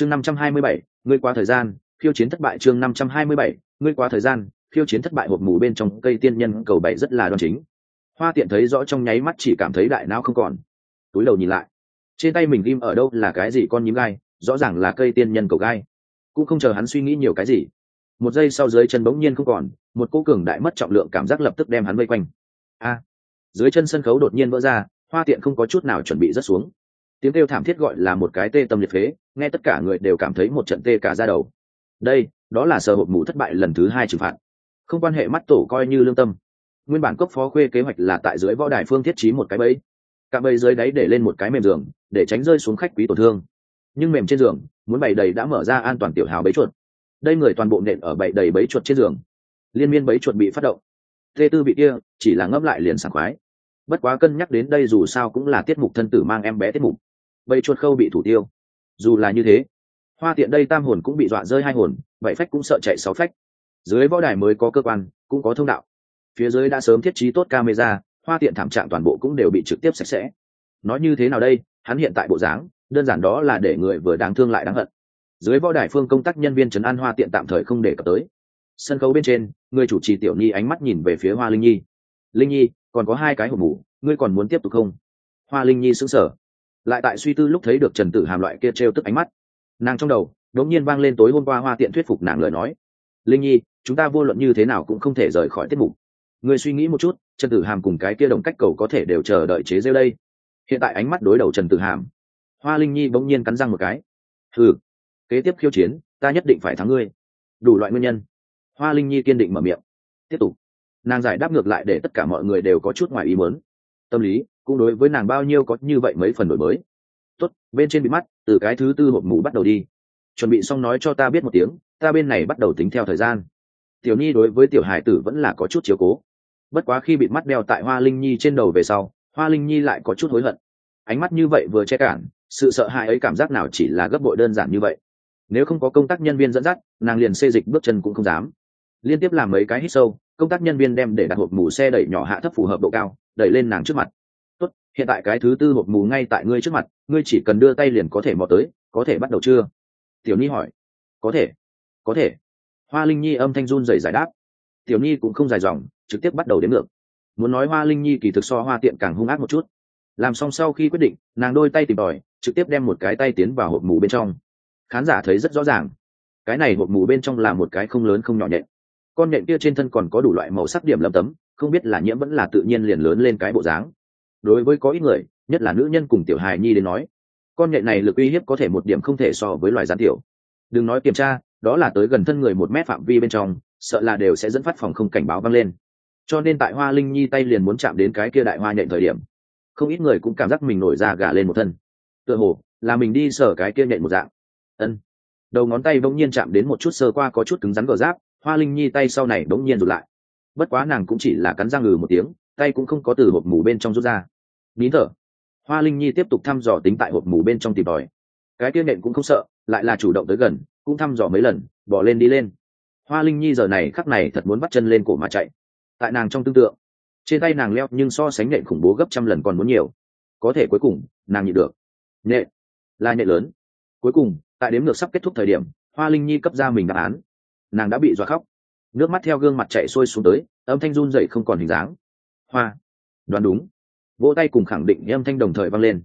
chương năm trăm hai mươi bảy, ngươi qua thời gian, khiêu chiến thất bại chương năm trăm hai mươi bảy, ngươi qua thời gian, khiêu chiến thất bại hộp mù bên trong cây tiên nhân cầu bảy rất là đoan chính. Hoa tiện thấy rõ trong nháy mắt chỉ cảm thấy đại não không còn. Túi đầu nhìn lại. Trên tay mình ghim ở đâu là cái gì con nhím gai, rõ ràng là cây tiên nhân cầu gai. Cũng không chờ hắn suy nghĩ nhiều cái gì. Một giây sau dưới chân bỗng nhiên không còn, một cô cường đại mất trọng lượng cảm giác lập tức đem hắn vây quanh. A! Dưới chân sân khấu đột nhiên vỡ ra, hoa tiện không có chút nào chuẩn bị rớt xuống tiếng kêu thảm thiết gọi là một cái tê tâm liệt phế, nghe tất cả người đều cảm thấy một trận tê cả ra đầu. Đây, đó là sở hộp mũ thất bại lần thứ hai trừng phạt. Không quan hệ mắt tổ coi như lương tâm. Nguyên bản cấp phó khuê kế hoạch là tại dưới võ đài phương thiết trí một cái bẫy. Cả bẫy dưới đáy để lên một cái mềm giường, để tránh rơi xuống khách quý tổn thương. Nhưng mềm trên giường, muốn bày đầy đã mở ra an toàn tiểu hào bẫy chuột. Đây người toàn bộ nện ở bậy đầy bẫy chuột trên giường. Liên miên bẫy chuột bị phát động. Tê tư bị kia, chỉ là ngấp lại liền sảng khoái. Bất quá cân nhắc đến đây dù sao cũng là tiết mục thân tử mang em bé tiết mục bầy chuột khâu bị thủ tiêu. Dù là như thế, hoa tiện đây tam hồn cũng bị dọa rơi hai hồn, bảy phách cũng sợ chạy sáu phách. Dưới võ đài mới có cơ quan, cũng có thông đạo. Phía dưới đã sớm thiết trí tốt camera, hoa tiện thảm trạng toàn bộ cũng đều bị trực tiếp sạch sẽ. Nói như thế nào đây? Hắn hiện tại bộ dáng, đơn giản đó là để người vừa đáng thương lại đáng hận. Dưới võ đài phương công tác nhân viên trấn an hoa tiện tạm thời không để cập tới. Sân khấu bên trên, người chủ trì tiểu nhi ánh mắt nhìn về phía hoa linh nhi. Linh nhi, còn có hai cái hộp mủ ngươi còn muốn tiếp tục không? Hoa linh nhi sững sờ lại tại suy tư lúc thấy được trần tử hàm loại kia trêu tức ánh mắt. Nàng trong đầu, đột nhiên vang lên tối hôm qua hoa tiện thuyết phục nàng lời nói. Linh nhi, chúng ta vô luận như thế nào cũng không thể rời khỏi tiết mục. Người suy nghĩ một chút, trần tử hàm cùng cái kia đồng cách cầu có thể đều chờ đợi chế rêu đây. Hiện tại ánh mắt đối đầu trần tử hàm, hoa linh nhi bỗng nhiên cắn răng một cái. Ừ kế tiếp khiêu chiến, ta nhất định phải thắng ngươi. Đủ loại nguyên nhân. Hoa linh nhi kiên định mở miệng. Tiếp tục. Nàng giải đáp ngược lại để tất cả mọi người đều có chút ngoài ý mớn tâm lý cũng đối với nàng bao nhiêu có như vậy mấy phần đổi mới. Tốt, bên trên bị mắt, từ cái thứ tư hộp mù bắt đầu đi. Chuẩn bị xong nói cho ta biết một tiếng, ta bên này bắt đầu tính theo thời gian. Tiểu nhi đối với tiểu hải tử vẫn là có chút chiếu cố. Bất quá khi bị mắt đeo tại hoa linh nhi trên đầu về sau, hoa linh nhi lại có chút hối hận. Ánh mắt như vậy vừa che cản, sự sợ hãi ấy cảm giác nào chỉ là gấp bội đơn giản như vậy. Nếu không có công tác nhân viên dẫn dắt, nàng liền xê dịch bước chân cũng không dám. Liên tiếp làm mấy cái hít sâu, công tác nhân viên đem để đặt hộp mù xe đẩy nhỏ hạ thấp phù hợp độ cao, đẩy lên nàng trước mặt hiện tại cái thứ tư hộp mù ngay tại ngươi trước mặt, ngươi chỉ cần đưa tay liền có thể mò tới, có thể bắt đầu chưa? Tiểu nhi hỏi. Có thể có thể. Hoa linh nhi âm thanh run rẩy giải đáp. Tiểu nhi cũng không dài dòng, trực tiếp bắt đầu đến ngược. Muốn nói hoa linh nhi kỳ thực so hoa tiện càng hung ác một chút. Làm xong sau khi quyết định, nàng đôi tay tìm tòi, trực tiếp đem một cái tay tiến vào hộp mù bên trong. Khán giả thấy rất rõ ràng. Cái này hộp mù bên trong là một cái không lớn không nhỏ nhện. Con nhện kia trên thân còn có đủ loại màu sắc điểm lầm tấm, không biết là nhiễm vẫn là tự nhiên liền lớn lên cái bộ dáng đối với có ít người, nhất là nữ nhân cùng tiểu hài nhi đến nói, con nhện này lực uy hiếp có thể một điểm không thể so với loài gián tiểu. Đừng nói kiểm tra, đó là tới gần thân người một mét phạm vi bên trong, sợ là đều sẽ dẫn phát phòng không cảnh báo vang lên. Cho nên tại hoa linh nhi tay liền muốn chạm đến cái kia đại hoa nhện thời điểm, không ít người cũng cảm giác mình nổi ra gà lên một thân. Tựa hồ, là mình đi sở cái kia nhện một dạng. Ân. Đầu ngón tay bỗng nhiên chạm đến một chút sơ qua có chút cứng rắn gờ giáp, hoa linh nhi tay sau này bỗng nhiên rụt lại. Bất quá nàng cũng chỉ là cắn răng ngừ một tiếng, tay cũng không có từ hộp mù bên trong rút ra nín thở. Hoa linh nhi tiếp tục thăm dò tính tại hộp mù bên trong tìm tòi. Cái kia nện cũng không sợ, lại là chủ động tới gần, cũng thăm dò mấy lần, bỏ lên đi lên. Hoa linh nhi giờ này khắc này thật muốn bắt chân lên cổ mà chạy. Tại nàng trong tương tượng, trên tay nàng leo nhưng so sánh nện khủng bố gấp trăm lần còn muốn nhiều. Có thể cuối cùng, nàng nhịn được. Nện, là nện lớn. Cuối cùng, tại đếm ngược sắp kết thúc thời điểm, hoa linh nhi cấp ra mình đáp án. Nàng đã bị dọa khóc. Nước mắt theo gương mặt chạy sôi xuống tới, âm thanh run dậy không còn hình dáng. Hoa, đoán đúng vỗ tay cùng khẳng định âm thanh đồng thời vang lên.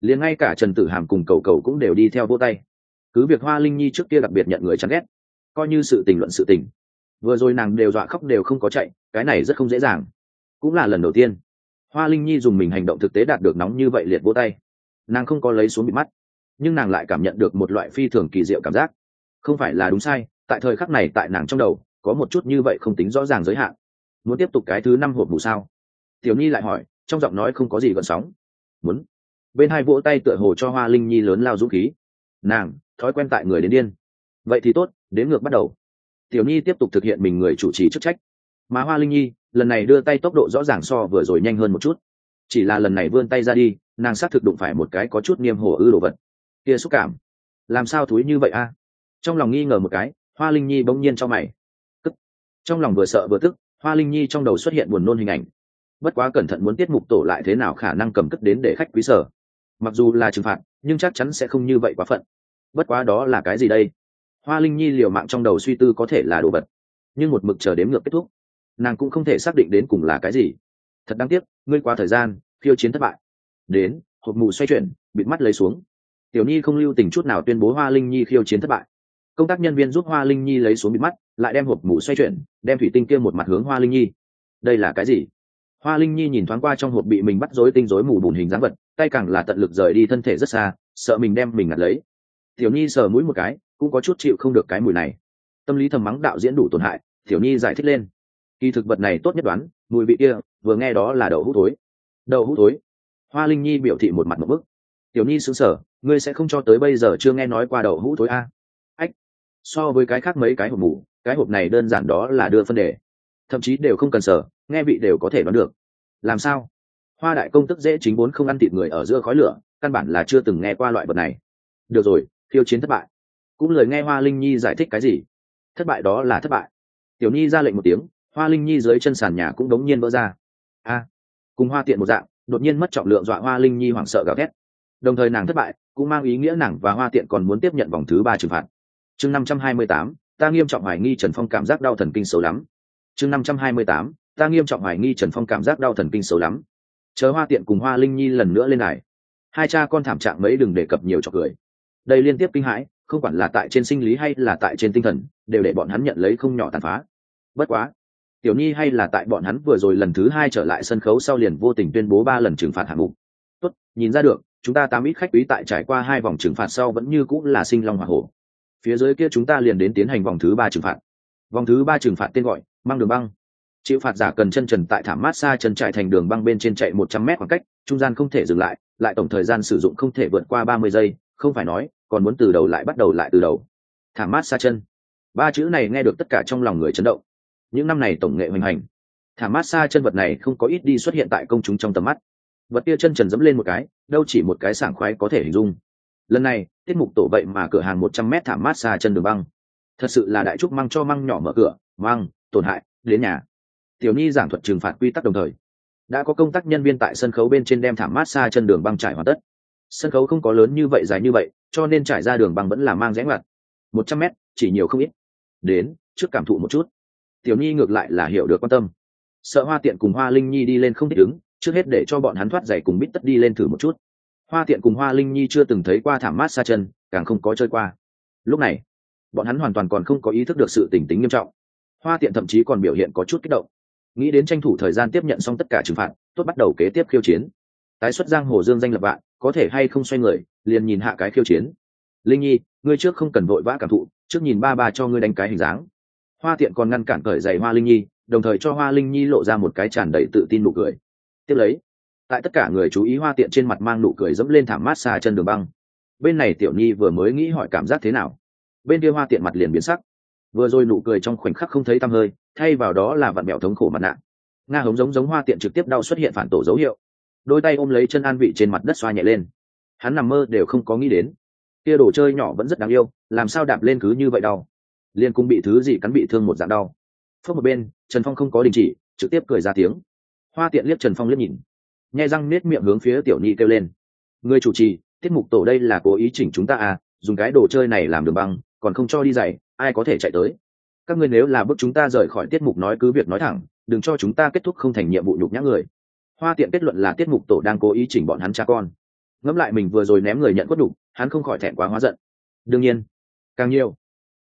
Liền ngay cả trần tử hàm cùng cầu cầu cũng đều đi theo vỗ tay. Cứ việc hoa linh nhi trước kia đặc biệt nhận người chán ghét, coi như sự tình luận sự tình, vừa rồi nàng đều dọa khóc đều không có chạy, cái này rất không dễ dàng. Cũng là lần đầu tiên, hoa linh nhi dùng mình hành động thực tế đạt được nóng như vậy liệt vỗ tay. Nàng không có lấy xuống bị mắt, nhưng nàng lại cảm nhận được một loại phi thường kỳ diệu cảm giác. Không phải là đúng sai, tại thời khắc này tại nàng trong đầu, có một chút như vậy không tính rõ ràng giới hạn. Muốn tiếp tục cái thứ năm hộp đủ sao? Tiểu nhi lại hỏi trong giọng nói không có gì gợn sóng. Muốn. Bên hai vỗ tay tựa hồ cho hoa linh nhi lớn lao dũng khí. Nàng, thói quen tại người đến điên. Vậy thì tốt, đến ngược bắt đầu. Tiểu nhi tiếp tục thực hiện mình người chủ trì chức trách. Mà hoa linh nhi, lần này đưa tay tốc độ rõ ràng so vừa rồi nhanh hơn một chút. Chỉ là lần này vươn tay ra đi, nàng xác thực đụng phải một cái có chút niêm hồ ư đồ vật. Kia xúc cảm. Làm sao thúi như vậy a? Trong lòng nghi ngờ một cái, hoa linh nhi bỗng nhiên cho mày. Tức. Trong lòng vừa sợ vừa tức, hoa linh nhi trong đầu xuất hiện buồn nôn hình ảnh bất quá cẩn thận muốn tiết mục tổ lại thế nào khả năng cầm cất đến để khách quý sở. Mặc dù là trừng phạt, nhưng chắc chắn sẽ không như vậy quá phận. Bất quá đó là cái gì đây? Hoa linh nhi liều mạng trong đầu suy tư có thể là đồ vật. Nhưng một mực chờ đếm ngược kết thúc, nàng cũng không thể xác định đến cùng là cái gì. Thật đáng tiếc, ngươi qua thời gian, khiêu chiến thất bại. Đến, hộp mù xoay chuyển, bịt mắt lấy xuống. Tiểu nhi không lưu tình chút nào tuyên bố hoa linh nhi khiêu chiến thất bại. Công tác nhân viên giúp hoa linh nhi lấy xuống bịt mắt, lại đem hộp mù xoay chuyển, đem thủy tinh kia một mặt hướng hoa linh nhi. Đây là cái gì? Hoa linh nhi nhìn thoáng qua trong hộp bị mình bắt rối tinh rối mù bùn hình dáng vật, tay càng là tận lực rời đi thân thể rất xa, sợ mình đem mình ngặt lấy. Tiểu nhi sờ mũi một cái, cũng có chút chịu không được cái mùi này. Tâm lý thầm mắng đạo diễn đủ tổn hại, tiểu nhi giải thích lên. Kỳ thực vật này tốt nhất đoán, mùi vị kia, vừa nghe đó là đậu hũ thối. Đậu hũ thối. Hoa linh nhi biểu thị một mặt một bức. Tiểu nhi xứng sở ngươi sẽ không cho tới bây giờ chưa nghe nói qua đậu hũ thối a? Ách. So với cái khác mấy cái hộp mù cái hộp này đơn giản đó là đưa phân đề. Thậm chí đều không cần sở nghe vị đều có thể đoán được. Làm sao? Hoa đại công tức dễ chính vốn không ăn thịt người ở giữa khói lửa, căn bản là chưa từng nghe qua loại vật này. Được rồi, khiêu chiến thất bại. Cũng lời nghe hoa linh nhi giải thích cái gì? Thất bại đó là thất bại. Tiểu nhi ra lệnh một tiếng, hoa linh nhi dưới chân sàn nhà cũng đống nhiên vỡ ra. A! Cùng hoa tiện một dạng, đột nhiên mất trọng lượng dọa hoa linh nhi hoảng sợ gào thét. Đồng thời nàng thất bại, cũng mang ý nghĩa nàng và hoa tiện còn muốn tiếp nhận vòng thứ ba trừng phạt. Chương năm trăm hai mươi tám, ta nghiêm trọng hoài nghi trần phong cảm giác đau thần kinh xấu lắm. Chương năm trăm hai mươi tám ta nghiêm trọng hoài nghi trần phong cảm giác đau thần kinh xấu lắm. Chờ hoa tiện cùng hoa linh nhi lần nữa lên này hai cha con thảm trạng mấy đừng đề cập nhiều cho cười. Đây liên tiếp kinh hãi, không quản là tại trên sinh lý hay là tại trên tinh thần, đều để bọn hắn nhận lấy không nhỏ tàn phá. Bất quá, tiểu nhi hay là tại bọn hắn vừa rồi lần thứ hai trở lại sân khấu sau liền vô tình tuyên bố ba lần trừng phạt hạng mục. Tốt, nhìn ra được, chúng ta tám ít khách quý tại trải qua hai vòng trừng phạt sau vẫn như cũng là sinh long hoa hổ. Phía dưới kia chúng ta liền đến tiến hành vòng thứ ba trừng phạt. Vòng thứ ba trừng phạt tên gọi mang đường băng chịu phạt giả cần chân trần tại thảm mát xa chân chạy thành đường băng bên trên chạy một trăm mét khoảng cách, trung gian không thể dừng lại lại tổng thời gian sử dụng không thể vượt qua ba mươi giây, không phải nói, còn muốn từ đầu lại bắt đầu lại từ đầu. Thảm mát xa chân. Ba chữ này nghe được tất cả trong lòng người chấn động. Những năm này tổng nghệ hoành hành. Thảm mát xa chân vật này không có ít đi xuất hiện tại công chúng trong tầm mắt. Vật kia chân trần dẫm lên một cái, đâu chỉ một cái sảng khoái có thể hình dung. Lần này, tiết mục tổ vậy mà cửa hàng một trăm mét thảm mát xa chân đường băng. Thật sự là đại trúc măng cho măng nhỏ mở cửa, măng, tổn hại, đến nhà tiểu nhi giảng thuật trừng phạt quy tắc đồng thời, đã có công tác nhân viên tại sân khấu bên trên đem thảm mát xa chân đường băng trải hoàn tất. Sân khấu không có lớn như vậy, dài như vậy, cho nên trải ra đường băng vẫn là mang rẽ ngoặt. Một trăm mét, chỉ nhiều không ít. Đến, trước cảm thụ một chút. Tiểu nhi ngược lại là hiểu được quan tâm. Sợ hoa tiện cùng hoa linh nhi đi lên không thích ứng trước hết để cho bọn hắn thoát giày cùng bít tất đi lên thử một chút. Hoa tiện cùng hoa linh nhi chưa từng thấy qua thảm mát xa chân, càng không có chơi qua. Lúc này, bọn hắn hoàn toàn còn không có ý thức được sự tình tính nghiêm trọng. Hoa tiện thậm chí còn biểu hiện có chút kích động nghĩ đến tranh thủ thời gian tiếp nhận xong tất cả trừng phạt, tốt bắt đầu kế tiếp khiêu chiến. Tái xuất giang hồ dương danh lập bạn, có thể hay không xoay người, liền nhìn hạ cái khiêu chiến. Linh nhi, ngươi trước không cần vội vã cảm thụ, trước nhìn ba ba cho ngươi đánh cái hình dáng. Hoa tiện còn ngăn cản cởi giày hoa linh nhi, đồng thời cho hoa linh nhi lộ ra một cái tràn đầy tự tin nụ cười. Tiếp lấy, tại tất cả người chú ý hoa tiện trên mặt mang nụ cười dẫm lên thảm mát xa chân đường băng. Bên này tiểu nhi vừa mới nghĩ hỏi cảm giác thế nào. Bên kia hoa tiện mặt liền biến sắc vừa rồi nụ cười trong khoảnh khắc không thấy tăm hơi, thay vào đó là vặn mẹo thống khổ mặt nạ. Nga hống giống giống hoa tiện trực tiếp đau xuất hiện phản tổ dấu hiệu. Đôi tay ôm lấy chân an vị trên mặt đất xoa nhẹ lên. Hắn nằm mơ đều không có nghĩ đến. Kia đồ chơi nhỏ vẫn rất đáng yêu, làm sao đạp lên cứ như vậy đau? Liên cũng bị thứ gì cắn bị thương một dạng đau. Phước một bên, trần phong không có đình chỉ, trực tiếp cười ra tiếng. Hoa tiện liếc trần phong liếc nhìn. Nhai răng nết miệng hướng phía tiểu nhi kêu lên. Người chủ trì, tiết mục tổ đây là cố ý chỉnh chúng ta à dùng cái đồ chơi này làm đường băng, còn không cho đi dạy ai có thể chạy tới. Các ngươi nếu là bước chúng ta rời khỏi tiết mục nói cứ việc nói thẳng, đừng cho chúng ta kết thúc không thành nhiệm vụ nhục nhã người. Hoa tiện kết luận là tiết mục tổ đang cố ý chỉnh bọn hắn cha con. Ngẫm lại mình vừa rồi ném người nhận quất đủ, hắn không khỏi thẹn quá hóa giận. Đương nhiên, càng nhiều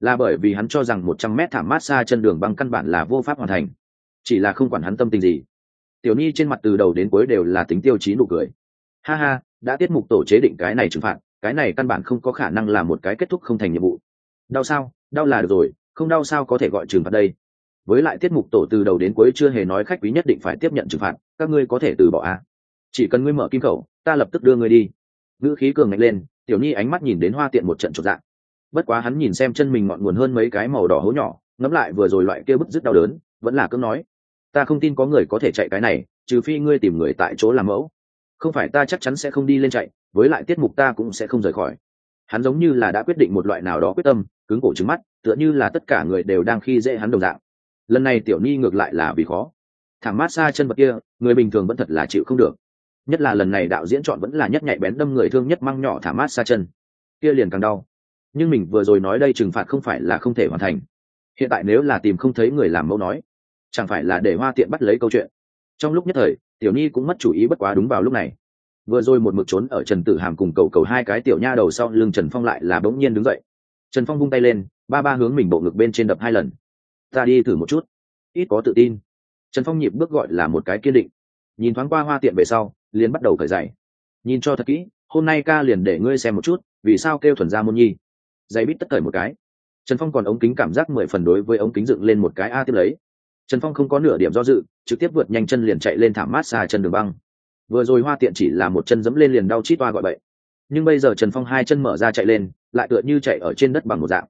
là bởi vì hắn cho rằng một trăm mét thảm mát xa chân đường băng căn bản là vô pháp hoàn thành. Chỉ là không quản hắn tâm tình gì. Tiểu nhi trên mặt từ đầu đến cuối đều là tính tiêu chí nụ cười. Ha ha, đã tiết mục tổ chế định cái này trừng phạt, cái này căn bản không có khả năng là một cái kết thúc không thành nhiệm vụ. Đau sao? Đau là được rồi, không đau sao có thể gọi trừng phạt đây? Với lại tiết mục tổ từ đầu đến cuối chưa hề nói khách quý nhất định phải tiếp nhận trừng phạt, các ngươi có thể từ bỏ à. chỉ cần ngươi mở kim khẩu, ta lập tức đưa ngươi đi. Ngữ khí cường ngạch lên, tiểu nhi ánh mắt nhìn đến hoa tiện một trận chột dạng. Bất quá hắn nhìn xem chân mình ngọn nguồn hơn mấy cái màu đỏ hố nhỏ, ngẫm lại vừa rồi loại kia bức dứt đau đớn, vẫn là cơm nói. Ta không tin có người có thể chạy cái này, trừ phi ngươi tìm người tại chỗ làm mẫu. Không phải ta chắc chắn sẽ không đi lên chạy, với lại tiết mục ta cũng sẽ không rời khỏi. Hắn giống như là đã quyết định một loại nào đó quyết tâm cứng cổ trứng mắt, tựa như là tất cả người đều đang khi dễ hắn đồng dạng. Lần này tiểu nhi ngược lại là vì khó. Thảm mát xa chân vật kia, người bình thường vẫn thật là chịu không được. Nhất là lần này đạo diễn chọn vẫn là nhất nhạy bén đâm người thương nhất măng nhỏ thảm mát xa chân. Kia liền càng đau. Nhưng mình vừa rồi nói đây trừng phạt không phải là không thể hoàn thành. Hiện tại nếu là tìm không thấy người làm mẫu nói, chẳng phải là để hoa tiện bắt lấy câu chuyện. Trong lúc nhất thời, tiểu nhi cũng mất chủ ý bất quá đúng vào lúc này. Vừa rồi một mực trốn ở trần tử hàm cùng cầu cầu hai cái tiểu nha đầu sau lưng trần phong lại là bỗng nhiên đứng dậy trần phong vung tay lên, ba ba hướng mình bộ ngực bên trên đập hai lần. Ta đi thử một chút. Ít có tự tin. Trần phong nhịp bước gọi là một cái kiên định. Nhìn thoáng qua hoa tiện về sau, liền bắt đầu cởi dày nhìn cho thật kỹ, hôm nay ca liền để ngươi xem một chút, vì sao kêu thuần ra môn nhi. Dày bít tất thời một cái. Trần phong còn ống kính cảm giác mười phần đối với ống kính dựng lên một cái a tiếp lấy. Trần phong không có nửa điểm do dự, trực tiếp vượt nhanh chân liền chạy lên thảm mát xa chân đường băng. Vừa rồi hoa tiện chỉ là một chân dẫm lên liền đau chít toa gọi bậy. Nhưng bây giờ trần phong hai chân mở ra chạy lên lại tựa như chạy ở trên đất bằng một dạng.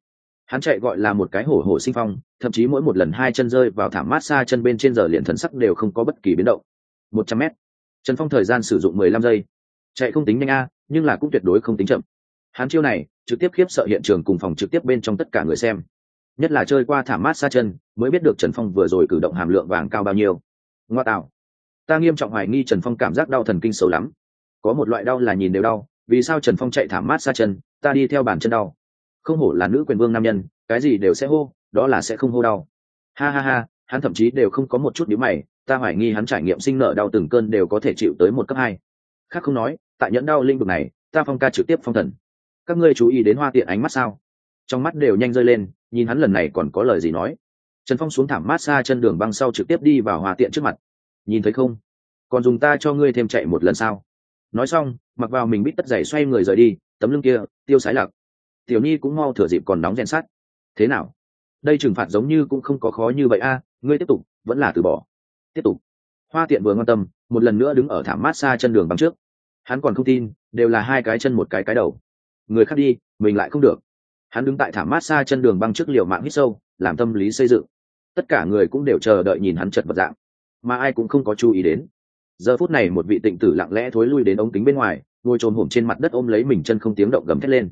Hắn chạy gọi là một cái hổ hổ sinh phong, thậm chí mỗi một lần hai chân rơi vào thảm mát xa chân bên trên giờ liền thần sắc đều không có bất kỳ biến động. Một trăm mét. Trần phong thời gian sử dụng mười lăm giây. Chạy không tính nhanh a, nhưng là cũng tuyệt đối không tính chậm. Hắn chiêu này, trực tiếp khiếp sợ hiện trường cùng phòng trực tiếp bên trong tất cả người xem. Nhất là chơi qua thảm mát xa chân, mới biết được trần phong vừa rồi cử động hàm lượng vàng cao bao nhiêu. Ngoa tạo. Ta nghiêm trọng hoài nghi trần phong cảm giác đau thần kinh xấu lắm. Có một loại đau là nhìn đều đau vì sao trần phong chạy thảm mát xa chân, ta đi theo bàn chân đau? Không hổ là nữ quyền vương nam nhân, cái gì đều sẽ hô, đó là sẽ không hô đau. Ha ha ha, hắn thậm chí đều không có một chút nhíu mày, ta hoài nghi hắn trải nghiệm sinh nợ đau từng cơn đều có thể chịu tới một cấp hai. Khác không nói, tại nhẫn đau linh vực này, ta phong ca trực tiếp phong thần. Các ngươi chú ý đến hoa tiện ánh mắt sao? Trong mắt đều nhanh rơi lên, nhìn hắn lần này còn có lời gì nói. Trần phong xuống thảm mát xa chân đường băng sau trực tiếp đi vào hoa tiện trước mặt. Nhìn thấy không? Còn dùng ta cho ngươi thêm chạy một lần sao? Nói xong, mặc vào mình bít tất giày xoay người rời đi, tấm lưng kia, tiêu sái lạc. Tiểu nhi cũng mau thừa dịp còn nóng rèn sát. thế nào? Đây trừng phạt giống như cũng không có khó như vậy a, ngươi tiếp tục, vẫn là từ bỏ. Tiếp tục. Hoa tiện vừa ngon tâm, một lần nữa đứng ở thảm mát xa chân đường băng trước. Hắn còn không tin, đều là hai cái chân một cái cái đầu. Người khác đi, mình lại không được. Hắn đứng tại thảm mát xa chân đường băng trước liều mạng hít sâu, làm tâm lý xây dựng. Tất cả người cũng đều chờ đợi nhìn hắn chật vật dạng. Mà ai cũng không có chú ý đến giờ phút này một vị tịnh tử lặng lẽ thối lui đến ống kính bên ngoài, ngồi trồm hổm trên mặt đất ôm lấy mình chân không tiếng động gầm thét lên.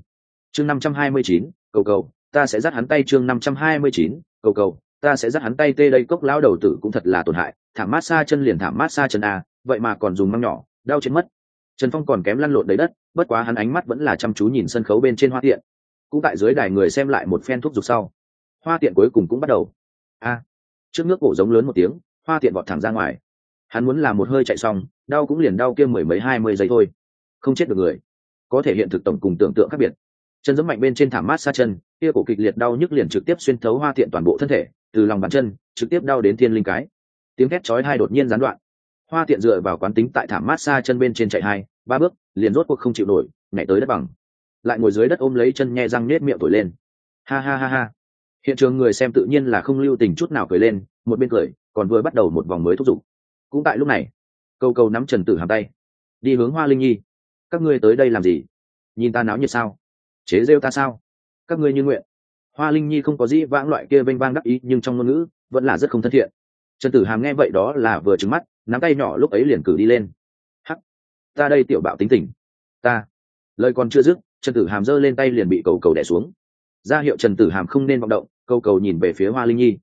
Chương năm trăm hai mươi chín, cầu cầu, ta sẽ dắt hắn tay chương năm trăm hai mươi chín, cầu cầu, ta sẽ dắt hắn tay tê đây cốc lão đầu tử cũng thật là tổn hại, thảm mát xa chân liền thảm mát xa chân a, vậy mà còn dùng măng nhỏ, đau chết mất. Trần phong còn kém lăn lộn đầy đất, bất quá hắn ánh mắt vẫn là chăm chú nhìn sân khấu bên trên hoa tiện. Cũng tại dưới đài người xem lại một phen thuốc dục sau, hoa tiện cuối cùng cũng bắt đầu. A, trước nước cổ giống lớn một tiếng, hoa tiện vọt thẳng ra ngoài hắn muốn làm một hơi chạy xong, đau cũng liền đau kia mười mấy hai mươi giây thôi. Không chết được người. Có thể hiện thực tổng cùng tưởng tượng khác biệt. Chân giẫm mạnh bên trên thảm mát xa chân, kia cổ kịch liệt đau nhức liền trực tiếp xuyên thấu hoa tiện toàn bộ thân thể, từ lòng bàn chân, trực tiếp đau đến thiên linh cái. Tiếng thét chói hai đột nhiên gián đoạn. Hoa tiện dựa vào quán tính tại thảm mát xa chân bên trên chạy hai, ba bước, liền rốt cuộc không chịu nổi, nhảy tới đất bằng. Lại ngồi dưới đất ôm lấy chân nhe răng nết miệng thổi lên. Ha ha ha ha. Hiện trường người xem tự nhiên là không lưu tình chút nào cười lên, một bên cười, còn vừa bắt đầu một vòng mới thúc giục cũng tại lúc này, câu câu nắm trần tử hàm tay. Đi hướng hoa linh nhi. Các ngươi tới đây làm gì? Nhìn ta náo nhiệt sao? Chế rêu ta sao? Các ngươi như nguyện. Hoa linh nhi không có gì vãng loại kia vênh vang đắc ý, nhưng trong ngôn ngữ vẫn là rất không thân thiện. Trần tử hàm nghe vậy đó là vừa trứng mắt, nắm tay nhỏ lúc ấy liền cử đi lên. Hắc! Ta đây tiểu bạo tính tình. Ta! Lời còn chưa dứt, trần tử hàm giơ lên tay liền bị cầu cầu đẻ xuống. Ra hiệu trần tử hàm không nên vọng động cầu cầu nhìn về phía hoa linh nhi.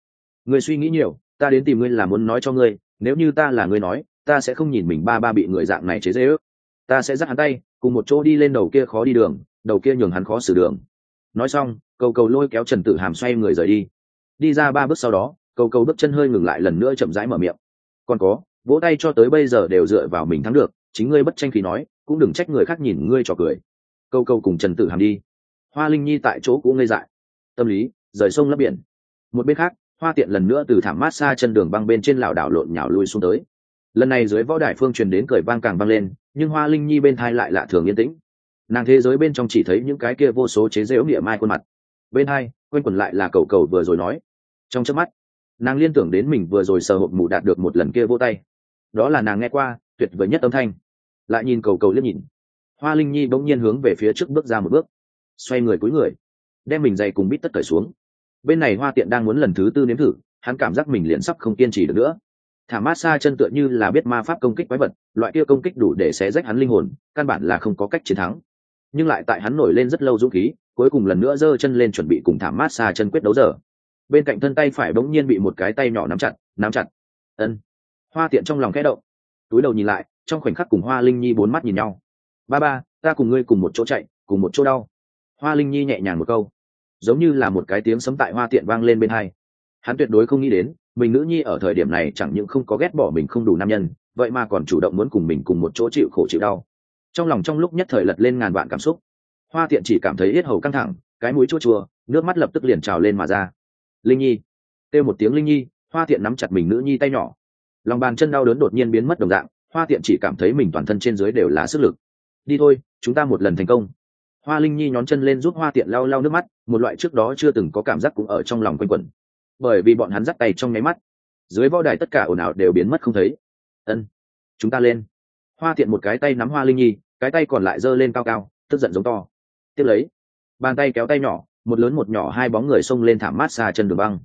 Người suy nghĩ nhiều, ta đến tìm ngươi là muốn nói cho ngươi nếu như ta là ngươi nói, ta sẽ không nhìn mình ba ba bị người dạng này chế dễ ước ta sẽ dắt hắn tay, cùng một chỗ đi lên đầu kia khó đi đường, đầu kia nhường hắn khó xử đường. Nói xong, cầu cầu lôi kéo trần tử hàm xoay người rời đi. Đi ra ba bước sau đó, cầu cầu bước chân hơi ngừng lại lần nữa chậm rãi mở miệng. Còn có, vỗ tay cho tới bây giờ đều dựa vào mình thắng được, chính ngươi bất tranh khí nói, cũng đừng trách người khác nhìn ngươi trò cười. Câu câu cùng trần tử hàm đi. Hoa linh nhi tại chỗ cũng ngây dại. Tâm lý, rời sông lấp biển. Một bên khác hoa tiện lần nữa từ thảm mát xa chân đường băng bên trên lảo đảo lộn nhào lui xuống tới. Lần này dưới võ đài phương truyền đến cười vang càng vang lên, nhưng hoa linh nhi bên thai lại lạ thường yên tĩnh. Nàng thế giới bên trong chỉ thấy những cái kia vô số chế dễu địa mai khuôn mặt. Bên hai quên quần lại là cầu cầu vừa rồi nói. Trong chớp mắt, nàng liên tưởng đến mình vừa rồi sờ hộp mù đạt được một lần kia vô tay. Đó là nàng nghe qua, tuyệt vời nhất âm thanh. Lại nhìn cầu cầu liếc nhìn. Hoa linh nhi bỗng nhiên hướng về phía trước bước ra một bước. Xoay người cúi người, đem mình dày cùng bít tất cởi xuống bên này hoa tiện đang muốn lần thứ tư nếm thử, hắn cảm giác mình liền sắp không kiên trì được nữa. Thả mát xa chân tựa như là biết ma pháp công kích quái vật, loại kia công kích đủ để xé rách hắn linh hồn, căn bản là không có cách chiến thắng. Nhưng lại tại hắn nổi lên rất lâu dũng khí, cuối cùng lần nữa giơ chân lên chuẩn bị cùng thả mát xa chân quyết đấu giờ. Bên cạnh thân tay phải bỗng nhiên bị một cái tay nhỏ nắm chặt nắm chặt. Ân. Hoa tiện trong lòng khẽ động. Túi đầu nhìn lại, trong khoảnh khắc cùng hoa linh nhi bốn mắt nhìn nhau. Ba ba, ta cùng ngươi cùng một chỗ chạy, cùng một chỗ đau. Hoa linh nhi nhẹ nhàng một câu giống như là một cái tiếng sấm tại hoa tiện vang lên bên hai. Hắn tuyệt đối không nghĩ đến, mình nữ nhi ở thời điểm này chẳng những không có ghét bỏ mình không đủ nam nhân, vậy mà còn chủ động muốn cùng mình cùng một chỗ chịu khổ chịu đau. Trong lòng trong lúc nhất thời lật lên ngàn vạn cảm xúc. Hoa tiện chỉ cảm thấy yết hầu căng thẳng, cái mũi chua chua, nước mắt lập tức liền trào lên mà ra. Linh nhi, kêu một tiếng linh nhi, hoa tiện nắm chặt mình nữ nhi tay nhỏ. Lòng bàn chân đau đớn đột nhiên biến mất đồng dạng, hoa tiện chỉ cảm thấy mình toàn thân trên dưới đều là sức lực. Đi thôi, chúng ta một lần thành công. Hoa linh nhi nhón chân lên giúp hoa tiện lau lau nước mắt một loại trước đó chưa từng có cảm giác cũng ở trong lòng quanh quẩn. Bởi vì bọn hắn dắt tay trong nháy mắt, dưới võ đài tất cả ồn ào đều biến mất không thấy. Ân, chúng ta lên. Hoa Thiện một cái tay nắm hoa linh nhi, cái tay còn lại giơ lên cao cao, tức giận giống to. Tiếp lấy, bàn tay kéo tay nhỏ, một lớn một nhỏ hai bóng người xông lên thảm mát xa chân đường băng.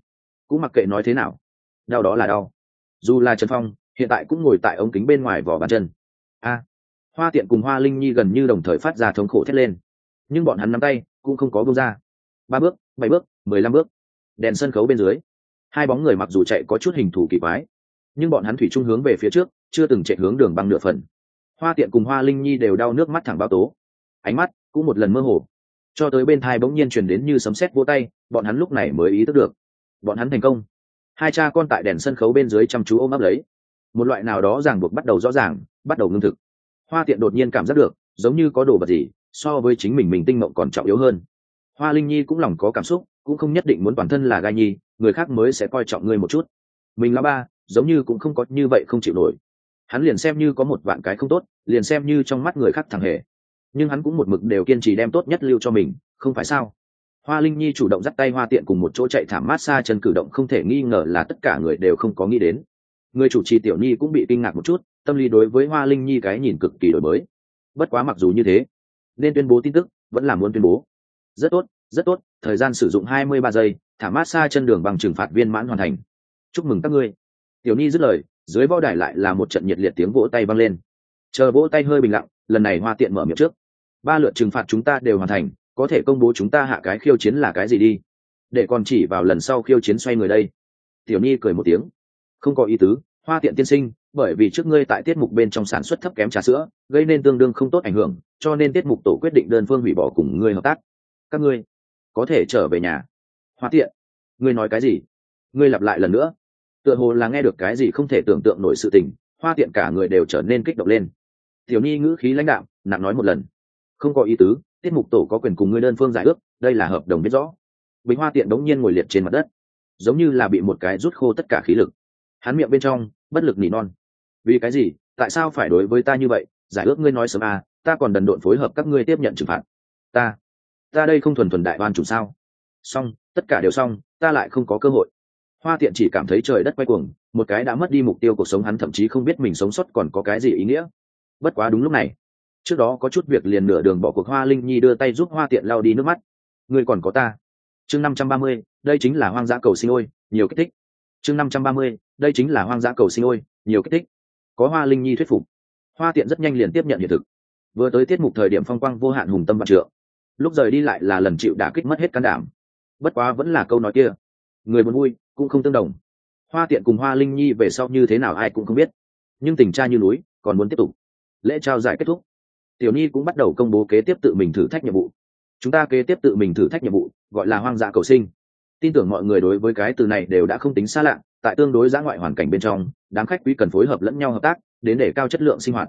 Cũng mặc kệ nói thế nào, đau đó là đau. Dù là trần phong, hiện tại cũng ngồi tại ống kính bên ngoài vỏ bàn chân. A, hoa tiện cùng hoa linh nhi gần như đồng thời phát ra thống khổ thét lên. Nhưng bọn hắn nắm tay cũng không có bông ra ba bước, bảy bước, mười lăm bước. Đèn sân khấu bên dưới, hai bóng người mặc dù chạy có chút hình thù kỳ quái, nhưng bọn hắn thủy trung hướng về phía trước, chưa từng chạy hướng đường băng nửa phần. Hoa tiện cùng hoa linh nhi đều đau nước mắt thẳng bao tố. Ánh mắt cũng một lần mơ hồ. Cho tới bên thai bỗng nhiên truyền đến như sấm sét vô tay, bọn hắn lúc này mới ý thức được. Bọn hắn thành công. Hai cha con tại đèn sân khấu bên dưới chăm chú ôm ấp lấy. Một loại nào đó ràng buộc bắt đầu rõ ràng, bắt đầu ngưng thực. Hoa tiện đột nhiên cảm giác được, giống như có đồ vật gì, so với chính mình mình tinh mộng còn trọng yếu hơn hoa linh nhi cũng lòng có cảm xúc, cũng không nhất định muốn toàn thân là gai nhi, người khác mới sẽ coi trọng ngươi một chút. Mình là ba, giống như cũng không có như vậy không chịu nổi. Hắn liền xem như có một vạn cái không tốt, liền xem như trong mắt người khác thằng hề. Nhưng hắn cũng một mực đều kiên trì đem tốt nhất lưu cho mình, không phải sao? Hoa linh nhi chủ động dắt tay hoa tiện cùng một chỗ chạy thảm mát xa chân cử động không thể nghi ngờ là tất cả người đều không có nghĩ đến. Người chủ trì tiểu nhi cũng bị kinh ngạc một chút, tâm lý đối với hoa linh nhi cái nhìn cực kỳ đổi mới. Bất quá mặc dù như thế, nên tuyên bố tin tức, vẫn là muốn tuyên bố rất tốt rất tốt, thời gian sử dụng hai mươi ba giây, thả mát xa chân đường bằng trừng phạt viên mãn hoàn thành. Chúc mừng các ngươi. Tiểu nhi dứt lời, dưới võ đài lại là một trận nhiệt liệt tiếng vỗ tay vang lên. Chờ vỗ tay hơi bình lặng, lần này hoa tiện mở miệng trước. Ba lượt trừng phạt chúng ta đều hoàn thành, có thể công bố chúng ta hạ cái khiêu chiến là cái gì đi. Để còn chỉ vào lần sau khiêu chiến xoay người đây. Tiểu nhi cười một tiếng. Không có ý tứ, hoa tiện tiên sinh, bởi vì trước ngươi tại tiết mục bên trong sản xuất thấp kém trà sữa, gây nên tương đương không tốt ảnh hưởng, cho nên tiết mục tổ quyết định đơn phương hủy bỏ cùng ngươi hợp tác các ngươi có thể trở về nhà. Hoa tiện, ngươi nói cái gì? Ngươi lặp lại lần nữa. Tựa hồ là nghe được cái gì không thể tưởng tượng nổi sự tình, hoa tiện cả người đều trở nên kích động lên. Tiểu nhi ngữ khí lãnh đạo nặng nói một lần. Không có ý tứ, tiết mục tổ có quyền cùng ngươi đơn phương giải ước, đây là hợp đồng biết rõ. Bình hoa tiện đống nhiên ngồi liệt trên mặt đất. Giống như là bị một cái rút khô tất cả khí lực. Hắn miệng bên trong, bất lực nỉ non. Vì cái gì? Tại sao phải đối với ta như vậy? Giải ước ngươi nói sớm à ta còn đần độn phối hợp các ngươi tiếp nhận trừng phạt. Ta ta đây không thuần thuần đại oan chủ sao? Xong, tất cả đều xong, ta lại không có cơ hội. Hoa tiện chỉ cảm thấy trời đất quay cuồng, một cái đã mất đi mục tiêu cuộc sống hắn thậm chí không biết mình sống sót còn có cái gì ý nghĩa. Bất quá đúng lúc này, trước đó có chút việc liền nửa đường bỏ cuộc hoa linh nhi đưa tay giúp hoa tiện lao đi nước mắt. Người còn có ta. Chương năm trăm ba mươi, đây chính là hoang dã cầu sinh ôi, nhiều kích thích. Chương năm trăm ba mươi, đây chính là hoang dã cầu sinh ôi, nhiều kích thích. Có hoa linh nhi thuyết phục. Hoa tiện rất nhanh liền tiếp nhận hiện thực. Vừa tới tiết mục thời điểm phong quang vô hạn hùng tâm bạc trượng lúc rời đi lại là lần chịu đả kích mất hết can đảm. Bất quá vẫn là câu nói kia. Người buồn vui cũng không tương đồng. Hoa tiện cùng hoa linh nhi về sau như thế nào ai cũng không biết. Nhưng tình cha như núi, còn muốn tiếp tục. Lễ trao giải kết thúc. Tiểu nhi cũng bắt đầu công bố kế tiếp tự mình thử thách nhiệm vụ. Chúng ta kế tiếp tự mình thử thách nhiệm vụ, gọi là hoang dã cầu sinh. Tin tưởng mọi người đối với cái từ này đều đã không tính xa lạ, tại tương đối giã ngoại hoàn cảnh bên trong, đám khách quý cần phối hợp lẫn nhau hợp tác, đến để cao chất lượng sinh hoạt.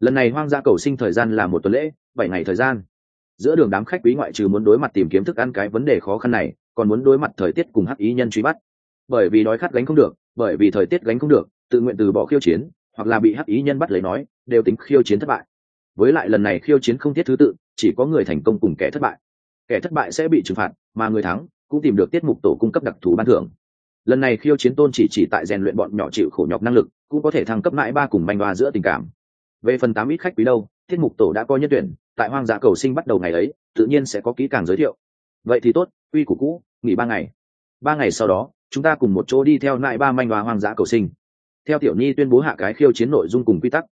Lần này hoang dã cầu sinh thời gian là một tuần lễ, bảy ngày thời gian giữa đường đám khách quý ngoại trừ muốn đối mặt tìm kiếm thức ăn cái vấn đề khó khăn này, còn muốn đối mặt thời tiết cùng hắc ý nhân truy bắt. Bởi vì đói khát gánh không được, bởi vì thời tiết gánh không được, tự nguyện từ bỏ khiêu chiến, hoặc là bị hắc ý nhân bắt lấy nói, đều tính khiêu chiến thất bại. Với lại lần này khiêu chiến không thiết thứ tự, chỉ có người thành công cùng kẻ thất bại. Kẻ thất bại sẽ bị trừng phạt, mà người thắng cũng tìm được tiết mục tổ cung cấp đặc thù ban thưởng. Lần này khiêu chiến tôn chỉ chỉ tại rèn luyện bọn nhỏ chịu khổ nhọc năng lực, cũng có thể thăng cấp mãi ba cùng manh đoa giữa tình cảm. Về phần tám ít khách quý đâu tiết mục tổ đã có nhân tuyển, tại hoang dã cầu sinh bắt đầu ngày ấy, tự nhiên sẽ có kỹ càng giới thiệu. Vậy thì tốt uy của cũ, nghỉ ba ngày. Ba ngày sau đó, chúng ta cùng một chỗ đi theo lại ba manh đoa hoang dã cầu sinh. Theo tiểu nhi tuyên bố hạ cái khiêu chiến nội dung cùng quy tắc.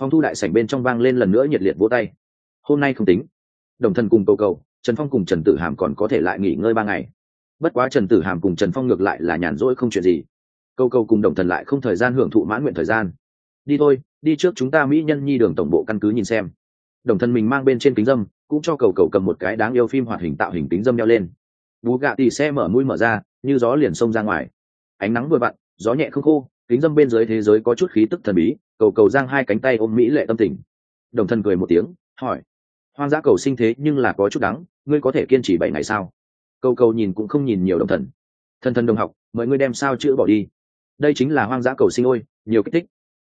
Phong thu đại sảnh bên trong vang lên lần nữa nhiệt liệt vỗ tay. Hôm nay không tính. Đồng thân cùng cầu cầu, trần phong cùng trần tử hàm còn có thể lại nghỉ ngơi ba ngày. Bất quá trần tử hàm cùng trần phong ngược lại là nhàn rỗi không chuyện gì. Câu câu cùng đồng thần lại không thời gian hưởng thụ mãn nguyện thời gian. Đi thôi đi trước chúng ta mỹ nhân nhi đường tổng bộ căn cứ nhìn xem. Đồng thân mình mang bên trên kính dâm, cũng cho cầu cầu cầm một cái đáng yêu phim hoạt hình tạo hình kính dâm đeo lên. Bú gạ tì xe mở mũi mở ra, như gió liền xông ra ngoài. Ánh nắng vừa vặn, gió nhẹ không khô, kính dâm bên dưới thế giới có chút khí tức thần bí, cầu cầu giang hai cánh tay ôm mỹ lệ tâm tình. Đồng thân cười một tiếng, hỏi, hoang dã cầu sinh thế nhưng là có chút đắng, ngươi có thể kiên trì bảy ngày sao? Cầu cầu nhìn cũng không nhìn nhiều đồng thần thân thân đồng học, mời ngươi đem sao chữa bỏ đi. Đây chính là hoang dã cầu sinh ôi, nhiều kích thích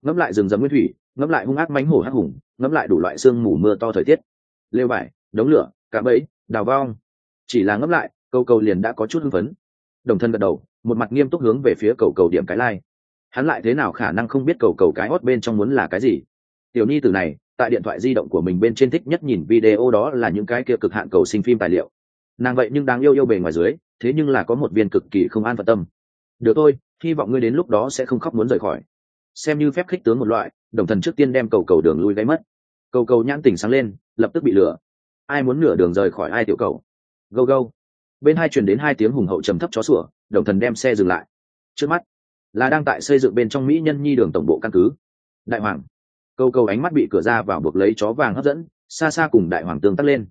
ngẫm lại rừng rậm nguyên thủy, ngẫm lại hung ác mánh hổ hắc hùng, ngẫm lại đủ loại sương mù mưa to thời tiết. Lêu vải đống lửa cả bẫy, đào vong. Chỉ là ngẫm lại, cầu cầu liền đã có chút hưng phấn. Đồng thân gật đầu, một mặt nghiêm túc hướng về phía cầu cầu điểm cái lai、like. hắn lại thế nào khả năng không biết cầu cầu cái hót bên trong muốn là cái gì? Tiểu nhi từ này, tại điện thoại di động của mình bên trên thích nhất nhìn video đó là những cái kia cực hạn cầu sinh phim tài liệu. Nàng vậy nhưng đáng yêu yêu bề ngoài dưới, thế nhưng là có một viên cực kỳ không an phận tâm. Được thôi, hy vọng ngươi đến lúc đó sẽ không khóc muốn rời khỏi xem như phép khích tướng một loại, đồng thần trước tiên đem cầu cầu đường lui gáy mất. Cầu cầu nhãn tỉnh sáng lên, lập tức bị lửa. Ai muốn nửa đường rời khỏi ai tiểu cầu? Gâu gâu. bên hai chuyển đến hai tiếng hùng hậu trầm thấp chó sủa, đồng thần đem xe dừng lại. Trước mắt là đang tại xây dựng bên trong mỹ nhân nhi đường tổng bộ căn cứ. Đại hoàng. Cầu cầu ánh mắt bị cửa ra vào buộc lấy chó vàng hấp dẫn, xa xa cùng đại hoàng tương tác lên.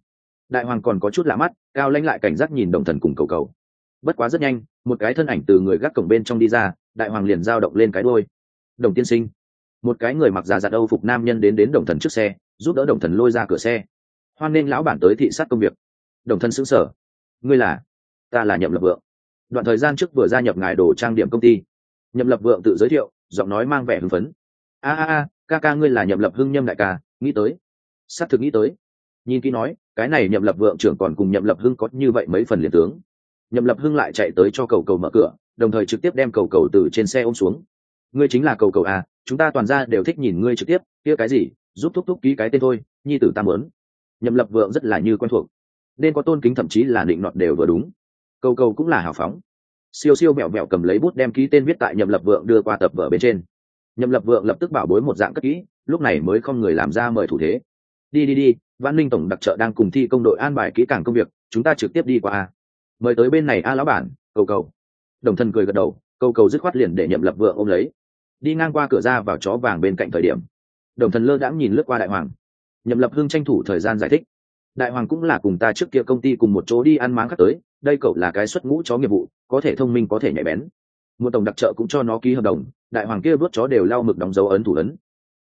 Đại hoàng còn có chút lạ mắt, cao lãnh lại cảnh giác nhìn đồng thần cùng cầu cầu. Bất quá rất nhanh, một cái thân ảnh từ người gác cổng bên trong đi ra, đại hoàng liền giao động lên cái đôi đồng tiên sinh. Một cái người mặc già dặn âu phục nam nhân đến đến đồng thần trước xe, giúp đỡ đồng thần lôi ra cửa xe. Hoan nên lão bản tới thị sát công việc. Đồng thân xứng sở ngươi là? Ta là nhậm lập vượng. Đoạn thời gian trước vừa gia nhập ngài đồ trang điểm công ty. Nhậm lập vượng tự giới thiệu, giọng nói mang vẻ hưng phấn. A a a, ca ca ngươi là nhậm lập hưng nhâm đại ca, nghĩ tới. S á c thực nghĩ tới. Nhìn kỹ nói, cái này nhậm lập vượng trưởng còn cùng nhậm lập hưng có như vậy mấy phần liền tướng. Nhậm lập hưng lại chạy tới cho cầu cầu mở cửa, đồng thời trực tiếp đem cầu cầu từ trên xe ôm xuống ngươi chính là cầu cầu à chúng ta toàn ra đều thích nhìn ngươi trực tiếp, kia cái gì, giúp thúc thúc ký cái tên thôi, nhi tử tam lớn nhậm lập vượng rất là như quen thuộc. Nên có tôn kính thậm chí là định nọt đều vừa đúng. Cầu cầu cũng là hào phóng. Siêu siêu mẹo mẹo cầm lấy bút đem ký tên viết tại nhậm lập vượng đưa qua tập vở bên trên. Nhậm lập vượng lập tức bảo bối một dạng cất kỹ, lúc này mới không người làm ra mời thủ thế. Đi đi đi, văn ninh tổng đặc trợ đang cùng thi công đội an bài kỹ càng công việc, chúng ta trực tiếp đi qua a. Mời tới bên này a lão bản, cầu cầu. Đồng thân cười gật đầu, cầu cầu dứt khoát liền để nhậm lập vượng ôm lấy đi ngang qua cửa ra vào chó vàng bên cạnh thời điểm, đồng thần lơ đãng nhìn lướt qua đại hoàng, nhậm lập hưng tranh thủ thời gian giải thích. Đại hoàng cũng là cùng ta trước kia công ty cùng một chỗ đi ăn máng khác tới, đây cậu là cái xuất ngũ chó nghiệp vụ, có thể thông minh, có thể nhạy bén. Một tổng đặc trợ cũng cho nó ký hợp đồng, đại hoàng kia vớt chó đều lau mực đóng dấu ấn thủ ấn.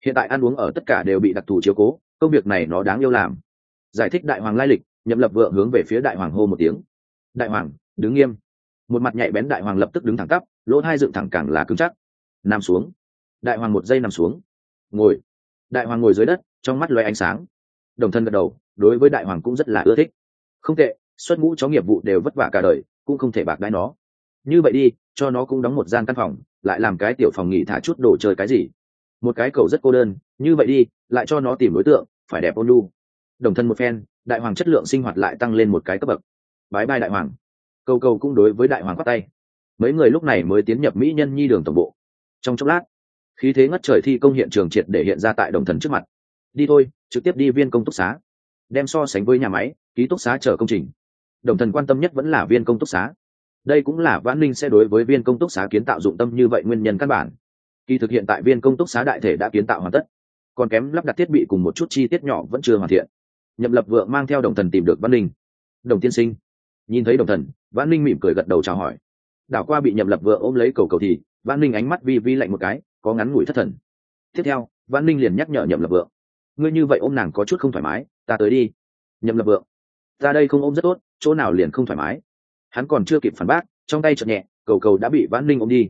Hiện tại ăn uống ở tất cả đều bị đặc thù chiếu cố, công việc này nó đáng yêu làm. Giải thích đại hoàng lai lịch, nhậm lập vượng hướng về phía đại hoàng hô một tiếng. Đại hoàng, đứng nghiêm. Một mặt nhạy bén đại hoàng lập tức đứng thẳng tắp, lỗ hai dựng thẳng càng là cứng chắc nằm xuống. Đại hoàng một giây nằm xuống. Ngồi. Đại hoàng ngồi dưới đất, trong mắt loay ánh sáng. Đồng thân gật đầu, đối với đại hoàng cũng rất là ưa thích. Không tệ, xuất ngũ chó nghiệp vụ đều vất vả cả đời, cũng không thể bạc đãi nó. Như vậy đi, cho nó cũng đóng một gian căn phòng, lại làm cái tiểu phòng nghỉ thả chút đồ chơi cái gì. Một cái cầu rất cô đơn, như vậy đi, lại cho nó tìm đối tượng, phải đẹp ôn lu đồng thân một phen, đại hoàng chất lượng sinh hoạt lại tăng lên một cái cấp bậc. Bái bai đại hoàng. Câu câu cũng đối với đại hoàng bắt tay. Mấy người lúc này mới tiến nhập mỹ nhân nhi đường tổng bộ trong chốc lát. Khí thế ngất trời thi công hiện trường triệt để hiện ra tại đồng thần trước mặt. Đi thôi, trực tiếp đi viên công túc xá. Đem so sánh với nhà máy, ký túc xá chở công trình. Đồng thần quan tâm nhất vẫn là viên công túc xá. Đây cũng là vãn ninh sẽ đối với viên công túc xá kiến tạo dụng tâm như vậy nguyên nhân căn bản. Kỳ thực hiện tại viên công túc xá đại thể đã kiến tạo hoàn tất. Còn kém lắp đặt thiết bị cùng một chút chi tiết nhỏ vẫn chưa hoàn thiện. Nhậm lập vượng mang theo đồng thần tìm được văn ninh. Đồng tiên sinh. Nhìn thấy đồng thần văn ninh mỉm cười gật đầu chào hỏi. Đảo qua bị nhậm lập vượng ôm lấy cầu cầu thì văn ninh ánh mắt vi vi lạnh một cái, có ngắn ngủi thất thần. Tiếp theo văn ninh liền nhắc nhở nhậm lập vượng, ngươi như vậy ôm nàng có chút không thoải mái, ta tới đi. Nhậm lập vượng, ta đây không ôm rất tốt, chỗ nào liền không thoải mái. Hắn còn chưa kịp phản bác, trong tay chợt nhẹ, cầu cầu đã bị Văn ninh ôm đi.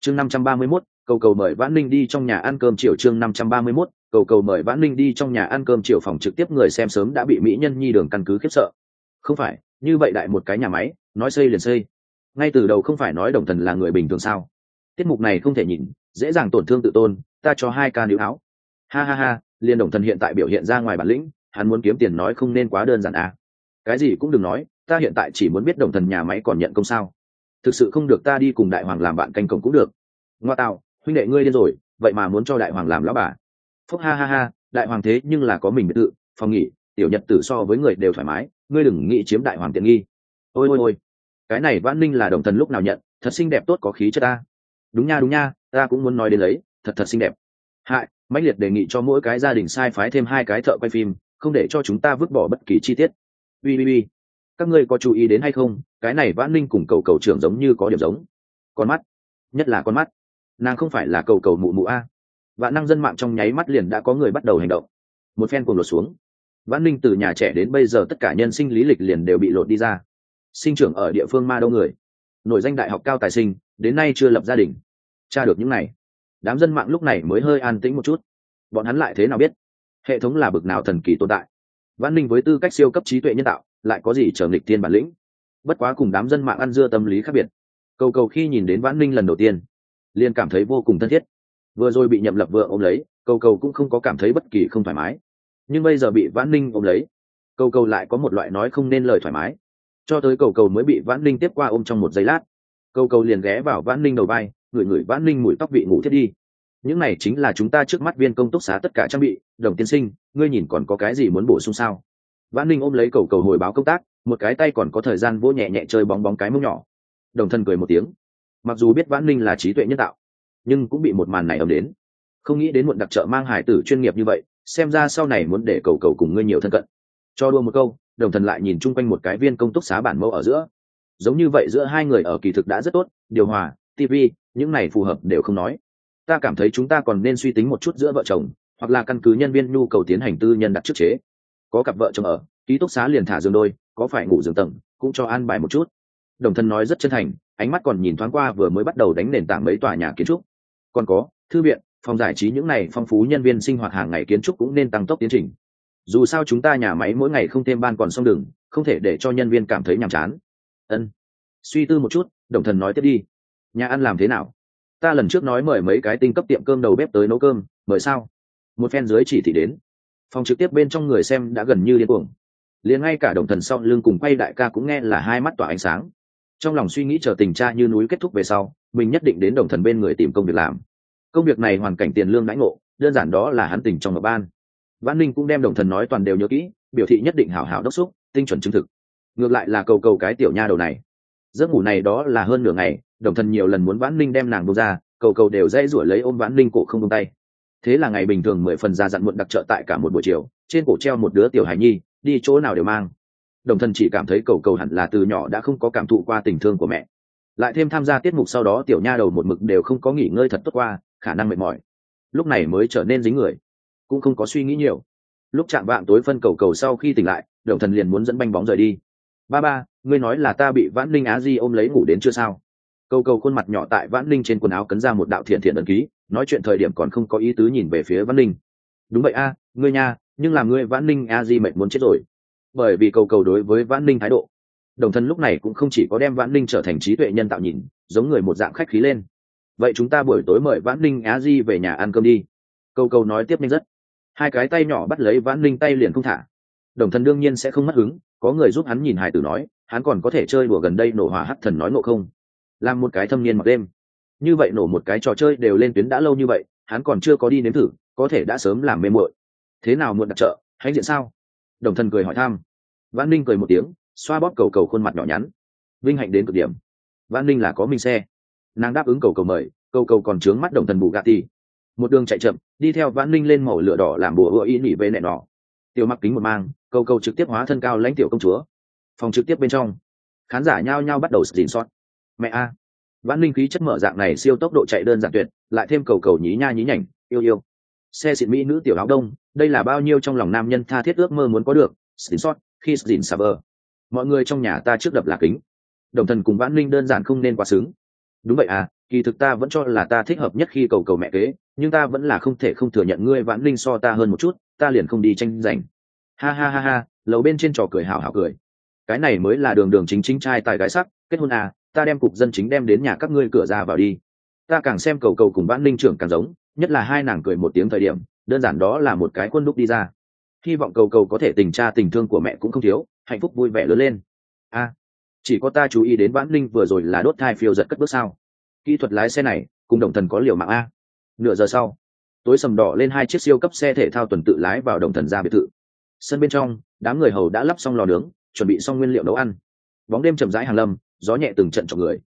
Chương năm trăm ba mươi mốt, cầu cầu mời vãn ninh đi trong nhà ăn cơm chiều. Chương năm trăm ba mươi mốt, cầu cầu mời vãn ninh đi trong nhà ăn cơm chiều phòng trực tiếp người xem sớm đã bị mỹ nhân nhi đường căn cứ khiếp sợ. Không phải, như vậy đại một cái nhà máy, nói xây liền xây. Ngay từ đầu không phải nói đồng thần là người bình thường sao? Tiết mục này không thể nhìn, dễ dàng tổn thương tự tôn, ta cho hai ca nữ áo. Ha ha ha, liên đồng thần hiện tại biểu hiện ra ngoài bản lĩnh, hắn muốn kiếm tiền nói không nên quá đơn giản à. cái gì cũng đừng nói, ta hiện tại chỉ muốn biết đồng thần nhà máy còn nhận công sao. Thực sự không được ta đi cùng đại hoàng làm bạn canh cổng cũng được. Ngoa tạo, huynh đệ ngươi điên rồi, vậy mà muốn cho đại hoàng làm lão bà. Phúc ha ha ha, đại hoàng thế nhưng là có mình biệt tự phòng nghỉ, tiểu nhật tử so với người đều thoải mái, ngươi đừng nghĩ chiếm đại hoàng tiện nghi. Ôi ôi ôi. Cái này vãn ninh là đồng thần lúc nào nhận, thật xinh đẹp tốt có khí chất ta đúng nha đúng nha, ta cũng muốn nói đến lấy, thật thật xinh đẹp. Hại, mãnh liệt đề nghị cho mỗi cái gia đình sai phái thêm hai cái thợ quay phim, không để cho chúng ta vứt bỏ bất kỳ chi tiết. Ui ui ui các ngươi có chú ý đến hay không? Cái này vãn linh cùng cầu cầu trưởng giống như có điểm giống. Con mắt. Nhất là con mắt. Nàng không phải là cầu cầu mụ mụ a. Vạn năng dân mạng trong nháy mắt liền đã có người bắt đầu hành động. Một phen cùng lột xuống. Vãn linh từ nhà trẻ đến bây giờ tất cả nhân sinh lý lịch liền đều bị lột đi ra. Sinh trưởng ở địa phương ma đâu người nội danh đại học cao tài sinh, đến nay chưa lập gia đình. Tra được những này, đám dân mạng lúc này mới hơi an tĩnh một chút. Bọn hắn lại thế nào biết? Hệ thống là bực nào thần kỳ tồn tại? Văn minh với tư cách siêu cấp trí tuệ nhân tạo, lại có gì trở nghịch tiên bản lĩnh? Bất quá cùng đám dân mạng ăn dưa tâm lý khác biệt. Cầu cầu khi nhìn đến vãn ninh lần đầu tiên, liền cảm thấy vô cùng thân thiết. Vừa rồi bị nhậm lập vợ ôm lấy, cầu cầu cũng không có cảm thấy bất kỳ không thoải mái. Nhưng bây giờ bị vãn ninh ôm lấy, cầu cầu lại có một loại nói không nên lời thoải mái cho tới cầu cầu mới bị vãn Linh tiếp qua ôm trong một giây lát. Cầu cầu liền ghé vào vãn Linh đầu vai ngửi ngửi vãn Linh mùi tóc vị ngủ thiết đi. Những này chính là chúng ta trước mắt viên công túc xá tất cả trang bị, đồng tiên sinh, ngươi nhìn còn có cái gì muốn bổ sung sao? Vãn Linh ôm lấy cầu cầu hồi báo công tác, một cái tay còn có thời gian vỗ nhẹ nhẹ chơi bóng bóng cái mông nhỏ. Đồng thân cười một tiếng. Mặc dù biết vãn Linh là trí tuệ nhân tạo, nhưng cũng bị một màn này ấm đến. Không nghĩ đến muộn đặc trợ mang hải tử chuyên nghiệp như vậy, xem ra sau này muốn để cầu cầu cùng ngươi nhiều thân cận. Cho đua một câu đồng thần lại nhìn chung quanh một cái viên công túc xá bản mẫu ở giữa. Giống như vậy giữa hai người ở kỳ thực đã rất tốt, điều hòa tv những này phù hợp đều không nói. Ta cảm thấy chúng ta còn nên suy tính một chút giữa vợ chồng, hoặc là căn cứ nhân viên nhu cầu tiến hành tư nhân đặt trước chế. Có cặp vợ chồng ở, ký túc xá liền thả giường đôi, có phải ngủ giường tầng, cũng cho an bài một chút. Đồng thân nói rất chân thành, ánh mắt còn nhìn thoáng qua vừa mới bắt đầu đánh nền tảng mấy tòa nhà kiến trúc. Còn có, thư viện, phòng giải trí những này phong phú nhân viên sinh hoạt hàng ngày kiến trúc cũng nên tăng tốc tiến trình dù sao chúng ta nhà máy mỗi ngày không thêm ban còn xong đường, không thể để cho nhân viên cảm thấy nhàm chán. Ân. Suy tư một chút, đồng thần nói tiếp đi. Nhà ăn làm thế nào? Ta lần trước nói mời mấy cái tinh cấp tiệm cơm đầu bếp tới nấu cơm, mời sao? Một phen dưới chỉ thị đến. Phòng trực tiếp bên trong người xem đã gần như điên cuồng. Liền ngay cả đồng thần sau lưng cùng quay đại ca cũng nghe là hai mắt tỏa ánh sáng. Trong lòng suy nghĩ chờ tình cha như núi kết thúc về sau, mình nhất định đến đồng thần bên người tìm công việc làm. Công việc này hoàn cảnh tiền lương đãi ngộ, đơn giản đó là hắn tình trong ngọc ban văn ninh cũng đem đồng thần nói toàn đều nhớ kỹ, biểu thị nhất định hảo hảo đốc xúc, tinh chuẩn chứng thực. Ngược lại là cầu cầu cái tiểu nha đầu này. Giấc ngủ này đó là hơn nửa ngày, đồng thần nhiều lần muốn vãn ninh đem nàng bông ra, cầu cầu đều dây rủi lấy ôm vãn ninh cổ không buông tay. Thế là ngày bình thường mười phần ra dặn muộn đặc trợ tại cả một buổi chiều, trên cổ treo một đứa tiểu hải nhi, đi chỗ nào đều mang. Đồng thần chỉ cảm thấy cầu cầu hẳn là từ nhỏ đã không có cảm thụ qua tình thương của mẹ. Lại thêm tham gia tiết mục sau đó tiểu nha đầu một mực đều không có nghỉ ngơi thật tốt qua, khả năng mệt mỏi. Lúc này mới trở nên dính người cũng không có suy nghĩ nhiều. Lúc chạm vạn tối phân cầu cầu sau khi tỉnh lại, đồng thần liền muốn dẫn banh bóng rời đi. Ba ba, ngươi nói là ta bị vãn linh á di ôm lấy ngủ đến chưa sao? Cầu cầu khuôn mặt nhỏ tại vãn linh trên quần áo cấn ra một đạo thiện thiện ẩn ký, nói chuyện thời điểm còn không có ý tứ nhìn về phía vãn linh đúng vậy a, ngươi nha, nhưng làm ngươi vãn linh a di mệnh muốn chết rồi. Bởi vì cầu cầu đối với vãn linh thái độ, đồng thân lúc này cũng không chỉ có đem vãn linh trở thành trí tuệ nhân tạo nhìn, giống người một dạng khách khí lên. Vậy chúng ta buổi tối mời vãn linh á di về nhà ăn cơm đi. Cầu cầu nói tiếp nhanh rất hai cái tay nhỏ bắt lấy vãn linh tay liền không thả. Đồng thân đương nhiên sẽ không mất hứng, có người giúp hắn nhìn Hải tử nói, hắn còn có thể chơi đùa gần đây nổ hỏa hắt thần nói ngộ không? Làm một cái thâm niên mặc đêm. Như vậy nổ một cái trò chơi đều lên tuyến đã lâu như vậy, hắn còn chưa có đi nếm thử, có thể đã sớm làm mê muội. Thế nào muộn đặt chợ hãy diện sao? Đồng thân cười hỏi thăm. Văn ninh cười một tiếng, xoa bóp cầu cầu khuôn mặt nhỏ nhắn. Vinh hạnh đến cực điểm. Văn ninh là có minh xe. Nàng đáp ứng cầu cầu mời, cầu cầu còn trướng mắt đồng thần bù gà ti một đường chạy chậm, đi theo Vãn ninh lên màu lửa đỏ làm bùa ưa ý nỉ về nẹ nọ. Tiểu mặc kính một mang cầu cầu trực tiếp hóa thân cao lãnh tiểu công chúa. Phòng trực tiếp bên trong, khán giả nhao nhao bắt đầu dình sót. Mẹ a. Vãn ninh khí chất mở dạng này siêu tốc độ chạy đơn giản tuyệt, lại thêm cầu cầu nhí nha nhí nhảnh, yêu yêu. Xe xịn mỹ nữ tiểu áo đông, đây là bao nhiêu trong lòng nam nhân tha thiết ước mơ muốn có được xin sót, khi dìn bờ. mọi người trong nhà ta trước đập là kính. Đồng thần cùng vãn linh đơn giản không nên quá xứng đúng vậy à kỳ thực ta vẫn cho là ta thích hợp nhất khi cầu cầu mẹ kế, nhưng ta vẫn là không thể không thừa nhận ngươi vãn linh so ta hơn một chút, ta liền không đi tranh giành. Ha ha ha ha, lầu bên trên trò cười hào hào cười. Cái này mới là đường đường chính chính trai tài gái sắc, kết hôn à ta đem cục dân chính đem đến nhà các ngươi cửa ra vào đi. Ta càng xem cầu cầu cùng vãn linh trưởng càng giống, nhất là hai nàng cười một tiếng thời điểm, đơn giản đó là một cái quân đúc đi ra. Hy vọng cầu cầu có thể tình cha tình thương của mẹ cũng không thiếu, hạnh phúc vui vẻ lớn lên. A chỉ có ta chú ý đến vãn linh vừa rồi là đốt thai phiêu giật cất bước sao. Kỹ thuật lái xe này, cùng đồng thần có liều mạng a? Nửa giờ sau, tối sầm đỏ lên hai chiếc siêu cấp xe thể thao tuần tự lái vào đồng thần ra biệt thự. Sân bên trong, đám người hầu đã lắp xong lò nướng, chuẩn bị xong nguyên liệu nấu ăn. Bóng đêm chậm rãi hàng lâm, gió nhẹ từng trận cho người.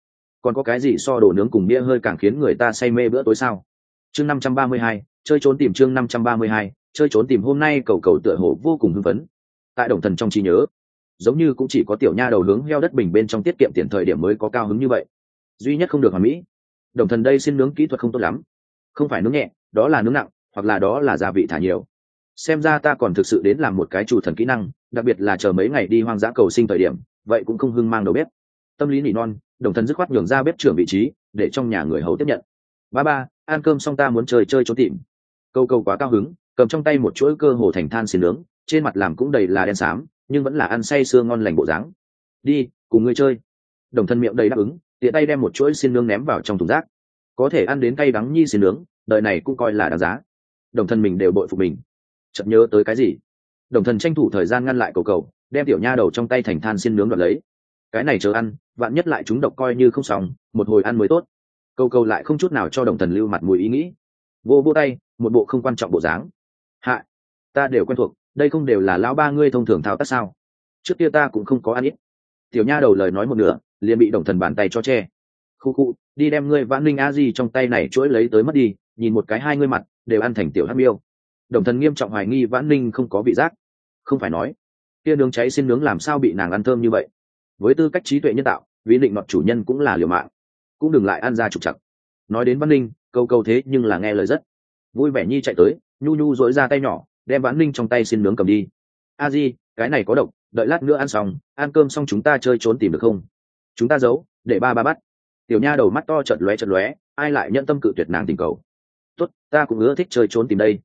Còn có cái gì so đồ nướng cùng bia hơi càng khiến người ta say mê bữa tối sao? Chương năm trăm ba mươi hai, chơi trốn tìm chương năm trăm ba mươi hai, chơi trốn tìm hôm nay cầu cầu tựa hồ vô cùng hưng phấn. Tại đồng thần trong trí nhớ giống như cũng chỉ có tiểu nha đầu hướng heo đất bình bên trong tiết kiệm tiền thời điểm mới có cao hứng như vậy. Duy nhất không được hoàn mỹ. Đồng thần đây xin nướng kỹ thuật không tốt lắm. Không phải nướng nhẹ, đó là nướng nặng, hoặc là đó là gia vị thả nhiều. Xem ra ta còn thực sự đến làm một cái chủ thần kỹ năng, đặc biệt là chờ mấy ngày đi hoang dã cầu sinh thời điểm, vậy cũng không hưng mang đầu bếp. Tâm lý nỉ non, đồng thần dứt khoát nhường ra bếp trưởng vị trí, để trong nhà người hầu tiếp nhận. Ba ba, ăn cơm xong ta muốn chơi chơi trốn tìm. Câu câu quá cao hứng, cầm trong tay một chuỗi cơ hồ thành than xin nướng, trên mặt làm cũng đầy là đen xám nhưng vẫn là ăn say sưa ngon lành bộ dáng. Đi, cùng ngươi chơi. Đồng thân miệng đầy đáp ứng, tiện tay đem một chuỗi xin nướng ném vào trong thùng rác. Có thể ăn đến cay đắng nhi xin nướng, đời này cũng coi là đáng giá. Đồng thân mình đều bội phục mình. Chợt nhớ tới cái gì? Đồng thần tranh thủ thời gian ngăn lại cầu cầu, đem tiểu nha đầu trong tay thành than xin nướng đoạt lấy. Cái này chờ ăn, vạn nhất lại chúng độc coi như không xong, một hồi ăn mới tốt. Cầu cầu lại không chút nào cho đồng thần lưu mặt mùi ý nghĩ. Vô vô tay, một bộ không quan trọng bộ dáng. Hạ, ta đều quen thuộc đây không đều là lão ba ngươi thông thường thao tác sao? Trước kia ta cũng không có ăn ít. Tiểu nha đầu lời nói một nửa, liền bị đồng thần bàn tay cho che. Khu khu, đi đem ngươi vãn linh a di trong tay này chuỗi lấy tới mất đi, nhìn một cái hai ngươi mặt, đều ăn thành tiểu hát miêu. Đồng thần nghiêm trọng hoài nghi vãn linh không có vị giác. Không phải nói, kia nướng cháy xin nướng làm sao bị nàng ăn thơm như vậy? Với tư cách trí tuệ nhân tạo, vì định mọt chủ nhân cũng là liều mạng. Cũng đừng lại ăn ra trục chặt nói đến văn linh câu câu thế nhưng là nghe lời rất. Vui vẻ nhi chạy tới, nhu nhu dỗi ra tay nhỏ đem vãn ninh trong tay xin nướng cầm đi. A di, cái này có độc, đợi lát nữa ăn xong, ăn cơm xong chúng ta chơi trốn tìm được không? Chúng ta giấu, để ba ba bắt. Tiểu nha đầu mắt to chật lóe chật lóe, ai lại nhận tâm cự tuyệt nàng tình cầu? Tốt, ta cũng ưa thích chơi trốn tìm đây.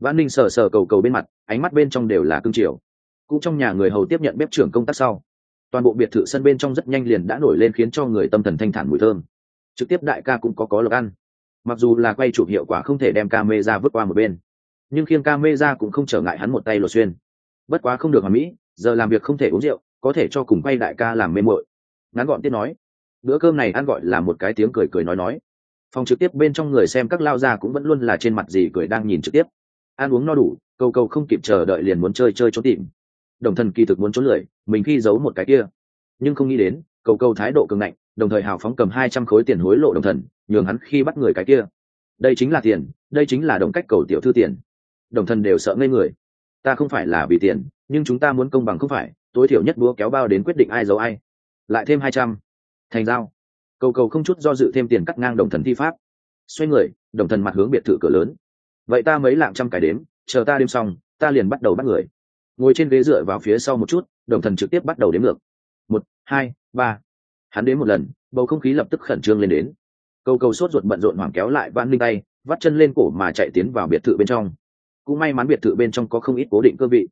Vãn ninh sờ sờ cầu cầu bên mặt, ánh mắt bên trong đều là cương triều. Cũng trong nhà người hầu tiếp nhận bếp trưởng công tác sau, toàn bộ biệt thự sân bên trong rất nhanh liền đã nổi lên khiến cho người tâm thần thanh thản mùi thơm. Trực tiếp đại ca cũng có có lộc ăn. Mặc dù là quay chụp hiệu quả không thể đem ca mê ra vứt qua một bên nhưng khiêng ca mê ra cũng không trở ngại hắn một tay lột xuyên. Bất quá không được hoàn mỹ, giờ làm việc không thể uống rượu, có thể cho cùng quay đại ca làm mê mội ngắn gọn tiếp nói, bữa cơm này ăn gọi là một cái tiếng cười cười nói nói. Phòng trực tiếp bên trong người xem các lao gia cũng vẫn luôn là trên mặt gì cười đang nhìn trực tiếp. Ăn uống no đủ câu câu không kịp chờ đợi liền muốn chơi chơi trốn tìm. Đồng thần kỳ thực muốn trốn lười, mình khi giấu một cái kia. Nhưng không nghĩ đến, cầu câu thái độ cường ngạnh, đồng thời hào phóng cầm hai trăm khối tiền hối lộ đồng thần, nhường hắn khi bắt người cái kia. Đây chính là tiền, đây chính là đồng cách cầu tiểu thư tiền đồng thần đều sợ ngây người. Ta không phải là vì tiền, nhưng chúng ta muốn công bằng không phải, tối thiểu nhất búa kéo bao đến quyết định ai giấu ai. Lại thêm hai trăm. Thành giao. Cầu cầu không chút do dự thêm tiền cắt ngang đồng thần thi pháp. Xoay người, đồng thần mặt hướng biệt thự cửa lớn. Vậy ta mấy lạng trăm cái đếm, chờ ta đêm xong, ta liền bắt đầu bắt người. Ngồi trên ghế dựa vào phía sau một chút, đồng thần trực tiếp bắt đầu đếm ngược. Một, hai, ba. Hắn đến một lần, bầu không khí lập tức khẩn trương lên đến. Cầu cầu sốt ruột bận rộn hoảng kéo lại van linh tay, vắt chân lên cổ mà chạy tiến vào biệt thự bên trong cũng may mắn biệt thự bên trong có không ít cố định cơ vị.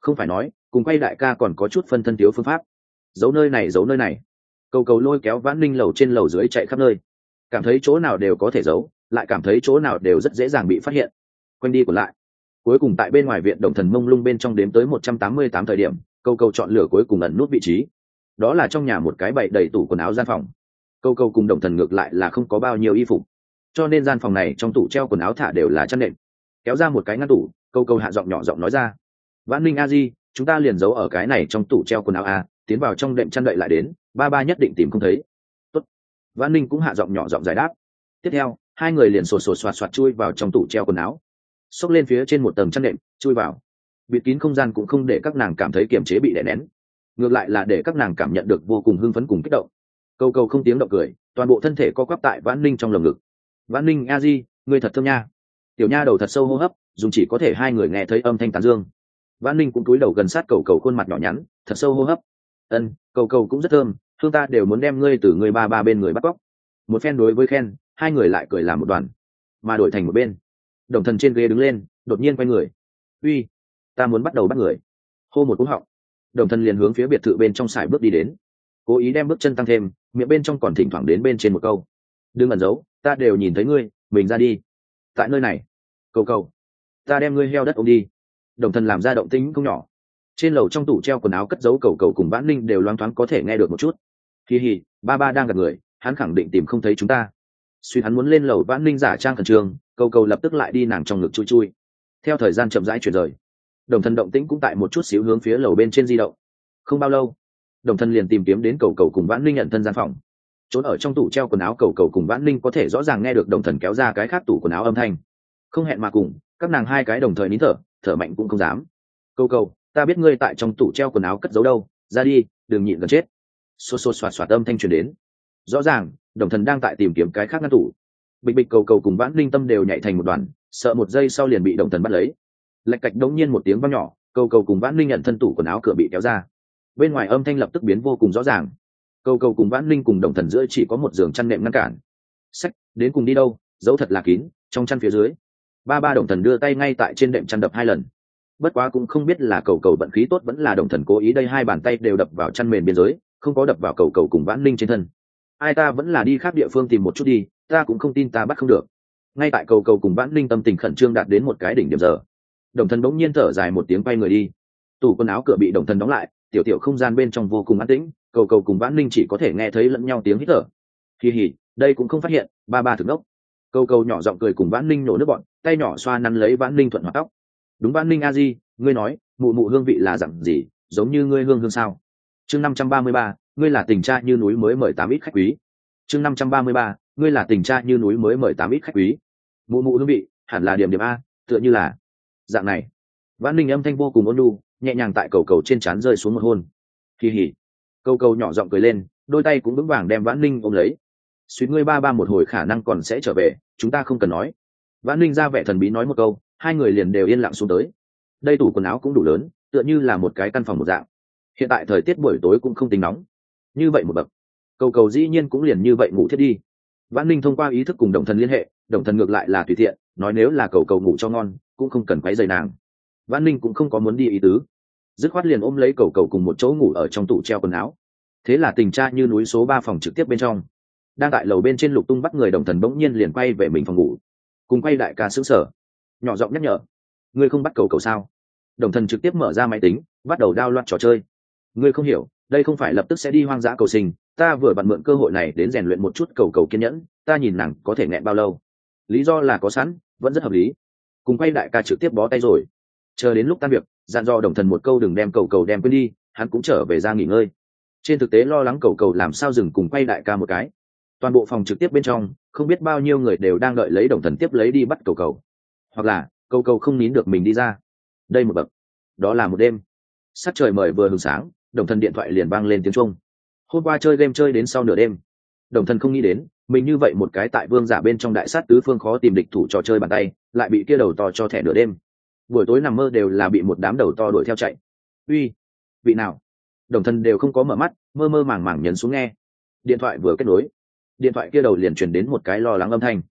Không phải nói, cùng quay đại ca còn có chút phân thân thiếu phương pháp. Giấu nơi này, giấu nơi này. Cầu cầu lôi kéo vãn linh lầu trên lầu dưới chạy khắp nơi. Cảm thấy chỗ nào đều có thể giấu, lại cảm thấy chỗ nào đều rất dễ dàng bị phát hiện. Quanh đi còn lại. Cuối cùng tại bên ngoài viện đồng thần mông lung bên trong đếm tới một trăm tám mươi tám thời điểm câu câu chọn lửa cuối cùng ẩn nút vị trí. Đó là trong nhà một cái bậy đầy tủ quần áo gian phòng. Câu câu cùng đồng thần ngược lại là không có bao nhiêu y phục. Cho nên gian phòng này trong tủ treo quần áo thả đều là chăn nệm kéo ra một cái ngăn tủ, câu câu hạ giọng nhỏ giọng nói ra. Vãn ninh a di, chúng ta liền giấu ở cái này trong tủ treo quần áo a, tiến vào trong đệm chăn đậy lại đến, ba ba nhất định tìm không thấy. Tốt. vãn ninh cũng hạ giọng nhỏ giọng giải đáp. Tiếp theo, hai người liền sổ sổ soạt soạt chui vào trong tủ treo quần áo. Xốc lên phía trên một tầng chăn đệm, chui vào. Bịt kín không gian cũng không để các nàng cảm thấy kiềm chế bị đè nén. Ngược lại là để các nàng cảm nhận được vô cùng hưng phấn cùng kích động. Câu câu không tiếng động cười, toàn bộ thân thể co quắp tại vãn ninh trong lồng ngực. Vãn ninh a di người thật thơm nha tiểu nha đầu thật sâu hô hấp, dùng chỉ có thể hai người nghe thấy âm thanh tán dương. Văn ninh cũng cúi đầu gần sát cầu cầu khuôn mặt nhỏ nhắn, thật sâu hô hấp. Ân, cầu cầu cũng rất thơm thương ta đều muốn đem ngươi từ người ba ba bên người bắt cóc. Một phen đối với khen, hai người lại cười làm một đoàn, mà đổi thành một bên. Đồng thần trên ghế đứng lên, đột nhiên quay người. Uy, ta muốn bắt đầu bắt người. Hô một cú họng. Đồng thần liền hướng phía biệt thự bên trong sải bước đi đến. Cố ý đem bước chân tăng thêm, miệng bên trong còn thỉnh thoảng đến bên trên một câu. Đừng ẩn giấu, ta đều nhìn thấy ngươi, mình ra đi tại nơi này. Cầu cầu, ta đem ngươi heo đất ôm đi. Đồng thần làm ra động tính không nhỏ. Trên lầu trong tủ treo quần áo cất giấu cầu cầu cùng vãn linh đều loáng thoáng có thể nghe được một chút. Kỳ hì ba ba đang gặp người, hắn khẳng định tìm không thấy chúng ta. Suy hắn muốn lên lầu vãn linh giả trang khẩn trương, cầu cầu lập tức lại đi nàng trong ngực chui chui. Theo thời gian chậm rãi chuyển rời, đồng thần động tĩnh cũng tại một chút xíu hướng phía lầu bên trên di động. Không bao lâu, đồng thần liền tìm kiếm đến cầu cầu cùng vãn linh nhận thân gian phòng trốn ở trong tủ treo quần áo cầu cầu cùng vãn linh có thể rõ ràng nghe được đồng thần kéo ra cái khác tủ quần áo âm thanh. Không hẹn mà cùng, các nàng hai cái đồng thời nín thở thở mạnh cũng không dám. Cầu cầu, ta biết ngươi tại trong tủ treo quần áo cất giấu đâu, ra đi, đừng nhịn gần chết. Xô xô xoạt xoạt âm thanh truyền đến. Rõ ràng, đồng thần đang tại tìm kiếm cái khác ngăn tủ. Bịch bịch cầu cầu cùng vãn linh tâm đều nhảy thành một đoàn, sợ một giây sau liền bị đồng thần bắt lấy. Lạch cạch đống nhiên một tiếng văng nhỏ, cầu cầu cùng vãn linh nhận thân tủ quần áo cửa bị kéo ra. Bên ngoài âm thanh lập tức biến vô cùng rõ ràng cầu cầu cùng vãn linh cùng đồng thần giữa chỉ có một giường chăn nệm ngăn cản. Sách, đến cùng đi đâu, dấu thật là kín, trong chăn phía dưới. Ba ba đồng thần đưa tay ngay tại trên đệm chăn đập hai lần. Bất quá cũng không biết là cầu cầu vận khí tốt vẫn là đồng thần cố ý đây hai bàn tay đều đập vào chăn mền biên giới, không có đập vào cầu cầu cùng vãn linh trên thân. Ai ta vẫn là đi khác địa phương tìm một chút đi, ta cũng không tin ta bắt không được. Ngay tại cầu cầu cùng vãn linh tâm tình khẩn trương đạt đến một cái đỉnh điểm giờ, đồng thần bỗng nhiên thở dài một tiếng quay người đi. Tủ quần áo cửa bị đồng thần đóng lại, tiểu tiểu không gian bên trong vô cùng an tĩnh cầu cầu cùng vãn linh chỉ có thể nghe thấy lẫn nhau tiếng hít thở. Kỳ hỉ, đây cũng không phát hiện, ba ba thực đốc cầu cầu nhỏ giọng cười cùng vãn linh nổ nước bọn, tay nhỏ xoa nắn lấy vãn linh thuận hoạt tóc. Đúng vãn linh a di, ngươi nói, mụ mụ hương vị là dặn gì, giống như ngươi hương hương sao? Chương năm trăm ba mươi ba, ngươi là tình cha như núi mới mời tám ít khách quý. Chương năm trăm ba mươi ba, ngươi là tình cha như núi mới mời tám ít khách quý. Mụ mụ hương vị, hẳn là điểm điểm a, tựa như là dạng này. Vãn linh âm thanh vô cùng ôn lu nhẹ nhàng tại cầu cầu trên trán rơi xuống một hôn. Kỳ hỉ cầu cầu nhỏ giọng cười lên đôi tay cũng vững vàng đem vãn Ninh ôm lấy. Suýt ngươi ba ba một hồi khả năng còn sẽ trở về chúng ta không cần nói. Vãn Ninh ra vẻ thần bí nói một câu hai người liền đều yên lặng xuống tới. Đây tủ quần áo cũng đủ lớn tựa như là một cái căn phòng một dạng. Hiện tại thời tiết buổi tối cũng không tính nóng. Như vậy một bậc. Cầu cầu dĩ nhiên cũng liền như vậy ngủ thiết đi. Vãn Ninh thông qua ý thức cùng đồng thần liên hệ đồng thần ngược lại là tùy thiện, nói nếu là cầu cầu ngủ cho ngon cũng không cần quấy dày nàng. Vãn Ninh cũng không có muốn đi ý tứ dứt khoát liền ôm lấy cầu cầu cùng một chỗ ngủ ở trong tủ treo quần áo. Thế là tình cha như núi số ba phòng trực tiếp bên trong. Đang tại lầu bên trên lục tung bắt người đồng thần bỗng nhiên liền quay về mình phòng ngủ. Cùng quay đại ca xứng sở. Nhỏ giọng nhắc nhở. Ngươi không bắt cầu cầu sao? Đồng thần trực tiếp mở ra máy tính, bắt đầu đao loạt trò chơi. Ngươi không hiểu, đây không phải lập tức sẽ đi hoang dã cầu sinh. Ta vừa bận mượn cơ hội này đến rèn luyện một chút cầu cầu kiên nhẫn, ta nhìn nàng có thể nghẹn bao lâu. Lý do là có sẵn, vẫn rất hợp lý. Cùng quay đại ca trực tiếp bó tay rồi chờ đến lúc tan việc, dặn dò đồng thần một câu đừng đem cầu cầu đem quên đi, hắn cũng trở về ra nghỉ ngơi. Trên thực tế lo lắng cầu cầu làm sao dừng cùng quay đại ca một cái. Toàn bộ phòng trực tiếp bên trong, không biết bao nhiêu người đều đang đợi lấy đồng thần tiếp lấy đi bắt cầu cầu. Hoặc là, cầu cầu không nín được mình đi ra. Đây một bậc. Đó là một đêm. Sắc trời mời vừa hừng sáng, đồng thần điện thoại liền vang lên tiếng trung hôm qua chơi game chơi đến sau nửa đêm. Đồng thần không nghĩ đến, mình như vậy một cái tại vương giả bên trong đại sát tứ phương khó tìm địch thủ trò chơi bàn tay, lại bị kia đầu to cho thẻ nửa đêm buổi tối nằm mơ đều là bị một đám đầu to đuổi theo chạy. Uy, vị nào? Đồng thân đều không có mở mắt, mơ mơ màng màng nhấn xuống nghe. Điện thoại vừa kết nối, điện thoại kia đầu liền truyền đến một cái lo lắng âm thanh.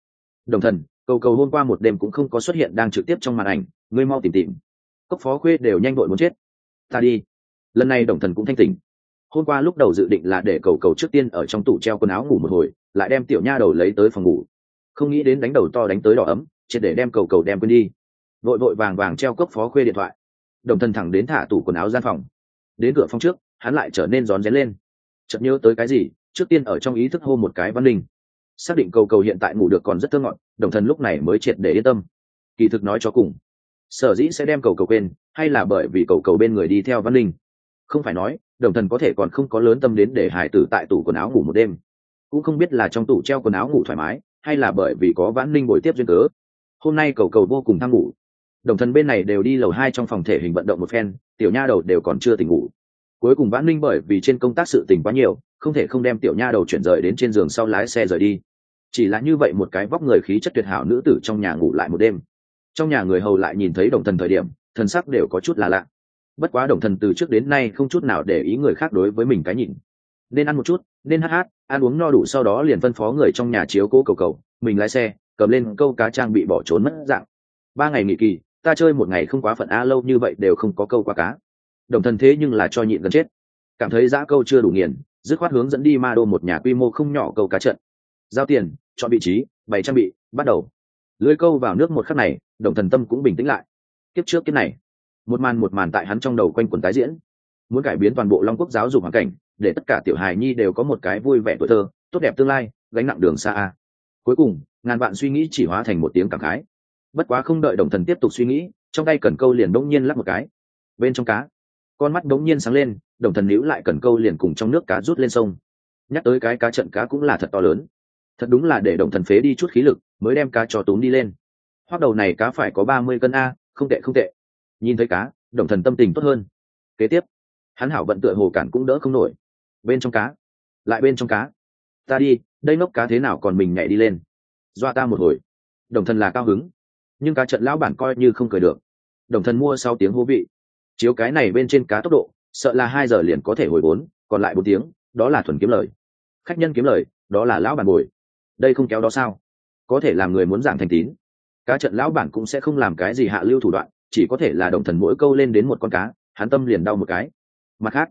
Đồng thần cầu cầu hôm qua một đêm cũng không có xuất hiện đang trực tiếp trong màn ảnh, ngươi mau tìm tìm. Cốc phó khuê đều nhanh đội muốn chết. Ta đi. Lần này đồng thần cũng thanh tỉnh. Hôm qua lúc đầu dự định là để cầu cầu trước tiên ở trong tủ treo quần áo ngủ một hồi, lại đem tiểu nha đầu lấy tới phòng ngủ. Không nghĩ đến đánh đầu to đánh tới đỏ ấm chỉ để đem cầu cầu đem quên đi vội vội vàng vàng treo cốc phó khuê điện thoại. Đồng thần thẳng đến thả tủ quần áo gian phòng. Đến cửa phòng trước, hắn lại trở nên rón rén lên. Chợt nhớ tới cái gì, trước tiên ở trong ý thức hô một cái văn linh. Xác định cầu cầu hiện tại ngủ được còn rất thơ ngọn đồng thần lúc này mới triệt để yên tâm. Kỳ thực nói cho cùng, sở dĩ sẽ đem cầu cầu quên, hay là bởi vì cầu cầu bên người đi theo văn linh. Không phải nói, đồng thần có thể còn không có lớn tâm đến để hải tử tại tủ quần áo ngủ một đêm. Cũng không biết là trong tủ treo quần áo ngủ thoải mái, hay là bởi vì có vãn linh bồi tiếp duyên cớ. Hôm nay cầu cầu vô cùng tham ngủ đồng thần bên này đều đi lầu hai trong phòng thể hình vận động một phen, tiểu nha đầu đều còn chưa tỉnh ngủ. Cuối cùng vãn linh bởi vì trên công tác sự tình quá nhiều, không thể không đem tiểu nha đầu chuyển rời đến trên giường sau lái xe rời đi. Chỉ là như vậy một cái vóc người khí chất tuyệt hảo nữ tử trong nhà ngủ lại một đêm. Trong nhà người hầu lại nhìn thấy đồng thần thời điểm, thần sắc đều có chút là lạ. Bất quá đồng thần từ trước đến nay không chút nào để ý người khác đối với mình cái nhìn. Nên ăn một chút, nên hát hát, ăn uống no đủ sau đó liền phân phó người trong nhà chiếu cố cầu cầu, mình lái xe, cầm lên câu cá trang bị bỏ trốn mất dạng. Ba ngày nghỉ kỳ ta chơi một ngày không quá phận a lâu như vậy đều không có câu qua cá. Đồng thần thế nhưng là cho nhịn gần chết. Cảm thấy giã câu chưa đủ nghiền, dứt khoát hướng dẫn đi ma đô một nhà quy mô không nhỏ câu cá trận. Giao tiền, chọn vị trí, bày trang bị, bắt đầu. Lưới câu vào nước một khắc này, đồng thần tâm cũng bình tĩnh lại. Kiếp trước kiếp này, một màn một màn tại hắn trong đầu quanh quần tái diễn. Muốn cải biến toàn bộ long quốc giáo dục hoàn cảnh, để tất cả tiểu hài nhi đều có một cái vui vẻ tuổi thơ, tốt đẹp tương lai, gánh nặng đường xa cuối cùng, ngàn vạn suy nghĩ chỉ hóa thành một tiếng cảm khái bất quá không đợi đồng thần tiếp tục suy nghĩ, trong tay cần câu liền đ ỗ n g nhiên lắp một cái. Bên trong cá, con mắt đ ỗ n g nhiên sáng lên, đồng thần níu lại cần câu liền cùng trong nước cá rút lên sông. Nhắc tới cái cá trận cá cũng là thật to lớn. Thật đúng là để đồng thần phế đi chút khí lực, mới đem cá cho túm đi lên. Hoác đầu này cá phải có ba mươi cân a, không tệ không tệ. Nhìn thấy cá, đồng thần tâm tình tốt hơn. Kế tiếp, hắn hảo vận tựa hồ cản cũng đỡ không nổi. Bên trong cá, lại bên trong cá. Ta đi, đây nóc cá thế nào còn mình nhảy đi lên. Dọa ta một hồi. Đồng thần là cao hứng nhưng cá trận lão bản coi như không cười được. Đồng thần mua sau tiếng hô vị. Chiếu cái này bên trên cá tốc độ, sợ là hai giờ liền có thể hồi vốn còn lại bốn tiếng, đó là thuần kiếm lời. Khách nhân kiếm lời, đó là lão bản bồi. Đây không kéo đó sao? Có thể làm người muốn giảng thành tín. Cá trận lão bản cũng sẽ không làm cái gì hạ lưu thủ đoạn, chỉ có thể là đồng thần mỗi câu lên đến một con cá, hắn tâm liền đau một cái. Mặt khác,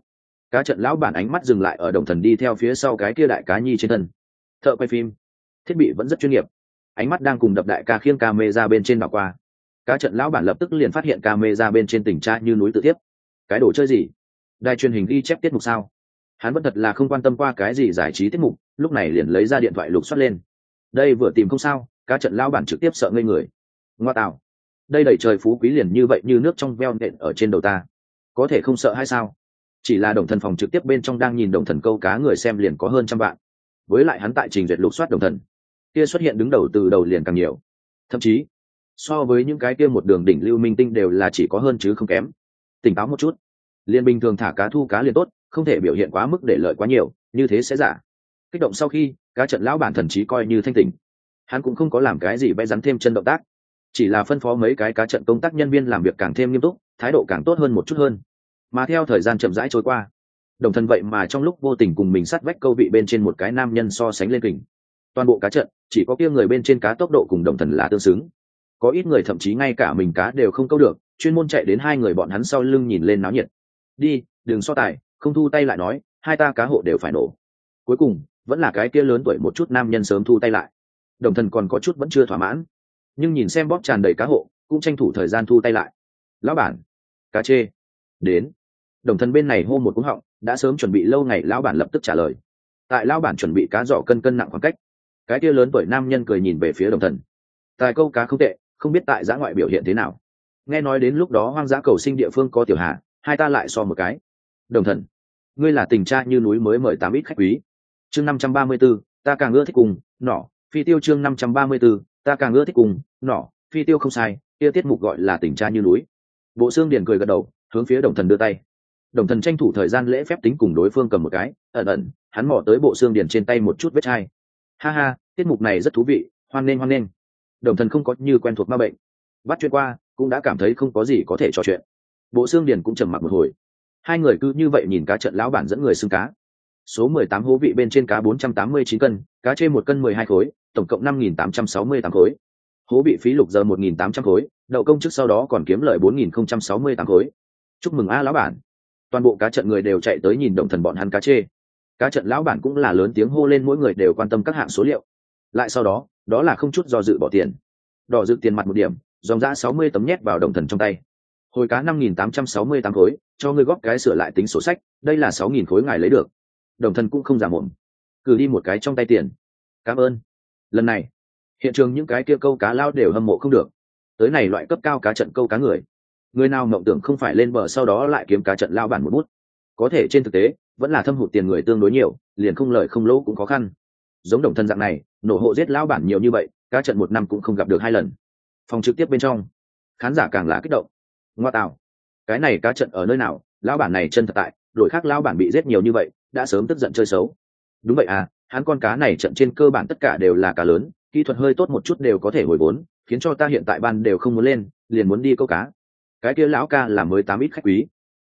cá trận lão bản ánh mắt dừng lại ở đồng thần đi theo phía sau cái kia đại cá nhi trên thân. Thợ quay phim. Thiết bị vẫn rất chuyên nghiệp ánh mắt đang cùng đập đại ca khiêng ca mê ra bên trên đảo qua. Cá trận lão bản lập tức liền phát hiện ca mê ra bên trên tỉnh tra như núi tự tiếp. Cái đồ chơi gì? Đài truyền hình ghi chép tiết mục sao? Hắn vẫn thật là không quan tâm qua cái gì giải trí tiết mục, lúc này liền lấy ra điện thoại lục soát lên. Đây vừa tìm không sao, cá trận lão bản trực tiếp sợ ngây người. Ngoa tạo. Đây đẩy trời phú quý liền như vậy như nước trong veo nện ở trên đầu ta. Có thể không sợ hay sao? Chỉ là đồng thần phòng trực tiếp bên trong đang nhìn đồng thần câu cá người xem liền có hơn trăm vạn. Với lại hắn tại trình duyệt lục soát đồng thần kia xuất hiện đứng đầu từ đầu liền càng nhiều. Thậm chí, so với những cái kia một đường đỉnh lưu minh tinh đều là chỉ có hơn chứ không kém. Tỉnh táo một chút. Liền bình thường thả cá thu cá liền tốt, không thể biểu hiện quá mức để lợi quá nhiều, như thế sẽ giả. Kích động sau khi, cá trận lão bản thần trí coi như thanh tỉnh. Hắn cũng không có làm cái gì vẽ rắn thêm chân động tác. Chỉ là phân phó mấy cái cá trận công tác nhân viên làm việc càng thêm nghiêm túc, thái độ càng tốt hơn một chút hơn. Mà theo thời gian chậm rãi trôi qua, đồng thân vậy mà trong lúc vô tình cùng mình sát vách câu vị bên trên một cái nam nhân so sánh lên kình. Toàn bộ cá trận chỉ có kia người bên trên cá tốc độ cùng đồng thần là tương xứng. Có ít người thậm chí ngay cả mình cá đều không câu được, chuyên môn chạy đến hai người bọn hắn sau lưng nhìn lên náo nhiệt. Đi, đừng so tài, không thu tay lại nói, hai ta cá hộ đều phải nổ. Cuối cùng, vẫn là cái kia lớn tuổi một chút nam nhân sớm thu tay lại. Đồng thần còn có chút vẫn chưa thỏa mãn. Nhưng nhìn xem bóp tràn đầy cá hộ, cũng tranh thủ thời gian thu tay lại. Lão bản, cá chê. Đến. Đồng thần bên này hô một cúng họng, đã sớm chuẩn bị lâu ngày, lão bản lập tức trả lời. Tại lão bản chuẩn bị cá giỏ cân cân nặng khoảng cách cái kia lớn tuổi nam nhân cười nhìn về phía đồng thần. Tài câu cá không tệ, không biết tại giã ngoại biểu hiện thế nào. Nghe nói đến lúc đó hoang dã cầu sinh địa phương có tiểu hạ hai ta lại so một cái. Đồng thần, ngươi là tình cha như núi mới mời tám ít khách quý. Chương năm trăm ba mươi b ố ta càng ưa thích cùng, nỏ, phi tiêu chương năm trăm ba mươi b ố ta càng ưa thích cùng, nỏ, phi tiêu không sai, kia tiết mục gọi là tình cha như núi. Bộ xương điền cười gật đầu, hướng phía đồng thần đưa tay. Đồng thần tranh thủ thời gian lễ phép tính cùng đối phương cầm một cái, ẩn ẩn, hắn mò tới bộ xương điền trên tay một chút vết chai ha ha, tiết mục này rất thú vị, hoan nghênh hoan nghênh. Đồng thần không có như quen thuộc ma bệnh. Bắt chuyện qua, cũng đã cảm thấy không có gì có thể trò chuyện. Bộ xương điền cũng trầm mặc một hồi. Hai người cứ như vậy nhìn cá trận lão bản dẫn người xưng cá. Số mười tám hố vị bên trên cá bốn trăm tám mươi chín cân, cá trên một cân mười hai khối, tổng cộng năm nghìn tám trăm sáu mươi tám khối. Hố bị phí lục giờ một nghìn tám trăm khối, đậu công chức sau đó còn kiếm lời bốn nghìn không trăm sáu mươi tám khối. Chúc mừng a lão bản. Toàn bộ cá trận người đều chạy tới nhìn động thần bọn hắn cá chê cá trận lão bản cũng là lớn tiếng hô lên mỗi người đều quan tâm các hạng số liệu. Lại sau đó đó là không chút do dự bỏ tiền. Đỏ dự tiền mặt một điểm, dòng ra sáu mươi tấm nhét vào đồng thần trong tay. Hồi cá năm nghìn tám trăm sáu mươi tám khối, cho ngươi góp cái sửa lại tính sổ sách, đây là sáu nghìn khối ngài lấy được. Đồng thần cũng không giả mồm. Cử đi một cái trong tay tiền. Cảm ơn. Lần này, hiện trường những cái kia câu cá lao đều hâm mộ không được. Tới này loại cấp cao cá trận câu cá người. Người nào mộng tưởng không phải lên bờ sau đó lại kiếm cá trận lao bản một bút có thể trên thực tế, vẫn là thâm hụt tiền người tương đối nhiều, liền không lời không lỗ cũng khó khăn. Giống đồng thân dạng này, nổ hộ giết lão bản nhiều như vậy, cá trận một năm cũng không gặp được hai lần. Phòng trực tiếp bên trong, khán giả càng là kích động. Ngoa tạo, cái này cá trận ở nơi nào, lão bản này chân thật tại đội khác lão bản bị giết nhiều như vậy, đã sớm tức giận chơi xấu. Đúng vậy à hắn con cá này trận trên cơ bản tất cả đều là cá lớn, kỹ thuật hơi tốt một chút đều có thể hồi vốn, khiến cho ta hiện tại ban đều không muốn lên, liền muốn đi câu cá. Cái kia lão ca là mới tám ít khách quý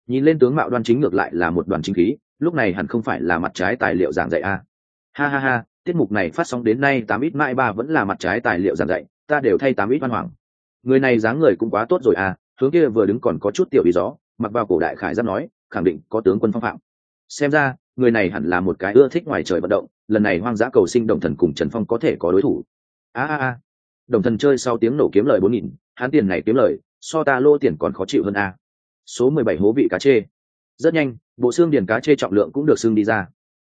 nhìn lên tướng mạo đoan chính ngược lại là một đoàn chính khí, lúc này hẳn không phải là mặt trái tài liệu giảng dạy a à. ha ha ha, tiết mục này phát sóng đến nay tám ít mãi ba vẫn là mặt trái tài liệu giảng dạy, ta đều thay tám ít văn hoàng người này dáng người cũng quá tốt rồi à hướng kia vừa đứng còn có chút tiểu ý gió, mặc vào cổ đại khải giáp nói, khẳng định có tướng quân phong phạm. Xem ra, người này hẳn là một cái ưa thích ngoài trời vận động, lần này hoang dã cầu sinh đồng thần cùng trần phong có thể có đối thủ. A a a. Đồng thần chơi sau tiếng nổ kiếm lời bốn nghìn, hắn tiền này kiếm lời, so ta lô tiền còn khó chịu hơn a số mười bảy hố vị cá chê. Rất nhanh, bộ xương điền cá chê trọng lượng cũng được xương đi ra.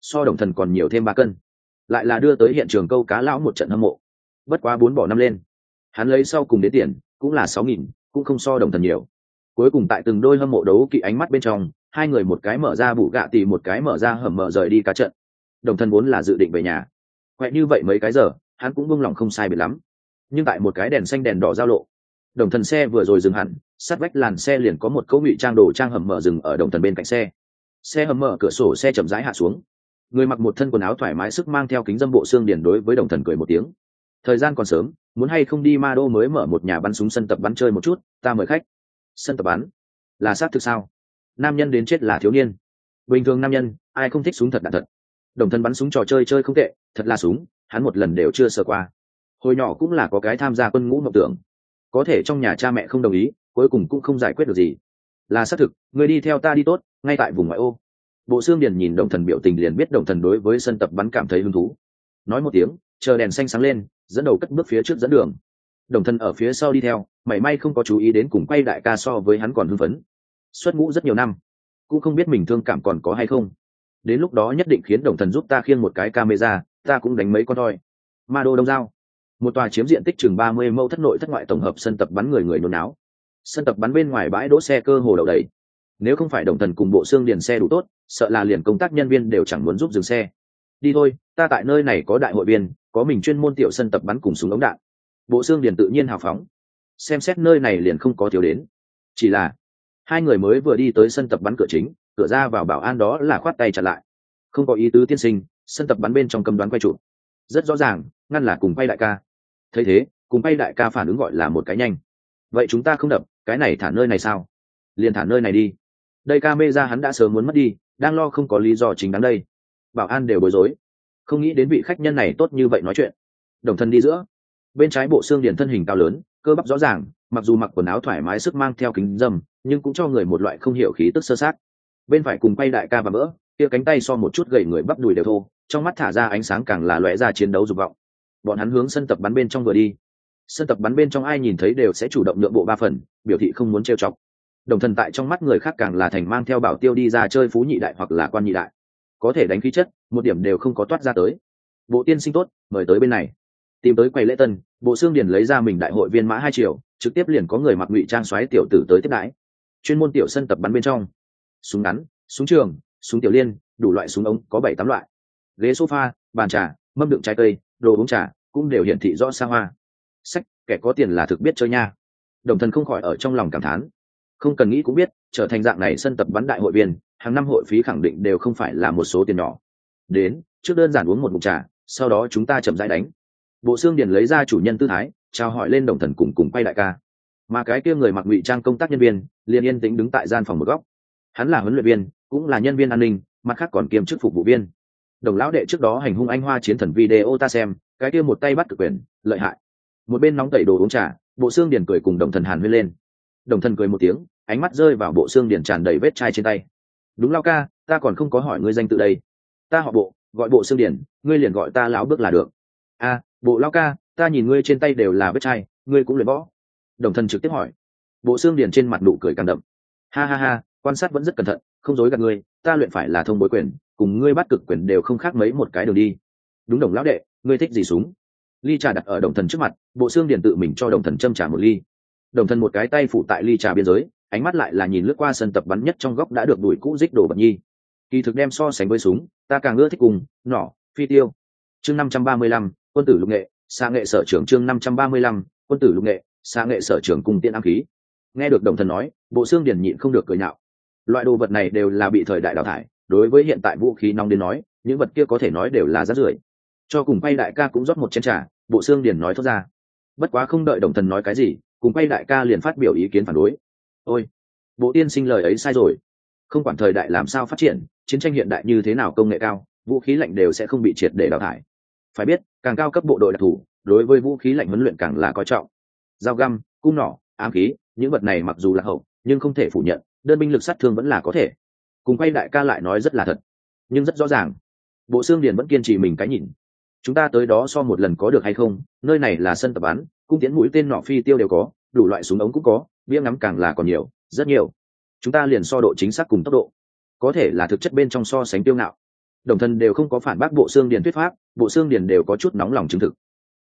So đồng thần còn nhiều thêm ba cân. Lại là đưa tới hiện trường câu cá lão một trận hâm mộ. Bất quá bốn bỏ năm lên. Hắn lấy sau cùng đến tiền, cũng là sáu nghìn, cũng không so đồng thần nhiều. Cuối cùng tại từng đôi hâm mộ đấu kỵ ánh mắt bên trong, hai người một cái mở ra bụ gạ tì, một cái mở ra hầm mở rời đi cá trận. Đồng thần vốn là dự định về nhà. Quẹt như vậy mấy cái giờ, hắn cũng buông lòng không sai biệt lắm. Nhưng tại một cái đèn xanh đèn đỏ giao lộ đồng thần xe vừa rồi dừng hẳn, sát vách làn xe liền có một cấu ngụy trang đồ trang hầm mở dừng ở đồng thần bên cạnh xe. Xe hầm mở cửa sổ xe chậm rãi hạ xuống. Người mặc một thân quần áo thoải mái sức mang theo kính dâm bộ xương điển đối với đồng thần cười một tiếng. Thời gian còn sớm, muốn hay không đi ma đô mới mở một nhà bắn súng sân tập bắn chơi một chút, ta mời khách. Sân tập bắn? Là xác thực sao? Nam nhân đến chết là thiếu niên. Bình thường nam nhân, ai không thích súng thật đạn thật. Đồng thân bắn súng trò chơi chơi không tệ, thật là súng, hắn một lần đều chưa sơ qua. Hồi nhỏ cũng là có cái tham gia quân ngũ mộng tưởng có thể trong nhà cha mẹ không đồng ý, cuối cùng cũng không giải quyết được gì. Là xác thực, người đi theo ta đi tốt, ngay tại vùng ngoại ô. Bộ xương điền nhìn đồng thần biểu tình liền biết đồng thần đối với sân tập bắn cảm thấy hứng thú. Nói một tiếng, chờ đèn xanh sáng lên, dẫn đầu cất bước phía trước dẫn đường. Đồng thần ở phía sau đi theo, mảy may không có chú ý đến cùng quay đại ca so với hắn còn hưng phấn. Xuất ngũ rất nhiều năm, cũng không biết mình thương cảm còn có hay không. Đến lúc đó nhất định khiến đồng thần giúp ta khiêng một cái camera, ta cũng đánh mấy con thoi ma đô đông giao một tòa chiếm diện tích chừng ba mươi mẫu thất nội thất ngoại tổng hợp sân tập bắn người người nôn áo sân tập bắn bên ngoài bãi đỗ xe cơ hồ đậu đầy. Nếu không phải đồng thần cùng bộ xương điền xe đủ tốt, sợ là liền công tác nhân viên đều chẳng muốn giúp dừng xe. Đi thôi, ta tại nơi này có đại hội viên, có mình chuyên môn tiểu sân tập bắn cùng súng ống đạn. Bộ xương điền tự nhiên hào phóng. Xem xét nơi này liền không có thiếu đến. Chỉ là, hai người mới vừa đi tới sân tập bắn cửa chính, cửa ra vào bảo an đó là khoát tay chặn lại. Không có ý tứ tiên sinh, sân tập bắn bên trong cầm đoán quay trụ. Rất rõ ràng, ngăn là cùng quay đại ca thấy thế, cùng bay đại ca phản ứng gọi là một cái nhanh. Vậy chúng ta không đập, cái này thả nơi này sao? Liền thả nơi này đi. Đây ca mê ra hắn đã sớm muốn mất đi, đang lo không có lý do chính đáng đây. Bảo an đều bối rối. Không nghĩ đến vị khách nhân này tốt như vậy nói chuyện. Đồng thân đi giữa. Bên trái bộ xương điển thân hình cao lớn, cơ bắp rõ ràng, mặc dù mặc quần áo thoải mái sức mang theo kính dâm, nhưng cũng cho người một loại không hiểu khí tức sơ sát. Bên phải cùng quay đại ca và mỡ kia cánh tay so một chút gầy người bắp đùi đều thô, trong mắt thả ra ánh sáng càng là lóe ra chiến đấu dục vọng bọn hắn hướng sân tập bắn bên trong vừa đi. Sân tập bắn bên trong ai nhìn thấy đều sẽ chủ động nhượng bộ ba phần, biểu thị không muốn trêu chọc. Đồng thần tại trong mắt người khác càng là thành mang theo bảo tiêu đi ra chơi phú nhị đại hoặc là quan nhị đại. Có thể đánh khí chất, một điểm đều không có toát ra tới. Bộ tiên sinh tốt, mời tới bên này. Tìm tới quầy lễ tân, bộ xương điền lấy ra mình đại hội viên mã hai triệu, trực tiếp liền có người mặc ngụy trang xoáy tiểu tử tới tiếp đãi. Chuyên môn tiểu sân tập bắn bên trong. Súng ngắn, súng trường, súng tiểu liên, đủ loại súng ống, có bảy tám loại. Ghế sofa, bàn trà, mâm đựng trái cây đồ uống trà, cũng đều hiển thị rõ xa hoa. Sách, kẻ có tiền là thực biết chơi nha. Đồng thần không khỏi ở trong lòng cảm thán. Không cần nghĩ cũng biết, trở thành dạng này sân tập bắn đại hội viên, hàng năm hội phí khẳng định đều không phải là một số tiền nhỏ. Đến, trước đơn giản uống một mục trà, sau đó chúng ta chậm rãi đánh. Bộ xương điền lấy ra chủ nhân tư thái trao hỏi lên đồng thần cùng cùng quay đại ca. Mà cái kia người mặc ngụy trang công tác nhân viên, liền yên tĩnh đứng tại gian phòng một góc. Hắn là huấn luyện viên, cũng là nhân viên an ninh, mặt khác còn kiêm chức phục vụ viên đồng lão đệ trước đó hành hung anh hoa chiến thần video ta xem cái kia một tay bắt cực quyền lợi hại. Một bên nóng tẩy đồ uống trà bộ xương điền cười cùng đồng thần hàn huyên lên. Đồng thần cười một tiếng ánh mắt rơi vào bộ xương điền tràn đầy vết chai trên tay. Đúng lao ca ta còn không có hỏi ngươi danh tự đây. Ta họ bộ gọi bộ xương điền ngươi liền gọi ta lão bước là được. A à, bộ lao ca ta nhìn ngươi trên tay đều là vết chai ngươi cũng luyện võ. Đồng thần trực tiếp hỏi. Bộ xương điền trên mặt nụ cười càng đậm. Ha ha ha quan sát vẫn rất cẩn thận không dối gạt ngươi ta luyện phải là thông bối quyền cùng ngươi bắt cực quyền đều không khác mấy một cái đường đi. Đúng đồng lão đệ, ngươi thích gì súng? Ly trà đặt ở đồng thần trước mặt, bộ xương điền tự mình cho đồng thần châm trả một ly. Đồng thần một cái tay phủ tại ly trà biên giới, ánh mắt lại là nhìn lướt qua sân tập bắn nhất trong góc đã được đuổi cũ dích đồ bật nhi. Kỳ thực đem so sánh với súng, ta càng ưa thích cùng, nỏ, phi tiêu. Chương năm trăm ba mươi lăm, quân tử lục nghệ, xa nghệ sở trưởng chương năm trăm ba mươi lăm, quân tử lục nghệ, xa nghệ sở trưởng cùng tiên ám khí. Nghe được đồng thần nói, bộ xương điền nhịn không được cười nhạo. Loại đồ vật này đều là bị thời đại đào thải đối với hiện tại vũ khí nóng đến nói, những vật kia có thể nói đều là rát rưởi. Cho cùng quay đại ca cũng rót một chén trà, bộ xương điền nói thốt ra. Bất quá không đợi đồng thần nói cái gì, cùng quay đại ca liền phát biểu ý kiến phản đối. Ôi, bộ tiên sinh lời ấy sai rồi. Không quản thời đại làm sao phát triển, chiến tranh hiện đại như thế nào công nghệ cao, vũ khí lạnh đều sẽ không bị triệt để đào thải. Phải biết, càng cao cấp bộ đội đặc thù, đối với vũ khí lạnh huấn luyện càng là coi trọng. Dao găm, cung nỏ, ám khí, những vật này mặc dù là hậu, nhưng không thể phủ nhận, đơn binh lực sát thương vẫn là có thể cùng quay đại ca lại nói rất là thật. Nhưng rất rõ ràng, bộ xương điền vẫn kiên trì mình cái nhìn. Chúng ta tới đó so một lần có được hay không, nơi này là sân tập bắn cung tiến mũi tên nọ phi tiêu đều có, đủ loại súng ống cũng có, bia ngắm càng là còn nhiều, rất nhiều. Chúng ta liền so độ chính xác cùng tốc độ. Có thể là thực chất bên trong so sánh tiêu ngạo. Đồng thân đều không có phản bác bộ xương điền thuyết pháp, bộ xương điền đều có chút nóng lòng chứng thực.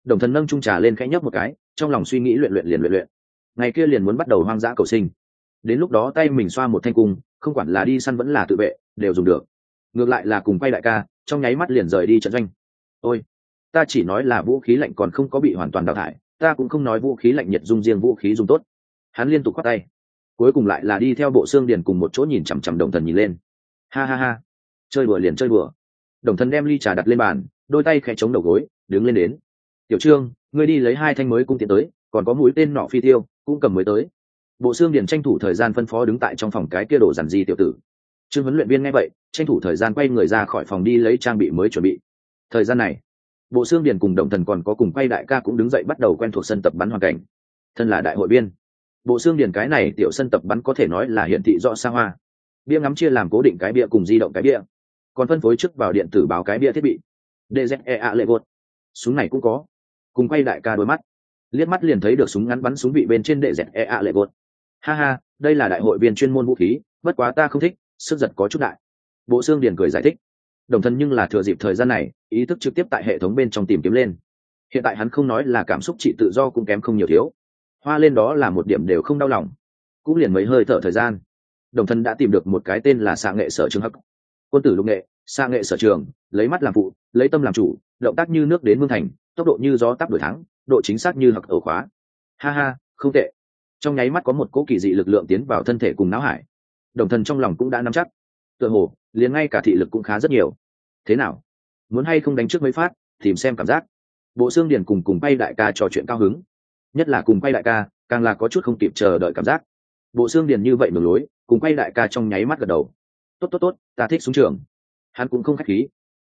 Đồng thân nâng trung trà lên khẽ nhấp một cái, trong lòng suy nghĩ luyện luyện liền luyện luyện. Ngày kia liền muốn bắt đầu hoang dã cầu sinh đến lúc đó tay mình xoa một thanh cung, không quản là đi săn vẫn là tự vệ, đều dùng được. Ngược lại là cùng quay đại ca, trong nháy mắt liền rời đi trận doanh. Ôi, ta chỉ nói là vũ khí lạnh còn không có bị hoàn toàn đào thải, ta cũng không nói vũ khí lạnh nhiệt dung riêng vũ khí dùng tốt. Hắn liên tục khoác tay. Cuối cùng lại là đi theo bộ xương điền cùng một chỗ nhìn chằm chằm đồng thần nhìn lên. Ha ha ha. Chơi bừa liền chơi bừa. đồng thần đem ly trà đặt lên bàn, đôi tay khẽ chống đầu gối, đứng lên đến. Tiểu trương, ngươi đi lấy hai thanh mới cung tiến tới, còn có mũi tên nọ phi tiêu, cũng cầm mới tới bộ xương điền tranh thủ thời gian phân phó đứng tại trong phòng cái kia đổ dàn di tiểu tử. Trương huấn luyện viên nghe vậy, tranh thủ thời gian quay người ra khỏi phòng đi lấy trang bị mới chuẩn bị. Thời gian này, bộ xương điền cùng động thần còn có cùng quay đại ca cũng đứng dậy bắt đầu quen thuộc sân tập bắn hoàn cảnh. Thân là đại hội viên, bộ xương điền cái này tiểu sân tập bắn có thể nói là hiện thị rõ xa hoa. Bia ngắm chia làm cố định cái bia cùng di động cái bia, còn phân phối trước vào điện tử báo cái bia thiết bị. Dze lệ vột súng này cũng có. Cùng quay đại ca đôi mắt. Liếc mắt liền thấy được súng ngắn bắn súng vị bên trên đệ dẹt e lệ vột ha ha, đây là đại hội viên chuyên môn vũ khí, bất quá ta không thích, sức giật có chút đại. Bộ xương điền cười giải thích. Đồng thân nhưng là thừa dịp thời gian này, ý thức trực tiếp tại hệ thống bên trong tìm kiếm lên. Hiện tại hắn không nói là cảm xúc trị tự do cũng kém không nhiều thiếu. Hoa lên đó là một điểm đều không đau lòng. Cũng liền mấy hơi thở thời gian, đồng thân đã tìm được một cái tên là xạ nghệ sở trường hắc. Quân tử lục nghệ, xạ nghệ sở trường, lấy mắt làm phụ, lấy tâm làm chủ, động tác như nước đến mương thành, tốc độ như gió tắp đổi thắng, độ chính xác như hặc ổ khóa. Ha ha, không tệ trong nháy mắt có một cỗ kỳ dị lực lượng tiến vào thân thể cùng não hải. Đồng thần trong lòng cũng đã nắm chắc. Tựa hồ, liền ngay cả thị lực cũng khá rất nhiều. Thế nào? Muốn hay không đánh trước mấy phát, tìm xem cảm giác. Bộ xương điền cùng cùng bay đại ca trò chuyện cao hứng. Nhất là cùng bay đại ca, càng là có chút không kịp chờ đợi cảm giác. Bộ xương điền như vậy đường lối, cùng quay đại ca trong nháy mắt gật đầu. Tốt tốt tốt, ta thích súng trường. Hắn cũng không khách khí.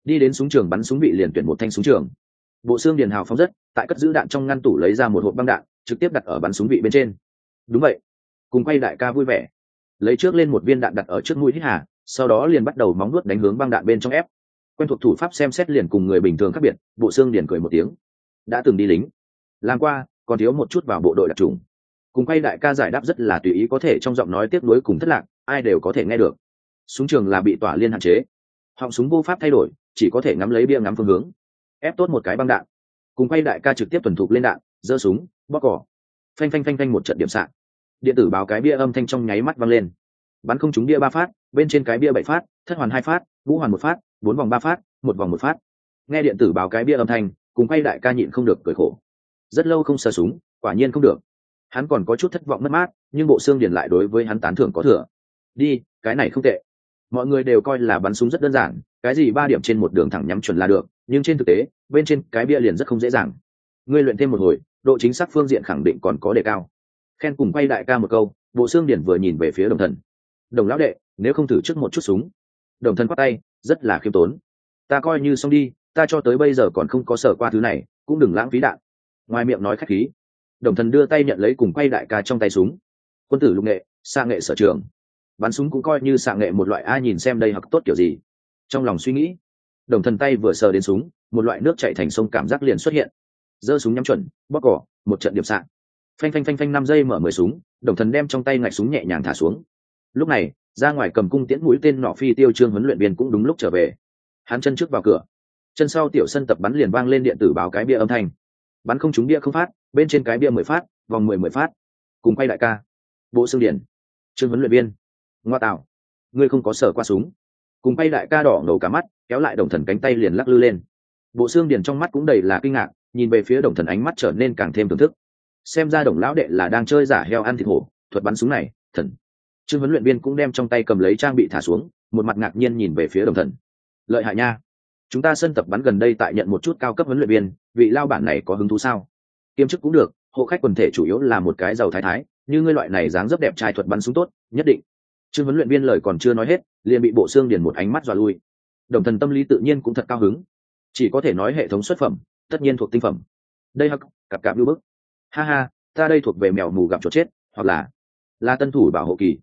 Đi đến súng trường bắn súng bị liền tuyển một thanh súng trường. Bộ xương điền hào phóng rất, tại cất giữ đạn trong ngăn tủ lấy ra một hộp băng đạn, trực tiếp đặt ở bắn súng vị bên trên đúng vậy. Cùng quay đại ca vui vẻ. Lấy trước lên một viên đạn đặt ở trước mũi hít hà, sau đó liền bắt đầu móng nuốt đánh hướng băng đạn bên trong ép. Quen thuộc thủ pháp xem xét liền cùng người bình thường khác biệt, bộ xương liền cười một tiếng. Đã từng đi lính. Làm qua, còn thiếu một chút vào bộ đội đặc trùng. Cùng quay đại ca giải đáp rất là tùy ý có thể trong giọng nói tiếp nối cùng thất lạc, ai đều có thể nghe được. Súng trường là bị tỏa liên hạn chế. Họng súng vô pháp thay đổi, chỉ có thể ngắm lấy bia ngắm phương hướng. Ép tốt một cái băng đạn. Cùng quay đại ca trực tiếp tuần thục lên đạn, giơ súng bóc cỏ phanh phanh phanh phanh một trận điểm sạn điện tử báo cái bia âm thanh trong nháy mắt văng lên. Bắn không trúng bia ba phát, bên trên cái bia bảy phát, thất hoàn hai phát ngũ hoàn một phát, bốn vòng ba phát, một vòng một phát. Nghe điện tử báo cái bia âm thanh, cùng quay đại ca nhịn không được cười khổ. Rất lâu không sờ súng, quả nhiên không được. Hắn còn có chút thất vọng mất mát, nhưng bộ xương điền lại đối với hắn tán thưởng có thừa. Đi, cái này không tệ. Mọi người đều coi là bắn súng rất đơn giản, cái gì ba điểm trên một đường thẳng nhắm chuẩn là được, nhưng trên thực tế, bên trên cái bia liền rất không dễ dàng. Ngươi luyện thêm một hồi độ chính xác phương diện khẳng định còn có đề cao. Khen cùng quay đại ca một câu, bộ xương điển vừa nhìn về phía đồng thần. Đồng lão đệ, nếu không thử trước một chút súng. Đồng thần quát tay, rất là khiêm tốn. Ta coi như xong đi, ta cho tới bây giờ còn không có sở qua thứ này, cũng đừng lãng phí đạn. Ngoài miệng nói khách khí. Đồng thần đưa tay nhận lấy cùng quay đại ca trong tay súng. Quân tử lục nghệ, xạ nghệ sở trường. Bắn súng cũng coi như xạ nghệ một loại ai nhìn xem đây hoặc tốt kiểu gì. Trong lòng suy nghĩ, đồng thần tay vừa sờ đến súng, một loại nước chạy thành sông cảm giác liền xuất hiện giơ súng nhắm chuẩn bóc cỏ một trận điểm sạn phanh phanh phanh phanh năm giây mở mười súng, đồng thần đem trong tay ngạch súng nhẹ nhàng thả xuống. Lúc này, ra ngoài cầm cung tiễn mũi tên nọ phi tiêu trương huấn luyện viên cũng đúng lúc trở về. Hắn chân trước vào cửa. Chân sau tiểu sân tập bắn liền vang lên điện tử báo cái bia âm thanh. Bắn không trúng bia không phát, bên trên cái bia mười phát, vòng mười mười phát. Cùng quay đại ca. Bộ xương điển trương huấn luyện viên. Ngoa tạo. Ngươi không có sở qua súng. Cùng quay đại ca đỏ ngầu cả mắt, kéo lại đồng thần cánh tay liền lắc lư lên. Bộ xương điển trong mắt cũng đầy là kinh ngạc nhìn về phía đồng thần ánh mắt trở nên càng thêm thưởng thức. Xem ra đồng lão đệ là đang chơi giả heo ăn thịt hổ, thuật bắn súng này, thần. Trương huấn luyện viên cũng đem trong tay cầm lấy trang bị thả xuống, một mặt ngạc nhiên nhìn về phía đồng thần. Lợi hại nha. Chúng ta sân tập bắn gần đây tại nhận một chút cao cấp huấn luyện viên, vị lao bản này có hứng thú sao? Kiêm chức cũng được, hộ khách quần thể chủ yếu là một cái giàu thái thái, như ngươi loại này dáng dấp đẹp trai thuật bắn súng tốt, nhất định. Trương huấn luyện viên lời còn chưa nói hết, liền bị bộ xương điền một ánh mắt dọa lui. Đồng thần tâm lý tự nhiên cũng thật cao hứng. Chỉ có thể nói hệ thống xuất phẩm tất nhiên thuộc tinh phẩm. Đây hắc, cặp cặp lưu bức. Ha ha, ta đây thuộc về mèo mù gặp chuột chết, hoặc là là tân thủ bảo hộ kỳ.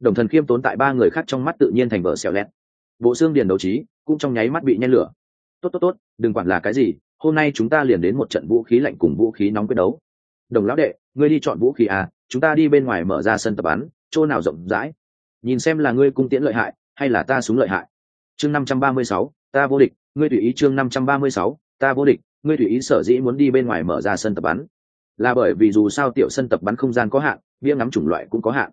Đồng thần khiêm tốn tại ba người khác trong mắt tự nhiên thành vợ xẻo lẹt. Bộ xương điền đấu trí, cũng trong nháy mắt bị nhen lửa. Tốt tốt tốt, đừng quản là cái gì, hôm nay chúng ta liền đến một trận vũ khí lạnh cùng vũ khí nóng quyết đấu. Đồng lão đệ, ngươi đi chọn vũ khí à chúng ta đi bên ngoài mở ra sân tập bắn, chỗ nào rộng rãi? Nhìn xem là ngươi cung tiễn lợi hại, hay là ta súng lợi hại? Chương năm trăm ba mươi sáu, ta vô địch, ngươi tùy ý chương năm trăm ba mươi sáu, ta vô địch ngươi tùy ý sở dĩ muốn đi bên ngoài mở ra sân tập bắn. Là bởi vì dù sao tiểu sân tập bắn không gian có hạn, bia ngắm chủng loại cũng có hạn.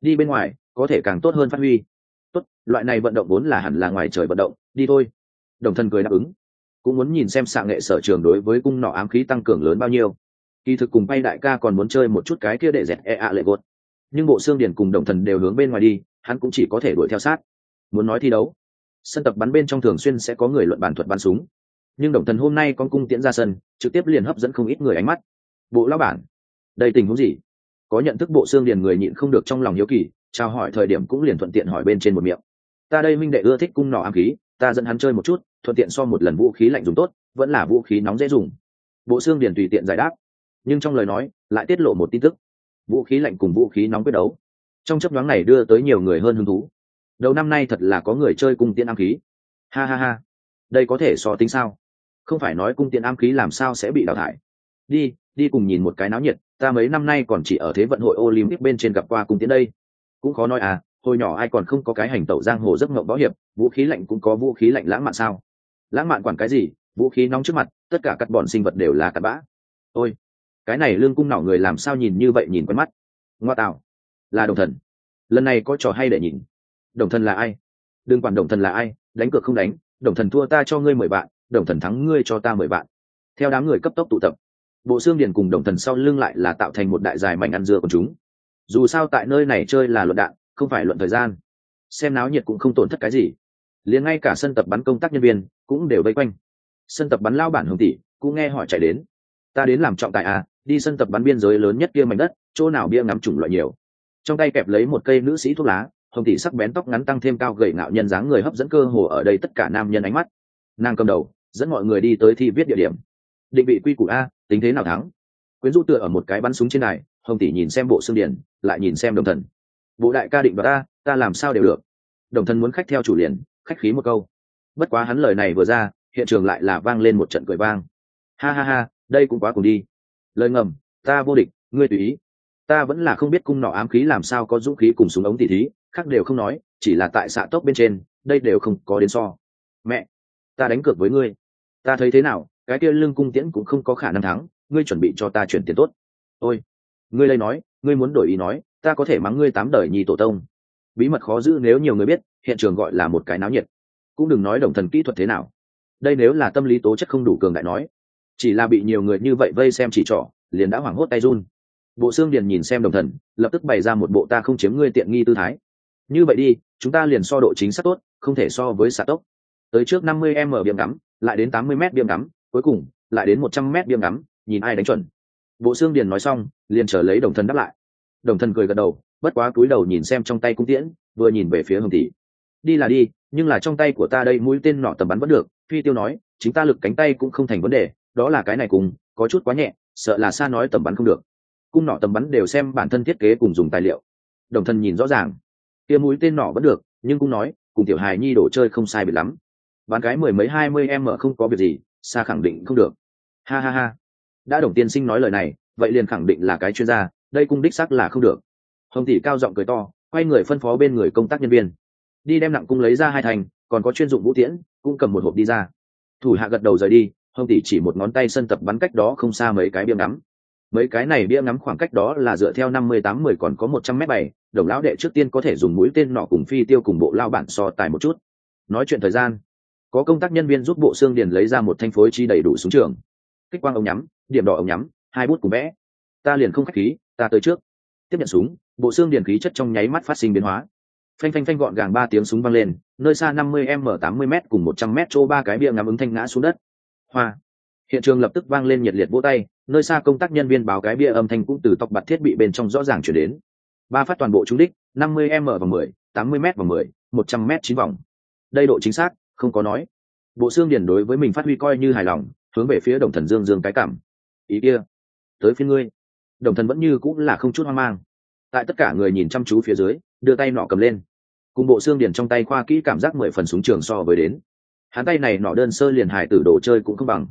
Đi bên ngoài, có thể càng tốt hơn phát huy. Tốt, loại này vận động vốn là hẳn là ngoài trời vận động, đi thôi. Đồng thân cười đáp ứng. Cũng muốn nhìn xem xạ nghệ sở trường đối với cung nọ ám khí tăng cường lớn bao nhiêu. Kỳ thực cùng bay đại ca còn muốn chơi một chút cái kia để dẹt e ạ lệ gột. Nhưng bộ xương điền cùng đồng thần đều hướng bên ngoài đi, hắn cũng chỉ có thể đuổi theo sát. Muốn nói thi đấu, sân tập bắn bên trong thường xuyên sẽ có người luận bàn thuật bắn súng nhưng đồng thần hôm nay con cung tiễn ra sân, trực tiếp liền hấp dẫn không ít người ánh mắt. Bộ lao bản, đây tình huống gì? Có nhận thức bộ xương điền người nhịn không được trong lòng hiếu kỳ trao hỏi thời điểm cũng liền thuận tiện hỏi bên trên một miệng. Ta đây minh đệ ưa thích cung nỏ ám khí, ta dẫn hắn chơi một chút, thuận tiện so một lần vũ khí lạnh dùng tốt, vẫn là vũ khí nóng dễ dùng. Bộ xương điền tùy tiện giải đáp, nhưng trong lời nói, lại tiết lộ một tin tức. Vũ khí lạnh cùng vũ khí nóng quyết đấu. Trong chấp nhoáng này đưa tới nhiều người hơn hứng thú. Đầu năm nay thật là có người chơi cung tiễn ám khí. Ha ha ha. Đây có thể so tính sao? Không phải nói cung tiện ám khí làm sao sẽ bị đào thải. Đi đi cùng nhìn một cái náo nhiệt, ta mấy năm nay còn chỉ ở thế vận hội olympic bên trên gặp qua cung tiễn đây. Cũng khó nói à hồi nhỏ ai còn không có cái hành tẩu giang hồ giấc ngộng võ hiệp, vũ khí lạnh cũng có vũ khí lạnh lãng mạn sao? Lãng mạn quản cái gì, vũ khí nóng trước mặt, tất cả các bọn sinh vật đều là cặn bã. Ôi, cái này lương cung nỏ người làm sao nhìn như vậy nhìn quen mắt. Ngoa tạo, là đồng thần. Lần này có trò hay để nhìn. Đồng thần là ai? Đừng quản đồng thần là ai, đánh cược không đánh, đồng thần thua ta cho ngươi mười bạn đồng thần thắng ngươi cho ta mười vạn. theo đám người cấp tốc tụ tập, bộ xương điền cùng đồng thần sau lưng lại là tạo thành một đại dài mảnh ăn dưa của chúng. Dù sao tại nơi này chơi là luận đạn, không phải luận thời gian. Xem náo nhiệt cũng không tổn thất cái gì. Liền ngay cả sân tập bắn công tác nhân viên cũng đều vây quanh. Sân tập bắn lao bản hồng tỷ cũng nghe hỏi chạy đến. Ta đến làm trọng tài à đi sân tập bắn biên giới lớn nhất kia mảnh đất, chỗ nào bia ngắm chủng loại nhiều. Trong tay kẹp lấy một cây nữ sĩ thuốc lá, hồng tỷ sắc bén tóc ngắn tăng thêm cao gậy ngạo nhân dáng người hấp dẫn cơ hồ ở đây tất cả nam nhân ánh mắt. Nàng cầm đầu dẫn mọi người đi tới thi viết địa điểm. Định vị quy củ a, tính thế nào thắng? Quyến rũ tựa ở một cái bắn súng trên này hồng tỷ nhìn xem bộ xương điển lại nhìn xem đồng thần. Bộ đại ca định vào ta ta làm sao đều được. Đồng thần muốn khách theo chủ liền, khách khí một câu. Bất quá hắn lời này vừa ra, hiện trường lại là vang lên một trận cười vang. Ha ha ha, đây cũng quá cùng đi. Lời ngầm, ta vô địch, ngươi tùy ý. Ta vẫn là không biết cung nọ ám khí làm sao có dũng khí cùng súng ống tỉ thí, khác đều không nói, chỉ là tại xạ tốc bên trên, đây đều không có đến so. Mẹ, ta đánh cược với ngươi ta thấy thế nào, cái kia lưng cung tiễn cũng không có khả năng thắng, ngươi chuẩn bị cho ta chuyển tiền tốt. Ôi, ngươi đây nói, ngươi muốn đổi ý nói, ta có thể mắng ngươi tám đời nhi tổ tông. Bí mật khó giữ nếu nhiều người biết, hiện trường gọi là một cái náo nhiệt. Cũng đừng nói đồng thần kỹ thuật thế nào. Đây nếu là tâm lý tố chất không đủ cường đại nói, chỉ là bị nhiều người như vậy vây xem chỉ trỏ, liền đã hoảng hốt tay run. Bộ xương điền nhìn xem đồng thần, lập tức bày ra một bộ ta không chiếm ngươi tiện nghi tư thái. Như vậy đi, chúng ta liền so độ chính xác tốt, không thể so với xạ tốc. Tới trước năm mươi m biếm ngắm lại đến tám mươi m biêm ngắm, cuối cùng, lại đến một trăm m biêm ngắm, nhìn ai đánh chuẩn. Bộ xương điền nói xong, liền trở lấy đồng thần đáp lại. Đồng thần cười gật đầu, bất quá cúi đầu nhìn xem trong tay cung tiễn, vừa nhìn về phía hồng tỷ. Đi là đi, nhưng là trong tay của ta đây mũi tên nọ tầm bắn vẫn được, phi tiêu nói, chính ta lực cánh tay cũng không thành vấn đề, đó là cái này cùng, có chút quá nhẹ, sợ là xa nói tầm bắn không được. Cung nọ tầm bắn đều xem bản thân thiết kế cùng dùng tài liệu. Đồng thân nhìn rõ ràng. Kia mũi tên nọ vẫn được, nhưng cũng nói, cùng tiểu hài nhi đồ chơi không sai biệt lắm bán cái mười mấy hai mươi em mở không có việc gì xa khẳng định không được. Ha ha ha. Đã đồng tiên sinh nói lời này, vậy liền khẳng định là cái chuyên gia, đây cung đích xác là không được. Hồng tỷ cao giọng cười to, quay người phân phó bên người công tác nhân viên. Đi đem nặng cung lấy ra hai thành, còn có chuyên dụng vũ tiễn, cũng cầm một hộp đi ra. Thủ hạ gật đầu rời đi, hồng tỷ chỉ một ngón tay sân tập bắn cách đó không xa mấy cái bia ngắm. Mấy cái này bia ngắm khoảng cách đó là dựa theo năm mươi tám mười còn có một trăm mét bảy, đồng lão đệ trước tiên có thể dùng mũi tên nọ cùng phi tiêu cùng bộ lao bản so tài một chút. Nói chuyện thời gian có công tác nhân viên giúp bộ xương điền lấy ra một thanh phối chi đầy đủ súng trường. Kích quang ống nhắm, điểm đỏ ống nhắm, hai bút cùng vẽ. Ta liền không khách khí, ta tới trước. Tiếp nhận súng, bộ xương điền khí chất trong nháy mắt phát sinh biến hóa. Phanh phanh phanh gọn gàng ba tiếng súng vang lên, nơi xa năm mươi m, tám mươi m cùng một trăm m chỗ ba cái bia ngắm ứng thanh ngã xuống đất. Hoa. Hiện trường lập tức vang lên nhiệt liệt vỗ tay, nơi xa công tác nhân viên báo cái bia âm thanh cũng từ tóc bặt thiết bị bên trong rõ ràng chuyển đến. Ba phát toàn bộ trúng đích, năm mươi m và mười, tám mươi m và mười, một trăm m chín vòng. Đây độ chính xác không có nói. Bộ xương điền đối với mình phát huy coi như hài lòng, hướng về phía đồng thần dương dương cái cảm. Ý kia, tới phía ngươi. Đồng thần vẫn như cũng là không chút hoang mang. Tại tất cả người nhìn chăm chú phía dưới, đưa tay nọ cầm lên. Cùng bộ xương điền trong tay khoa kỹ cảm giác mười phần súng trường so với đến. Hắn tay này nọ đơn sơ liền hải tử đồ chơi cũng không bằng.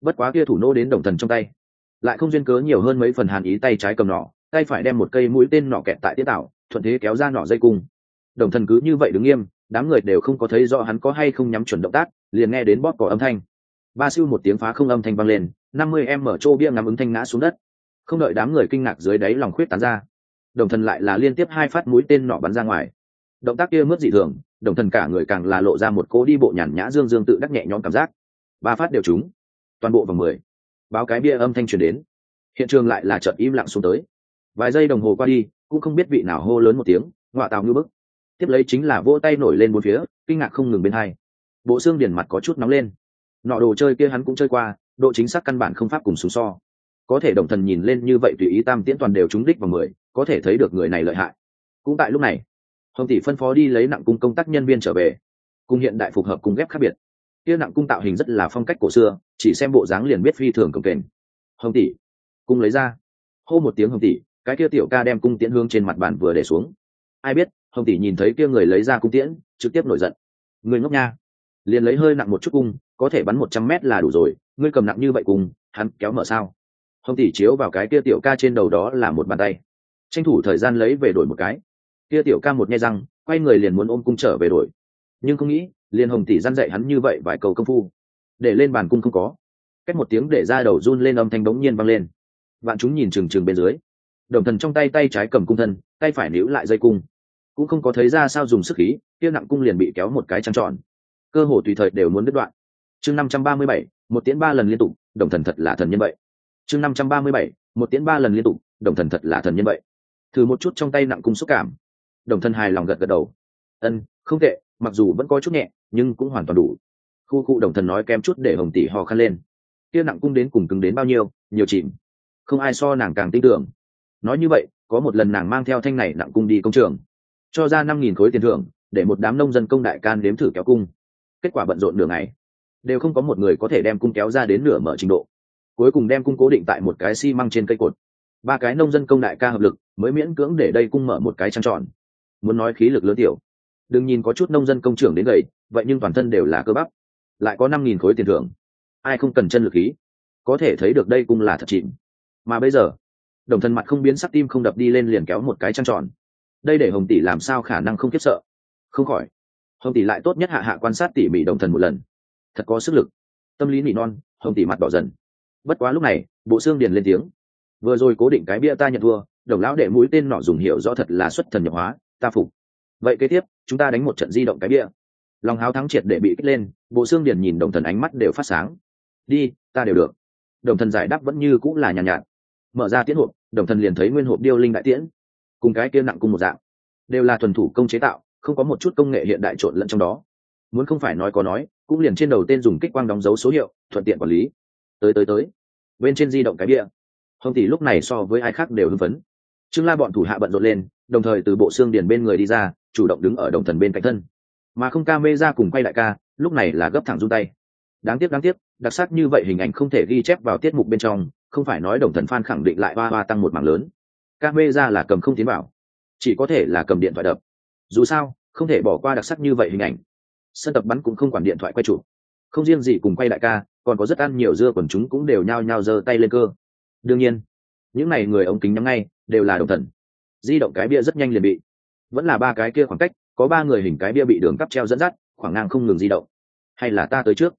Bất quá kia thủ nô đến đồng thần trong tay, lại không duyên cớ nhiều hơn mấy phần hàn ý tay trái cầm nọ, tay phải đem một cây mũi tên nọ kẹt tại tiết tạo, thuận thế kéo ra nọ dây cung. Đồng thần cứ như vậy đứng nghiêm đám người đều không có thấy rõ hắn có hay không nhắm chuẩn động tác, liền nghe đến bóp cỏ âm thanh. Ba siêu một tiếng phá không âm thanh vang lên, năm mươi em mở trô bia ngắm ứng thanh ngã xuống đất. Không đợi đám người kinh ngạc dưới đáy lòng khuyết tán ra, đồng thần lại là liên tiếp hai phát mũi tên nọ bắn ra ngoài. Động tác kia mướt dị thường, đồng thần cả người càng là lộ ra một cố đi bộ nhàn nhã dương dương tự đắc nhẹ nhõm cảm giác. Ba phát đều trúng, toàn bộ vòng mười. Báo cái bia âm thanh truyền đến. Hiện trường lại là trận im lặng xuống tới. Vài giây đồng hồ qua đi, cũng không biết vị nào hô lớn một tiếng ngoạ tào ngư bức tiếp lấy chính là vỗ tay nổi lên bốn phía, kinh ngạc không ngừng bên hai. Bộ xương điển mặt có chút nóng lên. Nọ đồ chơi kia hắn cũng chơi qua, độ chính xác căn bản không pháp cùng xuống so. Có thể đồng thần nhìn lên như vậy tùy ý tam tiễn toàn đều trúng đích vào mười, có thể thấy được người này lợi hại. Cũng tại lúc này, hồng tỷ phân phó đi lấy nặng cung công tác nhân viên trở về. Cung hiện đại phục hợp cung ghép khác biệt. Kia nặng cung tạo hình rất là phong cách cổ xưa, chỉ xem bộ dáng liền biết phi thường cầm kềnh. Hồng tỷ cung lấy ra. Hô một tiếng hồng tỷ, cái kia tiểu ca đem cung tiễn hương trên mặt bàn vừa để xuống ai biết, hồng tỷ nhìn thấy kia người lấy ra cung tiễn, trực tiếp nổi giận. Người ngốc nha. Liền lấy hơi nặng một chút cung, có thể bắn một trăm mét là đủ rồi, ngươi cầm nặng như vậy cùng hắn kéo mở sao? Hồng tỷ chiếu vào cái kia tiểu ca trên đầu đó là một bàn tay. Tranh thủ thời gian lấy về đổi một cái. Kia tiểu ca một nghe răng, quay người liền muốn ôm cung trở về đổi. Nhưng không nghĩ, liền hồng tỷ dăn dạy hắn như vậy vài cầu công phu. Để lên bàn cung không có. Cách một tiếng để ra đầu run lên âm thanh đống nhiên vang lên. Bạn chúng nhìn trừng trừng bên dưới. Đồng thần trong tay tay trái cầm cung thân, tay phải níu lại dây cung cũng không có thấy ra sao dùng sức khí, kia nặng cung liền bị kéo một cái trăng tròn. Cơ hồ tùy thời đều muốn đứt đoạn. Chương năm trăm ba mươi bảy, một tiễn ba lần liên tục, đồng thần thật là thần nhân vậy. Chương năm trăm ba mươi bảy, một tiễn ba lần liên tục, đồng thần thật là thần nhân vậy. Thử một chút trong tay nặng cung xúc cảm. Đồng thần hài lòng gật gật đầu. Ân, không tệ, mặc dù vẫn có chút nhẹ, nhưng cũng hoàn toàn đủ. Khu cụ đồng thần nói kém chút để hồng tỷ ho khăn lên. Kia nặng cung đến cùng cứng đến bao nhiêu, nhiều chìm. Không ai so nàng càng tin tưởng. Nói như vậy, có một lần nàng mang theo thanh này nặng cung đi công trường cho ra năm nghìn khối tiền thưởng, để một đám nông dân công đại can đếm thử kéo cung. Kết quả bận rộn nửa ngày, đều không có một người có thể đem cung kéo ra đến nửa mở trình độ. Cuối cùng đem cung cố định tại một cái xi măng trên cây cột. Ba cái nông dân công đại ca hợp lực, mới miễn cưỡng để đây cung mở một cái trăng tròn. Muốn nói khí lực lớn tiểu. Đừng nhìn có chút nông dân công trưởng đến gầy, vậy nhưng toàn thân đều là cơ bắp. Lại có năm nghìn khối tiền thưởng. Ai không cần chân lực khí? Có thể thấy được đây cung là thật chịm mà bây giờ, đồng thân mặt không biến, sắc tim không đập đi lên liền kéo một cái trăng tròn đây để hồng tỷ làm sao khả năng không kiếp sợ? Không khỏi. Hồng tỷ lại tốt nhất hạ hạ quan sát tỉ mỉ đồng thần một lần. Thật có sức lực. Tâm lý nỉ non hồng tỷ mặt đỏ dần. Bất quá lúc này bộ xương điền lên tiếng. Vừa rồi cố định cái bia ta nhận thua đồng lão đệ mũi tên nọ dùng hiệu rõ thật là xuất thần nhập hóa ta phục. Vậy kế tiếp chúng ta đánh một trận di động cái bia. Lòng háo thắng triệt để bị kích lên bộ xương điền nhìn đồng thần ánh mắt đều phát sáng. Đi ta đều được. Đồng thần giải đáp vẫn như cũng là nhàn nhạt, nhạt mở ra tiến hộp đồng thần liền thấy nguyên hộp điêu linh đại tiễn cùng cái kia nặng cùng một dạng. Đều là thuần thủ công chế tạo, không có một chút công nghệ hiện đại trộn lẫn trong đó. Muốn không phải nói có nói, cũng liền trên đầu tên dùng kích quang đóng dấu số hiệu, thuận tiện quản lý. Tới tới tới. Bên trên di động cái bia hồng tỷ lúc này so với ai khác đều hưng phấn. Trương la bọn thủ hạ bận rộn lên, đồng thời từ bộ xương điền bên người đi ra, chủ động đứng ở đồng thần bên cạnh thân. Mà không ca mê ra cùng quay lại ca, lúc này là gấp thẳng run tay. Đáng tiếc đáng tiếc, đặc sắc như vậy hình ảnh không thể ghi chép vào tiết mục bên trong, không phải nói đồng thần phan khẳng định lại ba ba tăng một mảng lớn ca mê ra là cầm không tiến vào, chỉ có thể là cầm điện thoại đập. Dù sao không thể bỏ qua đặc sắc như vậy hình ảnh. Sân tập bắn cũng không quản điện thoại quay chụp. Không riêng gì cùng quay đại ca còn có rất ăn nhiều dưa quần chúng cũng đều nhao nhao giơ tay lên cơ. Đương nhiên những n à y người ống kính nhắm ngay đều là đồng thần. Di động cái bia rất nhanh liền bị. Vẫn là ba cái kia khoảng cách có ba người hình cái bia bị đường cắp treo dẫn dắt khoảng ngang không ngừng di động. Hay là ta tới trước?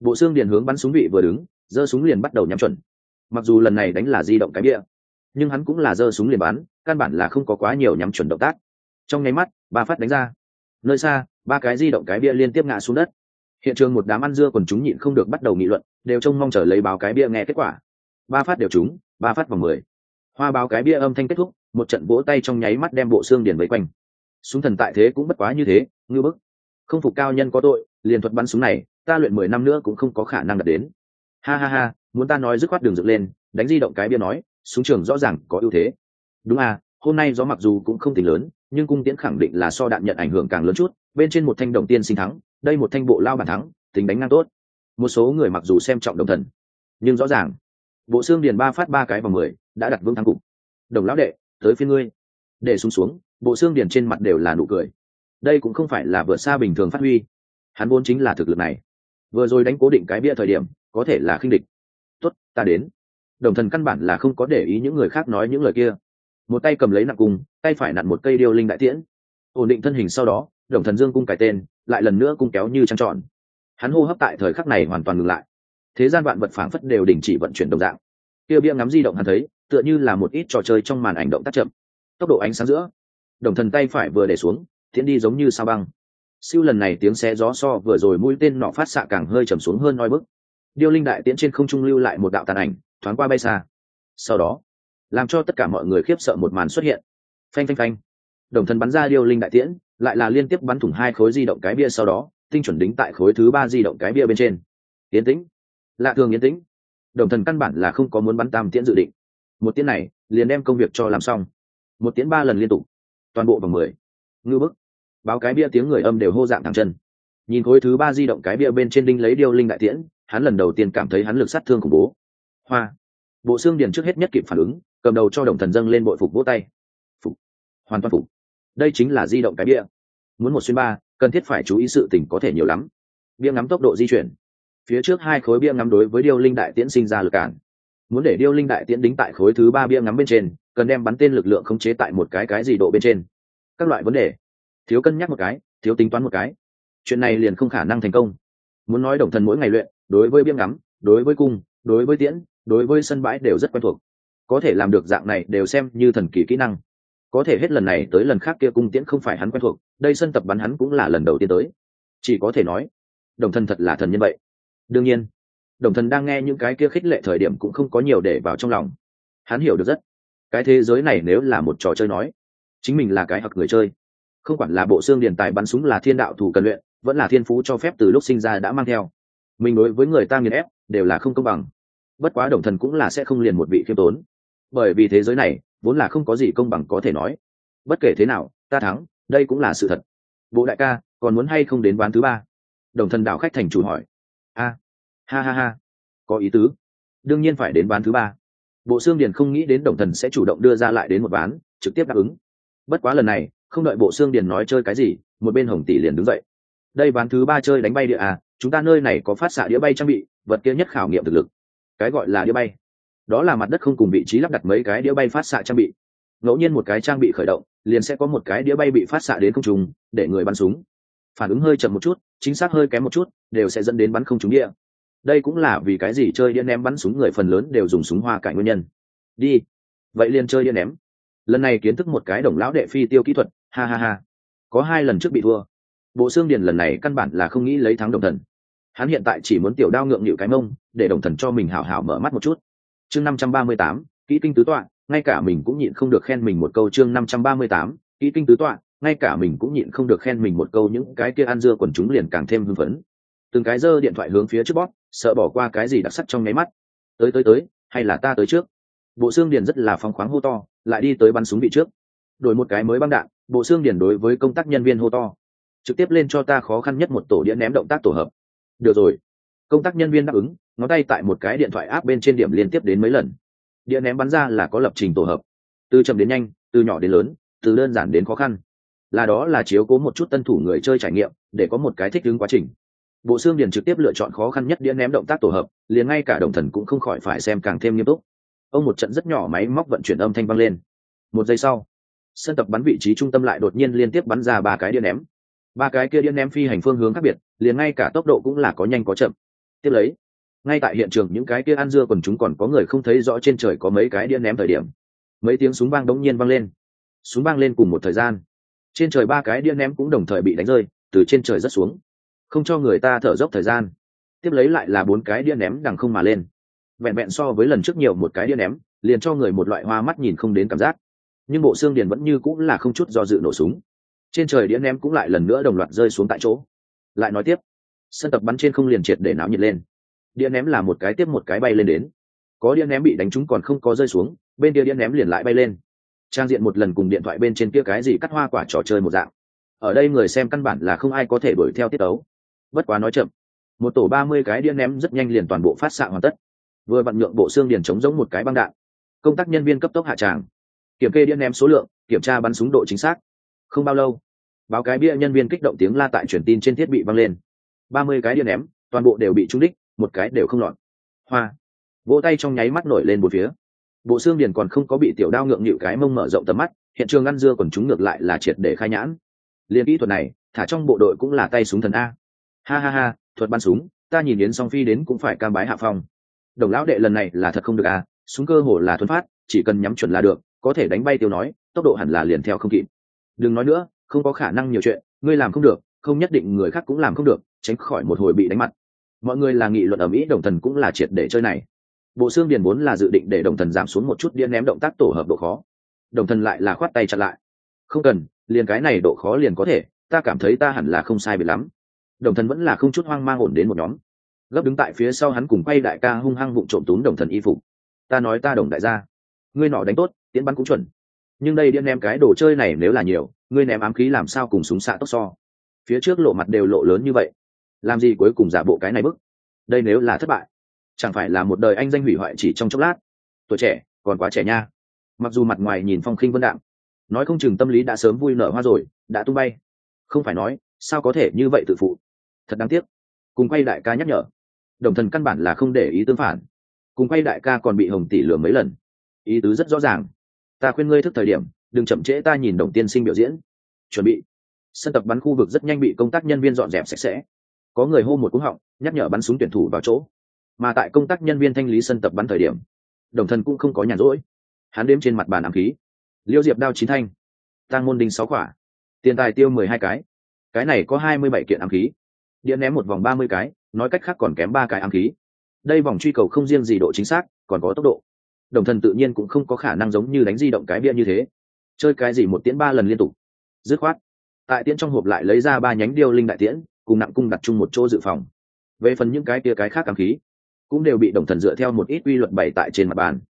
Bộ xương điền hướng bắn súng vị vừa đứng giơ súng liền bắt đầu nhắm chuẩn. Mặc dù lần này đánh là di động cái bia nhưng hắn cũng là giơ súng liền bắn, căn bản là không có quá nhiều nhắm chuẩn động tác. Trong nháy mắt, ba phát đánh ra. Nơi xa, ba cái di động cái bia liên tiếp ngã xuống đất. Hiện trường một đám ăn dưa còn chúng nhịn không được bắt đầu nghị luận, đều trông mong chờ lấy báo cái bia nghe kết quả. Ba phát đều trúng, ba phát vào mười. Hoa báo cái bia âm thanh kết thúc, một trận vỗ tay trong nháy mắt đem bộ xương điền vây quanh. Súng thần tại thế cũng bất quá như thế ngư bức. Không phục cao nhân có tội, liền thuật bắn súng này, ta luyện mười năm nữa cũng không có khả năng đạt đến. Ha ha ha, muốn ta nói dứt khoát đường dựng lên, đánh di động cái bia nói súng trường rõ ràng có ưu thế. Đúng à hôm nay gió mặc dù cũng không tính lớn, nhưng cung tiễn khẳng định là so đạn nhận ảnh hưởng càng lớn chút, bên trên một thanh đồng tiên sinh thắng, đây một thanh bộ lao bàn thắng, tính đánh ngang tốt. Một số người mặc dù xem trọng đồng thần, nhưng rõ ràng, bộ xương điền ba phát ba cái vào mười đã đặt vững thắng cục. Đồng lão đệ, tới phía ngươi. Để xuống xuống, bộ xương điền trên mặt đều là nụ cười. Đây cũng không phải là vượt xa bình thường phát huy. Hắn vốn chính là thực lực này. Vừa rồi đánh cố định cái bia thời điểm, có thể là khinh địch. Tốt, ta đến đồng thần căn bản là không có để ý những người khác nói những lời kia. Một tay cầm lấy nặng cung, tay phải nặn một cây điêu linh đại tiễn. Ổn định thân hình sau đó, đồng thần dương cung cải tên, lại lần nữa cung kéo như trăng tròn. Hắn hô hấp tại thời khắc này hoàn toàn ngừng lại. Thế gian vạn vật phảng phất đều đình chỉ vận chuyển đồng dạng. Kia bia ngắm di động hắn thấy, tựa như là một ít trò chơi trong màn ảnh động tác chậm. Tốc độ ánh sáng giữa, đồng thần tay phải vừa để xuống, tiễn đi giống như sao băng. Siêu lần này tiếng xé gió so vừa rồi mũi tên nọ phát xạ càng hơi trầm xuống hơn oi bức. Điêu linh đại tiễn trên không trung lưu lại một đạo tàn ảnh thoáng qua bay xa. Sau đó, làm cho tất cả mọi người khiếp sợ một màn xuất hiện. Phanh phanh phanh. Đồng thần bắn ra điêu linh đại tiễn, lại là liên tiếp bắn thủng hai khối di động cái bia sau đó, tinh chuẩn đính tại khối thứ ba di động cái bia bên trên. Yến tĩnh. Lạ thường yến tĩnh. Đồng thần căn bản là không có muốn bắn tam tiễn dự định. Một tiễn này, liền đem công việc cho làm xong. Một tiễn ba lần liên tục. Toàn bộ bằng mười. Ngư bức. Báo cái bia tiếng người âm đều hô dạng thẳng chân. Nhìn khối thứ ba di động cái bia bên trên đinh lấy điêu linh đại tiễn, hắn lần đầu tiên cảm thấy hắn lực sát thương khủng bố hoa. Bộ xương điền trước hết nhất kịp phản ứng, cầm đầu cho đồng thần dâng lên bội phục vỗ tay. Phục. Hoàn toàn phục. Đây chính là di động cái bia. Muốn một xuyên ba, cần thiết phải chú ý sự tình có thể nhiều lắm. Bia ngắm tốc độ di chuyển. Phía trước hai khối bia ngắm đối với điêu linh đại tiễn sinh ra lực cản. Muốn để điêu linh đại tiễn đính tại khối thứ ba bia ngắm bên trên, cần đem bắn tên lực lượng khống chế tại một cái cái gì độ bên trên. Các loại vấn đề. Thiếu cân nhắc một cái, thiếu tính toán một cái. Chuyện này liền không khả năng thành công. Muốn nói đồng thần mỗi ngày luyện, đối với bia ngắm, đối với cung, đối với tiễn đối với sân bãi đều rất quen thuộc. Có thể làm được dạng này đều xem như thần kỳ kỹ năng. Có thể hết lần này tới lần khác kia cung tiễn không phải hắn quen thuộc, đây sân tập bắn hắn cũng là lần đầu tiên tới. Chỉ có thể nói, đồng thần thật là thần như vậy. Đương nhiên, đồng thần đang nghe những cái kia khích lệ thời điểm cũng không có nhiều để vào trong lòng. Hắn hiểu được rất. Cái thế giới này nếu là một trò chơi nói, chính mình là cái hặc người chơi. Không quản là bộ xương điền tài bắn súng là thiên đạo thủ cần luyện, vẫn là thiên phú cho phép từ lúc sinh ra đã mang theo. Mình đối với người ta nghiền ép, đều là không công bằng bất quá đồng thần cũng là sẽ không liền một vị khiêm tốn. Bởi vì thế giới này, vốn là không có gì công bằng có thể nói. Bất kể thế nào, ta thắng, đây cũng là sự thật. Bộ đại ca, còn muốn hay không đến ván thứ ba? Đồng thần đảo khách thành chủ hỏi. A, ha ha ha, có ý tứ. Đương nhiên phải đến ván thứ ba. Bộ xương điền không nghĩ đến đồng thần sẽ chủ động đưa ra lại đến một ván, trực tiếp đáp ứng. Bất quá lần này, không đợi bộ xương điền nói chơi cái gì, một bên hồng tỷ liền đứng dậy. Đây ván thứ ba chơi đánh bay địa à chúng ta nơi này có phát xạ đĩa bay trang bị, vật kia nhất khảo nghiệm thực lực cái gọi là đĩa bay. Đó là mặt đất không cùng vị trí lắp đặt mấy cái đĩa bay phát xạ trang bị. Ngẫu nhiên một cái trang bị khởi động, liền sẽ có một cái đĩa bay bị phát xạ đến không trùng để người bắn súng. Phản ứng hơi chậm một chút, chính xác hơi kém một chút, đều sẽ dẫn đến bắn không trúng đĩa. Đây cũng là vì cái gì chơi đĩa ném bắn súng người phần lớn đều dùng súng hoa cải nguyên nhân. Đi. Vậy liền chơi đĩa ném. Lần này kiến thức một cái đồng lão đệ phi tiêu kỹ thuật, ha ha ha. Có hai lần trước bị thua. Bộ xương điền lần này căn bản là không nghĩ lấy thắng đồng thần hắn hiện tại chỉ muốn tiểu đao ngượng nghịu cái mông, để đồng thần cho mình hảo hảo mở mắt một chút. Chương năm trăm ba mươi tám, kỹ kinh tứ tọa, ngay cả mình cũng nhịn không được khen mình một câu chương năm trăm ba mươi tám, kỹ kinh tứ tọa, ngay cả mình cũng nhịn không được khen mình một câu những cái kia ăn dưa quần chúng liền càng thêm hưng phấn. Từng cái giơ điện thoại hướng phía trước bót sợ bỏ qua cái gì đặc sắc trong nháy mắt. Tới tới tới, hay là ta tới trước? Bộ xương điền rất là phong khoáng hô to, lại đi tới bắn súng bị trước. Đổi một cái mới băng đạn, bộ xương điền đối với công tác nhân viên hô to. Trực tiếp lên cho ta khó khăn nhất một tổ đĩa ném động tác tổ hợp được rồi. Công tác nhân viên đáp ứng, ngón tay tại một cái điện thoại áp bên trên điểm liên tiếp đến mấy lần. Điện ném bắn ra là có lập trình tổ hợp. Từ chậm đến nhanh, từ nhỏ đến lớn, từ đơn giản đến khó khăn. Là đó là chiếu cố một chút tân thủ người chơi trải nghiệm, để có một cái thích ứng quá trình. Bộ xương điền trực tiếp lựa chọn khó khăn nhất đĩa ném động tác tổ hợp, liền ngay cả đồng thần cũng không khỏi phải xem càng thêm nghiêm túc. Ông một trận rất nhỏ máy móc vận chuyển âm thanh vang lên. Một giây sau, sân tập bắn vị trí trung tâm lại đột nhiên liên tiếp bắn ra ba cái đĩa ném ba cái kia điên ném phi hành phương hướng khác biệt, liền ngay cả tốc độ cũng là có nhanh có chậm. Tiếp lấy, ngay tại hiện trường những cái kia ăn dưa còn chúng còn có người không thấy rõ trên trời có mấy cái điên ném thời điểm, mấy tiếng súng vang đống nhiên vang lên. Súng vang lên cùng một thời gian. Trên trời ba cái điên ném cũng đồng thời bị đánh rơi, từ trên trời rất xuống. Không cho người ta thở dốc thời gian. Tiếp lấy lại là bốn cái điên ném đằng không mà lên. Vẹn vẹn so với lần trước nhiều một cái điên ném, liền cho người một loại hoa mắt nhìn không đến cảm giác. Nhưng bộ xương điền vẫn như cũng là không chút do dự nổ súng trên trời đĩa ném cũng lại lần nữa đồng loạt rơi xuống tại chỗ. Lại nói tiếp, sân tập bắn trên không liền triệt để náo nhiệt lên. Đĩa ném là một cái tiếp một cái bay lên đến. Có đĩa ném bị đánh trúng còn không có rơi xuống, bên kia đĩa ném liền lại bay lên. Trang diện một lần cùng điện thoại bên trên kia cái gì cắt hoa quả trò chơi một dạng. Ở đây người xem căn bản là không ai có thể đuổi theo tiết ấu. Bất quá nói chậm, một tổ ba mươi cái đĩa ném rất nhanh liền toàn bộ phát xạ hoàn tất. Vừa vặn nhượng bộ xương điền chống giống một cái băng đạn. Công tác nhân viên cấp tốc hạ tràng. Kiểm kê đĩa ném số lượng, kiểm tra bắn súng độ chính xác không bao lâu, báo cái bia nhân viên kích động tiếng la tại truyền tin trên thiết bị vang lên. Ba mươi cái điện ném, toàn bộ đều bị trúng đích, một cái đều không lọt. Hoa. Vỗ tay trong nháy mắt nổi lên một phía. Bộ xương điền còn không có bị tiểu đao ngượng nghịu cái mông mở rộng tầm mắt, hiện trường ngăn dưa còn chúng ngược lại là triệt để khai nhãn. Liên kỹ thuật này, thả trong bộ đội cũng là tay súng thần a. Ha ha ha, thuật bắn súng, ta nhìn yến song phi đến cũng phải cam bái hạ phong. Đồng lão đệ lần này là thật không được à súng cơ hồ là thuần phát, chỉ cần nhắm chuẩn là được, có thể đánh bay tiêu nói, tốc độ hẳn là liền theo không kịp đừng nói nữa, không có khả năng nhiều chuyện, ngươi làm không được, không nhất định người khác cũng làm không được, tránh khỏi một hồi bị đánh mặt. Mọi người là nghị luận ở mỹ, đồng thần cũng là triệt để chơi này. Bộ xương điền vốn là dự định để đồng thần giảm xuống một chút điên ném động tác tổ hợp độ khó. Đồng thần lại là khoát tay chặn lại. Không cần, liền cái này độ khó liền có thể, ta cảm thấy ta hẳn là không sai bị lắm. Đồng thần vẫn là không chút hoang mang ổn đến một nhóm. Gấp đứng tại phía sau hắn cùng quay đại ca hung hăng vụ trộm túm đồng thần y phục. Ta nói ta đồng đại gia. Ngươi nọ đánh tốt tiến bắn cũng chuẩn nhưng đây điên ném cái đồ chơi này nếu là nhiều, ngươi ném ám khí làm sao cùng súng xạ tốc so? Phía trước lộ mặt đều lộ lớn như vậy, làm gì cuối cùng giả bộ cái này bức? Đây nếu là thất bại, chẳng phải là một đời anh danh hủy hoại chỉ trong chốc lát? Tuổi trẻ, còn quá trẻ nha. Mặc dù mặt ngoài nhìn phong khinh vân đạm, nói không chừng tâm lý đã sớm vui nở hoa rồi, đã tung bay. Không phải nói, sao có thể như vậy tự phụ? Thật đáng tiếc. Cùng quay đại ca nhắc nhở. Đồng thần căn bản là không để ý tương phản. Cùng quay đại ca còn bị hồng tỷ lừa mấy lần. Ý tứ rất rõ ràng ta khuyên ngươi thức thời điểm, đừng chậm trễ ta nhìn đồng tiên sinh biểu diễn. Chuẩn bị. Sân tập bắn khu vực rất nhanh bị công tác nhân viên dọn dẹp sạch sẽ. Có người hô một cú họng, nhắc nhở bắn súng tuyển thủ vào chỗ. Mà tại công tác nhân viên thanh lý sân tập bắn thời điểm, đồng thần cũng không có nhàn rỗi. Hắn đếm trên mặt bàn ám khí. Liêu diệp đao chín thanh. Tăng môn đinh sáu quả tiền tài tiêu mười hai cái. Cái này có hai mươi bảy kiện ám khí. Điện ném một vòng ba mươi cái, nói cách khác còn kém ba cái ám khí. Đây vòng truy cầu không riêng gì độ chính xác, còn có tốc độ đồng thần tự nhiên cũng không có khả năng giống như đánh di động cái bia như thế. Chơi cái gì một tiễn ba lần liên tục. Dứt khoát, tại tiễn trong hộp lại lấy ra ba nhánh điêu linh đại tiễn, cùng nặng cung đặt chung một chỗ dự phòng. Về phần những cái kia cái khác cảm khí, cũng đều bị đồng thần dựa theo một ít quy luật bày tại trên mặt bàn.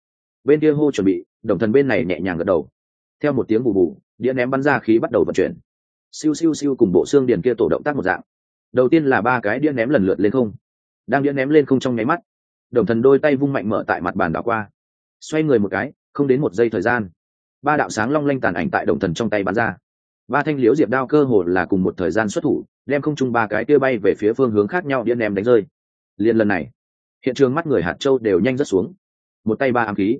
Bên kia hô chuẩn bị, đồng thần bên này nhẹ nhàng gật đầu. Theo một tiếng bù bù, đĩa ném bắn ra khí bắt đầu vận chuyển. Siêu siêu siêu cùng bộ xương điền kia tổ động tác một dạng. Đầu tiên là ba cái đĩa ném lần lượt lên không. Đang đĩa ném lên không trong nháy mắt, đồng thần đôi tay vung mạnh mở tại mặt bàn đảo qua xoay người một cái, không đến một giây thời gian, ba đạo sáng long lanh tàn ảnh tại đồng thần trong tay bắn ra. Ba thanh liễu diệp đao cơ hồ là cùng một thời gian xuất thủ, đem không chung ba cái kia bay về phía phương hướng khác nhau điên ném đánh rơi. Liền lần này, hiện trường mắt người hạt châu đều nhanh rất xuống. Một tay ba ám khí.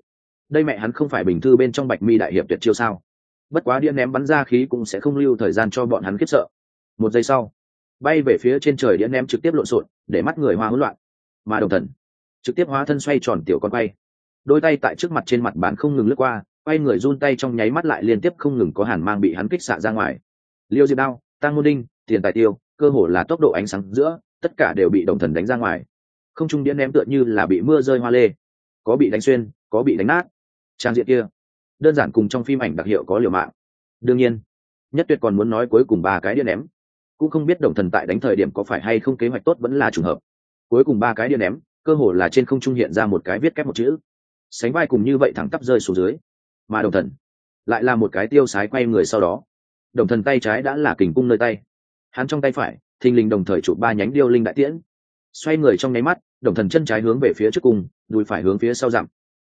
Đây mẹ hắn không phải bình thư bên trong bạch mi đại hiệp tuyệt chiêu sao? Bất quá điên ném bắn ra khí cũng sẽ không lưu thời gian cho bọn hắn khiếp sợ. Một giây sau, bay về phía trên trời điên ném trực tiếp lộn xộn, để mắt người hoa hỗn loạn. Mà đồng thần, trực tiếp hóa thân xoay tròn tiểu con quay đôi tay tại trước mặt trên mặt bàn không ngừng lướt qua, quay người run tay trong nháy mắt lại liên tiếp không ngừng có hàn mang bị hắn kích xạ ra ngoài. Liêu diệp đao tăng môn đinh, tiền tài tiêu, cơ hồ là tốc độ ánh sáng giữa, tất cả đều bị đồng thần đánh ra ngoài. Không trung đĩa ném tựa như là bị mưa rơi hoa lê. Có bị đánh xuyên, có bị đánh nát. Trang diện kia, đơn giản cùng trong phim ảnh đặc hiệu có liều mạng. Đương nhiên, nhất tuyệt còn muốn nói cuối cùng ba cái đĩa ném. Cũng không biết đồng thần tại đánh thời điểm có phải hay không kế hoạch tốt vẫn là trùng hợp. Cuối cùng ba cái đĩa ném, cơ hồ là trên không trung hiện ra một cái viết kép một chữ sánh vai cùng như vậy thẳng tắp rơi xuống dưới. Mà đồng thần lại là một cái tiêu sái quay người sau đó. Đồng thần tay trái đã là kình cung nơi tay. Hắn trong tay phải, thình lình đồng thời chụp ba nhánh điêu linh đại tiễn. Xoay người trong nháy mắt, đồng thần chân trái hướng về phía trước cung, đùi phải hướng phía sau dặm.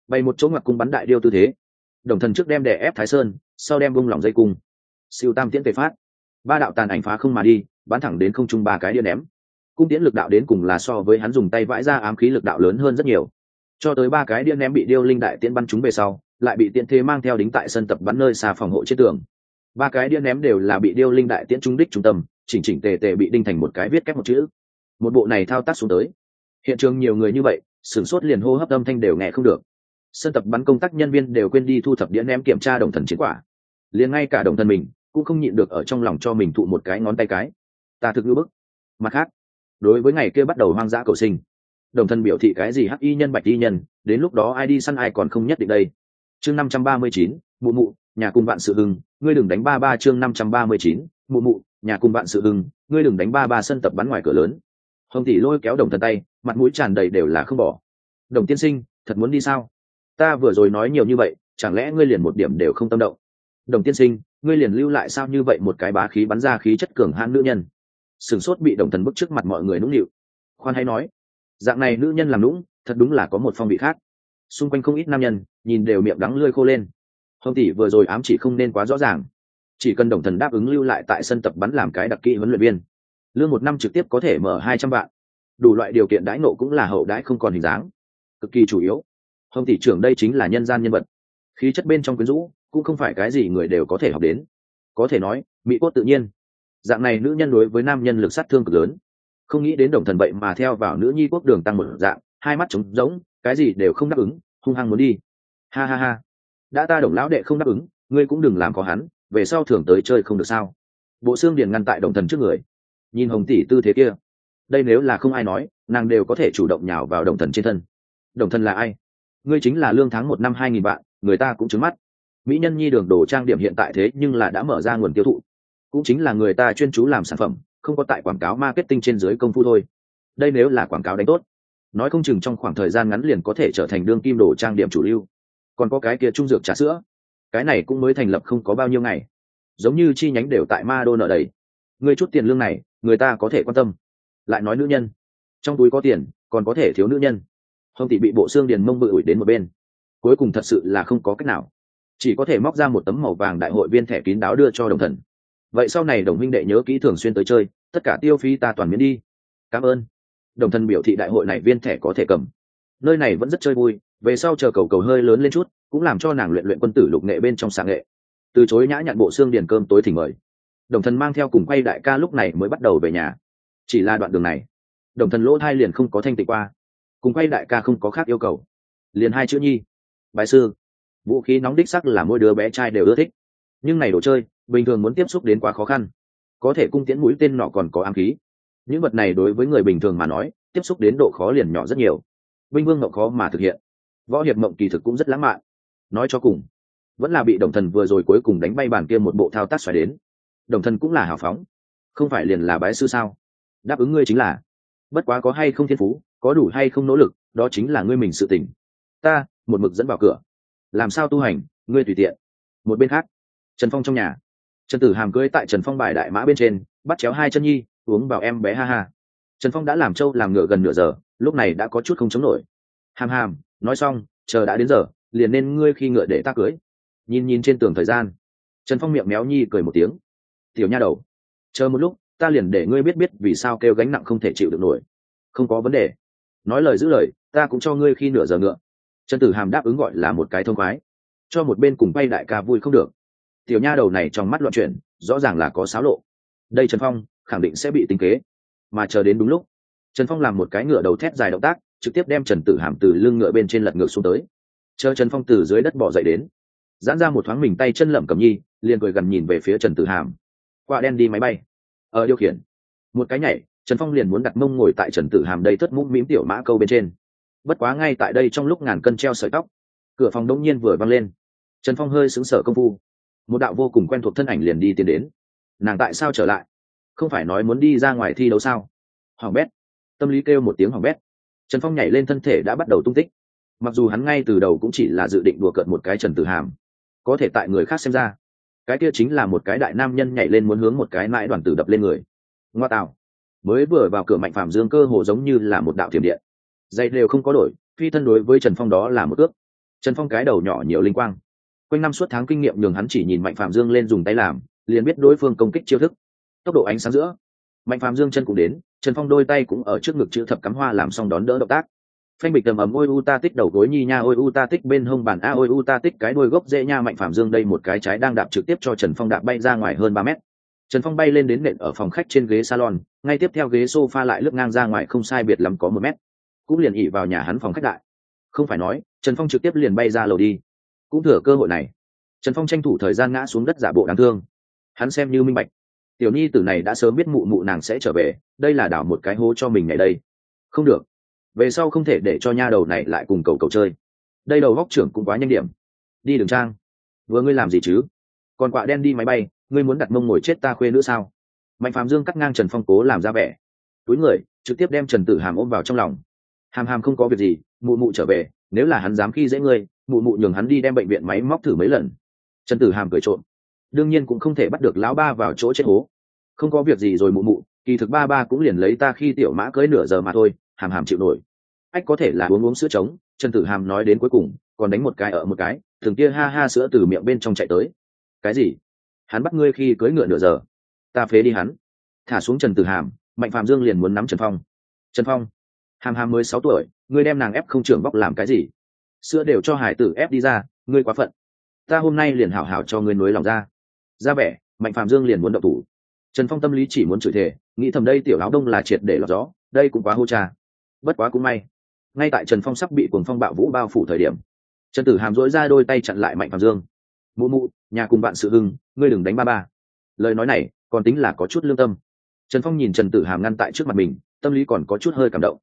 Bay một chỗ ngoặc cung bắn đại điêu tư thế. Đồng thần trước đem đè ép thái sơn, sau đem bung lỏng dây cung. Siêu tam tiễn tề phát. Ba đạo tàn ảnh phá không mà đi, bắn thẳng đến không trung ba cái đĩa ném. Cung tiễn lực đạo đến cùng là so với hắn dùng tay vãi ra ám khí lực đạo lớn hơn rất nhiều cho tới ba cái điên ném bị điêu linh đại tiễn bắn chúng về sau, lại bị tiễn thế mang theo đính tại sân tập bắn nơi xa phòng hộ trên tường. Ba cái điên ném đều là bị điêu linh đại tiễn trúng đích trung tâm, chỉnh chỉnh tề tề bị đinh thành một cái viết kép một chữ. Một bộ này thao tác xuống tới. Hiện trường nhiều người như vậy, sửng sốt liền hô hấp âm thanh đều nghe không được. Sân tập bắn công tác nhân viên đều quên đi thu thập đĩa ném kiểm tra đồng thần chiến quả. Liền ngay cả đồng thần mình cũng không nhịn được ở trong lòng cho mình thụ một cái ngón tay cái. Ta thực ngữ bức. Mặt khác, đối với ngày kia bắt đầu hoang dã cầu sinh đồng thân biểu thị cái gì hắc y nhân bạch y nhân, đến lúc đó ai đi săn ai còn không nhất định đây. Chương năm trăm ba mươi chín, mụ mụ, nhà cùng bạn sự hưng, ngươi đừng đánh ba ba chương năm trăm ba mươi chín, mụ mụ, nhà cùng bạn sự hưng, ngươi đừng đánh ba ba sân tập bắn ngoài cửa lớn. Hồng tỷ lôi kéo đồng thần tay, mặt mũi tràn đầy đều là không bỏ. Đồng tiên sinh, thật muốn đi sao? Ta vừa rồi nói nhiều như vậy, chẳng lẽ ngươi liền một điểm đều không tâm động? Đồng tiên sinh, ngươi liền lưu lại sao như vậy một cái bá khí bắn ra khí chất cường hãn nữ nhân? Sửng sốt bị đồng thần bức trước mặt mọi người nũng nịu. Khoan hay nói dạng này nữ nhân làm lũng, thật đúng là có một phong vị khác. Xung quanh không ít nam nhân nhìn đều miệng đắng lươi khô lên. Hồng tỷ vừa rồi ám chỉ không nên quá rõ ràng. Chỉ cần đồng thần đáp ứng lưu lại tại sân tập bắn làm cái đặc kỹ huấn luyện viên. Lương một năm trực tiếp có thể mở hai trăm vạn. Đủ loại điều kiện đãi nộ cũng là hậu đãi không còn hình dáng. Cực kỳ chủ yếu. Hồng tỷ trưởng đây chính là nhân gian nhân vật. Khí chất bên trong quyến rũ cũng không phải cái gì người đều có thể học đến. Có thể nói mỹ cốt tự nhiên. Dạng này nữ nhân đối với nam nhân lực sát thương cực lớn không nghĩ đến đồng thần vậy mà theo vào nữ nhi quốc đường tăng một dạng, hai mắt trống rỗng, cái gì đều không đáp ứng, hung hăng muốn đi. Ha ha ha. Đã ta đồng lão đệ không đáp ứng, ngươi cũng đừng làm có hắn, về sau thường tới chơi không được sao. Bộ xương điền ngăn tại đồng thần trước người. Nhìn hồng tỷ tư thế kia. Đây nếu là không ai nói, nàng đều có thể chủ động nhào vào đồng thần trên thân. Đồng thần là ai? Ngươi chính là lương tháng một năm hai nghìn vạn, người ta cũng trứng mắt. Mỹ nhân nhi đường đồ trang điểm hiện tại thế nhưng là đã mở ra nguồn tiêu thụ. Cũng chính là người ta chuyên chú làm sản phẩm không có tại quảng cáo marketing trên dưới công phu thôi. Đây nếu là quảng cáo đánh tốt, nói không chừng trong khoảng thời gian ngắn liền có thể trở thành đương kim đồ trang điểm chủ lưu. Còn có cái kia trung dược trà sữa, cái này cũng mới thành lập không có bao nhiêu ngày. Giống như chi nhánh đều tại ma đô nợ đầy người chút tiền lương này, người ta có thể quan tâm. Lại nói nữ nhân, trong túi có tiền, còn có thể thiếu nữ nhân. Hồng tỷ bị bộ xương điền mông bự ủi đến một bên. Cuối cùng thật sự là không có cách nào. Chỉ có thể móc ra một tấm màu vàng đại hội viên thẻ kín đáo đưa cho đồng thần. Vậy sau này đồng minh đệ nhớ kỹ thường xuyên tới chơi tất cả tiêu phí ta toàn miễn đi. Cảm ơn. Đồng thần biểu thị đại hội này viên thẻ có thể cầm. Nơi này vẫn rất chơi vui, về sau chờ cầu cầu hơi lớn lên chút, cũng làm cho nàng luyện luyện quân tử lục nghệ bên trong sáng nghệ. Từ chối nhã nhặn bộ xương điền cơm tối thỉnh mời. Đồng thần mang theo cùng quay đại ca lúc này mới bắt đầu về nhà. Chỉ là đoạn đường này, đồng thần lỗ thai liền không có thanh tịnh qua. Cùng quay đại ca không có khác yêu cầu. Liền hai chữ nhi. Bài sư, vũ khí nóng đích sắc là mỗi đứa bé trai đều ưa thích. Nhưng này đồ chơi, bình thường muốn tiếp xúc đến quá khó khăn có thể cung tiễn mũi tên nọ còn có ám khí. Những vật này đối với người bình thường mà nói, tiếp xúc đến độ khó liền nhỏ rất nhiều. Binh vương mộng khó mà thực hiện. Võ hiệp mộng kỳ thực cũng rất lãng mạn. Nói cho cùng, vẫn là bị đồng thần vừa rồi cuối cùng đánh bay bàn kia một bộ thao tác xoài đến. Đồng thần cũng là hào phóng. Không phải liền là bái sư sao? Đáp ứng ngươi chính là. Bất quá có hay không thiên phú, có đủ hay không nỗ lực, đó chính là ngươi mình sự tỉnh ta, một mực dẫn vào cửa. Làm sao tu hành, ngươi tùy tiện. Một bên khác, trần phong trong nhà trần tử hàm cưới tại trần phong bài đại mã bên trên, bắt chéo hai chân nhi, uống vào em bé ha ha. Trần phong đã làm trâu làm ngựa gần nửa giờ, lúc này đã có chút không chống nổi. Hàm hàm, nói xong, chờ đã đến giờ, liền nên ngươi khi ngựa để ta cưới nhìn nhìn trên tường thời gian. Trần phong miệng méo nhi cười một tiếng. Tiểu nha đầu, chờ một lúc, ta liền để ngươi biết biết vì sao kêu gánh nặng không thể chịu được nổi. Không có vấn đề. Nói lời giữ lời, ta cũng cho ngươi khi nửa giờ ngựa. Trần tử hàm đáp ứng gọi là một cái thông khoái. Cho một bên cùng bay đại ca vui không được tiểu nha đầu này trong mắt loạn chuyển, rõ ràng là có xáo lộ. Đây trần phong, khẳng định sẽ bị tính kế. Mà chờ đến đúng lúc, trần phong làm một cái ngựa đầu thét dài động tác, trực tiếp đem trần tử hàm từ lưng ngựa bên trên lật ngựa xuống tới. Chờ trần phong từ dưới đất bỏ dậy đến, giãn ra một thoáng mình tay chân lẩm cầm nhi, liền cười gần nhìn về phía trần tử hàm. Qua đen đi máy bay. Ở điều khiển. Một cái nhảy, trần phong liền muốn đặt mông ngồi tại trần tử hàm đây thất mũm mĩm tiểu mã câu bên trên. Bất quá ngay tại đây trong lúc ngàn cân treo sợi tóc, cửa phòng đông nhiên vừa văng lên. Trần phong hơi xứng sở công phu một đạo vô cùng quen thuộc thân ảnh liền đi tiến đến. Nàng tại sao trở lại? Không phải nói muốn đi ra ngoài thi đấu sao? Hoàng bét. Tâm lý kêu một tiếng hoàng bét. Trần phong nhảy lên thân thể đã bắt đầu tung tích. Mặc dù hắn ngay từ đầu cũng chỉ là dự định đùa cợt một cái trần tử hàm. Có thể tại người khác xem ra, cái kia chính là một cái đại nam nhân nhảy lên muốn hướng một cái mãi đoàn tử đập lên người. Ngoa tạo. Mới vừa vào cửa mạnh phạm dương cơ hồ giống như là một đạo thiểm điện. Dây đều không có đổi, phi thân đối với trần phong đó là một ước. Trần phong cái đầu nhỏ nhiều linh quang quanh năm suốt tháng kinh nghiệm nhường hắn chỉ nhìn mạnh phạm dương lên dùng tay làm, liền biết đối phương công kích chiêu thức. Tốc độ ánh sáng giữa, mạnh phạm dương chân cũng đến, trần phong đôi tay cũng ở trước ngực chữ thập cắm hoa làm xong đón đỡ động tác. Phanh bịch tầm ấm ôi u ta tích đầu gối nhi nha, ôi u ta tích bên hông bàn a, ôi u ta tích cái đôi gốc dễ nha. Mạnh phạm dương đây một cái trái đang đạp trực tiếp cho trần phong đạp bay ra ngoài hơn ba mét. Trần phong bay lên đến nện ở phòng khách trên ghế salon, ngay tiếp theo ghế s o f a lại lướt ngang ra ngoài không sai biệt lắm có một mét. Cũng liền ỉ vào nhà hắn phòng khách đại không phải nói, trần phong trực tiếp liền bay ra lầu đi cũng thừa cơ hội này. Trần phong tranh thủ thời gian ngã xuống đất giả bộ đáng thương. Hắn xem như minh bạch. Tiểu nhi tử này đã sớm biết mụ mụ nàng sẽ trở về, đây là đảo một cái hố cho mình ngày đây. Không được. Về sau không thể để cho nha đầu này lại cùng cầu cầu chơi. Đây đầu góc trưởng cũng quá nhanh điểm. Đi đường trang. Vừa ngươi làm gì chứ? Còn quạ đen đi máy bay, ngươi muốn đặt mông ngồi chết ta khuê nữa sao? Mạnh phạm dương cắt ngang trần phong cố làm ra vẻ. Túi người, trực tiếp đem trần tử hàm ôm vào trong lòng. Hàm hàm không có việc gì, mụ mụ trở về, nếu là hắn dám khi dễ ngươi mụ mụ nhường hắn đi đem bệnh viện máy móc thử mấy lần. Trần tử hàm cười trộm, đương nhiên cũng không thể bắt được lão ba vào chỗ chết hố. Không có việc gì rồi mụ mụ kỳ thực ba ba cũng liền lấy ta khi tiểu mã cưới nửa giờ mà thôi hàm hàm chịu nổi. Ách có thể là uống uống sữa trống trần tử hàm nói đến cuối cùng còn đánh một cái ở một cái thường kia ha ha sữa từ miệng bên trong chạy tới. Cái gì? Hắn bắt ngươi khi cưới ngựa nửa giờ. Ta phế đi hắn. Thả xuống trần tử hàm mạnh phạm dương liền muốn nắm trần phong. Trần phong hàm hàm mới sáu tuổi ngươi đem nàng ép không trưởng bóc làm cái gì? Sữa đều cho hải tử ép đi ra, ngươi quá phận. Ta hôm nay liền hảo hảo cho ngươi nối lòng ra. Ra vẻ, mạnh phạm dương liền muốn động thủ. Trần phong tâm lý chỉ muốn chửi thề, nghĩ thầm đây tiểu áo đông là triệt để lọt gió, đây cũng quá hô cha. Bất quá cũng may. Ngay tại trần phong sắp bị cuồng phong bạo vũ bao phủ thời điểm, trần tử hàm dỗi ra đôi tay chặn lại mạnh phạm dương. Mụ mụ, nhà cùng bạn sự hưng, ngươi đừng đánh ba ba. Lời nói này, còn tính là có chút lương tâm. Trần phong nhìn trần tử hàm ngăn tại trước mặt mình, tâm lý còn có chút hơi cảm động.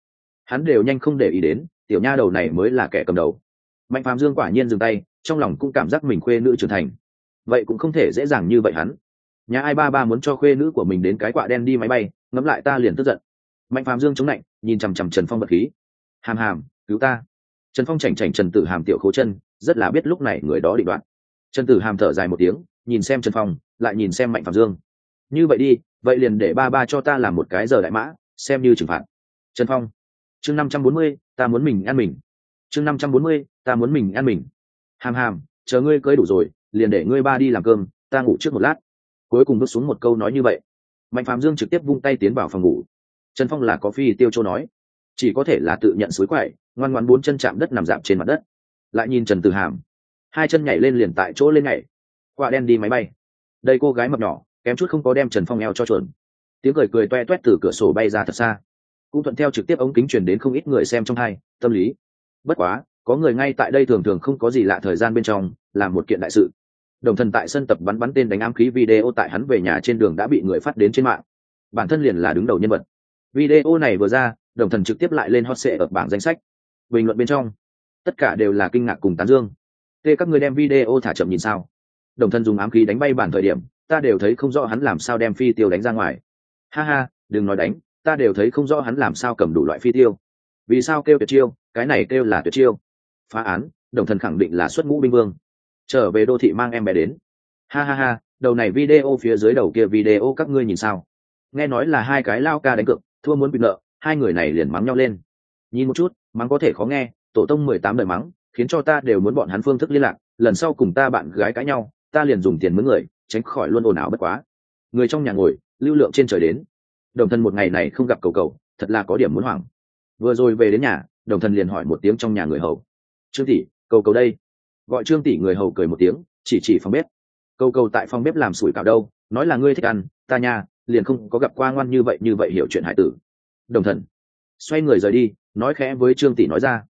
Hắn đều nhanh không để ý đến, tiểu nha đầu này mới là kẻ cầm đầu mạnh phàm dương quả nhiên dừng tay, trong lòng cũng cảm giác mình khuê nữ trưởng thành. Vậy cũng không thể dễ dàng như vậy hắn. Nhà ai ba ba muốn cho khuê nữ của mình đến cái quạ đen đi máy bay, ngẫm lại ta liền tức giận. Mạnh phàm dương chống lạnh nhìn chằm chằm trần phong bật khí. Hàm hàm, cứu ta. Trần phong chảnh chảnh trần tử hàm tiểu khố chân, rất là biết lúc này người đó định đoạn trần tử hàm thở dài một tiếng, nhìn xem trần phong, lại nhìn xem mạnh phạm dương. Như vậy đi, vậy liền để ba ba cho ta làm một cái giờ đại mã, xem như trừng phạt. Trần phong, chương năm trăm bốn mươi, ta muốn mình ăn mình chương năm trăm bốn mươi, ta muốn mình ăn mình. Hàm hàm, chờ ngươi cưới đủ rồi, liền để ngươi ba đi làm cơm, ta ngủ trước một lát. Cuối cùng bước xuống một câu nói như vậy. Mạnh phạm dương trực tiếp vung tay tiến vào phòng ngủ. Trần phong là có phi tiêu châu nói. Chỉ có thể là tự nhận suối quậy, ngoan ngoan bốn chân chạm đất nằm dạp trên mặt đất. Lại nhìn trần tử hàm. Hai chân nhảy lên liền tại chỗ lên nhảy. Quả đen đi máy bay. Đây cô gái mập nhỏ, kém chút không có đem trần phong eo cho chuẩn. Tiếng cười cười toe toét từ cửa sổ bay ra thật xa. Cũng thuận theo trực tiếp ống kính truyền đến không ít người xem trong hai, tâm lý bất quá, có người ngay tại đây thường thường không có gì lạ thời gian bên trong, làm một kiện đại sự. Đồng thần tại sân tập bắn bắn tên đánh ám khí video tại hắn về nhà trên đường đã bị người phát đến trên mạng. Bản thân liền là đứng đầu nhân vật. Video này vừa ra, đồng thần trực tiếp lại lên hot sệ ở bảng danh sách. Bình luận bên trong, tất cả đều là kinh ngạc cùng tán dương. Tê, các người đem video thả chậm nhìn sao? Đồng thần dùng ám khí đánh bay bản thời điểm, ta đều thấy không rõ hắn làm sao đem phi tiêu đánh ra ngoài. Ha ha, đừng nói đánh, ta đều thấy không rõ hắn làm sao cầm đủ loại phi tiêu. Vì sao kêu tuyệt chiêu? Cái này kêu là tuyệt chiêu. Phá án, đồng thần khẳng định là xuất ngũ binh vương. Trở về đô thị mang em bé đến. Ha ha ha, đầu này video phía dưới đầu kia video các ngươi nhìn sao? Nghe nói là hai cái lao ca đánh cược, thua muốn bị nợ, hai người này liền mắng nhau lên. Nhìn một chút, mắng có thể khó nghe, tổ tông mười tám đời mắng, khiến cho ta đều muốn bọn hắn phương thức liên lạc, lần sau cùng ta bạn gái cãi nhau, ta liền dùng tiền mướn người, tránh khỏi luôn ồn ào bất quá. Người trong nhà ngồi, lưu lượng trên trời đến. Đồng thân một ngày này không gặp cầu cầu, thật là có điểm muốn hoảng. Vừa rồi về đến nhà đồng thân liền hỏi một tiếng trong nhà người hầu. Trương tỷ, cầu cầu đây. Gọi trương tỷ người hầu cười một tiếng, chỉ chỉ phòng bếp. Cầu cầu tại phòng bếp làm sủi cảo đâu, nói là ngươi thích ăn, ta nha, liền không có gặp qua ngoan như vậy như vậy hiểu chuyện hải tử. Đồng thần xoay người rời đi, nói khẽ với trương tỷ nói ra.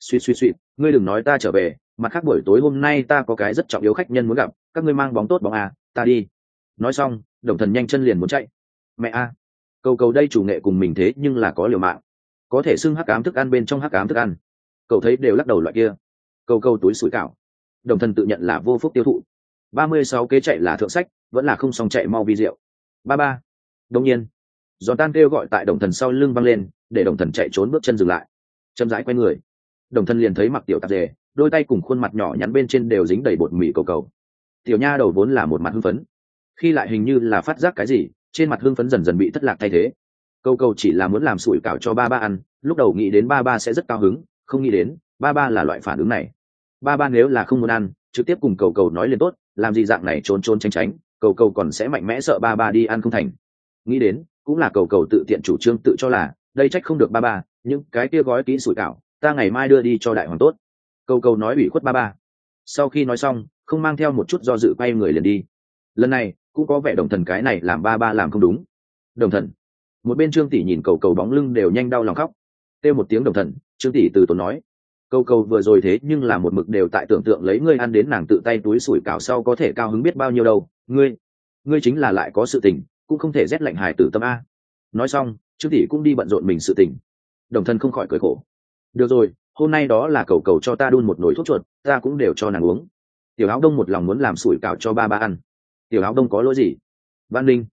Suy suy suy ngươi đừng nói ta trở về, mặt khác buổi tối hôm nay ta có cái rất trọng yếu khách nhân muốn gặp, các ngươi mang bóng tốt bóng à ta đi. Nói xong, đồng thần nhanh chân liền muốn chạy. Mẹ a, cầu cầu đây chủ nghệ cùng mình thế nhưng là có liều mạng có thể xưng hắc ám thức ăn bên trong hắc ám thức ăn. Cậu thấy đều lắc đầu loại kia. Câu câu túi sủi cảo. Đồng thần tự nhận là vô phúc tiêu thụ. Ba mươi sáu kế chạy là thượng sách, vẫn là không xong chạy mau vi diệu. Ba ba. Đông nhiên, giòn tan kêu gọi tại đồng thần sau lưng văng lên, để đồng thần chạy trốn bước chân dừng lại. Chậm rãi quay người. Đồng thần liền thấy mặc tiểu tạp dề, đôi tay cùng khuôn mặt nhỏ nhắn bên trên đều dính đầy bột mì cầu cầu. Tiểu nha đầu vốn là một mặt hưng phấn. Khi lại hình như là phát giác cái gì, trên mặt hưng phấn dần dần bị thất lạc thay thế câu câu chỉ là muốn làm sủi cảo cho ba ba ăn, lúc đầu nghĩ đến ba ba sẽ rất cao hứng, không nghĩ đến, ba ba là loại phản ứng này. Ba ba nếu là không muốn ăn, trực tiếp cùng cầu cầu nói lên tốt, làm gì dạng này trốn trốn tránh tránh, cầu cầu còn sẽ mạnh mẽ sợ ba ba đi ăn không thành. Nghĩ đến, cũng là cầu cầu tự tiện chủ trương tự cho là, đây trách không được ba ba, những cái kia gói kỹ sủi cảo, ta ngày mai đưa đi cho đại hoàng tốt. Cầu cầu nói ủy khuất ba ba. Sau khi nói xong, không mang theo một chút do dự quay người liền đi. Lần này, cũng có vẻ đồng thần cái này làm ba ba làm không đúng. Đồng thần một bên trương tỷ nhìn cầu cầu bóng lưng đều nhanh đau lòng khóc. Têu một tiếng đồng thần, trương tỷ từ tốn nói, cầu cầu vừa rồi thế nhưng là một mực đều tại tưởng tượng lấy ngươi ăn đến nàng tự tay túi sủi cảo sau có thể cao hứng biết bao nhiêu đâu. Ngươi ngươi chính là lại có sự tình, cũng không thể rét lạnh hài tử tâm a. Nói xong, trương tỷ cũng đi bận rộn mình sự tình. Đồng thân không khỏi cười khổ. Được rồi, hôm nay đó là cầu cầu cho ta đun một nồi thuốc chuột, ta cũng đều cho nàng uống. Tiểu áo đông một lòng muốn làm sủi cảo cho ba ba ăn. Tiểu áo đông có lỗi gì? Văn linh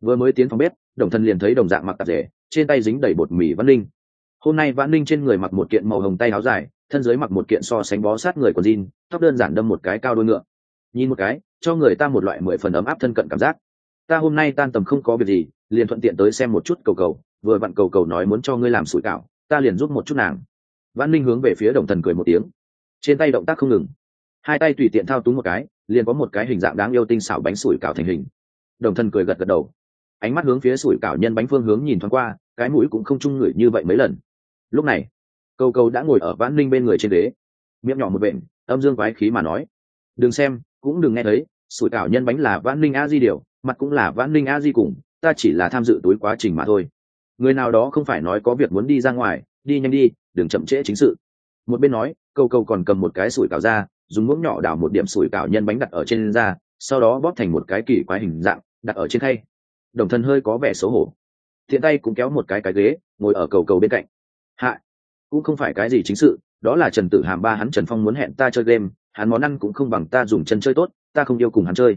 vừa mới tiến phòng bếp đồng thân liền thấy đồng dạng mặc tạp rể trên tay dính đầy bột mì văn linh hôm nay văn linh trên người mặc một kiện màu hồng tay áo dài, thân dưới mặc một kiện so sánh bó sát người của jean, tóc đơn giản đâm một cái cao đôi ngựa. Nhìn một cái, cho người ta một loại mười phần ấm áp thân cận cảm giác. Ta hôm nay tan tầm không có việc gì, liền thuận tiện tới xem một chút cầu cầu, vừa vặn cầu cầu nói muốn cho ngươi làm sủi cảo, ta liền giúp một chút nàng. Văn minh hướng về phía đồng thần cười một tiếng. Trên tay động tác không ngừng. Hai tay tùy tiện thao túng một cái, liền có một cái hình dạng đáng yêu tinh xảo bánh sủi cảo thành hình. Đồng thần cười gật gật đầu ánh mắt hướng phía sủi cảo nhân bánh phương hướng nhìn thoáng qua, cái mũi cũng không chung ngửi như vậy mấy lần. Lúc này Câu Câu đã ngồi ở vãn ninh bên người trên ghế. Miệng nhỏ một bệnh âm dương quái khí mà nói. Đừng xem, cũng đừng nghe thấy, sủi cảo nhân bánh là vãn ninh a di điều, mặt cũng là vãn ninh a di cùng, ta chỉ là tham dự túi quá trình mà thôi. Người nào đó không phải nói có việc muốn đi ra ngoài, đi nhanh đi, đừng chậm trễ chính sự. Một bên nói câu câu còn cầm một cái sủi cảo ra, dùng muỗng nhỏ đào một điểm sủi cảo nhân bánh đặt ở trên da, sau đó bóp thành một cái kỳ quái hình dạng, đặt ở trên khay đồng thân hơi có vẻ xấu hổ. Thiện tay cũng kéo một cái cái ghế, ngồi ở cầu cầu bên cạnh. Hạ, cũng không phải cái gì chính sự, đó là trần tử hàm ba hắn trần phong muốn hẹn ta chơi game, hắn món ăn cũng không bằng ta dùng chân chơi tốt, ta không yêu cùng hắn chơi.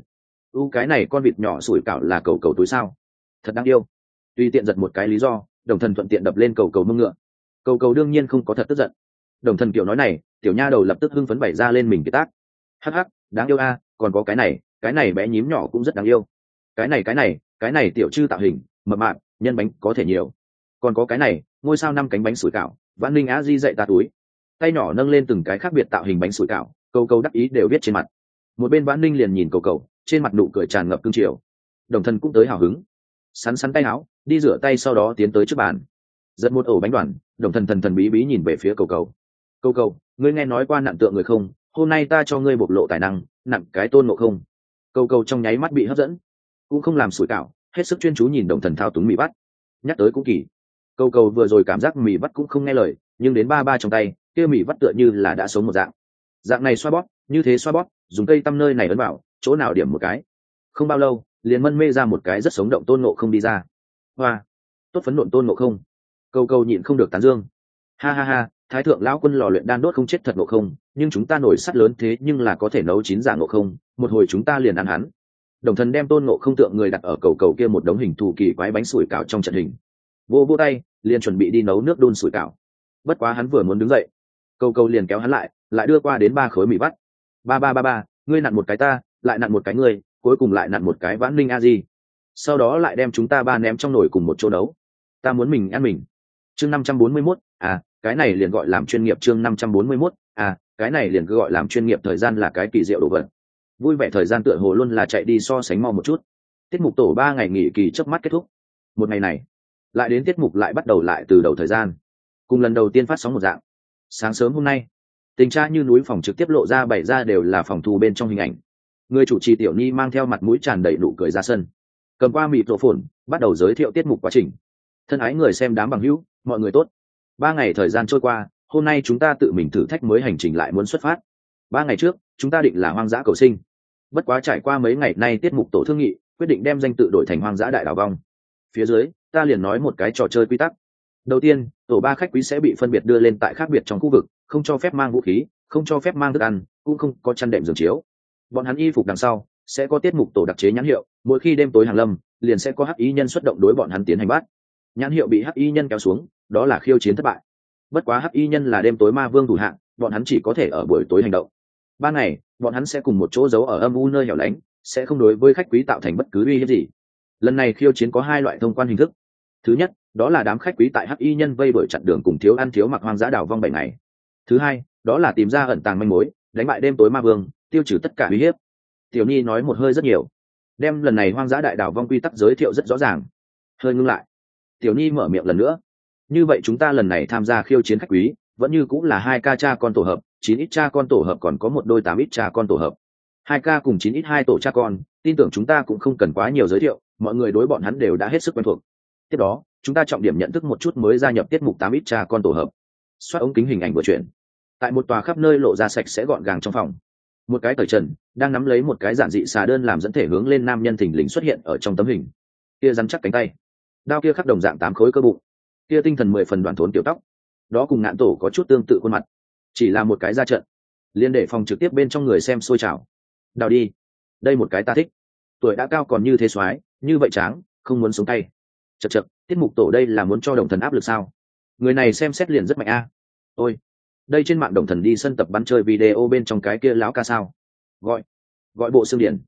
U, cái này con vịt nhỏ sủi cảo là cầu cầu túi sao? Thật đáng yêu. Tuy tiện giật một cái lý do, đồng thần thuận tiện đập lên cầu cầu mưng ngựa. Cầu cầu đương nhiên không có thật tức giận. Đồng thần kiểu nói này, tiểu nha đầu lập tức hưng phấn bày ra lên mình kiệt tác. Hắc hắc, đáng yêu a, còn có cái này cái này bé nhím nhỏ cũng rất đáng yêu. Cái này cái này cái này tiểu chư tạo hình, mập mạp, nhân bánh có thể nhiều. Còn có cái này, ngôi sao năm cánh bánh sủi cảo văn linh á di dậy ta túi. Tay nhỏ nâng lên từng cái khác biệt tạo hình bánh sủi cảo, câu câu đắc ý đều viết trên mặt. Một bên vãn ninh liền nhìn cầu cầu, trên mặt nụ cười tràn ngập cương triều. Đồng thân cũng tới hào hứng. Sắn sắn tay áo, đi rửa tay sau đó tiến tới trước bàn. Giật một ổ bánh đoàn, đồng thần thần thần bí bí nhìn về phía cầu cầu. Cầu cầu, ngươi nghe nói qua nặng tượng người không? Hôm nay ta cho ngươi bộc lộ tài năng nặng cái tôn ngộ không? Cầu cầu trong nháy mắt bị hấp dẫn. Cũng không làm sủi cảo hết sức chuyên chú nhìn đồng thần thao túng mì bắt. Nhắc tới cũng kỳ. Câu cầu vừa rồi cảm giác mì bắt cũng không nghe lời, nhưng đến ba ba trong tay, kia mì bắt tựa như là đã sống một dạng. Dạng này xoa bóp, như thế xoa bóp, dùng cây tăm nơi này ấn vào, chỗ nào điểm một cái. Không bao lâu, liền mân mê ra một cái rất sống động tôn nộ không đi ra. Hoa. Tốt phấn nộn tôn nộ không. Câu câu nhịn không được tán dương. Ha ha ha, thái thượng lão quân lò luyện đan đốt không chết thật nộ không, nhưng chúng ta nổi sắt lớn thế nhưng là có thể nấu chín giả nộ không, một hồi chúng ta liền ăn hắn đồng thần đem tôn nộ không tượng người đặt ở cầu cầu kia một đống hình thù kỳ quái bánh sủi cảo trong trận hình. Vô vô tay, liền chuẩn bị đi nấu nước đun sủi cảo. Bất quá hắn vừa muốn đứng dậy, cầu cầu liền kéo hắn lại lại đưa qua đến ba khối mì bắt ba ba ba ba, ngươi nặn một cái ta, lại nặn một cái ngươi, cuối cùng lại nặn một cái vãn linh a di. Sau đó lại đem chúng ta ba ném trong nồi cùng một chỗ nấu. Ta muốn mình ăn mình. Chương năm trăm bốn mươi mốt à cái này liền gọi làm chuyên nghiệp chương năm trăm bốn mươi mốt à cái này liền cứ gọi làm chuyên nghiệp thời gian là cái kỳ diệu đồ vật vui vẻ thời gian tựa hồ luôn là chạy đi so sánh mau một chút. Tiết mục tổ ba ngày nghỉ kỳ chớp mắt kết thúc. Một ngày này, lại đến tiết mục lại bắt đầu lại từ đầu thời gian. Cùng lần đầu tiên phát sóng một dạng. Sáng sớm hôm nay, tình tra như núi phòng trực tiếp lộ ra bày ra đều là phòng thu bên trong hình ảnh. Người chủ trì tiểu nhi mang theo mặt mũi tràn đầy nụ cười ra sân. Cầm qua mịt rộ phồn, bắt đầu giới thiệu tiết mục quá trình. Thân ái người xem đám bằng hữu, mọi người tốt. Ba ngày thời gian trôi qua, hôm nay chúng ta tự mình thử thách mới hành trình lại muốn xuất phát ba ngày trước, chúng ta định là hoang dã cầu sinh. Bất quá trải qua mấy ngày nay tiết mục tổ thương nghị, quyết định đem danh tự đổi thành hoang dã đại đảo vong. Phía dưới, ta liền nói một cái trò chơi quy tắc. Đầu tiên, tổ ba khách quý sẽ bị phân biệt đưa lên tại khác biệt trong khu vực, không cho phép mang vũ khí, không cho phép mang thức ăn, cũng không có chăn đệm giường chiếu. Bọn hắn y phục đằng sau, sẽ có tiết mục tổ đặc chế nhãn hiệu, mỗi khi đêm tối hàng lâm, liền sẽ có hắc y nhân xuất động đối bọn hắn tiến hành bắt. Nhãn hiệu bị hắc y nhân kéo xuống, đó là khiêu chiến thất bại. Bất quá hắc y nhân là đêm tối ma vương thủ hạng, bọn hắn chỉ có thể ở buổi tối hành động ban ngày, bọn hắn sẽ cùng một chỗ giấu ở âm u nơi hẻo lánh, sẽ không đối với khách quý tạo thành bất cứ uy hiếp gì. Lần này khiêu chiến có hai loại thông quan hình thức. Thứ nhất, đó là đám khách quý tại hắc y nhân vây bởi chặn đường cùng thiếu ăn thiếu mặc hoang dã đảo vong bảy ngày. Thứ hai, đó là tìm ra ẩn tàng manh mối, đánh bại đêm tối ma vương, tiêu trừ tất cả uy hiếp. Tiểu ni nói một hơi rất nhiều. Đem lần này hoang dã đại đảo vong quy tắc giới thiệu rất rõ ràng. Hơi ngưng lại. Tiểu ni mở miệng lần nữa. Như vậy chúng ta lần này tham gia khiêu chiến khách quý, vẫn như cũng là hai ca cha con tổ hợp chín ít cha con tổ hợp còn có một đôi tám ít cha con tổ hợp. Hai ca cùng chín ít hai tổ cha con, tin tưởng chúng ta cũng không cần quá nhiều giới thiệu, mọi người đối bọn hắn đều đã hết sức quen thuộc. Tiếp đó, chúng ta trọng điểm nhận thức một chút mới gia nhập tiết mục tám ít cha con tổ hợp. Xoát ống kính hình ảnh vừa chuyển tại một tòa khắp nơi lộ ra sạch sẽ gọn gàng trong phòng. Một cái tời trần, đang nắm lấy một cái giản dị xà đơn làm dẫn thể hướng lên nam nhân thình lình xuất hiện ở trong tấm hình. Kia rắn chắc cánh tay. Đao kia khắc đồng dạng tám khối cơ bụng. Kia tinh thần mười phần đoàn thốn tiểu tóc. Đó cùng ngạn tổ có chút tương tự khuôn mặt chỉ là một cái ra trận. Liên để phòng trực tiếp bên trong người xem sôi trào. Đào đi. Đây một cái ta thích. Tuổi đã cao còn như thế soái, như vậy tráng, không muốn xuống tay. Chật chật tiết mục tổ đây là muốn cho đồng thần áp lực sao? Người này xem xét liền rất mạnh a. À. Ôi. Đây trên mạng đồng thần đi sân tập bắn chơi video bên trong cái kia láo ca sao? Gọi. Gọi bộ xương điển.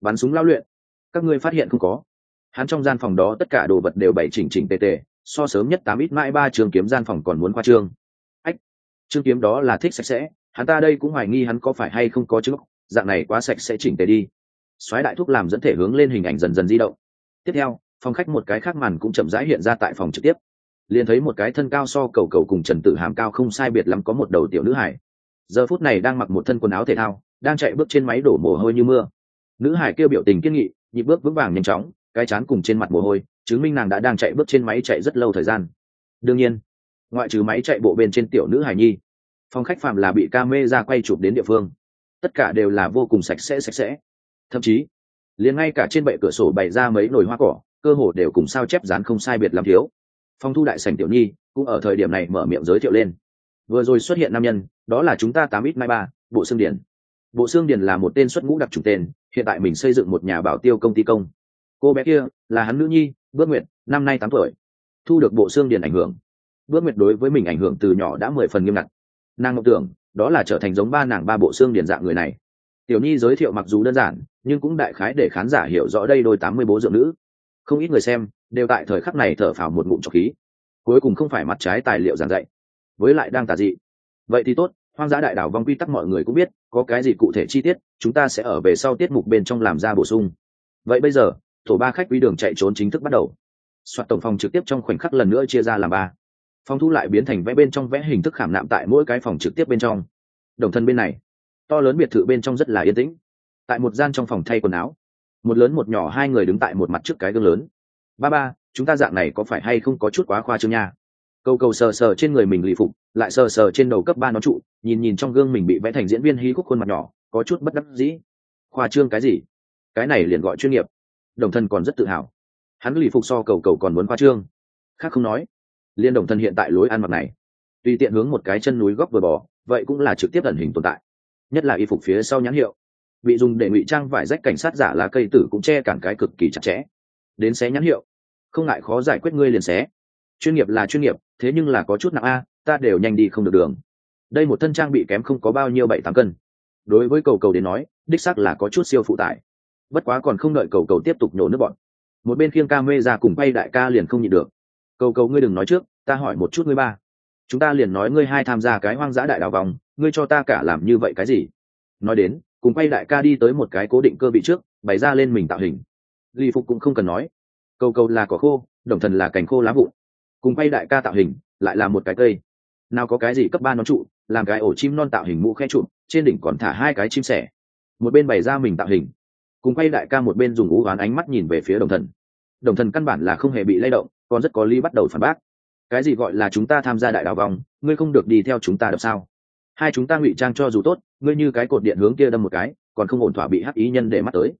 Bắn súng lao luyện. Các ngươi phát hiện không có. Hắn trong gian phòng đó tất cả đồ vật đều bày chỉnh chỉnh tề tề, so sớm nhất tám ít mãi ba trường kiếm gian phòng còn muốn qua trương trương kiếm đó là thích sạch sẽ, hắn ta đây cũng hoài nghi hắn có phải hay không có chứng dạng này quá sạch sẽ chỉnh tề đi. Xoáy đại thúc làm dẫn thể hướng lên hình ảnh dần dần di động. Tiếp theo, phòng khách một cái khác màn cũng chậm rãi hiện ra tại phòng trực tiếp. Liền thấy một cái thân cao so cầu cầu cùng trần tử hàm cao không sai biệt lắm có một đầu tiểu nữ hải. Giờ phút này đang mặc một thân quần áo thể thao, đang chạy bước trên máy đổ mồ hôi như mưa. Nữ hải kêu biểu tình kiên nghị, nhịp bước vững vàng nhanh chóng, cái chán cùng trên mặt mồ hôi, chứng minh nàng đã đang chạy bước trên máy chạy rất lâu thời gian. Đương nhiên ngoại trừ máy chạy bộ bên trên tiểu nữ hải nhi. Phòng khách phạm là bị ca mê ra quay chụp đến địa phương. Tất cả đều là vô cùng sạch sẽ sạch sẽ. Thậm chí, liền ngay cả trên bệ cửa sổ bày ra mấy nồi hoa cỏ, cơ hồ đều cùng sao chép dán không sai biệt làm thiếu. Phong thu đại sành tiểu nhi cũng ở thời điểm này mở miệng giới thiệu lên. Vừa rồi xuất hiện nam nhân, đó là chúng ta tám ít mai ba, bộ xương điển bộ xương điển là một tên xuất ngũ đặc trùng tên, hiện tại mình xây dựng một nhà bảo tiêu công ty công. Cô bé kia là hắn nữ nhi, bước nguyện năm nay tám tuổi. Thu được bộ xương điển ảnh hưởng bước nguyệt đối với mình ảnh hưởng từ nhỏ đã mười phần nghiêm ngặt. Nàng ngọc tưởng, đó là trở thành giống ba nàng ba bộ xương điển dạng người này. Tiểu nhi giới thiệu mặc dù đơn giản, nhưng cũng đại khái để khán giả hiểu rõ đây đôi tám mươi bố dưỡng nữ. Không ít người xem đều tại thời khắc này thở phào một ngụm trọc khí. Cuối cùng không phải mặt trái tài liệu giảng dạy, với lại đang tà dị. Vậy thì tốt, hoang dã đại đảo vong quy tắc mọi người cũng biết, có cái gì cụ thể chi tiết, chúng ta sẽ ở về sau tiết mục bên trong làm ra bổ sung. Vậy bây giờ tổ ba khách quý đường chạy trốn chính thức bắt đầu. Soạt tổng phòng trực tiếp trong khoảnh khắc lần nữa chia ra làm ba phòng thu lại biến thành vẽ bên trong vẽ hình thức khảm nạm tại mỗi cái phòng trực tiếp bên trong. Đồng thân bên này, to lớn biệt thự bên trong rất là yên tĩnh. Tại một gian trong phòng thay quần áo, một lớn một nhỏ hai người đứng tại một mặt trước cái gương lớn. Ba ba, chúng ta dạng này có phải hay không có chút quá khoa trương nha? Cầu cầu sờ sờ trên người mình lì phục, lại sờ sờ trên đầu cấp ba nó trụ, nhìn nhìn trong gương mình bị vẽ thành diễn viên hí khúc khuôn mặt nhỏ, có chút bất đắc dĩ. Khoa trương cái gì? Cái này liền gọi chuyên nghiệp. Đồng thân còn rất tự hào. Hắn lì phục so cầu cầu còn muốn khoa trương. Khác không nói liên đồng thân hiện tại lối ăn mặc này, tùy tiện hướng một cái chân núi góc vừa bỏ vậy cũng là trực tiếp ẩn hình tồn tại. Nhất là y phục phía sau nhãn hiệu, bị dùng để ngụy trang vải rách cảnh sát giả lá cây tử cũng che cản cái cực kỳ chặt chẽ. Đến xé nhãn hiệu, không ngại khó giải quyết ngươi liền xé. Chuyên nghiệp là chuyên nghiệp, thế nhưng là có chút nặng a, ta đều nhanh đi không được đường. Đây một thân trang bị kém không có bao nhiêu bảy tám cân. Đối với cầu cầu đến nói, đích sắc là có chút siêu phụ tải. Bất quá còn không đợi cầu cầu tiếp tục nhổ nước bọn. Một bên khiêng ca mê ra cùng bay đại ca liền không nhịn được cầu cầu ngươi đừng nói trước, ta hỏi một chút ngươi ba. Chúng ta liền nói ngươi hai tham gia cái hoang dã đại đào vòng, ngươi cho ta cả làm như vậy cái gì? Nói đến, cùng quay đại ca đi tới một cái cố định cơ bị trước, bày ra lên mình tạo hình. Ghi phục cũng không cần nói. Cầu cầu là cỏ khô, đồng thần là cành khô lá vụn. Cùng quay đại ca tạo hình, lại là một cái cây. Nào có cái gì cấp ba nó trụ, làm cái ổ chim non tạo hình mũ khe trụ, trên đỉnh còn thả hai cái chim sẻ. Một bên bày ra mình tạo hình. Cùng quay đại ca một bên dùng ú ván ánh mắt nhìn về phía đồng thần. Đồng thần căn bản là không hề bị lay động còn rất có lý bắt đầu phản bác. Cái gì gọi là chúng ta tham gia đại đào vòng, ngươi không được đi theo chúng ta được sao? Hai chúng ta ngụy trang cho dù tốt, ngươi như cái cột điện hướng kia đâm một cái, còn không ổn thỏa bị hắc ý nhân để mắt tới.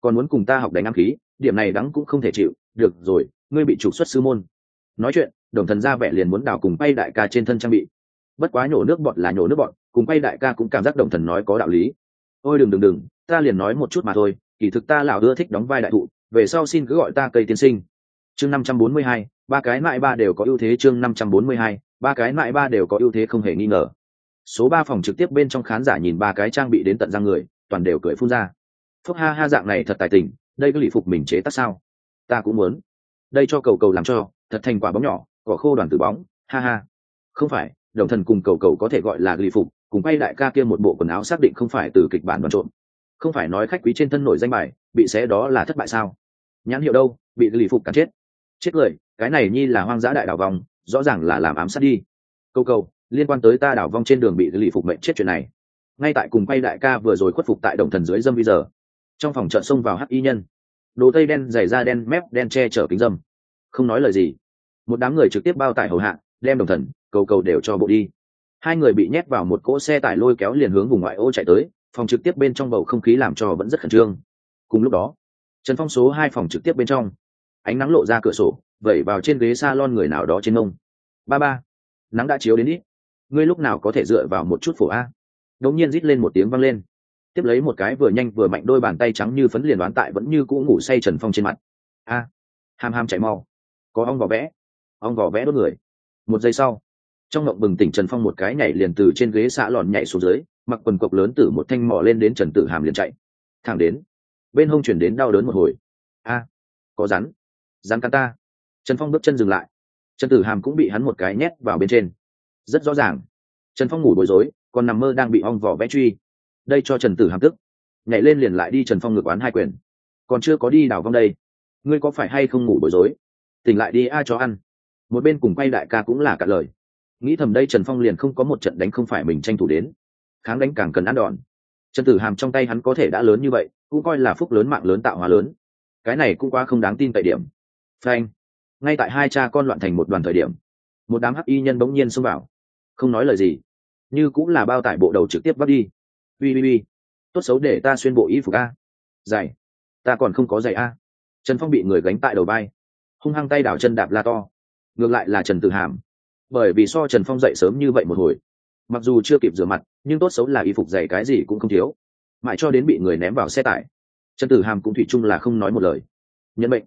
Còn muốn cùng ta học đánh âm khí, điểm này đắng cũng không thể chịu. Được rồi, ngươi bị trục xuất sư môn. Nói chuyện, đồng thần ra vẻ liền muốn đào cùng bay đại ca trên thân trang bị. Bất quá nhổ nước bọt là nhổ nước bọt cùng bay đại ca cũng cảm giác đồng thần nói có đạo lý. Ôi đừng đừng đừng, ta liền nói một chút mà thôi, kỳ thực ta lào ưa thích đóng vai đại thụ, về sau xin cứ gọi ta cây tiên sinh chương năm trăm bốn mươi hai, ba cái mại ba đều có ưu thế chương năm trăm bốn mươi hai, ba cái mại ba đều có ưu thế không hề nghi ngờ. Số ba phòng trực tiếp bên trong khán giả nhìn ba cái trang bị đến tận răng người, toàn đều cười phun ra. Phúc ha ha dạng này thật tài tình, đây có lì phục mình chế tác sao? Ta cũng muốn. Đây cho cầu cầu làm cho, thật thành quả bóng nhỏ, cỏ khô đoàn tử bóng, ha ha. Không phải, đồng thần cùng cầu cầu có thể gọi là lì phục, cùng bay đại ca kia một bộ quần áo xác định không phải từ kịch bản đoàn trộn. Không phải nói khách quý trên thân nổi danh bài, bị xé đó là thất bại sao? Nhãn hiệu đâu, bị lì phục cắn chết chết cười cái này nhi là hoang dã đại đảo vong, rõ ràng là làm ám sát đi. Câu câu, liên quan tới ta đảo vong trên đường bị lì phục mệnh chết chuyện này. Ngay tại cùng quay đại ca vừa rồi khuất phục tại đồng thần dưới dâm bây giờ, trong phòng trận xông vào hắc y nhân. Đồ tây đen dày da đen, mép đen che chở kính dâm. Không nói lời gì. Một đám người trực tiếp bao tải hầu hạ, đem đồng thần, cầu cầu đều cho bộ đi. Hai người bị nhét vào một cỗ xe tải lôi kéo liền hướng vùng ngoại ô chạy tới, phòng trực tiếp bên trong bầu không khí làm cho vẫn rất khẩn trương. Cùng lúc đó, trần phong số hai phòng trực tiếp bên trong ánh nắng lộ ra cửa sổ vẩy vào trên ghế s a lon người nào đó trên nông ba ba nắng đã chiếu đến ít. Ngươi lúc nào có thể dựa vào một chút phổ a? Đống nhiên rít lên một tiếng vang lên. Tiếp lấy một cái vừa nhanh vừa mạnh đôi bàn tay trắng như phấn liền đoán tại vẫn như cũ ngủ say trần phong trên mặt. A à, ham ham chạy mau. Có ong vỏ vẽ. Ong vỏ vẽ đốt người. Một giây sau trong ngộng bừng tỉnh trần phong một cái nhảy liền từ trên ghế xạ lòn nhảy xuống dưới mặc quần cộc lớn từ một thanh mỏ lên đến trần tử hàm liền chạy. Thẳng đến bên hông chuyển đến đau đớn một hồi. A có rắn dám cắn ta. Trần phong bước chân dừng lại. Trần tử hàm cũng bị hắn một cái nhét vào bên trên. Rất rõ ràng. Trần phong ngủ bối rối, còn nằm mơ đang bị ong vỏ vẽ truy. Đây cho trần tử hàm tức. Nhảy lên liền lại đi trần phong ngược oán hai quyền. Còn chưa có đi đảo vong đây. Ngươi có phải hay không ngủ bối rối? Tỉnh lại đi ai cho ăn. Một bên cùng quay đại ca cũng là cả lời. Nghĩ thầm đây trần phong liền không có một trận đánh không phải mình tranh thủ đến. Kháng đánh càng cần ăn đòn. Trần tử hàm trong tay hắn có thể đã lớn như vậy, cũng coi là phúc lớn mạng lớn tạo hóa lớn. Cái này cũng quá không đáng tin tại điểm phanh. Ngay tại hai cha con loạn thành một đoàn thời điểm, một đám hắc y nhân bỗng nhiên xông vào. Không nói lời gì, như cũng là bao tải bộ đầu trực tiếp bắt đi. Ui ui ui tốt xấu để ta xuyên bộ y phục a. Giày ta còn không có giày a. Trần phong bị người gánh tại đầu bay hung hăng tay đảo chân đạp la to. Ngược lại là trần tự hàm. Bởi vì so trần phong dậy sớm như vậy một hồi, mặc dù chưa kịp rửa mặt, nhưng tốt xấu là y phục dày cái gì cũng không thiếu. Mãi cho đến bị người ném vào xe tải, trần tử hàm cũng thủy chung là không nói một lời. Nhân bệnh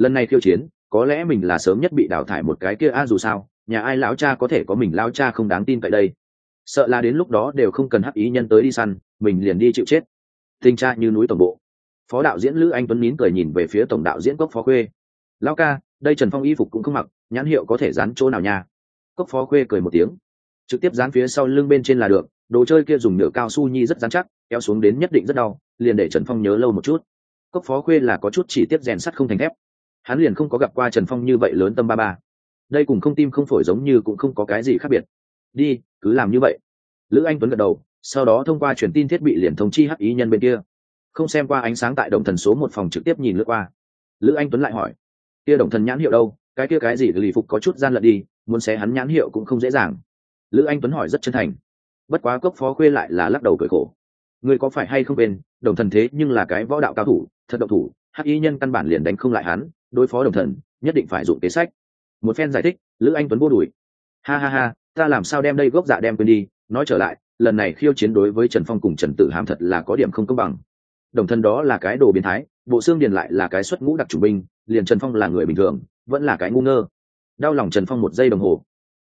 lần này khiêu chiến, có lẽ mình là sớm nhất bị đào thải một cái kia a dù sao, nhà ai lão cha có thể có mình lão cha không đáng tin cậy đây. Sợ là đến lúc đó đều không cần hắc ý nhân tới đi săn, mình liền đi chịu chết. Tình cha như núi tổng bộ. Phó đạo diễn lữ anh tuấn nín cười nhìn về phía tổng đạo diễn cốc phó khuê. Lão ca, đây trần phong y phục cũng không mặc, nhãn hiệu có thể dán chỗ nào nha? Cốc phó khuê cười một tiếng. Trực tiếp dán phía sau lưng bên trên là được, đồ chơi kia dùng nhựa cao su nhi rất dán chắc, kéo xuống đến nhất định rất đau, liền để trần phong nhớ lâu một chút. Cốc phó khuê là có chút chỉ tiếp rèn sắt không thành thép hắn liền không có gặp qua trần phong như vậy lớn tâm ba ba. Đây cùng không tim không phổi giống như cũng không có cái gì khác biệt. Đi, cứ làm như vậy. Lữ anh tuấn gật đầu, sau đó thông qua truyền tin thiết bị liền thông chi hắc ý nhân bên kia. Không xem qua ánh sáng tại đồng thần số một phòng trực tiếp nhìn lướt qua. Lữ anh tuấn lại hỏi, kia đồng thần nhãn hiệu đâu? Cái kia cái gì lì phục có chút gian lận đi, muốn xé hắn nhãn hiệu cũng không dễ dàng. Lữ anh tuấn hỏi rất chân thành, bất quá cốc phó khuê lại là lắc đầu cười khổ. Người có phải hay không bên đồng thần thế nhưng là cái võ đạo cao thủ, thật độc thủ hắc y nhân căn bản liền đánh không lại hắn, đối phó đồng thần, nhất định phải dụng kế sách. Một phen giải thích, lữ anh tuấn vô đùi. Ha ha ha, ta làm sao đem đây gốc dạ đem quên đi, nói trở lại, lần này khiêu chiến đối với trần phong cùng trần tử hàm thật là có điểm không công bằng. Đồng thân đó là cái đồ biến thái, bộ xương điền lại là cái xuất ngũ đặc chủ binh, liền trần phong là người bình thường, vẫn là cái ngu ngơ. Đau lòng trần phong một giây đồng hồ.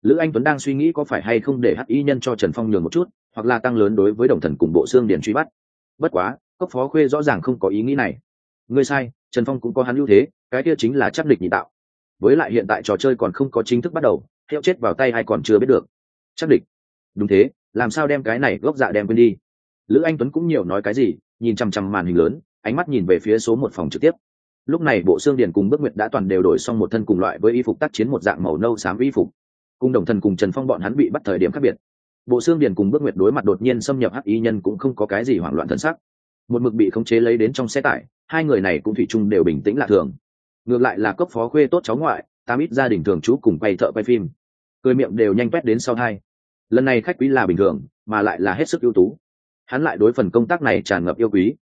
Lữ anh tuấn đang suy nghĩ có phải hay không để hắc y nhân cho trần phong nhường một chút, hoặc là tăng lớn đối với đồng thần cùng bộ xương điền truy bắt. Bất quá cấp phó khuê rõ ràng không có ý nghĩ này ngươi sai, trần phong cũng có hắn ưu thế, cái kia chính là chắc địch nhị tạo. Với lại hiện tại trò chơi còn không có chính thức bắt đầu hiệu chết vào tay hay còn chưa biết được. Chắc địch. Đúng thế, làm sao đem cái này gốc dạ đem quên đi? Lữ anh tuấn cũng nhiều nói cái gì, nhìn chằm chằm màn hình lớn, ánh mắt nhìn về phía số một phòng trực tiếp. Lúc này bộ xương điền cùng bước nguyệt đã toàn đều đổi xong một thân cùng loại với y phục tác chiến một dạng màu nâu xám y phục. Cùng đồng thần cùng trần phong bọn hắn bị bắt thời điểm khác biệt. Bộ xương điền cùng bước nguyệt đối mặt đột nhiên xâm nhập hắc y nhân cũng không có cái gì hoảng loạn thân sắc. Một mực bị khống chế lấy đến trong xe tải hai người này cũng thủy chung đều bình tĩnh lạ thường. Ngược lại là cấp phó khuê tốt cháu ngoại, tám ít gia đình thường trú cùng quay thợ quay phim. Cười miệng đều nhanh quét đến sau hai lần này khách quý là bình thường, mà lại là hết sức ưu tú. Hắn lại đối phần công tác này tràn ngập yêu quý.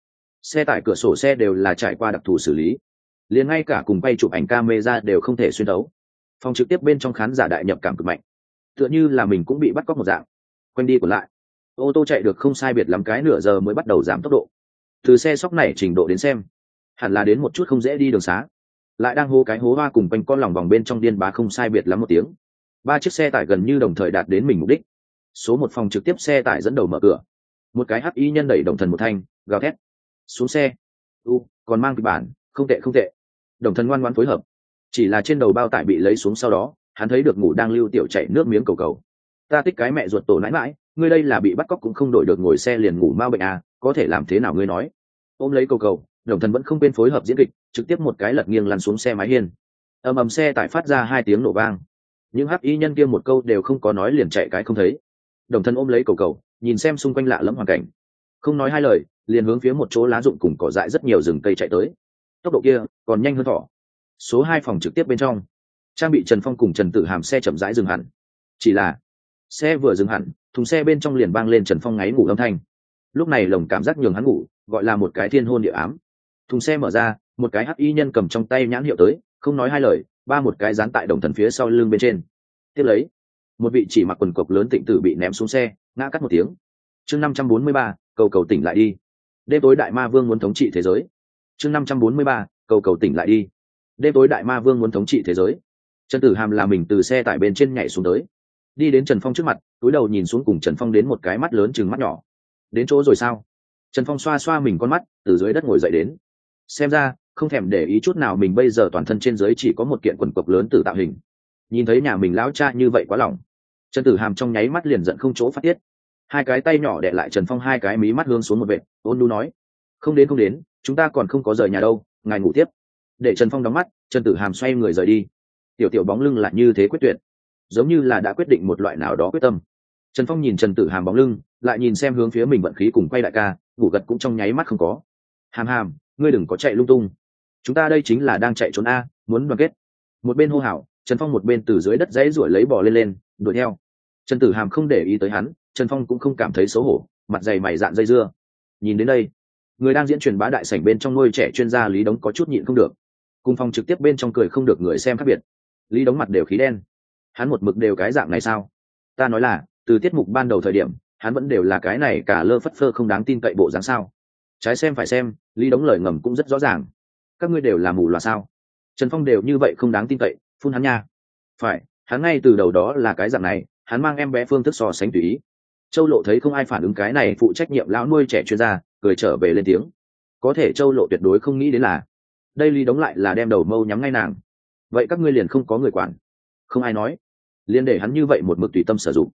Xe tải cửa sổ xe đều là trải qua đặc thù xử lý. Liền ngay cả cùng quay chụp ảnh camera đều không thể xuyên đấu phòng trực tiếp bên trong khán giả đại nhập cảm cực mạnh. Tựa như là mình cũng bị bắt cóc một dạng. Quanh đi còn lại. Ô tô chạy được không sai biệt lắm cái nửa giờ mới bắt đầu giảm tốc độ. Từ xe sóc này trình độ đến xem hẳn là đến một chút không dễ đi đường xá. Lại đang hô cái hố hoa cùng quanh con lòng vòng bên trong điên bá không sai biệt lắm một tiếng. Ba chiếc xe tải gần như đồng thời đạt đến mình mục đích. Số một phòng trực tiếp xe tải dẫn đầu mở cửa. Một cái hắc y nhân đẩy đồng thần một thanh, gào thét. Xuống xe. U, còn mang kịch bản, không tệ không tệ. Đồng thần ngoan ngoan phối hợp. Chỉ là trên đầu bao tải bị lấy xuống sau đó, hắn thấy được ngủ đang lưu tiểu chảy nước miếng cầu cầu. Ta tích cái mẹ ruột tổ nãi mãi, ngươi đây là bị bắt cóc cũng không đổi được ngồi xe liền ngủ mau bệnh à có thể làm thế nào ngươi nói? Ôm lấy cầu cầu đồng thần vẫn không quên phối hợp diễn kịch, trực tiếp một cái lật nghiêng lăn xuống xe máy hiên. Ầm ầm xe tải phát ra hai tiếng nổ vang. Những hắc y nhân kia một câu đều không có nói liền chạy cái không thấy. Đồng thân ôm lấy cầu cầu, nhìn xem xung quanh lạ lẫm hoàn cảnh. Không nói hai lời, liền hướng phía một chỗ lá rụng cùng cỏ dại rất nhiều rừng cây chạy tới. Tốc độ kia còn nhanh hơn thỏ số hai phòng trực tiếp bên trong. Trang bị trần phong cùng trần tử hàm xe chậm rãi dừng hẳn. Chỉ là, xe vừa dừng hẳn, thùng xe bên trong liền vang lên trần phong ngáy ngủ âm thanh. Lúc này lồng cảm giác nhường hắn ngủ, gọi là một cái thiên hôn địa ám thùng xe mở ra, một cái hắc y nhân cầm trong tay nhãn hiệu tới, không nói hai lời, ba một cái dán tại đồng thần phía sau lưng bên trên. Tiếp lấy, một vị chỉ mặc quần cộc lớn tịnh tử bị ném xuống xe, ngã cắt một tiếng. Chương năm trăm bốn mươi ba, cầu cầu tỉnh lại đi. Đêm tối đại ma vương muốn thống trị thế giới. Chương năm trăm bốn mươi ba, cầu cầu tỉnh lại đi. Đêm tối đại ma vương muốn thống trị thế giới. Trần tử hàm là mình từ xe tải bên trên nhảy xuống tới. Đi đến trần phong trước mặt, túi đầu nhìn xuống cùng trần phong đến một cái mắt lớn chừng mắt nhỏ. Đến chỗ rồi sao? Trần phong xoa xoa mình con mắt, từ dưới đất ngồi dậy đến xem ra, không thèm để ý chút nào mình bây giờ toàn thân trên dưới chỉ có một kiện quần cộc lớn từ tạo hình. Nhìn thấy nhà mình lão cha như vậy quá lòng trần tử hàm trong nháy mắt liền giận không chỗ phát tiết. Hai cái tay nhỏ đệ lại trần phong hai cái mí mắt hương xuống một vệt, ôn nu nói, không đến không đến, chúng ta còn không có rời nhà đâu, ngài ngủ tiếp. Để trần phong đóng mắt, trần tử hàm xoay người rời đi. Tiểu tiểu bóng lưng lại như thế quyết tuyệt, giống như là đã quyết định một loại nào đó quyết tâm. Trần phong nhìn trần tử hàm bóng lưng, lại nhìn xem hướng phía mình vận khí cùng quay đại ca, ngủ gật cũng trong nháy mắt không có. Hàm hàm ngươi đừng có chạy lung tung. Chúng ta đây chính là đang chạy trốn a, muốn đoàn kết. Một bên hô hào, trần phong một bên từ dưới đất dãy ruổi lấy bò lên lên, đuổi theo. Trần tử hàm không để ý tới hắn, trần phong cũng không cảm thấy xấu hổ, mặt dày mày dạn dây dưa. Nhìn đến đây, người đang diễn truyền bá đại sảnh bên trong nuôi trẻ chuyên gia lý đống có chút nhịn không được. Cùng phong trực tiếp bên trong cười không được người xem khác biệt. Lý đống mặt đều khí đen. Hắn một mực đều cái dạng này sao? Ta nói là, từ tiết mục ban đầu thời điểm, hắn vẫn đều là cái này cả lơ phất phơ không đáng tin cậy bộ dáng sao? Trái xem phải xem, lý đống lời ngầm cũng rất rõ ràng. Các ngươi đều là mù loà sao? Trần phong đều như vậy không đáng tin cậy, phun hắn nha. Phải, hắn ngay từ đầu đó là cái dạng này, hắn mang em bé phương thức so sánh tùy ý. Châu lộ thấy không ai phản ứng cái này phụ trách nhiệm lão nuôi trẻ chuyên gia, cười trở về lên tiếng. Có thể châu lộ tuyệt đối không nghĩ đến là, đây lý đống lại là đem đầu mâu nhắm ngay nàng. Vậy các ngươi liền không có người quản. Không ai nói. Liền để hắn như vậy một mực tùy tâm sử dụng.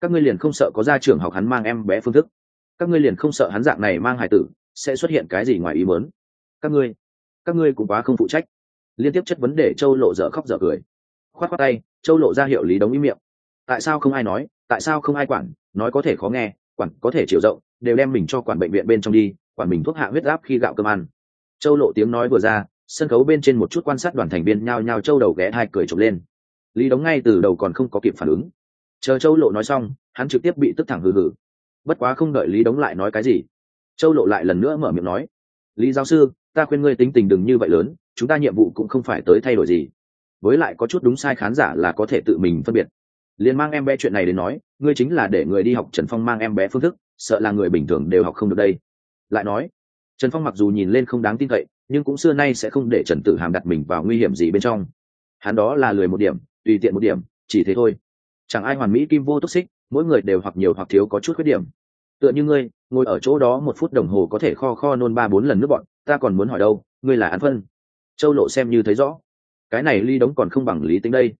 Các ngươi liền không sợ có gia trưởng học hắn mang em bé phương thức. Các ngươi liền không sợ hắn dạng này mang hải tử sẽ xuất hiện cái gì ngoài ý muốn. các ngươi các ngươi cũng quá không phụ trách. Liên tiếp chất vấn đề châu lộ dở khóc dở cười. Khoát khoát tay, châu lộ ra hiệu lý Đống ý miệng. Tại sao không ai nói, tại sao không ai quản, nói có thể khó nghe, quản có thể chiều rộng, đều đem mình cho quản bệnh viện bên trong đi, quản mình thuốc hạ huyết áp khi gạo cơm ăn. Châu lộ tiếng nói vừa ra, sân khấu bên trên một chút quan sát đoàn thành viên nhao nhao châu đầu ghé hai cười trộm lên. Lý Đống ngay từ đầu còn không có kịp phản ứng. Chờ châu lộ nói xong, hắn trực tiếp bị tức thẳng hừ hừ. Bất quá không đợi lý Đống lại nói cái gì châu lộ lại lần nữa mở miệng nói, lý giáo sư, ta khuyên ngươi tính tình đừng như vậy lớn, chúng ta nhiệm vụ cũng không phải tới thay đổi gì. Với lại có chút đúng sai khán giả là có thể tự mình phân biệt. Liền mang em bé chuyện này đến nói, ngươi chính là để người đi học trần phong mang em bé phương thức, sợ là người bình thường đều học không được đây. Lại nói, trần phong mặc dù nhìn lên không đáng tin cậy, nhưng cũng xưa nay sẽ không để trần tử hàm đặt mình vào nguy hiểm gì bên trong. Hắn đó là lười một điểm, tùy tiện một điểm, chỉ thế thôi. Chẳng ai hoàn mỹ kim vô túc xích, mỗi người đều hoặc nhiều hoặc thiếu có chút khuyết điểm. Tựa như ngươi ngồi ở chỗ đó một phút đồng hồ có thể kho kho nôn ba bốn lần nước bọn, ta còn muốn hỏi đâu, ngươi là ăn phân. Châu lộ xem như thấy rõ. Cái này ly đống còn không bằng lý tính đây.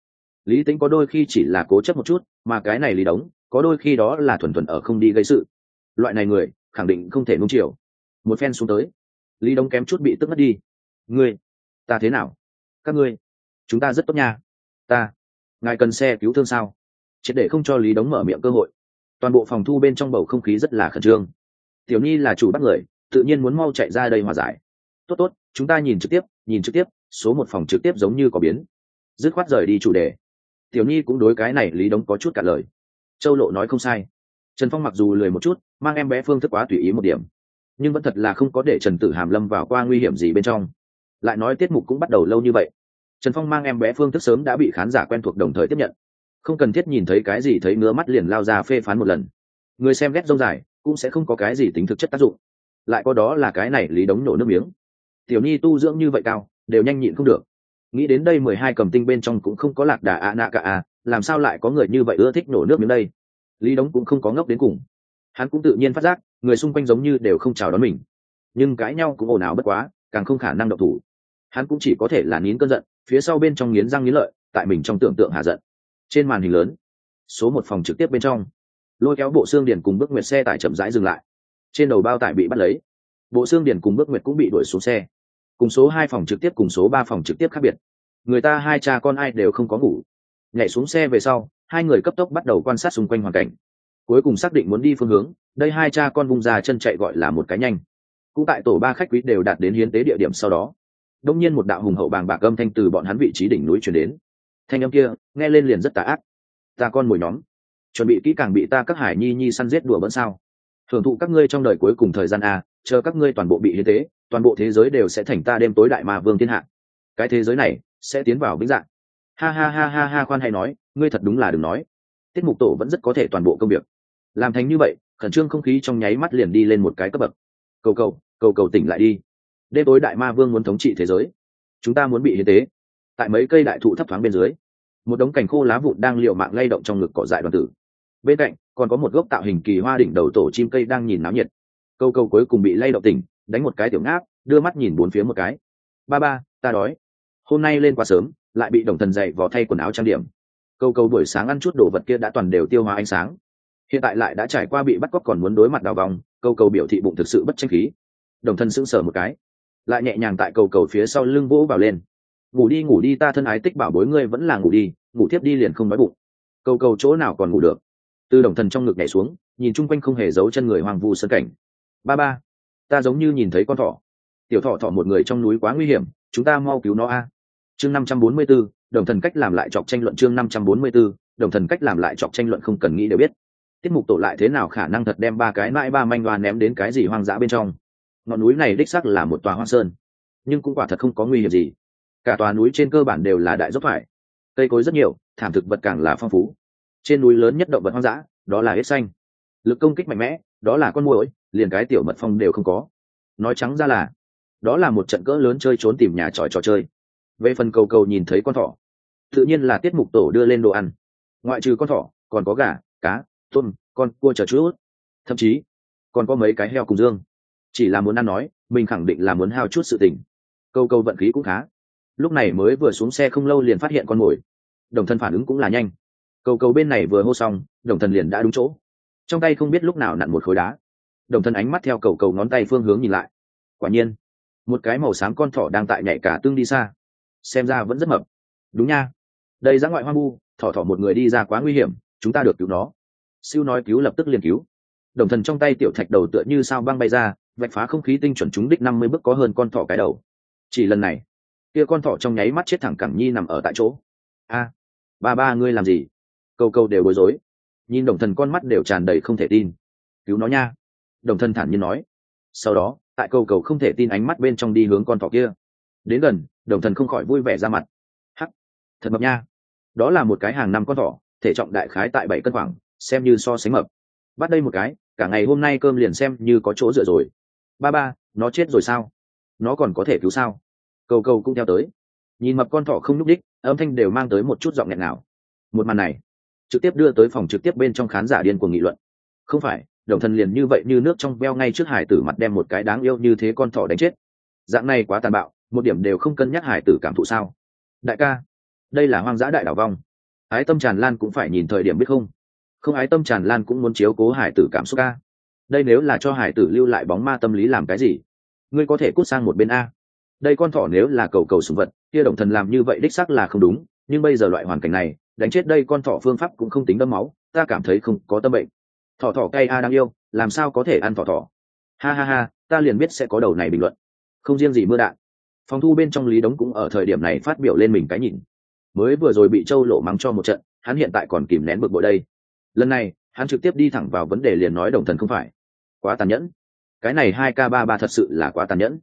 Lý tính có đôi khi chỉ là cố chấp một chút, mà cái này lý đống, có đôi khi đó là thuần thuần ở không đi gây sự. Loại này người, khẳng định không thể nung chiều. Một phen xuống tới, lý đống kém chút bị tức mất đi. Ngươi, ta thế nào? Các ngươi, chúng ta rất tốt nha. Ta, ngài cần xe cứu thương sao? Triệt để không cho lý đống mở miệng cơ hội toàn bộ phòng thu bên trong bầu không khí rất là khẩn trương. Tiểu nhi là chủ bắt người, tự nhiên muốn mau chạy ra đây hòa giải. Tốt tốt, chúng ta nhìn trực tiếp, nhìn trực tiếp, số một phòng trực tiếp giống như có biến. Dứt khoát rời đi chủ đề. Tiểu nhi cũng đối cái này lý đống có chút cả lời. Châu lộ nói không sai. Trần phong mặc dù lười một chút, mang em bé phương thức quá tùy ý một điểm. Nhưng vẫn thật là không có để trần tử hàm lâm vào qua nguy hiểm gì bên trong. Lại nói tiết mục cũng bắt đầu lâu như vậy. Trần phong mang em bé phương thức sớm đã bị khán giả quen thuộc đồng thời tiếp nhận không cần thiết nhìn thấy cái gì thấy ngứa mắt liền lao ra phê phán một lần. Người xem ghét dông dài, cũng sẽ không có cái gì tính thực chất tác dụng. Lại có đó là cái này lý đống nổ nước miếng. Tiểu nhi tu dưỡng như vậy cao, đều nhanh nhịn không được. Nghĩ đến đây mười hai cầm tinh bên trong cũng không có lạc đà ạ nạ cả à làm sao lại có người như vậy ưa thích nổ nước miếng đây? Lý đống cũng không có ngốc đến cùng. Hắn cũng tự nhiên phát giác, người xung quanh giống như đều không chào đón mình. Nhưng cãi nhau cũng ồn ào bất quá, càng không khả năng độc thủ. Hắn cũng chỉ có thể là nín cơn giận, phía sau bên trong nghiến răng nghiến lợi, tại mình trong tưởng tượng hạ giận trên màn hình lớn, số một phòng trực tiếp bên trong, lôi kéo bộ xương điền cùng bước nguyệt xe tải chậm rãi dừng lại. Trên đầu bao tải bị bắt lấy, bộ xương điền cùng bước nguyệt cũng bị đuổi xuống xe. Cùng số hai phòng trực tiếp cùng số ba phòng trực tiếp khác biệt. Người ta hai cha con ai đều không có ngủ. Nhảy xuống xe về sau, hai người cấp tốc bắt đầu quan sát xung quanh hoàn cảnh. Cuối cùng xác định muốn đi phương hướng, đây hai cha con vung ra chân chạy gọi là một cái nhanh. Cũng tại tổ ba khách quý đều đạt đến hiến tế địa điểm sau đó. Đông nhiên một đạo hùng hậu bàng bạc âm thanh từ bọn hắn vị trí đỉnh núi chuyển đến thanh âm kia, nghe lên liền rất tà ác. Ta con mồi nhóm. Chuẩn bị kỹ càng bị ta các hải nhi nhi săn giết đùa bỡn sao? Thưởng thụ các ngươi trong đời cuối cùng thời gian a chờ các ngươi toàn bộ bị hiến tế, toàn bộ thế giới đều sẽ thành ta đêm tối đại mà vương thiên hạ. Cái thế giới này sẽ tiến vào vĩnh dạng. Ha ha ha ha ha khoan hay nói, ngươi thật đúng là đừng nói. Tiết mục tổ vẫn rất có thể toàn bộ công việc. Làm thành như vậy, khẩn trương không khí trong nháy mắt liền đi lên một cái cấp bậc. Cầu cầu cầu cầu tỉnh lại đi. Đêm tối đại ma vương muốn thống trị thế giới. Chúng ta muốn bị hiến tế tại mấy cây đại thụ thấp thoáng bên dưới, một đống cành khô lá vụn đang liệu mạng lay động trong ngực cỏ dại đoàn tử. Bên cạnh, còn có một gốc tạo hình kỳ hoa đỉnh đầu tổ chim cây đang nhìn náo nhiệt. Câu câu cuối cùng bị lay động tỉnh, đánh một cái tiểu ngáp, đưa mắt nhìn bốn phía một cái. Ba ba, ta đói. Hôm nay lên quá sớm, lại bị đồng thần dậy vò thay quần áo trang điểm. Câu câu buổi sáng ăn chút đồ vật kia đã toàn đều tiêu hóa ánh sáng. Hiện tại lại đã trải qua bị bắt cóc còn muốn đối mặt đào vòng, câu câu biểu thị bụng thực sự bất tranh khí. Đồng thân sững sờ một cái, lại nhẹ nhàng tại cầu cầu phía sau lưng vỗ vào lên ngủ đi ngủ đi ta thân ái tích bảo bối ngươi vẫn là ngủ đi ngủ tiếp đi liền không nói bụng. Cầu cầu chỗ nào còn ngủ được? Từ đồng thần trong ngực nhảy xuống nhìn chung quanh không hề giấu chân người hoàng vu sân cảnh. Ba ba ta giống như nhìn thấy con thỏ. Tiểu thỏ thỏ một người trong núi quá nguy hiểm chúng ta mau cứu nó a. Chương năm trăm bốn mươi 544, đồng thần cách làm lại chọc tranh luận chương năm trăm bốn mươi 544, đồng thần cách làm lại chọc tranh luận không cần nghĩ đều biết. Tiết mục tổ lại thế nào khả năng thật đem ba cái mãi ba manh đoan ném đến cái gì hoang dã bên trong. Ngọn núi này đích xác là một tòa hoang sơn nhưng cũng quả thật không có nguy hiểm gì cả tòa núi trên cơ bản đều là đại dốc thoải cây cối rất nhiều, thảm thực vật càng là phong phú. Trên núi lớn nhất động vật hoang dã, đó là hết xanh. Lực công kích mạnh mẽ, đó là con muỗi, liền cái tiểu mật phong đều không có. Nói trắng ra là, đó là một trận cỡ lớn chơi trốn tìm nhà tròi trò chơi. Về phần cầu cầu nhìn thấy con thỏ, tự nhiên là tiết mục tổ đưa lên đồ ăn. Ngoại trừ con thỏ, còn có gà, cá, tôm, con cua chờ chút. Thậm chí, còn có mấy cái heo cùng dương. Chỉ là muốn ăn nói, mình khẳng định là muốn hao chút sự tình. Câu câu vận khí cũng khá lúc này mới vừa xuống xe không lâu liền phát hiện con mồi. Đồng thân phản ứng cũng là nhanh. Cầu cầu bên này vừa hô xong, đồng thần liền đã đúng chỗ. Trong tay không biết lúc nào nặn một khối đá. Đồng thân ánh mắt theo cầu cầu ngón tay phương hướng nhìn lại. Quả nhiên, một cái màu xám con thỏ đang tại nhảy cả tương đi xa. Xem ra vẫn rất mập. Đúng nha. Đây ra ngoại hoang vu, thỏ thỏ một người đi ra quá nguy hiểm, chúng ta được cứu nó. Siêu nói cứu lập tức liền cứu. Đồng thần trong tay tiểu thạch đầu tựa như sao băng bay ra, vạch phá không khí tinh chuẩn trúng đích năm mươi bước có hơn con thỏ cái đầu. Chỉ lần này kia con thỏ trong nháy mắt chết thẳng cẳng nhi nằm ở tại chỗ. A, ba ba ngươi làm gì? Câu câu đều bối rối. Nhìn đồng thần con mắt đều tràn đầy không thể tin. Cứu nó nha. Đồng thần thản nhiên nói. Sau đó, tại câu cầu không thể tin ánh mắt bên trong đi hướng con thỏ kia. Đến gần, đồng thần không khỏi vui vẻ ra mặt. Hắc, thật mập nha. Đó là một cái hàng năm con thỏ, thể trọng đại khái tại bảy cân khoảng, xem như so sánh mập. Bắt đây một cái, cả ngày hôm nay cơm liền xem như có chỗ dựa rồi. Ba ba, nó chết rồi sao? Nó còn có thể cứu sao? Cầu cầu cũng theo tới. Nhìn mập con thỏ không nhúc đích âm thanh đều mang tới một chút giọng nghẹn nào một màn này, trực tiếp đưa tới phòng trực tiếp bên trong khán giả điên cuồng nghị luận. Không phải, đồng thần liền như vậy như nước trong veo ngay trước hải tử mặt đem một cái đáng yêu như thế con thỏ đánh chết. Dạng này quá tàn bạo, một điểm đều không cân nhắc hải tử cảm thụ sao. Đại ca, đây là hoang dã đại đảo vong. Ái tâm tràn lan cũng phải nhìn thời điểm biết không? Không ái tâm tràn lan cũng muốn chiếu cố hải tử cảm xúc ca đây nếu là cho hải tử lưu lại bóng ma tâm lý làm cái gì? Ngươi có thể cút sang một bên a đây con thỏ nếu là cầu cầu sùng vật, kia đồng thần làm như vậy đích xác là không đúng, nhưng bây giờ loại hoàn cảnh này, đánh chết đây con thỏ phương pháp cũng không tính đâm máu, ta cảm thấy không có tâm bệnh. Thỏ thỏ cay a đang yêu, làm sao có thể ăn thỏ thỏ? Ha ha ha, ta liền biết sẽ có đầu này bình luận. Không riêng gì mưa đạn. Phòng thu bên trong lý đống cũng ở thời điểm này phát biểu lên mình cái nhìn. Mới vừa rồi bị châu lộ mắng cho một trận, hắn hiện tại còn kìm nén bực bội đây. Lần này, hắn trực tiếp đi thẳng vào vấn đề liền nói đồng thần không phải. Quá tàn nhẫn. Cái này hai k ba ba thật sự là quá tàn nhẫn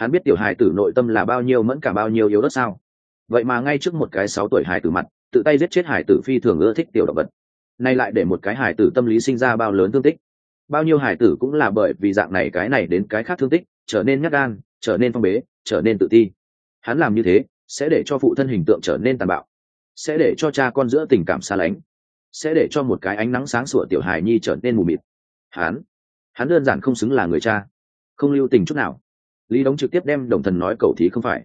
hắn biết tiểu hài tử nội tâm là bao nhiêu mẫn cả bao nhiêu yếu đất sao? Vậy mà ngay trước một cái sáu tuổi hài tử mặt, tự tay giết chết hải tử phi thường ưa thích tiểu động vật. Nay lại để một cái hải tử tâm lý sinh ra bao lớn thương tích. Bao nhiêu hải tử cũng là bởi vì dạng này cái này đến cái khác thương tích, trở nên nhát gan, trở nên phong bế, trở nên tự ti. Hắn làm như thế, sẽ để cho phụ thân hình tượng trở nên tàn bạo. Sẽ để cho cha con giữa tình cảm xa lánh. Sẽ để cho một cái ánh nắng sáng sủa tiểu hài nhi trở nên mù mịt. Hắn hắn đơn giản không xứng là người cha. Không lưu tình chút nào lý đống trực tiếp đem đồng thần nói cầu thí không phải.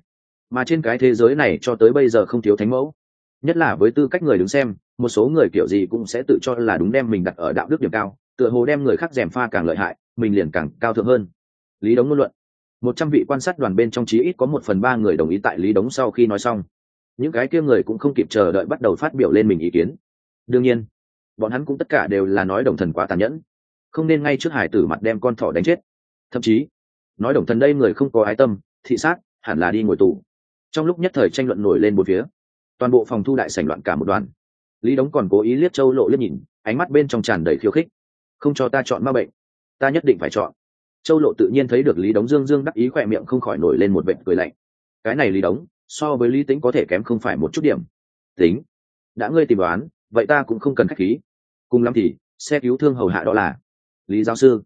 Mà trên cái thế giới này cho tới bây giờ không thiếu thánh mẫu. Nhất là với tư cách người đứng xem, một số người kiểu gì cũng sẽ tự cho là đúng đem mình đặt ở đạo đức điểm cao, tựa hồ đem người khác gièm pha càng lợi hại, mình liền càng cao thượng hơn. Lý đống ngôn luận. Một trăm vị quan sát đoàn bên trong chí ít có một phần ba người đồng ý tại lý đống sau khi nói xong. Những cái kia người cũng không kịp chờ đợi bắt đầu phát biểu lên mình ý kiến. Đương nhiên, bọn hắn cũng tất cả đều là nói đồng thần quá tàn nhẫn. Không nên ngay trước hải tử mặt đem con thỏ đánh chết. Thậm chí nói đồng thần đây người không có ái tâm, thị sát, hẳn là đi ngồi tù. Trong lúc nhất thời tranh luận nổi lên một phía, toàn bộ phòng thu đại sảnh loạn cả một đoàn. Lý đống còn cố ý liếc châu lộ liếc nhìn, ánh mắt bên trong tràn đầy khiêu khích. Không cho ta chọn ma bệnh, ta nhất định phải chọn. Châu lộ tự nhiên thấy được lý đống dương dương đắc ý khỏe miệng không khỏi nổi lên một vệ cười lạnh. Cái này lý đống, so với lý tính có thể kém không phải một chút điểm. Tính đã ngươi tìm đoán, vậy ta cũng không cần khách khí. Cùng lắm thì, xe cứu thương hầu hạ đó là lý giáo sư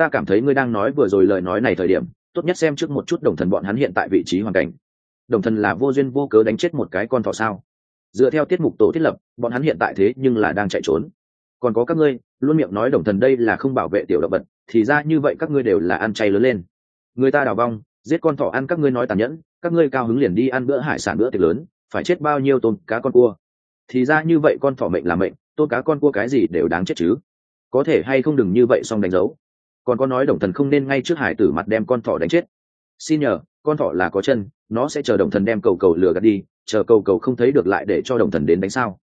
ta cảm thấy ngươi đang nói vừa rồi lời nói này thời điểm, tốt nhất xem trước một chút đồng thần bọn hắn hiện tại vị trí hoàn cảnh. Đồng thần là vô duyên vô cớ đánh chết một cái con thỏ sao? Dựa theo tiết mục tổ thiết lập, bọn hắn hiện tại thế nhưng là đang chạy trốn. Còn có các ngươi, luôn miệng nói đồng thần đây là không bảo vệ tiểu động vật, thì ra như vậy các ngươi đều là ăn chay lớn lên. Người ta đào vong, giết con thỏ ăn các ngươi nói tàn nhẫn, các ngươi cao hứng liền đi ăn bữa hải sản bữa tiệc lớn, phải chết bao nhiêu tôm cá con cua? Thì ra như vậy con thỏ mệnh là mệnh, tôm cá con cua cái gì đều đáng chết chứ. Có thể hay không đừng như vậy xong đánh dấu còn có nói đồng thần không nên ngay trước hải tử mặt đem con thỏ đánh chết. Xin nhờ con thỏ là có chân nó sẽ chờ đồng thần đem cầu cầu lừa gạt đi chờ cầu cầu không thấy được lại để cho đồng thần đến đánh sao.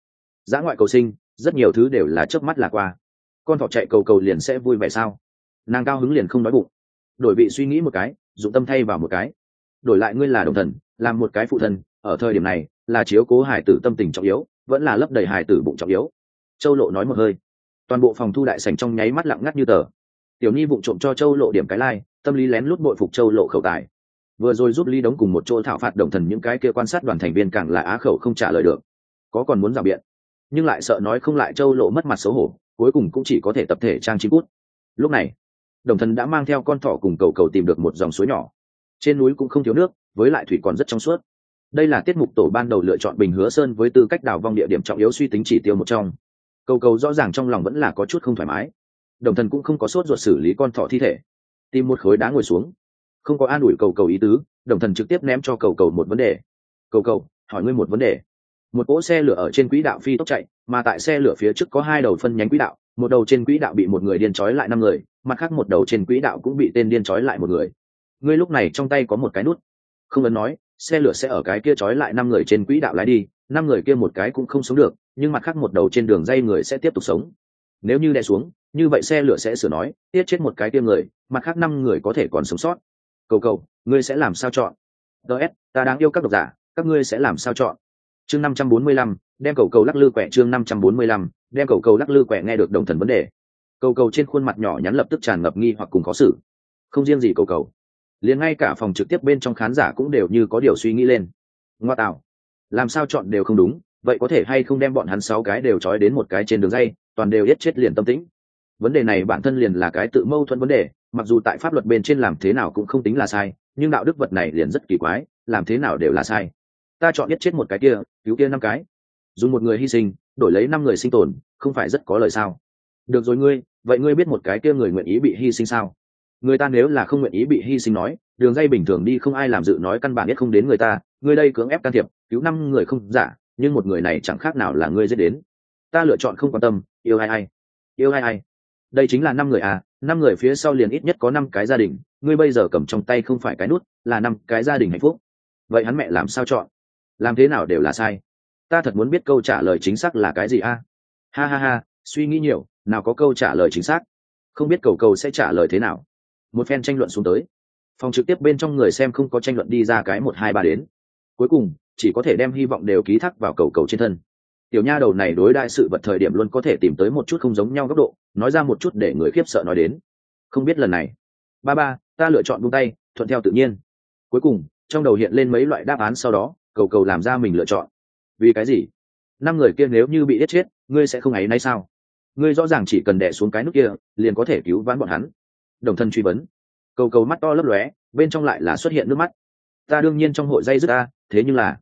Giã ngoại cầu sinh rất nhiều thứ đều là trước mắt là qua. Con thỏ chạy cầu cầu liền sẽ vui vẻ sao? Nàng cao hứng liền không nói bụng. Đổi vị suy nghĩ một cái dụng tâm thay vào một cái. Đổi lại ngươi là đồng thần làm một cái phụ thần, ở thời điểm này là chiếu cố hải tử tâm tình trọng yếu vẫn là lấp đầy hải tử bụng trọng yếu. Châu lộ nói một hơi. Toàn bộ phòng thu đại sảnh trong nháy mắt lặng ngắt như tờ tiểu nhi vụng trộm cho châu lộ điểm cái lai、like, tâm lý lén lút bội phục châu lộ khẩu tài. Vừa rồi giúp Ly đóng cùng một chỗ thảo phạt đồng thần những cái kia quan sát đoàn thành viên càng là á khẩu không trả lời được. Có còn muốn rào biện? Nhưng lại sợ nói không lại châu lộ mất mặt xấu hổ cuối cùng cũng chỉ có thể tập thể trang trí cút lúc này đồng thần đã mang theo con thỏ cùng cầu cầu tìm được một dòng suối nhỏ. Trên núi cũng không thiếu nước với lại thủy còn rất trong suốt. Đây là tiết mục tổ ban đầu lựa chọn bình hứa sơn với tư cách đào vong địa điểm trọng yếu suy tính chỉ tiêu một trong. Cầu cầu rõ ràng trong lòng vẫn là có chút không thoải mái đồng thần cũng không có sốt ruột xử lý con thỏ thi thể. Tìm một khối đá ngồi xuống. Không có an ủi cầu cầu ý tứ, đồng thần trực tiếp ném cho cầu cầu một vấn đề. Cầu cầu, hỏi ngươi một vấn đề. Một cỗ xe lửa ở trên quỹ đạo phi tốc chạy, mà tại xe lửa phía trước có hai đầu phân nhánh quỹ đạo, một đầu trên quỹ đạo bị một người điên trói lại năm người, mặt khác một đầu trên quỹ đạo cũng bị tên điên trói lại một người. Ngươi lúc này trong tay có một cái nút. Không ấn nói, xe lửa sẽ ở cái kia trói lại năm người trên quỹ đạo lái đi, năm người kia một cái cũng không sống được, nhưng mặt khác một đầu trên đường dây người sẽ tiếp tục sống nếu như đè xuống, như vậy xe lửa sẽ sửa nói, tiết chết một cái tiêm người, mặt khác năm người có thể còn sống sót. Cầu cầu, ngươi sẽ làm sao chọn? Ts ta đáng yêu các độc giả, các ngươi sẽ làm sao chọn? Chương năm trăm bốn mươi lăm, đem cầu cầu lắc lư quẹ chương năm trăm bốn mươi lăm, đem cầu cầu lắc lư quẹ nghe được đồng thần vấn đề. Cầu cầu trên khuôn mặt nhỏ nhắn lập tức tràn ngập nghi hoặc cùng khó xử. Không riêng gì cầu cầu, liền ngay cả phòng trực tiếp bên trong khán giả cũng đều như có điều suy nghĩ lên. Ngoa tạo, làm sao chọn đều không đúng, vậy có thể hay không đem bọn hắn sáu cái đều trói đến một cái trên đường dây? Toàn đều yết chết liền tâm tĩnh. Vấn đề này bản thân liền là cái tự mâu thuẫn vấn đề, mặc dù tại pháp luật bên trên làm thế nào cũng không tính là sai, nhưng đạo đức vật này liền rất kỳ quái, làm thế nào đều là sai. Ta chọn yết chết một cái kia, cứu kia năm cái. Dùng một người hy sinh, đổi lấy năm người sinh tồn, không phải rất có lời sao? Được rồi ngươi, vậy ngươi biết một cái kia người nguyện ý bị hy sinh sao? Người ta nếu là không nguyện ý bị hy sinh nói, đường dây bình thường đi không ai làm dự nói căn bản nhất không đến người ta, ngươi đây cưỡng ép can thiệp, cứu năm người không giả, nhưng một người này chẳng khác nào là ngươi dễ đến ta lựa chọn không quan tâm, yêu ai ai. Yêu ai ai. Đây chính là năm người à năm người phía sau liền ít nhất có năm cái gia đình, ngươi bây giờ cầm trong tay không phải cái nút, là năm cái gia đình hạnh phúc. Vậy hắn mẹ làm sao chọn? Làm thế nào đều là sai. Ta thật muốn biết câu trả lời chính xác là cái gì a? Ha ha ha, suy nghĩ nhiều, nào có câu trả lời chính xác. Không biết cầu cầu sẽ trả lời thế nào. Một phen tranh luận xuống tới. Phòng trực tiếp bên trong người xem không có tranh luận đi ra cái một hai ba đến. Cuối cùng, chỉ có thể đem hy vọng đều ký thác vào cầu cầu trên thân tiểu nha đầu này đối đại sự vật thời điểm luôn có thể tìm tới một chút không giống nhau góc độ, nói ra một chút để người khiếp sợ nói đến. Không biết lần này. Ba ba, ta lựa chọn buông tay, thuận theo tự nhiên. Cuối cùng, trong đầu hiện lên mấy loại đáp án sau đó, cầu cầu làm ra mình lựa chọn. Vì cái gì? Năm người kia nếu như bị giết chết, ngươi sẽ không ấy nay sao? Ngươi rõ ràng chỉ cần đẻ xuống cái nút kia, liền có thể cứu vãn bọn hắn. Đồng thân truy vấn. Cầu cầu mắt to lấp lóe, bên trong lại là xuất hiện nước mắt. Ta đương nhiên trong hội dây dứt ta, thế nhưng là,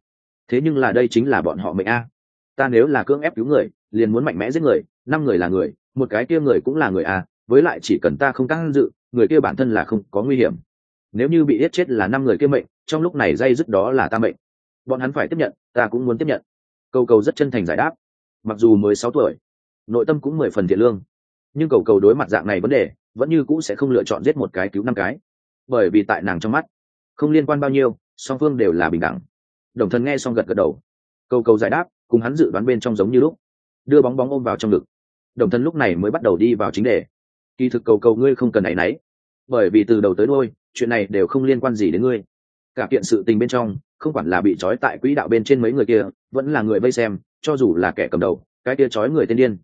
thế nhưng là đây chính là bọn họ mệnh a ta nếu là cưỡng ép cứu người, liền muốn mạnh mẽ giết người, năm người là người, một cái kia người cũng là người à? với lại chỉ cần ta không tăng dự, người kia bản thân là không có nguy hiểm. Nếu như bị giết chết là năm người kia mệnh, trong lúc này dây dứt đó là ta mệnh. Bọn hắn phải tiếp nhận, ta cũng muốn tiếp nhận. Cầu cầu rất chân thành giải đáp. Mặc dù mới sáu tuổi, nội tâm cũng mười phần thiện lương, nhưng cầu cầu đối mặt dạng này vấn đề, vẫn như cũ sẽ không lựa chọn giết một cái cứu năm cái. Bởi vì tại nàng trong mắt, không liên quan bao nhiêu, song phương đều là bình đẳng. Đồng thần nghe xong gật gật đầu. Cầu cầu giải đáp cùng hắn dự đoán bên trong giống như lúc. Đưa bóng bóng ôm vào trong ngực. Đồng thân lúc này mới bắt đầu đi vào chính đề. Kỳ thực cầu cầu ngươi không cần áy náy bởi vì từ đầu tới đôi chuyện này đều không liên quan gì đến ngươi. Cả kiện sự tình bên trong, không quản là bị trói tại quỹ đạo bên trên mấy người kia, vẫn là người vây xem, cho dù là kẻ cầm đầu, cái kia trói người tên điên,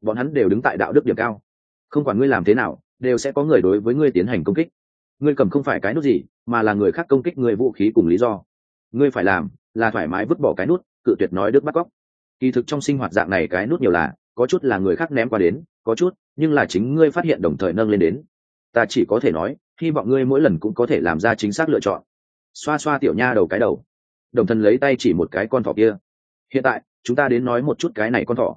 bọn hắn đều đứng tại đạo đức điểm cao. Không quản ngươi làm thế nào, đều sẽ có người đối với ngươi tiến hành công kích. Ngươi cầm không phải cái nút gì, mà là người khác công kích người vũ khí cùng lý do. Ngươi phải làm là thoải mái vứt bỏ cái nút cự tuyệt nói đức bắt cóc. Kỳ thực trong sinh hoạt dạng này cái nút nhiều là, có chút là người khác ném qua đến, có chút, nhưng là chính ngươi phát hiện đồng thời nâng lên đến. Ta chỉ có thể nói, hy vọng ngươi mỗi lần cũng có thể làm ra chính xác lựa chọn. Xoa xoa tiểu nha đầu cái đầu. Đồng thần lấy tay chỉ một cái con thỏ kia. Hiện tại, chúng ta đến nói một chút cái này con thỏ.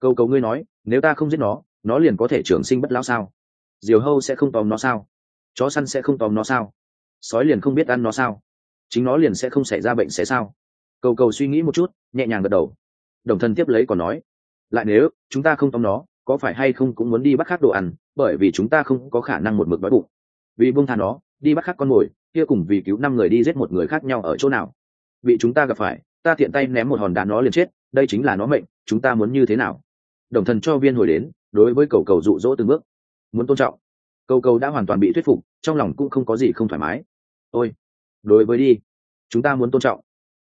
Câu cầu ngươi nói, nếu ta không giết nó nó liền có thể trường sinh bất lão sao? Diều hâu sẽ không tóm nó sao? Chó săn sẽ không tóm nó sao? Sói liền không biết ăn nó sao? Chính nó liền sẽ không xảy ra bệnh sẽ sao? Cầu cầu suy nghĩ một chút, nhẹ nhàng gật đầu. Đồng thân tiếp lấy còn nói, lại nếu chúng ta không tóm nó, có phải hay không cũng muốn đi bắt khác đồ ăn, bởi vì chúng ta không có khả năng một mực đói bụng. Vì buông thà nó, đi bắt khác con mồi, kia cùng vì cứu năm người đi giết một người khác nhau ở chỗ nào? Bị chúng ta gặp phải, ta tiện tay ném một hòn đá nó liền chết, đây chính là nó mệnh, chúng ta muốn như thế nào? Đồng thần cho viên hồi đến, đối với cầu cầu dụ dỗ từng bước. Muốn tôn trọng. Cầu cầu đã hoàn toàn bị thuyết phục, trong lòng cũng không có gì không thoải mái. Ôi, đối với đi, chúng ta muốn tôn trọng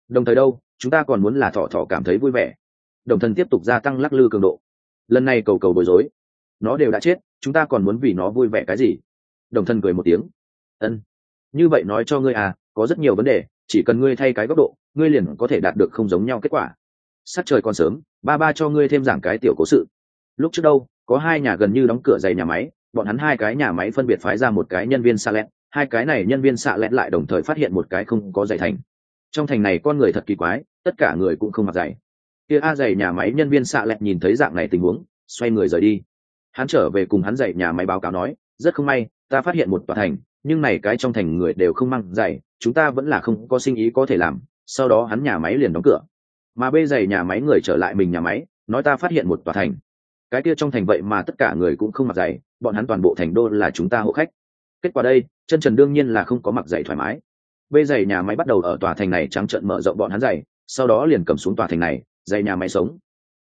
đồng thời đâu, chúng ta còn muốn là thọ thọ cảm thấy vui vẻ. Đồng thần tiếp tục gia tăng lắc lư cường độ. Lần này cầu cầu bối rối. Nó đều đã chết, chúng ta còn muốn vì nó vui vẻ cái gì? Đồng thần cười một tiếng. Ân. Như vậy nói cho ngươi à có rất nhiều vấn đề, chỉ cần ngươi thay cái góc độ, ngươi liền có thể đạt được không giống nhau kết quả. Sát trời còn sớm, ba ba cho ngươi thêm giảng cái tiểu cố sự. Lúc trước đâu, có hai nhà gần như đóng cửa dày nhà máy, bọn hắn hai cái nhà máy phân biệt phái ra một cái nhân viên xa lẹt, hai cái này nhân viên xạ lẹt lại đồng thời phát hiện một cái không có dày thành trong thành này con người thật kỳ quái, tất cả người cũng không mặc giày. Kia a giày nhà máy nhân viên xạ lẹt nhìn thấy dạng này tình huống, xoay người rời đi. Hắn trở về cùng hắn dạy nhà máy báo cáo nói, rất không may, ta phát hiện một tòa thành, nhưng này cái trong thành người đều không mang giày, chúng ta vẫn là không có sinh ý có thể làm. Sau đó hắn nhà máy liền đóng cửa. Mà bê giày nhà máy người trở lại mình nhà máy, nói ta phát hiện một tòa thành. Cái kia trong thành vậy mà tất cả người cũng không mặc giày, bọn hắn toàn bộ thành đô là chúng ta hộ khách. Kết quả đây, chân trần đương nhiên là không có mặc giày thoải mái bê giày nhà máy bắt đầu ở tòa thành này trắng trợn mở rộng bọn hắn giày, sau đó liền cầm xuống tòa thành này, giày nhà máy sống.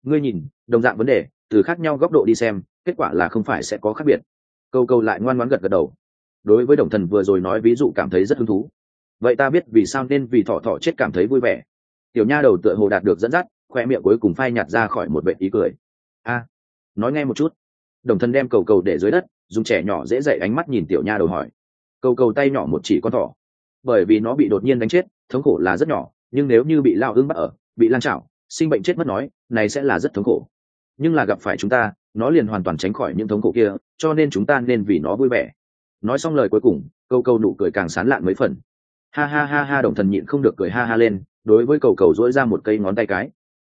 Ngươi nhìn, đồng dạng vấn đề, từ khác nhau góc độ đi xem, kết quả là không phải sẽ có khác biệt. Câu câu lại ngoan ngoãn gật gật đầu. Đối với đồng thần vừa rồi nói ví dụ cảm thấy rất hứng thú. Vậy ta biết vì sao nên vì thỏ thỏ chết cảm thấy vui vẻ. Tiểu nha đầu tựa hồ đạt được dẫn dắt, khoe miệng cuối cùng phai nhạt ra khỏi một vệ ý cười. A, nói nghe một chút. Đồng thần đem cầu cầu để dưới đất, dùng trẻ nhỏ dễ dậy ánh mắt nhìn tiểu nha đầu hỏi. Cầu cầu tay nhỏ một chỉ con thỏ bởi vì nó bị đột nhiên đánh chết, thống khổ là rất nhỏ, nhưng nếu như bị lao ưng bắt ở, bị lan trảo, sinh bệnh chết mất nói, này sẽ là rất thống khổ. Nhưng là gặp phải chúng ta, nó liền hoàn toàn tránh khỏi những thống khổ kia, cho nên chúng ta nên vì nó vui vẻ. Nói xong lời cuối cùng câu câu nụ cười càng sán lạn mấy phần. Ha ha ha ha, đồng thần nhịn không được cười ha ha lên, đối với cầu cầu dỗi ra một cây ngón tay cái.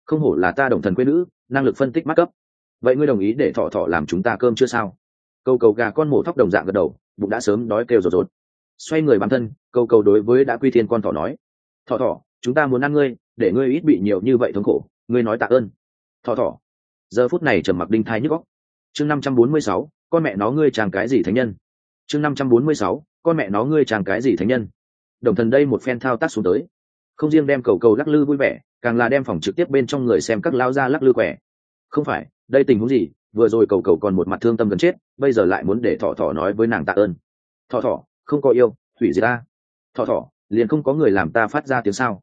Không hổ là ta đồng thần quê nữ, năng lực phân tích mắt cấp. Vậy ngươi đồng ý để thọ thọ làm chúng ta cơm chưa sao? Cầu cầu gà con mổ thóc đồng dạng gật đầu, bụng đã sớm đói kêu rột rột xoay người bản thân cầu cầu đối với đã quy thiên con thỏ nói. Thỏ thỏ, chúng ta muốn ăn ngươi để ngươi ít bị nhiều như vậy thống khổ ngươi nói tạ ơn. Thỏ thỏ. giờ phút này trầm mặc đinh thai nhức góc chương năm trăm bốn mươi sáu con mẹ nó ngươi chàng cái gì thánh nhân? Chương năm trăm bốn mươi sáu con mẹ nó ngươi chàng cái gì thánh nhân? Đồng thần đây một phen thao tác xuống tới. Không riêng đem cầu cầu lắc lư vui vẻ càng là đem phòng trực tiếp bên trong người xem các lao ra lắc lư quẻ. Không phải đây tình huống gì? Vừa rồi cầu cầu còn một mặt thương tâm gần chết bây giờ lại muốn để thọ thọ nói với nàng tạ ơn. Thọ thọ không có yêu, hủy diệt ta. Thọ thọ liền không có người làm ta phát ra tiếng sao.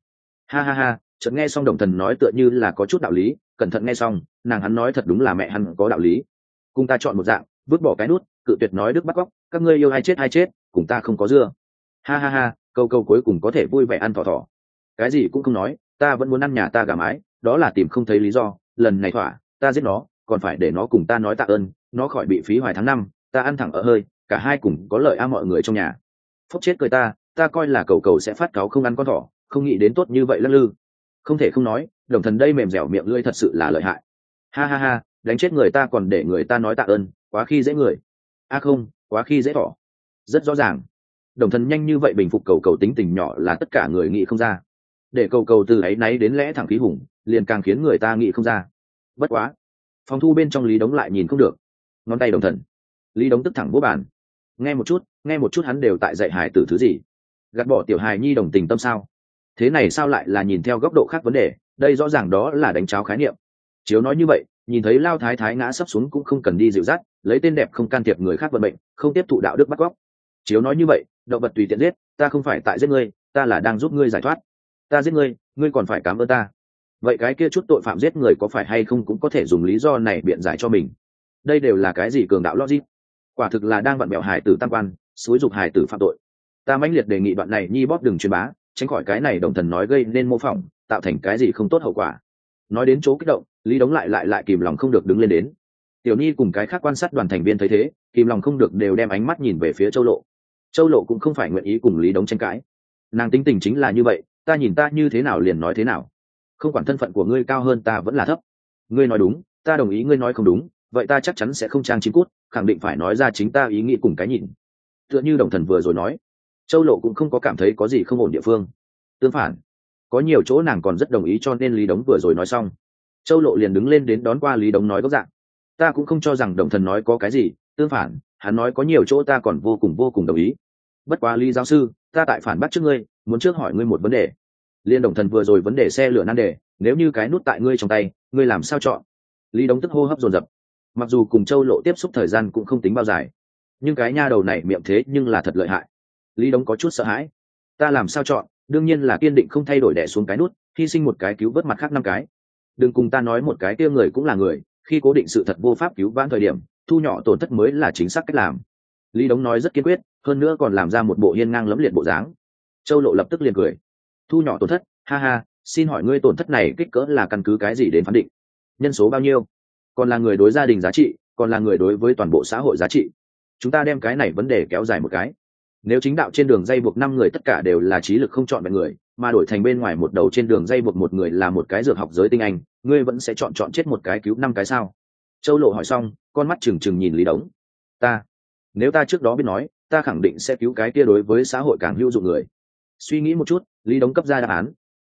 Ha ha ha, chợt nghe xong đồng thần nói tựa như là có chút đạo lý, cẩn thận nghe xong, nàng hắn nói thật đúng là mẹ hắn có đạo lý. Cùng ta chọn một dạng, vứt bỏ cái nút, cự tuyệt nói đức bắt cóc các ngươi yêu ai chết ai chết, cùng ta không có dưa. Ha ha ha, câu câu cuối cùng có thể vui vẻ ăn thỏ thỏ. Cái gì cũng không nói, ta vẫn muốn ăn nhà ta gà mái, đó là tìm không thấy lý do, lần này thỏa, ta giết nó, còn phải để nó cùng ta nói tạ ơn, nó khỏi bị phí hoài tháng năm, ta ăn thẳng ở hơi cả hai cùng có lợi a mọi người trong nhà. Phúc chết cười ta ta coi là cầu cầu sẽ phát cáo không ăn con thỏ, không nghĩ đến tốt như vậy lắc lư. Không thể không nói, đồng thần đây mềm dẻo miệng lưỡi thật sự là lợi hại. Ha ha ha, đánh chết người ta còn để người ta nói tạ ơn, quá khi dễ người. A không, quá khi dễ thỏ. Rất rõ ràng. Đồng thần nhanh như vậy bình phục cầu cầu tính tình nhỏ là tất cả người nghĩ không ra. Để cầu cầu từ ấy náy đến lẽ thẳng khí hùng, liền càng khiến người ta nghĩ không ra. Bất quá. Phòng thu bên trong lý đống lại nhìn không được. Ngón tay đồng thần. Lý đống tức thẳng vô bàn nghe một chút, nghe một chút hắn đều tại dạy hải tử thứ gì. Gạt bỏ tiểu hài nhi đồng tình tâm sao? Thế này sao lại là nhìn theo góc độ khác vấn đề, đây rõ ràng đó là đánh cháo khái niệm. Chiếu nói như vậy, nhìn thấy lao thái thái ngã sắp xuống cũng không cần đi dịu dắt, lấy tên đẹp không can thiệp người khác vận mệnh, không tiếp thụ đạo đức bắt cóc chiếu nói như vậy, động vật tùy tiện giết, ta không phải tại giết ngươi, ta là đang giúp ngươi giải thoát. Ta giết ngươi ngươi còn phải cảm ơn ta. Vậy cái kia chút tội phạm giết người có phải hay không cũng có thể dùng lý do này biện giải cho mình. Đây đều là cái gì cường đạo logic? Quả thực là đang vặn bẹo hải tử tam quan, xúi dục hải tử phạm tội. Ta mãnh liệt đề nghị đoạn này nhi bóp đừng truyền bá, tránh khỏi cái này đồng thần nói gây nên mô phỏng, tạo thành cái gì không tốt hậu quả. Nói đến chỗ kích động, lý đống lại lại lại kìm lòng không được đứng lên đến. Tiểu nhi cùng cái khác quan sát đoàn thành viên thấy thế, kìm lòng không được đều đem ánh mắt nhìn về phía châu lộ. Châu lộ cũng không phải nguyện ý cùng lý đống tranh cãi. Nàng tính tình chính là như vậy, ta nhìn ta như thế nào liền nói thế nào. Không quản thân phận của ngươi cao hơn ta vẫn là thấp. Ngươi nói đúng, ta đồng ý ngươi nói không đúng vậy ta chắc chắn sẽ không trang chín cút, khẳng định phải nói ra chính ta ý nghĩ cùng cái nhìn. Tựa như đồng thần vừa rồi nói, châu lộ cũng không có cảm thấy có gì không ổn địa phương. Tương phản, có nhiều chỗ nàng còn rất đồng ý cho nên lý đống vừa rồi nói xong. Châu lộ liền đứng lên đến đón qua lý đống nói góc dạng. Ta cũng không cho rằng đồng thần nói có cái gì, tương phản, hắn nói có nhiều chỗ ta còn vô cùng vô cùng đồng ý. Bất quá lý giáo sư, ta tại phản bác trước ngươi, muốn trước hỏi ngươi một vấn đề. Liên đồng thần vừa rồi vấn đề xe lửa nan đề, nếu như cái nút tại ngươi trong tay, ngươi làm sao chọn? Lý đống tức hô hấp dồn dập mặc dù cùng châu lộ tiếp xúc thời gian cũng không tính bao dài, nhưng cái nha đầu này miệng thế nhưng là thật lợi hại. Lý đống có chút sợ hãi. Ta làm sao chọn? Đương nhiên là kiên định không thay đổi đẻ xuống cái nút, hy sinh một cái cứu vớt mặt khác năm cái. Đừng cùng ta nói một cái kia người cũng là người, khi cố định sự thật vô pháp cứu vãn thời điểm, thu nhỏ tổn thất mới là chính xác cách làm. Lý đống nói rất kiên quyết, hơn nữa còn làm ra một bộ hiên ngang lấm liệt bộ dáng. Châu lộ lập tức liền cười. Thu nhỏ tổn thất? Ha ha, xin hỏi ngươi tổn thất này kích cỡ là căn cứ cái gì đến phán định? Nhân số bao nhiêu? Còn là người đối gia đình giá trị, còn là người đối với toàn bộ xã hội giá trị. Chúng ta đem cái này vấn đề kéo dài một cái. Nếu chính đạo trên đường dây buộc năm người, tất cả đều là trí lực không chọn mọi người, mà đổi thành bên ngoài một đầu trên đường dây buộc một người là một cái dược học giới tinh anh, ngươi vẫn sẽ chọn chọn chết một cái cứu năm cái sao? Châu lộ hỏi xong, con mắt trừng trừng nhìn lý đống. Ta, nếu ta trước đó biết nói, ta khẳng định sẽ cứu cái kia đối với xã hội càng hữu dụng người. Suy nghĩ một chút, lý đống cấp ra đáp án.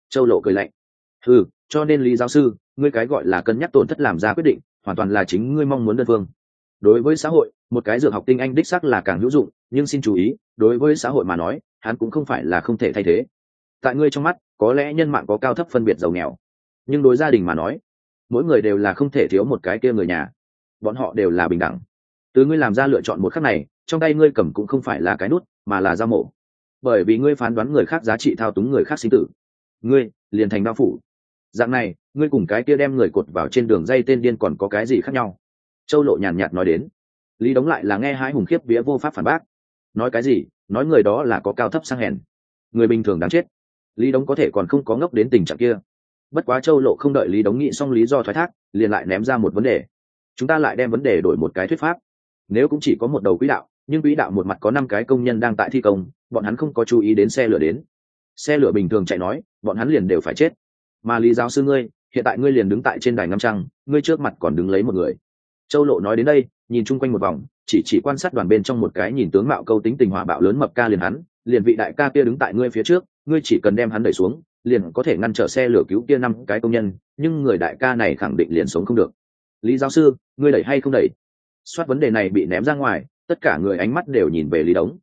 Châu lộ cười lạnh. Ừ cho nên lý giáo sư, ngươi cái gọi là cân nhắc tổn thất làm ra quyết định hoàn toàn là chính ngươi mong muốn đơn phương. Đối với xã hội, một cái dược học tinh anh đích sắc là càng hữu dụng, nhưng xin chú ý, đối với xã hội mà nói, hắn cũng không phải là không thể thay thế. Tại ngươi trong mắt, có lẽ nhân mạng có cao thấp phân biệt giàu nghèo. Nhưng đối gia đình mà nói, mỗi người đều là không thể thiếu một cái kia người nhà. Bọn họ đều là bình đẳng. Từ ngươi làm ra lựa chọn một khắc này, trong tay ngươi cầm cũng không phải là cái nút, mà là dao mổ. Bởi vì ngươi phán đoán người khác giá trị thao túng người khác sinh tử. Ngươi liền thành bao phủ dạng này, ngươi cùng cái kia đem người cột vào trên đường dây tên điên còn có cái gì khác nhau? Châu lộ nhàn nhạt nói đến. Lý đóng lại là nghe hai hùng khiếp vía vô pháp phản bác. Nói cái gì? Nói người đó là có cao thấp sang hèn. Người bình thường đáng chết. Lý đóng có thể còn không có ngốc đến tình trạng kia. Bất quá châu lộ không đợi lý đóng nghị xong lý do thoái thác, liền lại ném ra một vấn đề. Chúng ta lại đem vấn đề đổi một cái thuyết pháp. Nếu cũng chỉ có một đầu quỹ đạo, nhưng quỹ đạo một mặt có năm cái công nhân đang tại thi công, bọn hắn không có chú ý đến xe lửa đến. Xe lửa bình thường chạy nói, bọn hắn liền đều phải chết mà lý giáo sư ngươi, hiện tại ngươi liền đứng tại trên đài ngắm trăng, ngươi trước mặt còn đứng lấy một người. Châu lộ nói đến đây, nhìn chung quanh một vòng, chỉ chỉ quan sát đoàn bên trong một cái nhìn tướng mạo câu tính tình hòa bạo lớn mập ca liền hắn, liền vị đại ca kia đứng tại ngươi phía trước, ngươi chỉ cần đem hắn đẩy xuống, liền có thể ngăn trở xe lửa cứu kia năm cái công nhân, nhưng người đại ca này khẳng định liền sống không được. Lý giáo sư, ngươi đẩy hay không đẩy? Soát vấn đề này bị ném ra ngoài, tất cả người ánh mắt đều nhìn về lý đống.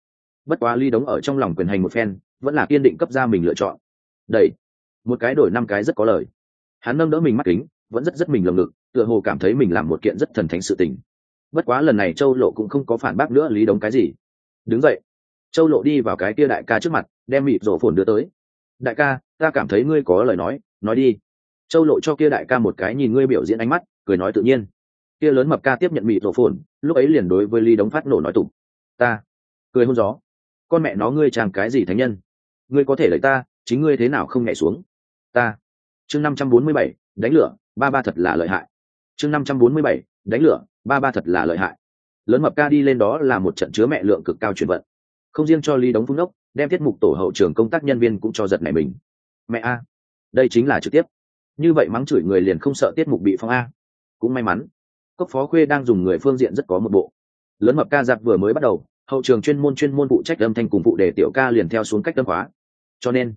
Bất quá lý đống ở trong lòng quyền hành một phen, vẫn là kiên định cấp ra mình lựa chọn. Đẩy một cái đổi năm cái rất có lời. Hắn nâng đỡ mình mắt kính, vẫn rất rất mình lồng ngực, tựa hồ cảm thấy mình làm một kiện rất thần thánh sự tình. Bất quá lần này châu lộ cũng không có phản bác nữa lý đống cái gì. Đứng dậy. Châu lộ đi vào cái kia đại ca trước mặt, đem mịp rổ phồn đưa tới. Đại ca, ta cảm thấy ngươi có lời nói nói đi. Châu lộ cho kia đại ca một cái nhìn ngươi biểu diễn ánh mắt, cười nói tự nhiên. Kia lớn mập ca tiếp nhận mịp rổ phồn, lúc ấy liền đối với lý đống phát nổ nói tục ta. Cười hôn gió. Con mẹ nó ngươi chàng cái gì thánh nhân? Ngươi có thể lấy ta, chính ngươi thế nào không nhảy xuống? Ta. Chương năm trăm bốn mươi bảy, đánh lửa, ba ba thật là lợi hại. Chương năm trăm bốn mươi bảy, đánh lửa, ba ba thật là lợi hại. Lớn mập ca đi lên đó là một trận chứa mẹ lượng cực cao chuyển vận. Không riêng cho lý đóng phung ốc đem tiết mục tổ hậu trường công tác nhân viên cũng cho giật này mình. Mẹ a, đây chính là trực tiếp. Như vậy mắng chửi người liền không sợ tiết mục bị phong a. Cũng may mắn, cốc phó khuê đang dùng người phương diện rất có một bộ. Lớn mập ca giặc vừa mới bắt đầu, hậu trường chuyên môn chuyên môn phụ trách âm thanh cùng phụ để tiểu ca liền theo xuống cách âm hóa cho nên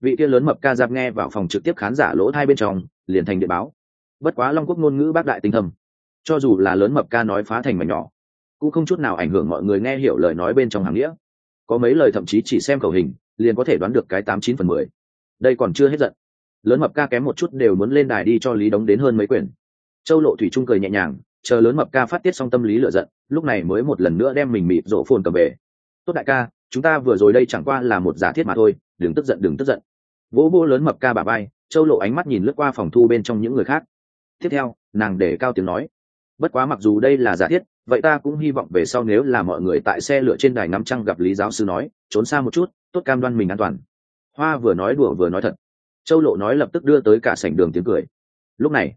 vị kia lớn mập ca giáp nghe vào phòng trực tiếp khán giả lỗ hai bên trong, liền thành địa báo. Bất quá long quốc ngôn ngữ bác đại tinh thầm cho dù là lớn mập ca nói phá thành mà nhỏ, cũng không chút nào ảnh hưởng mọi người nghe hiểu lời nói bên trong hàng nghĩa. Có mấy lời thậm chí chỉ xem khẩu hình, liền có thể đoán được cái tám chín phần mười. Đây còn chưa hết giận. Lớn mập ca kém một chút đều muốn lên đài đi cho lý đóng đến hơn mấy quyển. Châu lộ thủy trung cười nhẹ nhàng, chờ lớn mập ca phát tiết xong tâm lý lựa giận, lúc này mới một lần nữa đem mình mịt rổ phồn cầm về. Tốt đại ca, chúng ta vừa rồi đây chẳng qua là một giả thiết mà thôi, đừng tức giận, đừng tức giận vỗ vỗ lớn mập ca bà bay châu lộ ánh mắt nhìn lướt qua phòng thu bên trong những người khác. Tiếp theo, nàng để cao tiếng nói. Bất quá mặc dù đây là giả thiết, vậy ta cũng hy vọng về sau nếu là mọi người tại xe lửa trên đài ngắm trăng gặp lý giáo sư nói, trốn xa một chút, tốt cam đoan mình an toàn. Hoa vừa nói đùa vừa nói thật. Châu lộ nói lập tức đưa tới cả sảnh đường tiếng cười. Lúc này,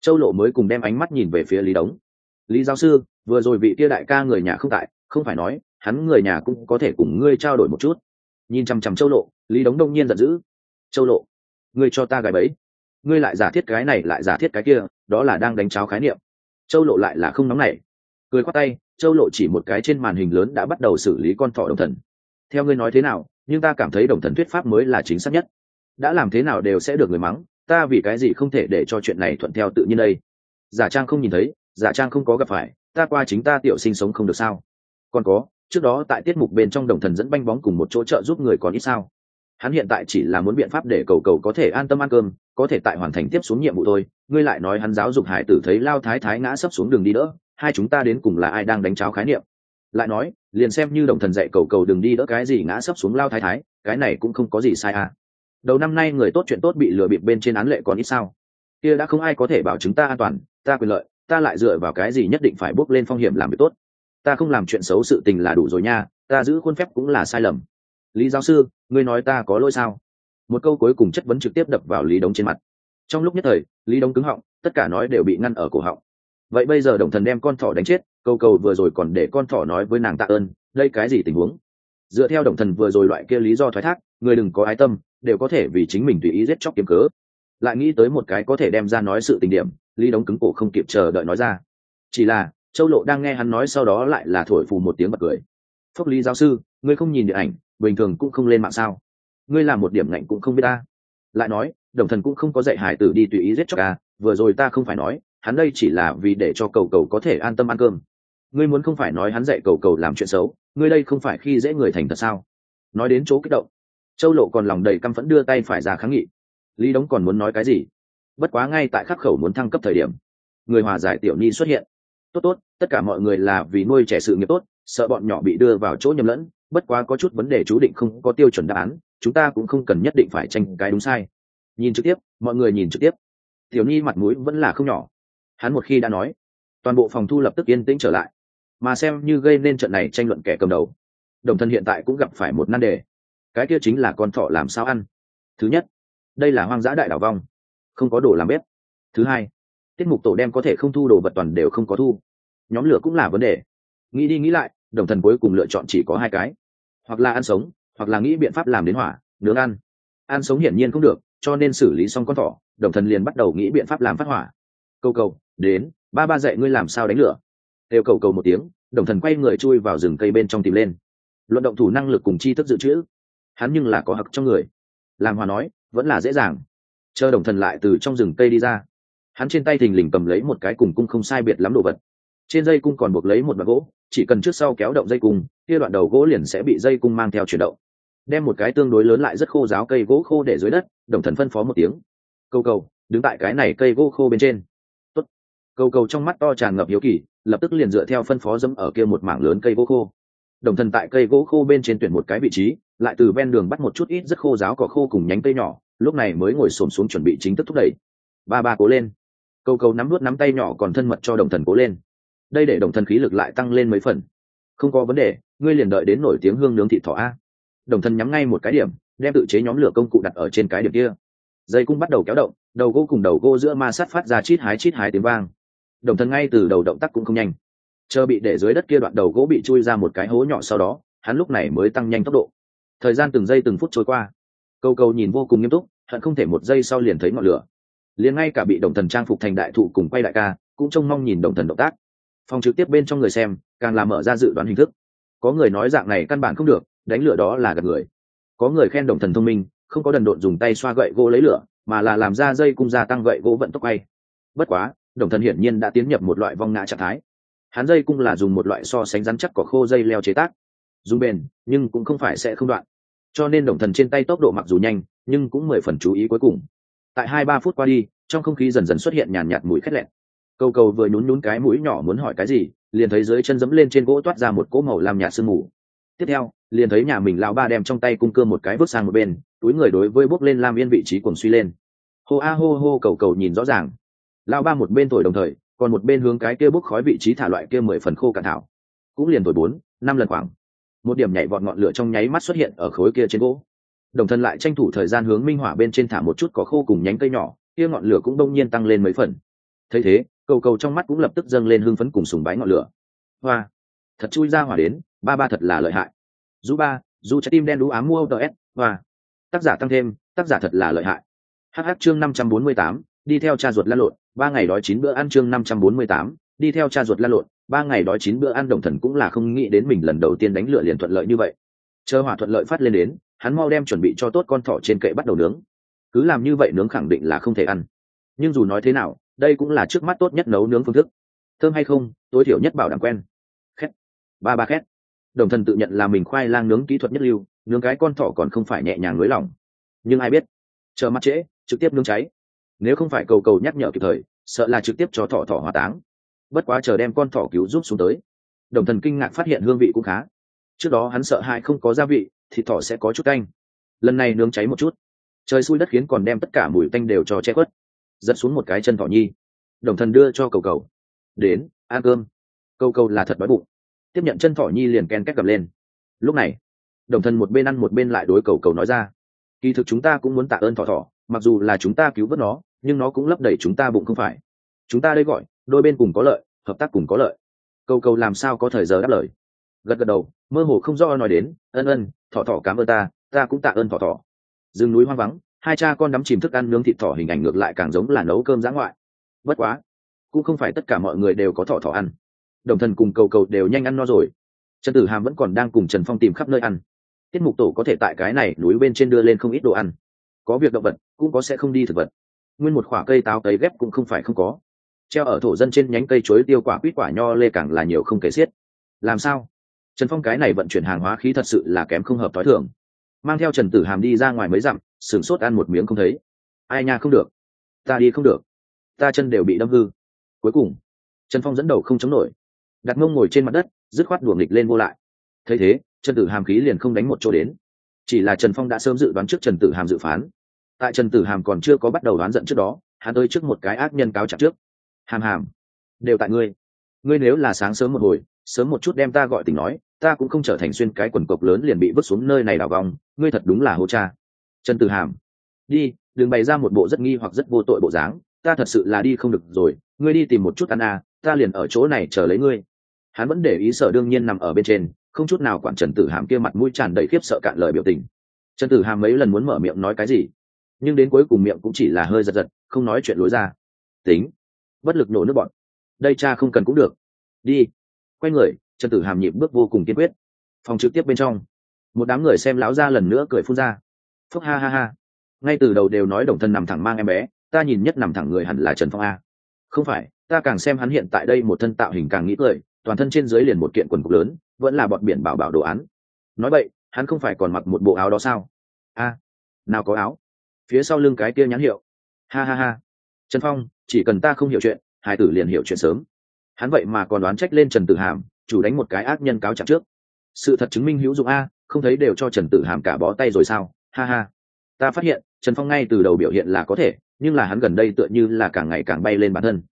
châu lộ mới cùng đem ánh mắt nhìn về phía lý đống. Lý giáo sư, vừa rồi vị kia đại ca người nhà không tại, không phải nói, hắn người nhà cũng có thể cùng ngươi trao đổi một chút. Nhìn chằm chằm châu lộ, lý đống đông nhiên giận dữ châu lộ. Ngươi cho ta gài bẫy. Ngươi lại giả thiết cái này, lại giả thiết cái kia, đó là đang đánh cháo khái niệm. Châu lộ lại là không nóng nảy. Cười khoát tay, châu lộ chỉ một cái trên màn hình lớn đã bắt đầu xử lý con thỏ đồng thần. Theo ngươi nói thế nào, nhưng ta cảm thấy đồng thần thuyết pháp mới là chính xác nhất. Đã làm thế nào đều sẽ được người mắng, ta vì cái gì không thể để cho chuyện này thuận theo tự nhiên đây? Giả trang không nhìn thấy, giả trang không có gặp phải, ta qua chính ta tiểu sinh sống không được sao? Còn có, trước đó tại tiết mục bên trong đồng thần dẫn banh bóng cùng một chỗ trợ giúp người còn ít sao? Hắn hiện tại chỉ là muốn biện pháp để cầu cầu có thể an tâm ăn cơm, có thể tại hoàn thành tiếp xuống nhiệm vụ thôi. Ngươi lại nói hắn giáo dục hải tử thấy lao thái thái ngã sấp xuống đường đi đỡ, hai chúng ta đến cùng là ai đang đánh cháo khái niệm? Lại nói, liền xem như đồng thần dạy cầu cầu đừng đi đỡ cái gì ngã sấp xuống lao thái thái, cái này cũng không có gì sai à. Đầu năm nay người tốt chuyện tốt bị lừa bịp bên trên án lệ còn ít sao? Kia đã không ai có thể bảo chứng ta an toàn, ta quyền lợi, ta lại dựa vào cái gì nhất định phải bước lên phong hiểm làm việc tốt? Ta không làm chuyện xấu sự tình là đủ rồi nha, ta giữ khuôn phép cũng là sai lầm lý giáo sư, ngươi nói ta có lỗi sao? Một câu cuối cùng chất vấn trực tiếp đập vào lý đống trên mặt. Trong lúc nhất thời, lý đống cứng họng, tất cả nói đều bị ngăn ở cổ họng. Vậy bây giờ đồng thần đem con thỏ đánh chết, câu cầu vừa rồi còn để con thỏ nói với nàng tạ ơn, đây cái gì tình huống? Dựa theo đồng thần vừa rồi loại kia lý do thoái thác, người đừng có ái tâm, đều có thể vì chính mình tùy ý giết chóc kiếm cớ. Lại nghĩ tới một cái có thể đem ra nói sự tình điểm, lý Đống cứng cổ không kịp chờ đợi nói ra. Chỉ là, châu lộ đang nghe hắn nói sau đó lại là thổi phù một tiếng bật cười. Phúc lý giáo sư, ngươi không nhìn điện ảnh bình thường cũng không lên mạng sao? Ngươi làm một điểm ngạnh cũng không biết ta. Lại nói, đồng thần cũng không có dạy hải tử đi tùy ý giết cho ca à, vừa rồi ta không phải nói, hắn đây chỉ là vì để cho cầu cầu có thể an tâm ăn cơm. Ngươi muốn không phải nói hắn dạy cầu cầu làm chuyện xấu, ngươi đây không phải khi dễ người thành thật sao? Nói đến chỗ kích động, châu lộ còn lòng đầy căm phẫn đưa tay phải ra kháng nghị. Lý đống còn muốn nói cái gì? Bất quá ngay tại khắc khẩu muốn thăng cấp thời điểm, người hòa giải tiểu ni xuất hiện. Tốt tốt, tất cả mọi người là vì nuôi trẻ sự nghiệp tốt, sợ bọn nhỏ bị đưa vào chỗ nhầm lẫn bất quá có chút vấn đề chú định không có tiêu chuẩn đáp án, chúng ta cũng không cần nhất định phải tranh cái đúng sai. Nhìn trực tiếp, mọi người nhìn trực tiếp. Tiểu nhi mặt mũi vẫn là không nhỏ. Hắn một khi đã nói, toàn bộ phòng thu lập tức yên tĩnh trở lại. Mà xem như gây nên trận này tranh luận kẻ cầm đầu, đồng thân hiện tại cũng gặp phải một nan đề. Cái kia chính là con thọ làm sao ăn? Thứ nhất, đây là hoang dã đại đảo vong, không có đồ làm bếp. Thứ hai, tiết mục tổ đem có thể không thu đồ vật toàn đều không có thu. Nhóm lửa cũng là vấn đề. Nghĩ đi nghĩ lại đồng thần cuối cùng lựa chọn chỉ có hai cái. Hoặc là ăn sống, hoặc là nghĩ biện pháp làm đến hỏa, nướng ăn. Ăn sống hiển nhiên không được, cho nên xử lý xong con thỏ, đồng thần liền bắt đầu nghĩ biện pháp làm phát hỏa. Câu cầu, đến, ba ba dạy ngươi làm sao đánh lửa. Đều cầu cầu một tiếng, đồng thần quay người chui vào rừng cây bên trong tìm lên. Luận động thủ năng lực cùng chi thức dự trữ. Hắn nhưng là có hặc trong người. Làm hòa nói, vẫn là dễ dàng. Chờ đồng thần lại từ trong rừng cây đi ra. Hắn trên tay thình lình cầm lấy một cái cùng cung không sai biệt lắm đồ vật. Trên dây cung còn buộc lấy một đoạn gỗ chỉ cần trước sau kéo động dây cung, kia đoạn đầu gỗ liền sẽ bị dây cung mang theo chuyển động. Đem một cái tương đối lớn lại rất khô giáo cây gỗ khô để dưới đất, đồng thần phân phó một tiếng. Câu cầu, đứng tại cái này cây gỗ khô bên trên. Tốt. câu cầu trong mắt to tràn ngập hiếu kỳ, lập tức liền dựa theo phân phó dẫm ở kia một mảng lớn cây gỗ khô. Đồng thần tại cây gỗ khô bên trên tuyển một cái vị trí, lại từ ven đường bắt một chút ít rất khô giáo cỏ khô cùng nhánh cây nhỏ, lúc này mới ngồi xổm xuống chuẩn bị chính thức thúc đẩy. Ba ba cố lên. Câu cầu nắm nuốt nắm tay nhỏ còn thân mật cho đồng thần cố lên đây để đồng thần khí lực lại tăng lên mấy phần. Không có vấn đề, ngươi liền đợi đến nổi tiếng hương nướng thịt thỏ a. Đồng thần nhắm ngay một cái điểm, đem tự chế nhóm lửa công cụ đặt ở trên cái điểm kia. Dây cung bắt đầu kéo động, đầu gỗ cùng đầu gỗ giữa ma sát phát ra chít hái chít hái tiếng vang. Đồng thần ngay từ đầu động tác cũng không nhanh. Chờ bị để dưới đất kia đoạn đầu gỗ bị chui ra một cái hố nhỏ sau đó, hắn lúc này mới tăng nhanh tốc độ. Thời gian từng giây từng phút trôi qua. Câu câu nhìn vô cùng nghiêm túc, hận không thể một giây sau liền thấy ngọn lửa. Liền ngay cả bị đồng thần trang phục thành đại thụ cùng quay đại ca, cũng trông mong nhìn đồng thần động tác phòng trực tiếp bên trong người xem, càng làm mở ra dự đoán hình thức. Có người nói dạng này căn bản không được, đánh lửa đó là gạt người. Có người khen đồng thần thông minh, không có đần độn dùng tay xoa gậy gỗ lấy lửa, mà là làm ra dây cung gia tăng gậy gỗ vận tốc quay. Bất quá, đồng thần hiển nhiên đã tiến nhập một loại vong ngã trạng thái. Hắn dây cung là dùng một loại so sánh rắn chắc cỏ khô dây leo chế tác. Dùng bền, nhưng cũng không phải sẽ không đoạn. Cho nên đồng thần trên tay tốc độ mặc dù nhanh, nhưng cũng mười phần chú ý cuối cùng. Tại hai ba phút qua đi, trong không khí dần dần xuất hiện nhàn nhạt mùi khét lẹn câu cầu vừa nhún nhún cái mũi nhỏ muốn hỏi cái gì, liền thấy dưới chân dẫm lên trên gỗ toát ra một cỗ màu làm nhạt sương mù. Tiếp theo, liền thấy nhà mình lão ba đem trong tay cung cơ một cái bước sang một bên, túi người đối với bốc lên lam yên vị trí cuồng suy lên. Hô a hô hô cầu cầu nhìn rõ ràng. Lão ba một bên thổi đồng thời, còn một bên hướng cái kia bốc khói vị trí thả loại kia mười phần khô cạn thảo. Cũng liền thổi bốn, năm lần khoảng. Một điểm nhảy vọt ngọn lửa trong nháy mắt xuất hiện ở khối kia trên gỗ. Đồng thân lại tranh thủ thời gian hướng minh hỏa bên trên thả một chút có khô cùng nhánh cây nhỏ, kia ngọn lửa cũng đông nhiên tăng lên mấy phần thấy thế, cầu cầu trong mắt cũng lập tức dâng lên hưng phấn cùng sùng bái ngọn lửa. Hoa, thật chui ra hỏa đến, ba ba thật là lợi hại. Du ba du trái tim đen đũ ám mua ts hoa. Tác giả tăng thêm, tác giả thật là lợi hại. Hh chương năm trăm bốn mươi tám, đi theo cha ruột lăn lộn, ba ngày đói chín bữa ăn chương năm trăm bốn mươi tám, đi theo cha ruột lăn lộn, ba ngày đói chín bữa ăn đồng thần cũng là không nghĩ đến mình lần đầu tiên đánh lửa liền thuận lợi như vậy. Chờ hỏa thuận lợi phát lên đến, hắn mau đem chuẩn bị cho tốt con thỏ trên kệ bắt đầu nướng. Cứ làm như vậy nướng khẳng định là không thể ăn. Nhưng dù nói thế nào đây cũng là trước mắt tốt nhất nấu nướng phương thức. Thơm hay không, tối thiểu nhất bảo đảm quen. Khét. Ba ba khét. Đồng thần tự nhận là mình khoai lang nướng kỹ thuật nhất lưu, nướng cái con thỏ còn không phải nhẹ nhàng nới lỏng. Nhưng ai biết, chờ mắt trễ, trực tiếp nướng cháy. Nếu không phải cầu cầu nhắc nhở kịp thời, sợ là trực tiếp cho thỏ thỏ hỏa táng. Bất quá chờ đem con thỏ cứu giúp xuống tới. Đồng thần kinh ngạc phát hiện hương vị cũng khá. Trước đó hắn sợ hãi không có gia vị thì thỏ sẽ có chút canh. Lần này nướng cháy một chút. Trời xui đất khiến còn đem tất cả mùi tanh đều cho che khuất dẫn xuống một cái chân thỏ nhi. Đồng thần đưa cho cầu cầu. Đến, ăn cơm. Cầu cầu là thật đói bụng. Tiếp nhận chân thỏ nhi liền ken két gập lên. Lúc này, đồng thần một bên ăn một bên lại đối cầu cầu nói ra. Kỳ thực chúng ta cũng muốn tạ ơn thỏ thỏ, mặc dù là chúng ta cứu vớt nó, nhưng nó cũng lấp đầy chúng ta bụng không phải. Chúng ta đây gọi, đôi bên cùng có lợi, hợp tác cùng có lợi. Cầu cầu làm sao có thời giờ đáp lời. Gật gật đầu, mơ hồ không do nói đến, ân ân, thỏ thỏ cảm ơn ta ta cũng tạ ơn thỏ thỏ. Rừng núi hoang vắng hai cha con đắm chìm thức ăn nướng thịt thỏ hình ảnh ngược lại càng giống là nấu cơm giã ngoại. Bất quá, cũng không phải tất cả mọi người đều có thỏ thỏ ăn. Đồng thần cùng cầu cầu đều nhanh ăn no rồi. Trần tử hàm vẫn còn đang cùng trần phong tìm khắp nơi ăn. Tiết mục tổ có thể tại cái này núi bên trên đưa lên không ít đồ ăn. Có việc động vật, cũng có sẽ không đi thực vật. Nguyên một khoả cây táo cấy ghép cũng không phải không có. Treo ở thổ dân trên nhánh cây chuối tiêu quả quýt quả nho lê càng là nhiều không kể xiết. Làm sao? Trần phong cái này vận chuyển hàng hóa khí thật sự là kém không hợp t h ó i thường. Mang theo trần tử hàm đi ra ngoài mấy dặm sửng sốt ăn một miếng không thấy. Ai nha, không được. Ta đi không được. Ta chân đều bị đâm hư. Cuối cùng, trần phong dẫn đầu không chống nổi. Đặt mông ngồi trên mặt đất, dứt khoát đuồng nghịch lên vô lại. Thấy thế, trần tử hàm khí liền không đánh một chỗ đến. Chỉ là trần phong đã sớm dự đoán trước trần tử hàm dự phán. Tại trần tử hàm còn chưa có bắt đầu đoán giận trước đó, hắn tới trước một cái ác nhân cáo chặt trước. Hàm hàm, đều tại ngươi. Ngươi nếu là sáng sớm một hồi, sớm một chút đem ta gọi tình nói, ta cũng không trở thành xuyên cái quần cộc lớn liền bị vứt xuống nơi này đảo vòng. Ngươi thật đúng là hô cha trần tử hàm. Đi, đừng bày ra một bộ rất nghi hoặc rất vô tội bộ dáng. Ta thật sự là đi không được rồi. Ngươi đi tìm một chút ăn à ta liền ở chỗ này chờ lấy ngươi. Hắn vẫn để ý sở đương nhiên nằm ở bên trên, không chút nào quản trần tử hàm kia mặt mũi tràn đầy khiếp sợ cạn lời biểu tình. Trần tử hàm mấy lần muốn mở miệng nói cái gì, nhưng đến cuối cùng miệng cũng chỉ là hơi giật giật, không nói chuyện lối ra. Tính, bất lực nổ nước bọn. Đây cha không cần cũng được. Đi. Quay người, trần tử hàm nhịp bước vô cùng kiên quyết. Phòng trực tiếp bên trong, một đám người xem lão ra lần nữa cười phun ra phúc, ha ha ha. Ngay từ đầu đều nói đồng thân nằm thẳng mang em bé, ta nhìn nhất nằm thẳng người hẳn là trần phong a. Không phải, ta càng xem hắn hiện tại đây một thân tạo hình càng nghĩ cười, toàn thân trên dưới liền một kiện quần cục lớn, vẫn là bọn biển bảo bảo đồ án. Nói vậy, hắn không phải còn mặc một bộ áo đó sao? A, nào có áo. Phía sau lưng cái kia nhãn hiệu. Ha ha ha. Trần phong, chỉ cần ta không hiểu chuyện, hải tử liền hiểu chuyện sớm. Hắn vậy mà còn đoán trách lên trần tử hàm, chủ đánh một cái ác nhân cáo trạng trước. Sự thật chứng minh hữu dụng a, không thấy đều cho trần tử hàm cả bó tay rồi sao? Ha ha. Ta phát hiện, trần phong ngay từ đầu biểu hiện là có thể, nhưng là hắn gần đây tựa như là càng ngày càng bay lên bản thân.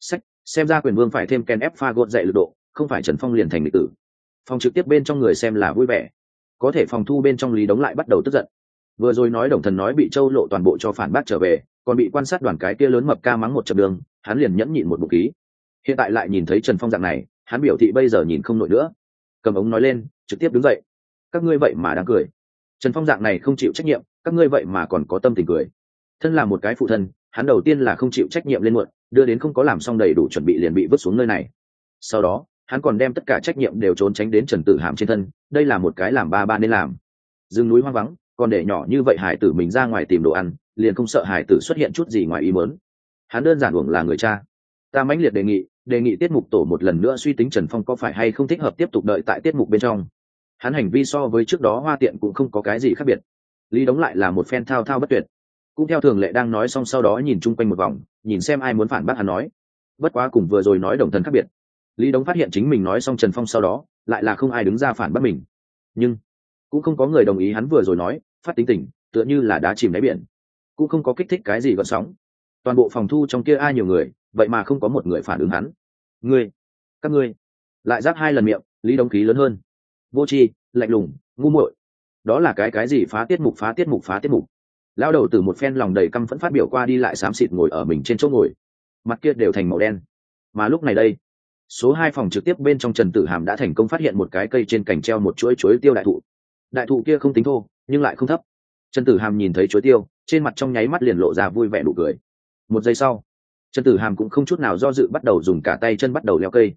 Sách, xem ra quyền vương phải thêm ken ép pha gột dạy lực độ, không phải trần phong liền thành lịch tử. Phòng trực tiếp bên trong người xem là vui vẻ. Có thể phòng thu bên trong lý đống lại bắt đầu tức giận. Vừa rồi nói đồng thần nói bị châu lộ toàn bộ cho phản bác trở về, còn bị quan sát đoàn cái kia lớn mập ca mắng một chập đường, hắn liền nhẫn nhịn một bụng ký hiện tại lại nhìn thấy trần phong dạng này, hắn biểu thị bây giờ nhìn không nổi nữa. Cầm ống nói lên, trực tiếp đứng dậy. Các ngươi vậy mà đang cười trần phong dạng này không chịu trách nhiệm, các ngươi vậy mà còn có tâm tình cười. Thân là một cái phụ thân, hắn đầu tiên là không chịu trách nhiệm lên muộn, đưa đến không có làm xong đầy đủ chuẩn bị liền bị vứt xuống nơi này. Sau đó, hắn còn đem tất cả trách nhiệm đều trốn tránh đến trần tử hàm trên thân, đây là một cái làm ba ba nên làm. Rừng núi hoang vắng còn để nhỏ như vậy hải tử mình ra ngoài tìm đồ ăn, liền không sợ hải tử xuất hiện chút gì ngoài ý mớn hắn đơn giản uổng là người cha. Ta mãnh liệt đề nghị đề nghị tiết mục tổ một lần nữa suy tính trần phong có phải hay không thích hợp tiếp tục đợi tại tiết mục bên trong hắn hành vi so với trước đó hoa tiện cũng không có cái gì khác biệt. Lý đóng lại là một phen thao thao bất tuyệt. Cũng theo thường lệ đang nói xong sau đó nhìn chung quanh một vòng, nhìn xem ai muốn phản bác hắn nói. Bất quá cùng vừa rồi nói đồng thần khác biệt. Lý đóng phát hiện chính mình nói xong trần phong sau đó, lại là không ai đứng ra phản bác mình. Nhưng, cũng không có người đồng ý hắn vừa rồi nói, phát tính tình, tựa như là đá chìm đáy biển. Cũng không có kích thích cái gì gọn sóng. Toàn bộ phòng thu trong kia ai nhiều người, vậy mà không có một người phản ứng hắn. Ngươi, các ngươi, lại giáp hai lần miệng, lý đóng khí lớn hơn vô tri, lạnh lùng, ngu muội. Đó là cái cái gì phá tiết mục, phá tiết mục, phá tiết mục? Lao đầu từ một phen lòng đầy căm phẫn phát biểu qua đi lại xám xịt ngồi ở mình trên chỗ ngồi. Mặt kia đều thành màu đen. Mà lúc này đây, số hai phòng trực tiếp bên trong trần tử hàm đã thành công phát hiện một cái cây trên cành treo một chuỗi chuối tiêu đại thụ. Đại thụ kia không tính thô, nhưng lại không thấp. Trần tử hàm nhìn thấy chuối tiêu, trên mặt trong nháy mắt liền lộ ra vui vẻ nụ cười. Một giây sau, trần tử hàm cũng không chút nào do dự bắt đầu dùng cả tay chân bắt đầu leo cây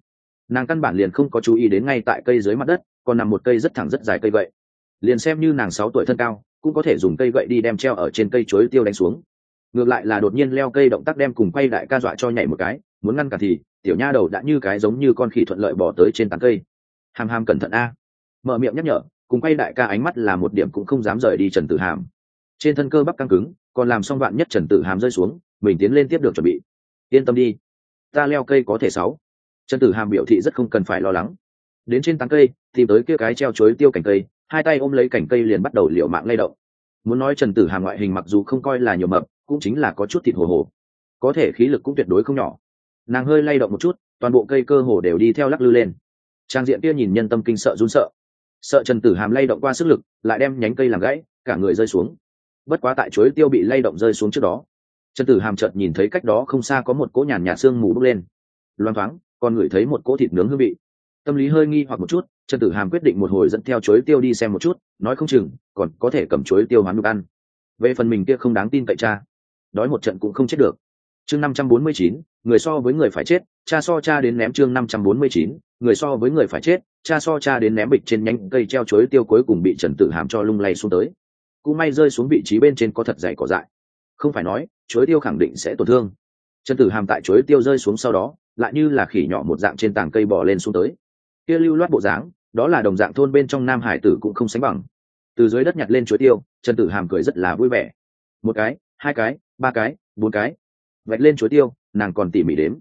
nàng căn bản liền không có chú ý đến ngay tại cây dưới mặt đất, còn nằm một cây rất thẳng rất dài cây gậy. Liền xem như nàng sáu tuổi thân cao, cũng có thể dùng cây gậy đi đem treo ở trên cây chuối tiêu đánh xuống. Ngược lại là đột nhiên leo cây động tác đem cùng quay đại ca dọa cho nhảy một cái, muốn ngăn cả thì, tiểu nha đầu đã như cái giống như con khỉ thuận lợi bỏ tới trên tán cây. Hàm hàm cẩn thận a. Mở miệng nhắc nhở, cùng quay đại ca ánh mắt là một điểm cũng không dám rời đi trần tử hàm. Trên thân cơ bắp căng cứng, còn làm xong đoạn nhất trần tử hàm rơi xuống, mình tiến lên tiếp được chuẩn bị. Yên tâm đi, ta leo cây có thể sáu trần tử hàm biểu thị rất không cần phải lo lắng. Đến trên tán cây, tìm tới kia cái treo chuối tiêu cành cây, hai tay ôm lấy cành cây liền bắt đầu liệu mạng lay động. Muốn nói trần tử hàm ngoại hình mặc dù không coi là nhiều mập, cũng chính là có chút thịt hồ hồ. Có thể khí lực cũng tuyệt đối không nhỏ. Nàng hơi lay động một chút, toàn bộ cây cơ hồ đều đi theo lắc lư lên. Trang diện kia nhìn nhân tâm kinh sợ run sợ. Sợ trần tử hàm lay động qua sức lực, lại đem nhánh cây làm gãy, cả người rơi xuống. Bất quá tại chuối tiêu bị lay động rơi xuống trước đó, trần tử hàm chợt nhìn thấy cách đó không xa có một cỗ nhàn nhạt sương mù bốc lên. Loang thoáng còn ngửi thấy một cỗ thịt nướng hương vị. Tâm lý hơi nghi hoặc một chút, trần tử hàm quyết định một hồi dẫn theo chuối tiêu đi xem một chút, nói không chừng, còn có thể cầm chuối tiêu hoán được ăn. Về phần mình kia không đáng tin cậy cha, đói một trận cũng không chết được. Chương năm trăm bốn mươi chín, người so với người phải chết, cha so cha đến ném chương năm trăm bốn mươi chín, người so với người phải chết, cha so cha đến ném bịch trên nhánh cây treo chuối tiêu cuối cùng bị trần tử hàm cho lung lay xuống tới. Cũng may rơi xuống vị trí bên trên có thật dày cỏ dại. Không phải nói, chuối tiêu khẳng định sẽ tổn thương. Trần tử hàm tại chuối tiêu rơi xuống sau đó lại như là khỉ nhỏ một dạng trên tảng cây bò lên xuống tới. Kia lưu loát bộ dáng, đó là đồng dạng thôn bên trong nam hải tử cũng không sánh bằng. Từ dưới đất nhặt lên chuối tiêu, trần tử hàm cười rất là vui vẻ. Một cái, hai cái, ba cái, bốn cái. Vạch lên chuối tiêu, nàng còn tỉ mỉ đếm.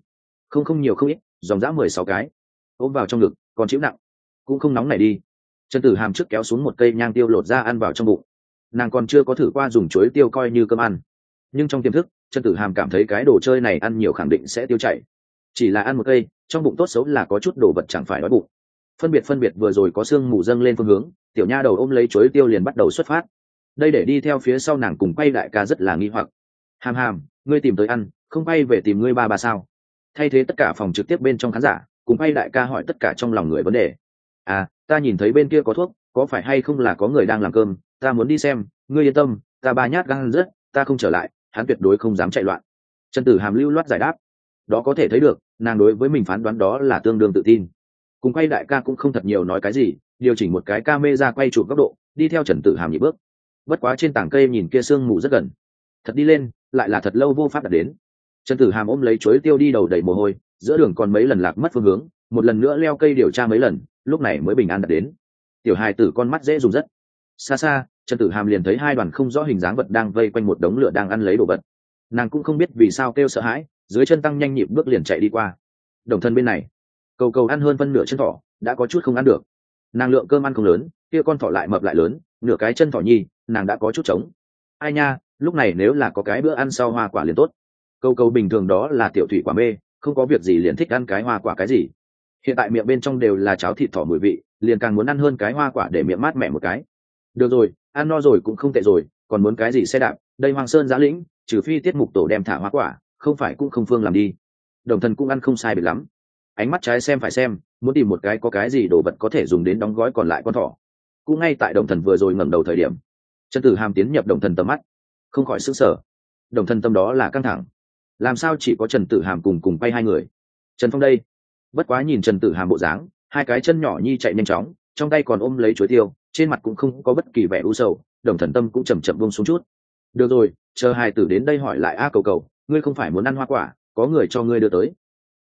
Không không nhiều không ít, dòng dã mười sáu cái. Ôm vào trong ngực, còn chịu nặng. Cũng không nóng này đi. Trần tử hàm trước kéo xuống một cây nhang tiêu lột ra ăn vào trong bụng. Nàng còn chưa có thử qua dùng chuối tiêu coi như cơm ăn. Nhưng trong tiềm thức, trần tử hàm cảm thấy cái đồ chơi này ăn nhiều khẳng định sẽ tiêu chảy chỉ là ăn một cây, trong bụng tốt xấu là có chút đồ vật chẳng phải đói bụng. Phân biệt phân biệt vừa rồi có xương mù dâng lên phương hướng, tiểu nha đầu ôm lấy chuối tiêu liền bắt đầu xuất phát. Đây để đi theo phía sau nàng cùng quay đại ca rất là nghi hoặc. Hàm hàm, ngươi tìm tới ăn, không bay về tìm ngươi ba ba sao? Thay thế tất cả phòng trực tiếp bên trong khán giả, cùng quay đại ca hỏi tất cả trong lòng người vấn đề. À ta nhìn thấy bên kia có thuốc, có phải hay không là có người đang làm cơm, ta muốn đi xem, ngươi yên tâm, ta ba nhát gan rất, ta không trở lại, hắn tuyệt đối không dám chạy loạn. Trần tử hàm lưu loát giải đáp đó có thể thấy được, nàng đối với mình phán đoán đó là tương đương tự tin. Cùng quay đại ca cũng không thật nhiều nói cái gì, điều chỉnh một cái ca mê ra quay chụp góc độ, đi theo trần tử hàm nhị bước. Bất quá trên tảng cây nhìn kia sương mù rất gần. Thật đi lên, lại là thật lâu vô pháp đạt đến. Trần tử hàm ôm lấy chuối tiêu đi đầu đầy mồ hôi, giữa đường còn mấy lần lạc mất phương hướng, một lần nữa leo cây điều tra mấy lần, lúc này mới bình an đạt đến. Tiểu hài tử con mắt dễ dùng rất. Xa xa, trần tử hàm liền thấy hai đoàn không rõ hình dáng vật đang vây quanh một đống lửa đang ăn lấy đồ vật. Nàng cũng không biết vì sao kêu sợ hãi dưới chân tăng nhanh nhịp bước liền chạy đi qua. Đồng thân bên này, cầu cầu ăn hơn phân nửa chân thỏ, đã có chút không ăn được. Nàng lượng cơm ăn không lớn, kia con thỏ lại mập lại lớn, nửa cái chân thỏ nhi, nàng đã có chút trống. Ai nha, lúc này nếu là có cái bữa ăn sau hoa quả liền tốt. Câu câu bình thường đó là tiểu thủy quả mê, không có việc gì liền thích ăn cái hoa quả cái gì. Hiện tại miệng bên trong đều là cháo thịt thỏ mùi vị, liền càng muốn ăn hơn cái hoa quả để miệng mát mẻ một cái. Được rồi, ăn no rồi cũng không tệ rồi, còn muốn cái gì xe đạp? Đây hoàng sơn giã lĩnh, trừ phi tiết mục tổ đem thả hoa quả không phải cũng không phương làm đi. Đồng thần cũng ăn không sai biệt lắm. Ánh mắt trái xem phải xem, muốn tìm một cái có cái gì đồ vật có thể dùng đến đóng gói còn lại con thỏ. Cũng ngay tại đồng thần vừa rồi ngẩng đầu thời điểm, trần tử hàm tiến nhập đồng thần tầm mắt, không khỏi sức sở đồng thần tâm đó là căng thẳng. Làm sao chỉ có trần tử hàm cùng cùng bay hai người? Trần phong đây, bất quá nhìn trần tử hàm bộ dáng, hai cái chân nhỏ nhi chạy nhanh chóng, trong tay còn ôm lấy chuối tiêu, trên mặt cũng không có bất kỳ vẻ u sầu, đồng thần tâm cũng chầm chậm bông xuống chút. Được rồi, chờ hai tử đến đây hỏi lại a cầu cầu ngươi không phải muốn ăn hoa quả, có người cho ngươi đưa tới.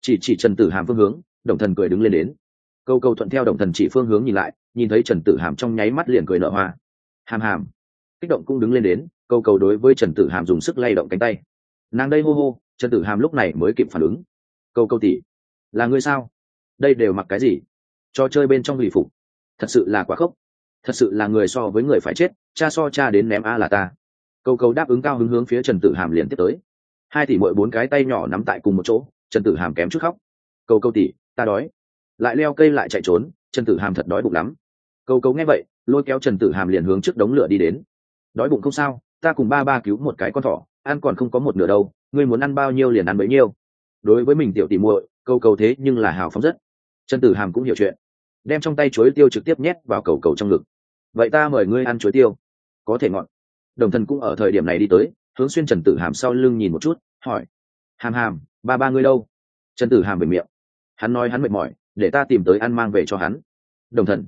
Chỉ chỉ trần tử hàm phương hướng, đồng thần cười đứng lên đến. Câu câu thuận theo đồng thần chỉ phương hướng nhìn lại, nhìn thấy trần tử hàm trong nháy mắt liền cười nở hoa. Hàm hàm. Kích động cũng đứng lên đến, câu cầu đối với trần tử hàm dùng sức lay động cánh tay. Nàng đây hô hô, trần tử hàm lúc này mới kịp phản ứng. Câu câu tỉ, là ngươi sao? Đây đều mặc cái gì? Cho chơi bên trong lì phục. Thật sự là quá khốc. Thật sự là người so với người phải chết, cha so cha đến ném a là ta. Câu câu đáp ứng cao hứng hướng phía trần tử hàm liền tiếp tới hai tỷ mỗi bốn cái tay nhỏ nắm tại cùng một chỗ trần tử hàm kém chút khóc. Câu câu tỷ, ta đói. Lại leo cây lại chạy trốn trần tử hàm thật đói bụng lắm. Câu câu nghe vậy lôi kéo trần tử hàm liền hướng trước đống lửa đi đến. Đói bụng không sao ta cùng ba ba cứu một cái con thỏ ăn còn không có một nửa đâu ngươi muốn ăn bao nhiêu liền ăn bấy nhiêu. Đối với mình tiểu tỷ muội câu cầu thế nhưng là hào phóng rất. Trần tử hàm cũng hiểu chuyện đem trong tay chuối tiêu trực tiếp nhét vào cầu cầu trong ngực. Vậy ta mời ngươi ăn chuối tiêu có thể ngọn đồng thần cũng ở thời điểm này đi tới hướng xuyên trần tử hàm sau lưng nhìn một chút, hỏi, hàm hàm, ba ba ngươi đâu? Trần tử hàm về miệng, hắn nói hắn mệt mỏi, để ta tìm tới ăn mang về cho hắn. Đồng thần,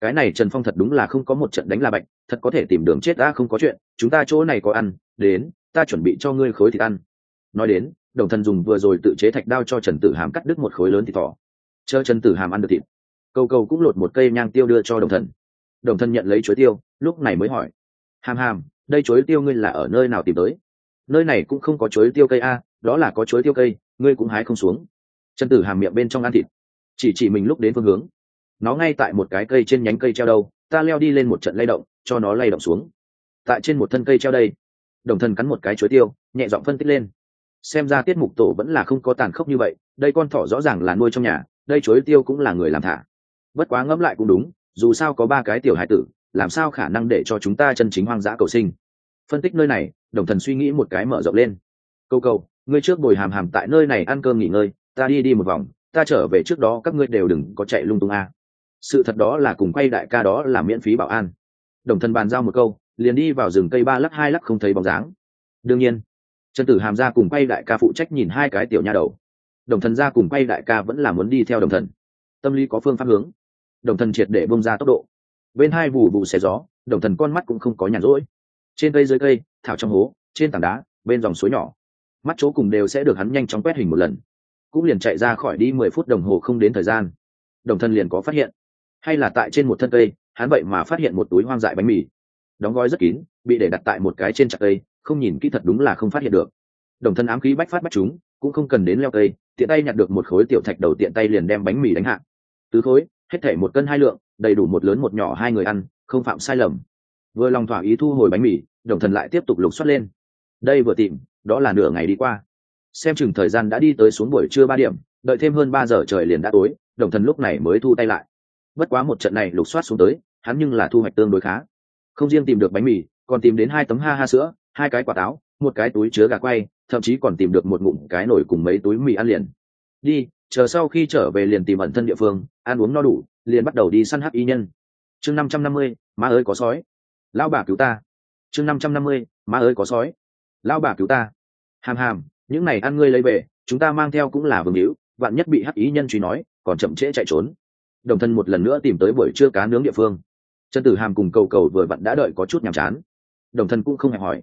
cái này trần phong thật đúng là không có một trận đánh la bạch, thật có thể tìm đường chết ta không có chuyện, chúng ta chỗ này có ăn, đến, ta chuẩn bị cho ngươi khối thịt ăn. Nói đến, đồng thần dùng vừa rồi tự chế thạch đao cho trần tử hàm cắt đứt một khối lớn thịt thỏ. Chờ trần tử hàm ăn được thịt cầu cầu cũng lột một cây nhang tiêu đưa cho đồng thần. Đồng thần nhận lấy chuối tiêu, lúc này mới hỏi, hàm hàm đây chuối tiêu ngươi là ở nơi nào tìm tới? Nơi này cũng không có chuối tiêu cây a, đó là có chuối tiêu cây, ngươi cũng hái không xuống. Trần tử hàm miệng bên trong ăn thịt. Chỉ chỉ mình lúc đến phương hướng. Nó ngay tại một cái cây trên nhánh cây treo đâu, ta leo đi lên một trận lay động, cho nó lay động xuống. Tại trên một thân cây treo đây, đồng thần cắn một cái chuối tiêu, nhẹ giọng phân tích lên. Xem ra tiết mục tổ vẫn là không có tàn khốc như vậy, đây con thỏ rõ ràng là nuôi trong nhà, đây chuối tiêu cũng là người làm thả. Bất quá ngẫm lại cũng đúng, dù sao có ba cái tiểu hải tử làm sao khả năng để cho chúng ta chân chính hoang dã cầu sinh? Phân tích nơi này, đồng thần suy nghĩ một cái mở rộng lên. Câu cầu ngươi trước bồi hàm hàm tại nơi này ăn cơm nghỉ ngơi, ta đi đi một vòng, ta trở về trước đó các ngươi đều đừng có chạy lung tung a. Sự thật đó là cùng quay đại ca đó là miễn phí bảo an. Đồng thần bàn giao một câu, liền đi vào rừng cây ba lắc hai lắc không thấy bóng dáng. Đương nhiên, trần tử hàm ra cùng quay đại ca phụ trách nhìn hai cái tiểu nha đầu. Đồng thần ra cùng quay đại ca vẫn là muốn đi theo đồng thần. Tâm lý có phương pháp hướng. Đồng thần triệt để bông ra tốc độ bên hai vụ vụ xé gió, đồng thần con mắt cũng không có nhàn rỗi. Trên cây dưới cây, thảo trong hố, trên tảng đá, bên dòng suối nhỏ. Mắt chỗ cùng đều sẽ được hắn nhanh chóng quét hình một lần. Cũng liền chạy ra khỏi đi mười phút đồng hồ không đến thời gian. Đồng thân liền có phát hiện. Hay là tại trên một thân cây, hắn vậy mà phát hiện một túi hoang dại bánh mì. Đóng gói rất kín, bị để đặt tại một cái trên chặt cây, không nhìn kỹ thật đúng là không phát hiện được. Đồng thân ám khí bách phát bách chúng, cũng không cần đến leo cây, tiện tay nhặt được một khối tiểu thạch đầu tiện tay liền đem bánh mì đánh hạ. Tứ khối hết thể một cân hai lượng, đầy đủ một lớn một nhỏ hai người ăn, không phạm sai lầm. Vừa lòng thỏa ý thu hồi bánh mì, đồng thần lại tiếp tục lục soát lên. Đây vừa tìm, đó là nửa ngày đi qua. Xem chừng thời gian đã đi tới xuống buổi trưa ba điểm, đợi thêm hơn ba giờ trời liền đã tối, đồng thần lúc này mới thu tay lại. Bất quá một trận này lục soát xuống tới, hắn nhưng là thu hoạch tương đối khá. Không riêng tìm được bánh mì, còn tìm đến hai tấm ha ha sữa, hai cái quả táo, một cái túi chứa gà quay, thậm chí còn tìm được một ngụm cái nổi cùng mấy túi mì ăn liền. Đi chờ sau khi trở về liền tìm ẩn thân địa phương, ăn uống no đủ, liền bắt đầu đi săn hắc y nhân. Chương năm trăm năm mươi, má ơi có sói. Lao bà cứu ta. Chương năm trăm năm mươi, má ơi có sói. Lao bà cứu ta. Hàm hàm, những này ăn ngươi lấy về, chúng ta mang theo cũng là vương hữu, vạn nhất bị hắc ý nhân truy nói, còn chậm trễ chạy trốn. Đồng thân một lần nữa tìm tới buổi trưa cá nướng địa phương. Trần tử hàm cùng cầu cầu vừa vặn đã đợi có chút nhàm chán. Đồng thân cũng không hề hỏi.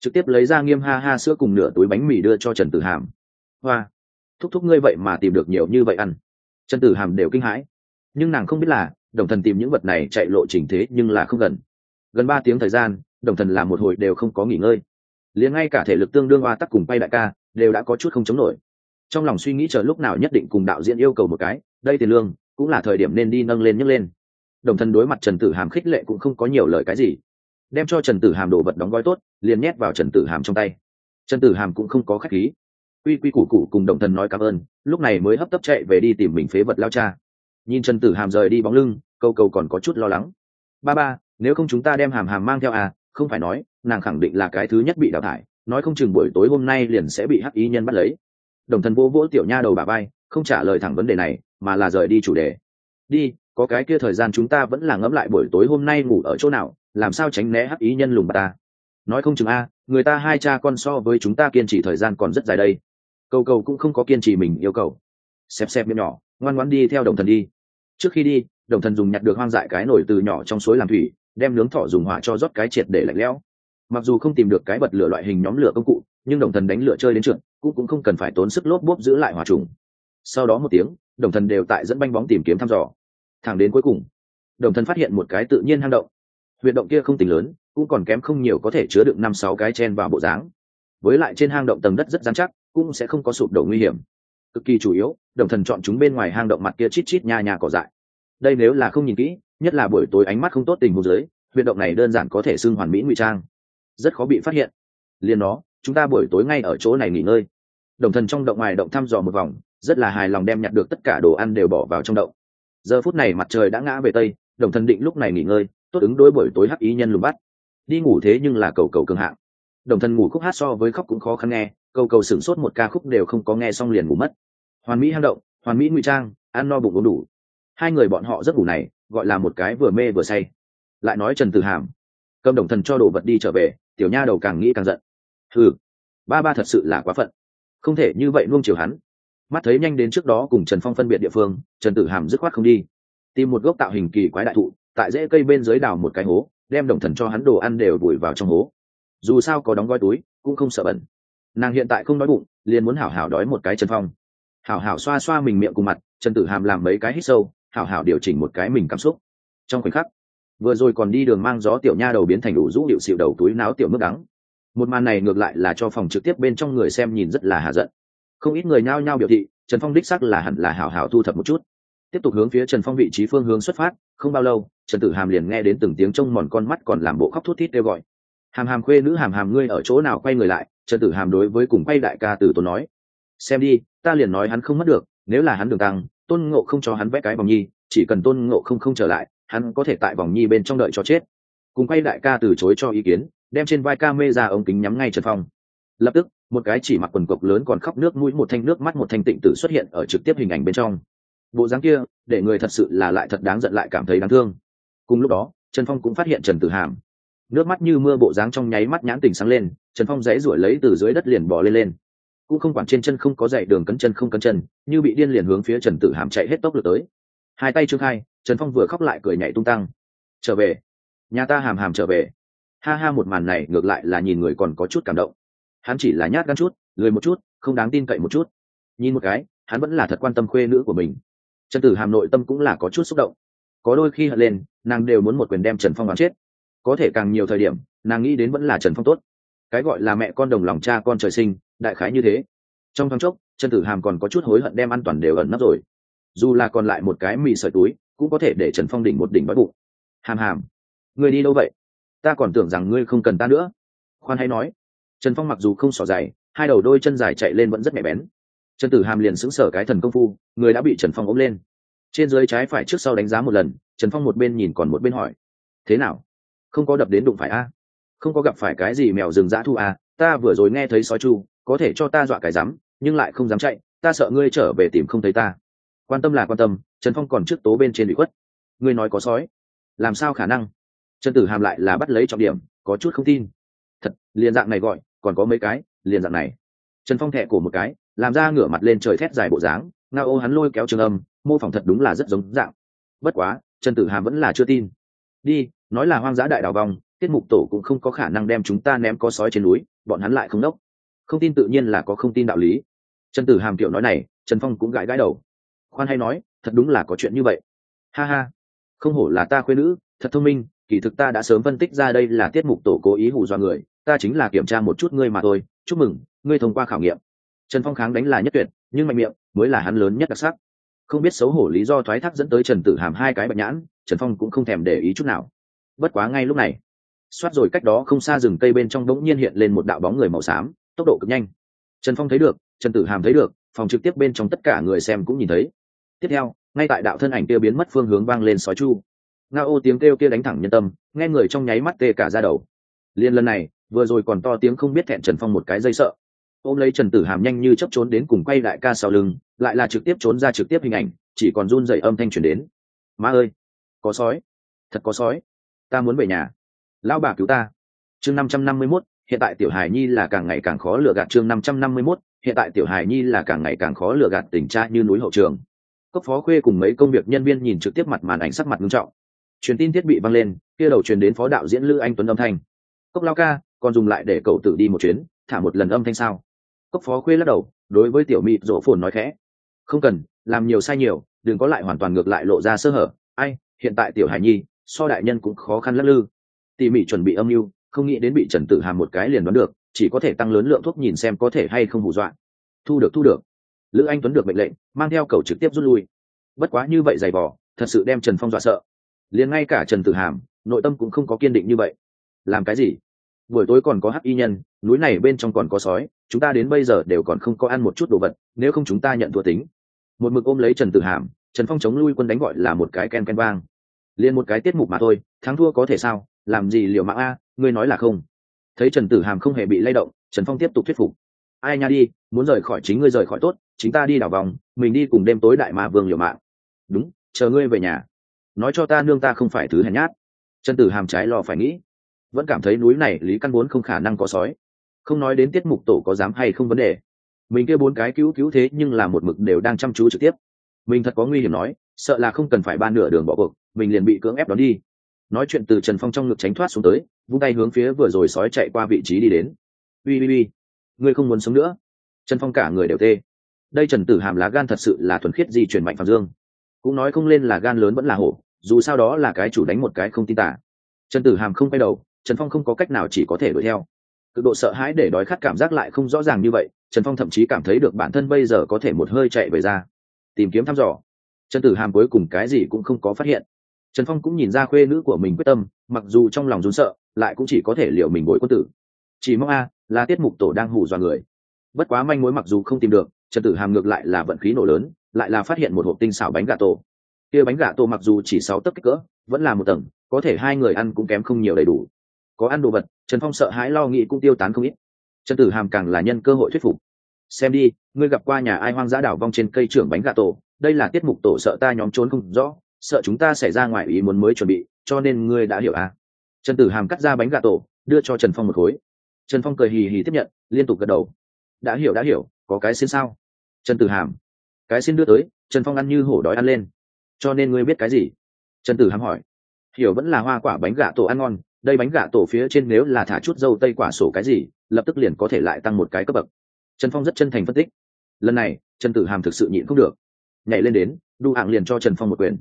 Trực tiếp lấy ra nghiêm ha ha sữa cùng nửa túi bánh mì đưa cho trần tử hàm. Hoa thúc thúc ngươi vậy mà tìm được nhiều như vậy ăn. Trần tử hàm đều kinh hãi. Nhưng nàng không biết là, đồng thần tìm những vật này chạy lộ trình thế nhưng là không gần. Gần ba tiếng thời gian, đồng thần làm một hồi đều không có nghỉ ngơi. Liền ngay cả thể lực tương đương oa tắc cùng bay đại ca đều đã có chút không chống nổi. Trong lòng suy nghĩ chờ lúc nào nhất định cùng đạo diễn yêu cầu một cái, đây tiền lương cũng là thời điểm nên đi nâng lên nhấc lên. Đồng Thần đối mặt trần tử hàm khích lệ cũng không có nhiều lời cái gì. Đem cho trần tử hàm đồ vật đóng gói tốt, liền nhét vào trần tử hàm trong tay. Trần tử hàm cũng không có khách khí quy quy củ cụ cùng đồng thần nói cảm ơn, lúc này mới hấp tấp chạy về đi tìm mình phế vật lao cha. Nhìn trần tử hàm rời đi bóng lưng, câu câu còn có chút lo lắng. Ba ba, nếu không chúng ta đem hàm hàm mang theo à không phải nói, nàng khẳng định là cái thứ nhất bị đào thải, nói không chừng buổi tối hôm nay liền sẽ bị hắc ý nhân bắt lấy. Đồng thần vô vỗ tiểu nha đầu bà bay không trả lời thẳng vấn đề này, mà là rời đi chủ đề. Đi, có cái kia thời gian chúng ta vẫn là ngẫm lại buổi tối hôm nay ngủ ở chỗ nào, làm sao tránh né hắc ý nhân lùng bà ta? Nói không chừng a, người ta hai cha con so với chúng ta kiên trì thời gian còn rất dài đây cầu cầu cũng không có kiên trì mình yêu cầu. Xẹp xẹp miệng nhỏ, ngoan ngoãn đi theo đồng thần đi. Trước khi đi, đồng thần dùng nhặt được hoang dại cái nổi từ nhỏ trong suối làm thủy, đem nướng thỏ dùng hỏa cho rót cái triệt để lạnh lẽo. Mặc dù không tìm được cái bật lửa loại hình nhóm lửa công cụ, nhưng đồng thần đánh lửa chơi đến trượt, cũng cũng không cần phải tốn sức lốp bốp giữ lại hỏa trùng. Sau đó một tiếng, đồng thần đều tại dẫn banh bóng tìm kiếm thăm dò. Thẳng đến cuối cùng, đồng thần phát hiện một cái tự nhiên hang động. Huyệt động kia không tính lớn, cũng còn kém không nhiều có thể chứa được năm sáu cái chen vào bộ dáng. Với lại trên hang động tầng đất rất dán chắc cũng sẽ không có sụp đổ nguy hiểm. Cực kỳ chủ yếu, đồng thần chọn chúng bên ngoài hang động mặt kia chít chít nha nha cỏ dại. Đây nếu là không nhìn kỹ, nhất là buổi tối ánh mắt không tốt tình hồ dưới huyện động này đơn giản có thể xưng hoàn mỹ ngụy trang. Rất khó bị phát hiện. Liền nó chúng ta buổi tối ngay ở chỗ này nghỉ ngơi. Đồng thần trong động ngoài động thăm dò một vòng, rất là hài lòng đem nhặt được tất cả đồ ăn đều bỏ vào trong động. Giờ phút này mặt trời đã ngã về tây, đồng thần định lúc này nghỉ ngơi, tốt ứng đối buổi tối hắc ý nhân lùm bắt. Đi ngủ thế nhưng là cầu cầu cường hạng. Đồng thần ngủ khúc hát so với khóc cũng khó khăn nghe cầu cầu sửng sốt một ca khúc đều không có nghe xong liền ngủ mất. Hoàn mỹ hang động, hoàn mỹ ngụy trang, ăn no bụng uống đủ. Hai người bọn họ giấc ngủ này, gọi là một cái vừa mê vừa say. Lại nói trần tử hàm. Cầm đồng thần cho đồ vật đi trở về, tiểu nha đầu càng nghĩ càng giận. Ừ ba ba thật sự là quá phận. Không thể như vậy nuông chiều hắn. Mắt thấy nhanh đến trước đó cùng trần phong phân biệt địa phương, trần tử hàm dứt khoát không đi. Tìm một gốc tạo hình kỳ quái đại thụ, tại rễ cây bên dưới đào một cái hố, đem đồng thần cho hắn đồ ăn đều vùi vào trong hố. Dù sao có đóng gói túi, cũng không sợ bẩn nàng hiện tại không đói bụng, liền muốn hảo hảo đói một cái trần phong. Hảo hảo xoa xoa mình miệng cùng mặt, trần tử hàm làm mấy cái hít sâu, hảo hảo điều chỉnh một cái mình cảm xúc. Trong khoảnh khắc, vừa rồi còn đi đường mang gió tiểu nha đầu biến thành đủ rũ điệu xịu đầu túi náo tiểu nước đắng. Một màn này ngược lại là cho phòng trực tiếp bên trong người xem nhìn rất là hạ giận. Không ít người nhao nhao biểu thị, trần phong đích sắc là hẳn là hảo hảo thu thập một chút. Tiếp tục hướng phía trần phong vị trí phương hướng xuất phát, không bao lâu, trần tử hàm liền nghe đến từng tiếng trông mòn con mắt còn làm bộ khóc thút thít kêu gọi. Hàm hàm khuê nữ, hàm hàm ngươi ở chỗ nào? quay người lại trần tử hàm đối với cùng quay đại ca từ tôn nói, xem đi, ta liền nói hắn không mất được, nếu là hắn đường tăng, tôn ngộ không cho hắn vẽ cái vòng nhi, chỉ cần tôn ngộ không không trở lại, hắn có thể tại vòng nhi bên trong đợi cho chết. Cùng quay đại ca từ chối cho ý kiến, đem trên vai ca mê ra ống kính nhắm ngay trần phong. Lập tức, một cái chỉ mặc quần cộc lớn còn khóc nước mũi, một thanh nước mắt, một thanh tịnh tử xuất hiện ở trực tiếp hình ảnh bên trong. Bộ dáng kia, để người thật sự là lại thật đáng giận lại cảm thấy đáng thương. Cùng lúc đó, trần phong cũng phát hiện trần tử hàm nước mắt như mưa bộ dáng trong nháy mắt nhãn tình sáng lên, trần phong dãy ruổi lấy từ dưới đất liền bỏ lên lên. Cũng không quản trên chân không có dậy đường cấn chân không cấn chân, như bị điên liền hướng phía trần tử hàm chạy hết tốc lực tới. Hai tay trương khai, trần phong vừa khóc lại cười nhảy tung tăng. Trở về. Nhà ta hàm hàm trở về. Ha ha, một màn này ngược lại là nhìn người còn có chút cảm động. Hắn chỉ là nhát gan chút, lười một chút, không đáng tin cậy một chút. Nhìn một cái, hắn vẫn là thật quan tâm khuê nữ của mình. Trần tử hàm nội tâm cũng là có chút xúc động. Có đôi khi hận lên, nàng đều muốn một quyền đem trần phong đoán chết có thể càng nhiều thời điểm, nàng nghĩ đến vẫn là trần phong tốt. Cái gọi là mẹ con đồng lòng cha con trời sinh, đại khái như thế. Trong thoáng chốc, trần tử hàm còn có chút hối hận đem an toàn đều ẩn nấp rồi. Dù là còn lại một cái mì sợi túi, cũng có thể để trần phong đỉnh một đỉnh đói bụng. Hàm hàm, người đi đâu vậy? Ta còn tưởng rằng ngươi không cần ta nữa. Khoan hay nói. Trần phong mặc dù không xỏ dày hai đầu đôi chân dài chạy lên vẫn rất nhạy bén. Trần tử hàm liền xứng sở cái thần công phu, người đã bị trần phong ôm lên. Trên dưới trái phải trước sau đánh giá một lần, trần phong một bên nhìn còn một bên hỏi. Thế nào? Không có đập đến đụng phải a. Không có gặp phải cái gì mèo rừng dã thu a, ta vừa rồi nghe thấy sói chu, có thể cho ta dọa cái rắm, nhưng lại không dám chạy, ta sợ ngươi trở về tìm không thấy ta. Quan tâm là quan tâm, trần phong còn trước tố bên trên bị khuất. Ngươi nói có sói? Làm sao khả năng? Trần tử hàm lại là bắt lấy trọng điểm, có chút không tin. Thật, liền dạng này gọi, còn có mấy cái, liền dạng này. Trần phong thẹ cổ một cái, làm ra ngửa mặt lên trời thét dài bộ dáng nga ô hắn lôi kéo trường âm, mô phỏng thật đúng là rất giống dạng. Bất quá, trần tử hàm vẫn là chưa tin. Đi nói là hoang dã đại đào vòng tiết mục tổ cũng không có khả năng đem chúng ta ném có sói trên núi, bọn hắn lại không đốc. Không tin tự nhiên là có không tin đạo lý. Trần tử hàm kiểu nói này, trần phong cũng gãi gãi đầu. Khoan hay nói, thật đúng là có chuyện như vậy. Ha ha. Không hổ là ta khuyên nữ, thật thông minh, kỳ thực ta đã sớm phân tích ra đây là tiết mục tổ cố ý hù dọa người, ta chính là kiểm tra một chút ngươi mà thôi. Chúc mừng, ngươi thông qua khảo nghiệm. Trần phong kháng đánh là nhất tuyệt, nhưng mạnh miệng mới là hắn lớn nhất đặc sắc. Không biết xấu hổ lý do thoái thác dẫn tới trần tử hàm hai cái bạch nhãn, trần phong cũng không thèm để ý chút nào bất quá ngay lúc này, xoát rồi cách đó không xa rừng cây bên trong đống nhiên hiện lên một đạo bóng người màu xám, tốc độ cực nhanh. Trần phong thấy được, trần tử hàm thấy được, phòng trực tiếp bên trong tất cả người xem cũng nhìn thấy. Tiếp theo, ngay tại đạo thân ảnh kia biến mất phương hướng vang lên sói chu. Nga ô tiếng kêu kia đánh thẳng nhân tâm, nghe người trong nháy mắt tê cả ra đầu. Liên lần này, vừa rồi còn to tiếng không biết thẹn trần phong một cái dây sợ. Ôm lấy trần tử hàm nhanh như chấp trốn đến cùng quay lại ca sau lưng, lại là trực tiếp trốn ra trực tiếp hình ảnh, chỉ còn run dậy âm thanh truyền đến. Má ơi, có sói. Thật có sói ta muốn về nhà. Lão bà cứu ta. Chương năm trăm năm mươi mốt, hiện tại tiểu hài nhi là càng ngày càng khó lừa gạt. Chương năm trăm năm mươi mốt, hiện tại tiểu hài nhi là càng ngày càng khó lừa gạt tình cha như núi hậu trường. Cấp phó khuê cùng mấy công việc nhân viên nhìn trực tiếp mặt màn ảnh sắc mặt nghiêm trọng. Truyền tin thiết bị văng lên, kia đầu truyền đến phó đạo diễn lữ anh tuấn âm thanh. Cốc lao ca, còn dùng lại để cậu tự đi một chuyến, thả một lần âm thanh sao? Cốc phó khuê lắc đầu, đối với tiểu mịt rỗ phồn nói khẽ. Không cần, làm nhiều sai nhiều, đừng có lại hoàn toàn ngược lại lộ ra sơ hở. Ai, hiện tại tiểu hải nhi so đại nhân cũng khó khăn lắc lư. Tỉ mỉ chuẩn bị âm mưu, không nghĩ đến bị trần tử hàm một cái liền đoán được, chỉ có thể tăng lớn lượng thuốc nhìn xem có thể hay không hù dọa. Thu được thu được. Lữ anh tuấn được mệnh lệnh, mang theo cầu trực tiếp rút lui. Bất quá như vậy dày vỏ thật sự đem trần phong dọa sợ. Liền ngay cả trần tử hàm, nội tâm cũng không có kiên định như vậy. Làm cái gì? Buổi tối còn có hắc y nhân, núi này bên trong còn có sói, chúng ta đến bây giờ đều còn không có ăn một chút đồ vật, nếu không chúng ta nhận thua tính. Một mực ôm lấy trần tử hàm, trần phong chống lui quân đánh gọi là một cái ken ken vang liền một cái tiết mục mà thôi, thắng thua có thể sao? Làm gì liệu mạng a? Ngươi nói là không. Thấy trần tử hàm không hề bị lay động, trần phong tiếp tục thuyết phục. Ai nha đi, muốn rời khỏi chính ngươi rời khỏi tốt, chính ta đi đảo vòng, mình đi cùng đêm tối đại mà vương liều mạng. Đúng, chờ ngươi về nhà. Nói cho ta nương ta không phải thứ hèn nhát. Trần tử hàm trái lo phải nghĩ. Vẫn cảm thấy núi này, lý căn vốn không khả năng có sói. Không nói đến tiết mục tổ có dám hay không vấn đề. Mình kia bốn cái cứu cứu thế nhưng là một mực đều đang chăm chú trực tiếp. Mình thật có nguy hiểm nói sợ là không cần phải ban nửa đường bỏ cuộc, mình liền bị cưỡng ép đón đi. Nói chuyện từ trần phong trong ngực tránh thoát xuống tới, vung tay hướng phía vừa rồi sói chạy qua vị trí đi đến. Ui ui ui ngươi không muốn sống nữa? Trần phong cả người đều tê. Đây trần tử hàm lá gan thật sự là thuần khiết di chuyển mạnh phạm dương. Cũng nói không lên là gan lớn vẫn là hổ, dù sao đó là cái chủ đánh một cái không tin tả. Trần tử hàm không quay đầu, trần phong không có cách nào chỉ có thể đuổi theo. Cực độ sợ hãi để đói khát cảm giác lại không rõ ràng như vậy, trần phong thậm chí cảm thấy được bản thân bây giờ có thể một hơi chạy về ra, tìm kiếm thăm dò trần tử hàm cuối cùng cái gì cũng không có phát hiện. Trần phong cũng nhìn ra khuê nữ của mình quyết tâm, mặc dù trong lòng rún sợ, lại cũng chỉ có thể liệu mình bội quân tử. Chỉ mong a, là tiết mục tổ đang hù dọa người. Bất quá manh mối mặc dù không tìm được, trần tử hàm ngược lại là vận khí nổ lớn, lại là phát hiện một hộp tinh xảo bánh gà tổ. Kia bánh gà tổ mặc dù chỉ sáu tấc kích cỡ, vẫn là một tầng, có thể hai người ăn cũng kém không nhiều đầy đủ. Có ăn đồ vật, trần phong sợ hãi lo nghĩ cũng tiêu tán không ít. Trần tử hàm càng là nhân cơ hội thuyết phục xem đi, ngươi gặp qua nhà ai hoang dã đảo vong trên cây trưởng bánh gà tổ, đây là tiết mục tổ sợ ta nhóm trốn không rõ, sợ chúng ta xảy ra ngoài ý muốn mới chuẩn bị, cho nên ngươi đã hiểu à? Trần tử hàm cắt ra bánh gà tổ, đưa cho trần phong một khối. Trần phong cười hì hì tiếp nhận, liên tục gật đầu. Đã hiểu đã hiểu, có cái xin sao? Trần tử hàm. Cái xin đưa tới, trần phong ăn như hổ đói ăn lên. Cho nên ngươi biết cái gì? Trần tử hàm hỏi. Hiểu vẫn là hoa quả bánh gà tổ ăn ngon, đây bánh gà tổ phía trên nếu là thả chút dâu tây quả sổ cái gì, lập tức liền có thể lại tăng một cái cấp bậc trần phong rất chân thành phân tích. Lần này, trần tử hàm thực sự nhịn không được. Nhảy lên đến, đu hạng liền cho trần phong một quyền.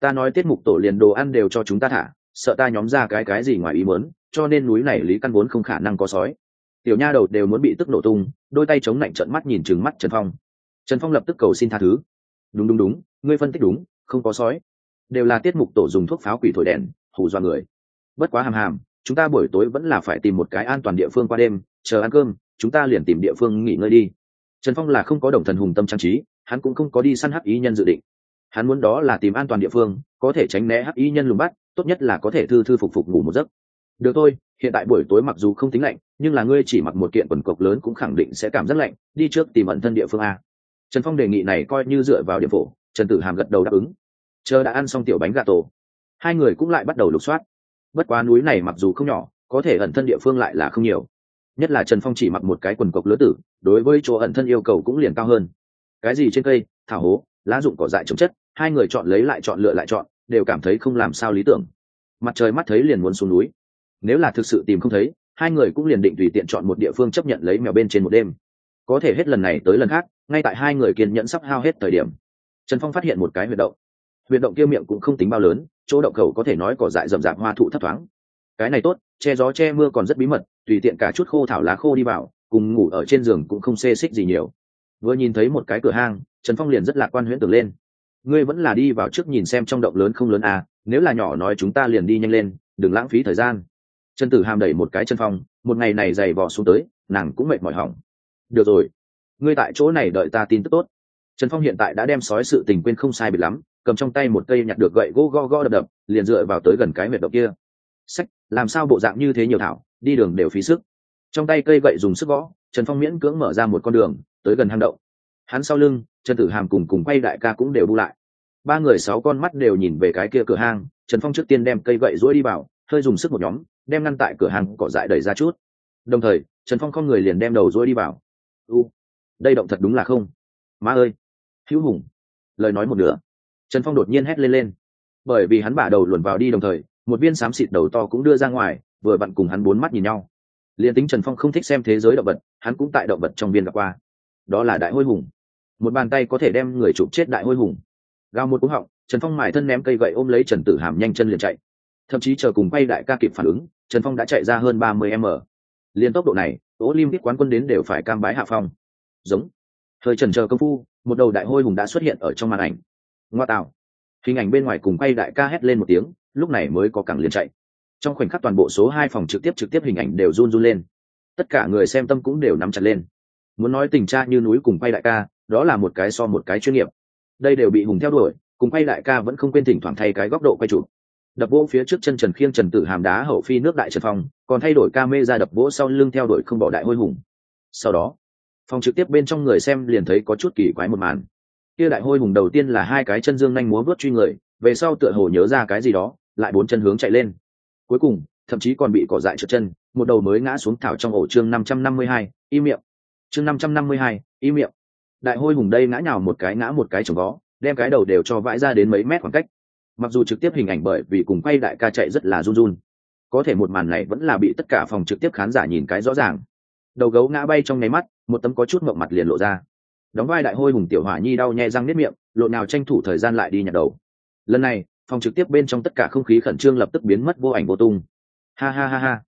Ta nói tiết mục tổ liền đồ ăn đều cho chúng ta thả, sợ ta nhóm ra cái cái gì ngoài ý muốn, cho nên núi này lý căn vốn không khả năng có sói. Tiểu nha đầu đều muốn bị tức nổ tung, đôi tay chống lạnh trận mắt nhìn trừng mắt trần phong. Trần phong lập tức cầu xin tha thứ. Đúng đúng đúng, ngươi phân tích đúng, không có sói. Đều là tiết mục tổ dùng thuốc pháo quỷ thổi đèn, hù dọa người. Bất quá hàm hàm, chúng ta buổi tối vẫn là phải tìm một cái an toàn địa phương qua đêm, chờ ăn cơm chúng ta liền tìm địa phương nghỉ ngơi đi. Trần phong là không có đồng thần hùng tâm trang trí, hắn cũng không có đi săn hắc ý nhân dự định. Hắn muốn đó là tìm an toàn địa phương, có thể tránh né hắc ý nhân lùng bắt, tốt nhất là có thể thư thư phục phục ngủ một giấc. Được thôi, hiện tại buổi tối mặc dù không tính lạnh, nhưng là ngươi chỉ mặc một kiện quần cộc lớn cũng khẳng định sẽ cảm rất lạnh, đi trước tìm ẩn thân địa phương a. Trần phong đề nghị này coi như dựa vào địa phổ, trần tử hàm gật đầu đáp ứng. Chờ đã ăn xong tiểu bánh gà tổ, hai người cũng lại bắt đầu lục soát. Bất quá núi này mặc dù không nhỏ, có thể ẩn thân địa phương lại là không nhiều nhất là trần phong chỉ mặc một cái quần cộc lứa tử, đối với chỗ ẩn thân yêu cầu cũng liền cao hơn. Cái gì trên cây, thảo hố, lá dụng cỏ dại chống chất, hai người chọn lấy lại chọn lựa lại chọn, đều cảm thấy không làm sao lý tưởng. Mặt trời mắt thấy liền muốn xuống núi. Nếu là thực sự tìm không thấy, hai người cũng liền định tùy tiện chọn một địa phương chấp nhận lấy mèo bên trên một đêm. Có thể hết lần này tới lần khác, ngay tại hai người kiên nhẫn sắp hao hết thời điểm, trần phong phát hiện một cái huyệt động. Huyệt động kia miệng cũng không tính bao lớn, chỗ động khẩu có thể nói cỏ dại rậm rạp hoa thụ thấp thoáng. Cái này tốt, che gió che mưa còn rất bí mật tùy tiện cả chút khô thảo lá khô đi vào, cùng ngủ ở trên giường cũng không xê xích gì nhiều. Vừa nhìn thấy một cái cửa hang, trần phong liền rất lạc quan huyễn tưởng lên. Ngươi vẫn là đi vào trước nhìn xem trong động lớn không lớn à nếu là nhỏ nói chúng ta liền đi nhanh lên, đừng lãng phí thời gian. Trần tử hàm đẩy một cái chân phong, một ngày này dày vò xuống tới, nàng cũng mệt mỏi hỏng. Được rồi, ngươi tại chỗ này đợi ta tin tức tốt. Trần phong hiện tại đã đem sói sự tình quên không sai biệt lắm, cầm trong tay một cây nhặt được gậy gỗ go go đập đập, liền dựa vào tới gần cái huyệt động kia. Sách, làm sao bộ dạng như thế nhiều thảo? Đi đường đều phí sức. Trong tay cây gậy dùng sức gõ, trần phong miễn cưỡng mở ra một con đường, tới gần hang động. Hắn sau lưng, trần tử hàm cùng cùng quay đại ca cũng đều bu lại. Ba người sáu con mắt đều nhìn về cái kia cửa hang, trần phong trước tiên đem cây gậy rỗi đi vào, hơi dùng sức một nhóm, đem ngăn tại cửa hàng cỏ dại đẩy ra chút. Đồng thời, trần phong con người liền đem đầu rỗi đi vào. U, đây động thật đúng là không. Má ơi, hữu hùng. Lời nói một nửa. Trần phong đột nhiên hét lên lên. Bởi vì hắn bả đầu luồn vào đi đồng thời một viên xám xịt đầu to cũng đưa ra ngoài, vừa vặn cùng hắn bốn mắt nhìn nhau. Liền tính trần phong không thích xem thế giới động vật, hắn cũng tại động vật trong viên gặp qua. Đó là đại hôi hùng. Một bàn tay có thể đem người chụp chết đại hôi hùng. Gào một cú họng, trần phong mải thân ném cây gậy ôm lấy trần tử hàm nhanh chân liền chạy. Thậm chí chờ cùng quay đại ca kịp phản ứng, trần phong đã chạy ra hơn ba mươi m. Liên tốc độ này ố lim biết quán quân đến đều phải cam bái hạ phong. Giống. Thời trần chờ công phu, một đầu đại hôi hùng đã xuất hiện ở trong màn ảnh. Ngoa tạo hình ảnh bên ngoài cùng quay đại ca hét lên một tiếng, lúc này mới có cẳng liền chạy. Trong khoảnh khắc toàn bộ số hai phòng trực tiếp trực tiếp hình ảnh đều run run lên. Tất cả người xem tâm cũng đều nắm chặt lên. Muốn nói tình cha như núi cùng quay đại ca, đó là một cái so một cái chuyên nghiệp. Đây đều bị hùng theo đuổi, cùng quay đại ca vẫn không quên thỉnh thoảng thay cái góc độ quay chụp. Đập vỗ phía trước chân trần khiêng trần tử hàm đá hậu phi nước đại trần phong còn thay đổi ca mê ra đập vỗ sau lưng theo đuổi không bỏ đại hôi hùng. Sau đó, phòng trực tiếp bên trong người xem liền thấy có chút kỳ quái một màn kia đại hôi hùng đầu tiên là hai cái chân dương nhanh múa vớt truy người, về sau tựa hồ nhớ ra cái gì đó, lại bốn chân hướng chạy lên. Cuối cùng, thậm chí còn bị cỏ dại trượt chân, một đầu mới ngã xuống thảo trong ổ chương năm trăm năm mươi hai y miệng. Chương năm trăm năm mươi hai y miệng. Đại hôi hùng đây ngã nhào một cái ngã một cái trồng vó, đem cái đầu đều cho vãi ra đến mấy mét khoảng cách. Mặc dù trực tiếp hình ảnh bởi vì cùng quay đại ca chạy rất là run run. Có thể một màn này vẫn là bị tất cả phòng trực tiếp khán giả nhìn cái rõ ràng. Đầu gấu ngã bay trong nháy mắt, một tấm có chút mộng mặt liền lộ ra đóng vai đại hôi hùng tiểu hỏa nhi đau nhẹ răng nếp miệng lộ nào tranh thủ thời gian lại đi nhặt đầu. Lần này, phòng trực tiếp bên trong tất cả không khí khẩn trương lập tức biến mất vô ảnh vô tung. Ha ha ha ha.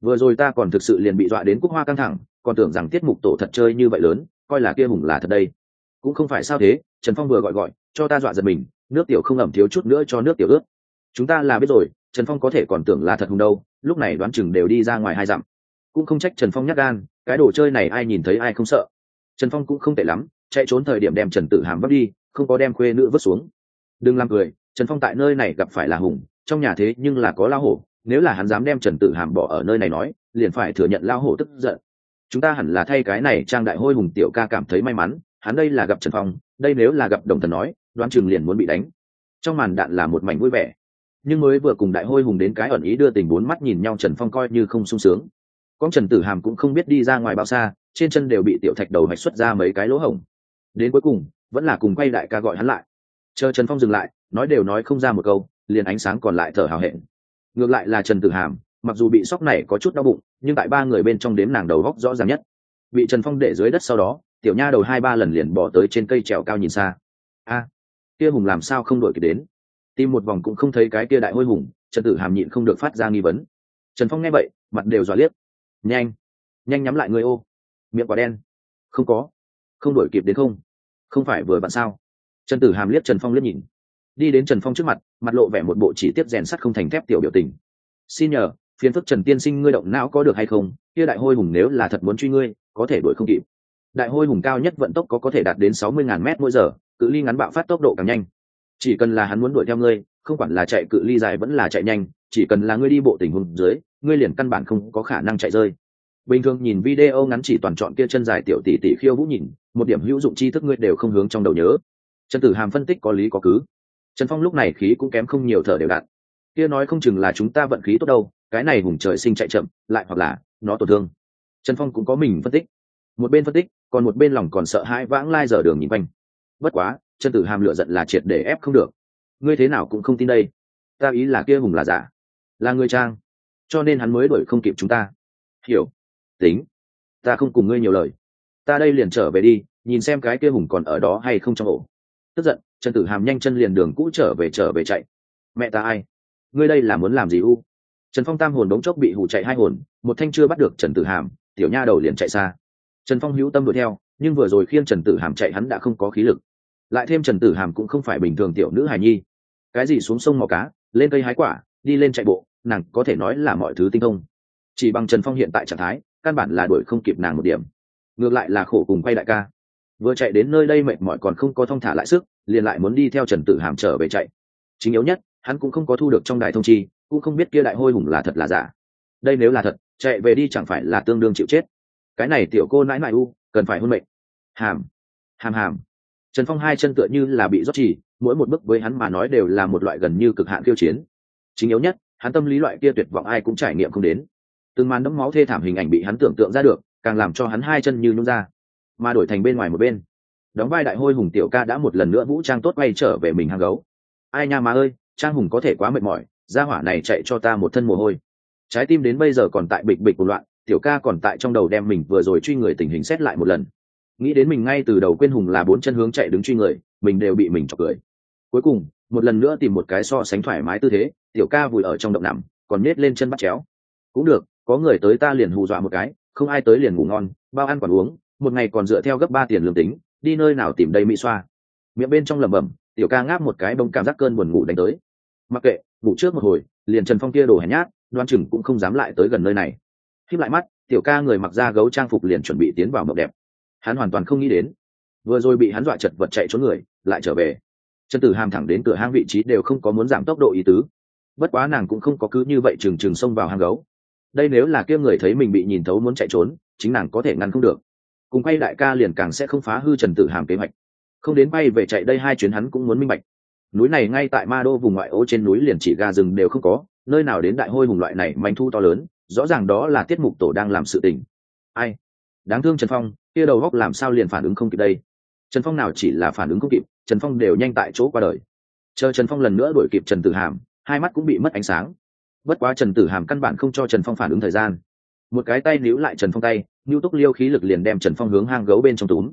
Vừa rồi ta còn thực sự liền bị dọa đến cúc hoa căng thẳng, còn tưởng rằng tiết mục tổ thật chơi như vậy lớn, coi là kia hùng là thật đây. Cũng không phải sao thế, trần phong vừa gọi gọi, cho ta dọa giật mình, nước tiểu không ẩm thiếu chút nữa cho nước tiểu ướt chúng ta là biết rồi, trần phong có thể còn tưởng là thật hùng đâu, lúc này đoán chừng đều đi ra ngoài hai dặm. Cũng không trách trần phong nhắc gan, cái đồ chơi này ai nhìn thấy ai không sợ trần phong cũng không tệ lắm, chạy trốn thời điểm đem trần tử hàm vấp đi, không có đem khuê nữ vứt xuống. Đừng làm cười, trần phong tại nơi này gặp phải là hùng, trong nhà thế nhưng là có lao hổ, nếu là hắn dám đem trần tử hàm bỏ ở nơi này nói, liền phải thừa nhận lao hổ tức giận. Chúng ta hẳn là thay cái này trang đại hôi hùng tiểu ca cảm thấy may mắn, hắn đây là gặp trần phong, đây nếu là gặp đồng thần nói Đoan chừng liền muốn bị đánh. Trong màn đạn là một mảnh vui vẻ. Nhưng mới vừa cùng đại hôi hùng đến cái ẩn ý đưa tình bốn mắt nhìn nhau, trần phong coi như không sung sướng. Con trần tử hàm cũng không biết đi ra ngoài bao xa trên chân đều bị tiểu thạch đầu hạch xuất ra mấy cái lỗ hổng. Đến cuối cùng, vẫn là cùng quay đại ca gọi hắn lại. Chờ trần phong dừng lại, nói đều nói không ra một câu, liền ánh sáng còn lại thở hào hẹn. Ngược lại là trần tử hàm, mặc dù bị sóc này có chút đau bụng, nhưng tại ba người bên trong đếm nàng đầu góc rõ ràng nhất. Bị trần phong để dưới đất sau đó, tiểu nha đầu hai ba lần liền bỏ tới trên cây trèo cao nhìn xa. A, kia hùng làm sao không đổi kịp đến? Tìm một vòng cũng không thấy cái kia đại hôi hùng, trần tử hàm nhịn không được phát ra nghi vấn. Trần phong nghe vậy, mặt đều dọa liếc. Nhanh nhanh nhắm lại người ô miệng quả đen. Không có. Không đổi kịp đến không. Không phải vừa bạn sao? Trần tử hàm liếc trần phong liếc nhìn. Đi đến trần phong trước mặt mặt lộ vẻ một bộ chỉ tiếp rèn sắt không thành thép tiểu biểu tình. Xin nhờ, phiền phức trần tiên sinh ngươi động não có được hay không? Kia đại hôi hùng nếu là thật muốn truy ngươi, có thể đuổi không kịp. Đại hôi hùng cao nhất vận tốc có có thể đạt đến sáu mươi ngàn mét mỗi giờ, cự ly ngắn bạo phát tốc độ càng nhanh. Chỉ cần là hắn muốn đuổi theo ngươi, không quản là chạy cự ly dài vẫn là chạy nhanh, chỉ cần là ngươi đi bộ tình huống dưới, ngươi liền căn bản không có khả năng chạy rơi bình thường nhìn video ngắn chỉ toàn chọn kia chân dài tiểu tỷ tỷ khiêu vũ nhìn, một điểm hữu dụng tri thức ngươi đều không hướng trong đầu nhớ. Trần tử hàm phân tích có lý có cứ. Trần phong lúc này khí cũng kém không nhiều thở đều đặn. Kia nói không chừng là chúng ta vận khí tốt đâu, cái này hùng trời sinh chạy chậm, lại hoặc là nó tổn thương. Trần phong cũng có mình phân tích. Một bên phân tích, còn một bên lòng còn sợ hãi vãng lai giờ đường nhìn quanh. Bất quá chân tử hàm lựa giận là triệt để ép không được. Ngươi thế nào cũng không tin đây. Ta ý là kia hùng là giả. Là người trang. Cho nên hắn mới đuổi không kịp chúng ta. Hiểu tính. Ta không cùng ngươi nhiều lời. Ta đây liền trở về đi, nhìn xem cái kia hùng còn ở đó hay không trong ổ. Tức giận, trần tử hàm nhanh chân liền đường cũ trở về trở về chạy. Mẹ ta ai? Ngươi đây là muốn làm gì u? Trần phong tam hồn đống chốc bị hụ chạy hai hồn, một thanh chưa bắt được trần tử hàm, tiểu nha đầu liền chạy xa. Trần phong hữu tâm đuổi theo, nhưng vừa rồi khiêng trần tử hàm chạy hắn đã không có khí lực. Lại thêm trần tử hàm cũng không phải bình thường tiểu nữ hài nhi. Cái gì xuống sông mò cá, lên cây hái quả, đi lên chạy bộ, nàng có thể nói là mọi thứ tinh thông. Chỉ bằng trần phong hiện tại trạng thái căn bản là đuổi không kịp nàng một điểm. Ngược lại là khổ cùng quay đại ca. Vừa chạy đến nơi đây mệt mỏi còn không có thong thả lại sức, liền lại muốn đi theo trần tử hàm trở về chạy. Chính yếu nhất, hắn cũng không có thu được trong đài thông chi, cũng không biết kia đại hôi hùng là thật là giả. Đây nếu là thật, chạy về đi chẳng phải là tương đương chịu chết. Cái này tiểu cô nãi nãi u, cần phải hôn mệnh. Hàm hàm hàm. Trần phong hai chân tựa như là bị rót chỉ, mỗi một bước với hắn mà nói đều là một loại gần như cực hạn khiêu chiến. Chính yếu nhất, hắn tâm lý loại kia tuyệt vọng ai cũng trải nghiệm không đến từng màn đẫm máu thê thảm hình ảnh bị hắn tưởng tượng ra được, càng làm cho hắn hai chân như nhún ra. Mà đổi thành bên ngoài một bên, đóng vai đại hôi hùng tiểu ca đã một lần nữa vũ trang tốt quay trở về mình hang gấu. Ai nha má ơi, trang hùng có thể quá mệt mỏi ra hỏa này chạy cho ta một thân mồ hôi. Trái tim đến bây giờ còn tại bịch bịch của loạn, tiểu ca còn tại trong đầu đem mình vừa rồi truy người tình hình xét lại một lần. Nghĩ đến mình ngay từ đầu quên hùng là bốn chân hướng chạy đứng truy người, mình đều bị mình chọc cười. Cuối cùng, một lần nữa tìm một cái so sánh thoải mái tư thế, tiểu ca vùi ở trong động nằm, còn nết lên chân bắt chéo. Cũng được có người tới ta liền hù dọa một cái, không ai tới liền ngủ ngon, bao ăn còn uống, một ngày còn dựa theo gấp ba tiền lương tính, đi nơi nào tìm đây mỹ xoa. Miệng bên trong lẩm bẩm, tiểu ca ngáp một cái bông cảm giác cơn buồn ngủ đánh tới. Mặc kệ, ngủ trước một hồi, liền trần phong kia đổ hèn nhát, đoan chừng cũng không dám lại tới gần nơi này. Khiếp lại mắt, tiểu ca người mặc ra gấu trang phục liền chuẩn bị tiến vào mộng đẹp. Hắn hoàn toàn không nghĩ đến. Vừa rồi bị hắn dọa chật vật chạy trốn người, lại trở về. Trần tử hàm thẳng đến cửa hang vị trí đều không có muốn giảm tốc độ ý tứ. Bất quá nàng cũng không có cứ như vậy trừng trừng xông vào hang gấu đây nếu là kia người thấy mình bị nhìn thấu muốn chạy trốn, chính nàng có thể ngăn không được. Cùng quay đại ca liền càng sẽ không phá hư trần tử hàm kế hoạch. Không đến bay về chạy đây hai chuyến hắn cũng muốn minh bạch. Núi này ngay tại ma đô vùng ngoại ô trên núi liền chỉ gà rừng đều không có, nơi nào đến đại hôi hùng loại này manh thu to lớn, rõ ràng đó là tiết mục tổ đang làm sự tình. Ai? Đáng thương trần phong, kia đầu góc làm sao liền phản ứng không kịp đây? Trần phong nào chỉ là phản ứng không kịp, trần phong đều nhanh tại chỗ qua đời. Chờ trần phong lần nữa đuổi kịp trần tử hàm, hai mắt cũng bị mất ánh sáng bất quá trần tử hàm căn bản không cho trần phong phản ứng thời gian. Một cái tay níu lại trần phong tay nhu túc liêu khí lực liền đem trần phong hướng hang gấu bên trong túm.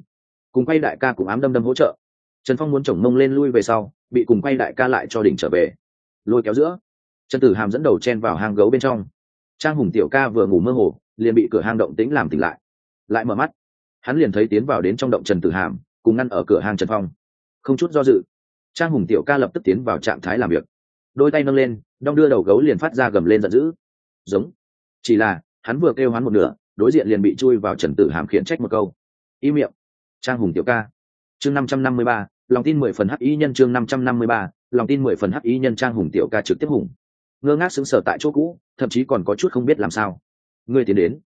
Cùng quay đại ca cùng ám đâm đâm hỗ trợ. Trần phong muốn chồng mông lên lui về sau, bị cùng quay đại ca lại cho đỉnh trở về. Lôi kéo giữa. Trần tử hàm dẫn đầu chen vào hang gấu bên trong. Trang hùng tiểu ca vừa ngủ mơ hồ, liền bị cửa hang động tính làm tỉnh lại. Lại mở mắt. Hắn liền thấy tiến vào đến trong động trần tử hàm, cùng ngăn ở cửa hang trần phong. Không chút do dự, trang hùng tiểu ca lập tức tiến vào trạng thái làm việc đôi tay nâng lên, đong đưa đầu gấu liền phát ra gầm lên giận dữ. Giống. Chỉ là, hắn vừa kêu hắn một nửa, đối diện liền bị chui vào trần tử hàm khiển trách một câu. Y miệng. Trang hùng tiểu ca. Chương năm trăm năm mươi ba, lòng tin mười phần hắc y nhân chương năm trăm năm mươi ba, lòng tin mười phần hắc y nhân trang hùng tiểu ca trực tiếp hùng. Ngơ ngác xứng sở tại chỗ cũ, thậm chí còn có chút không biết làm sao. Ngươi tiến đến.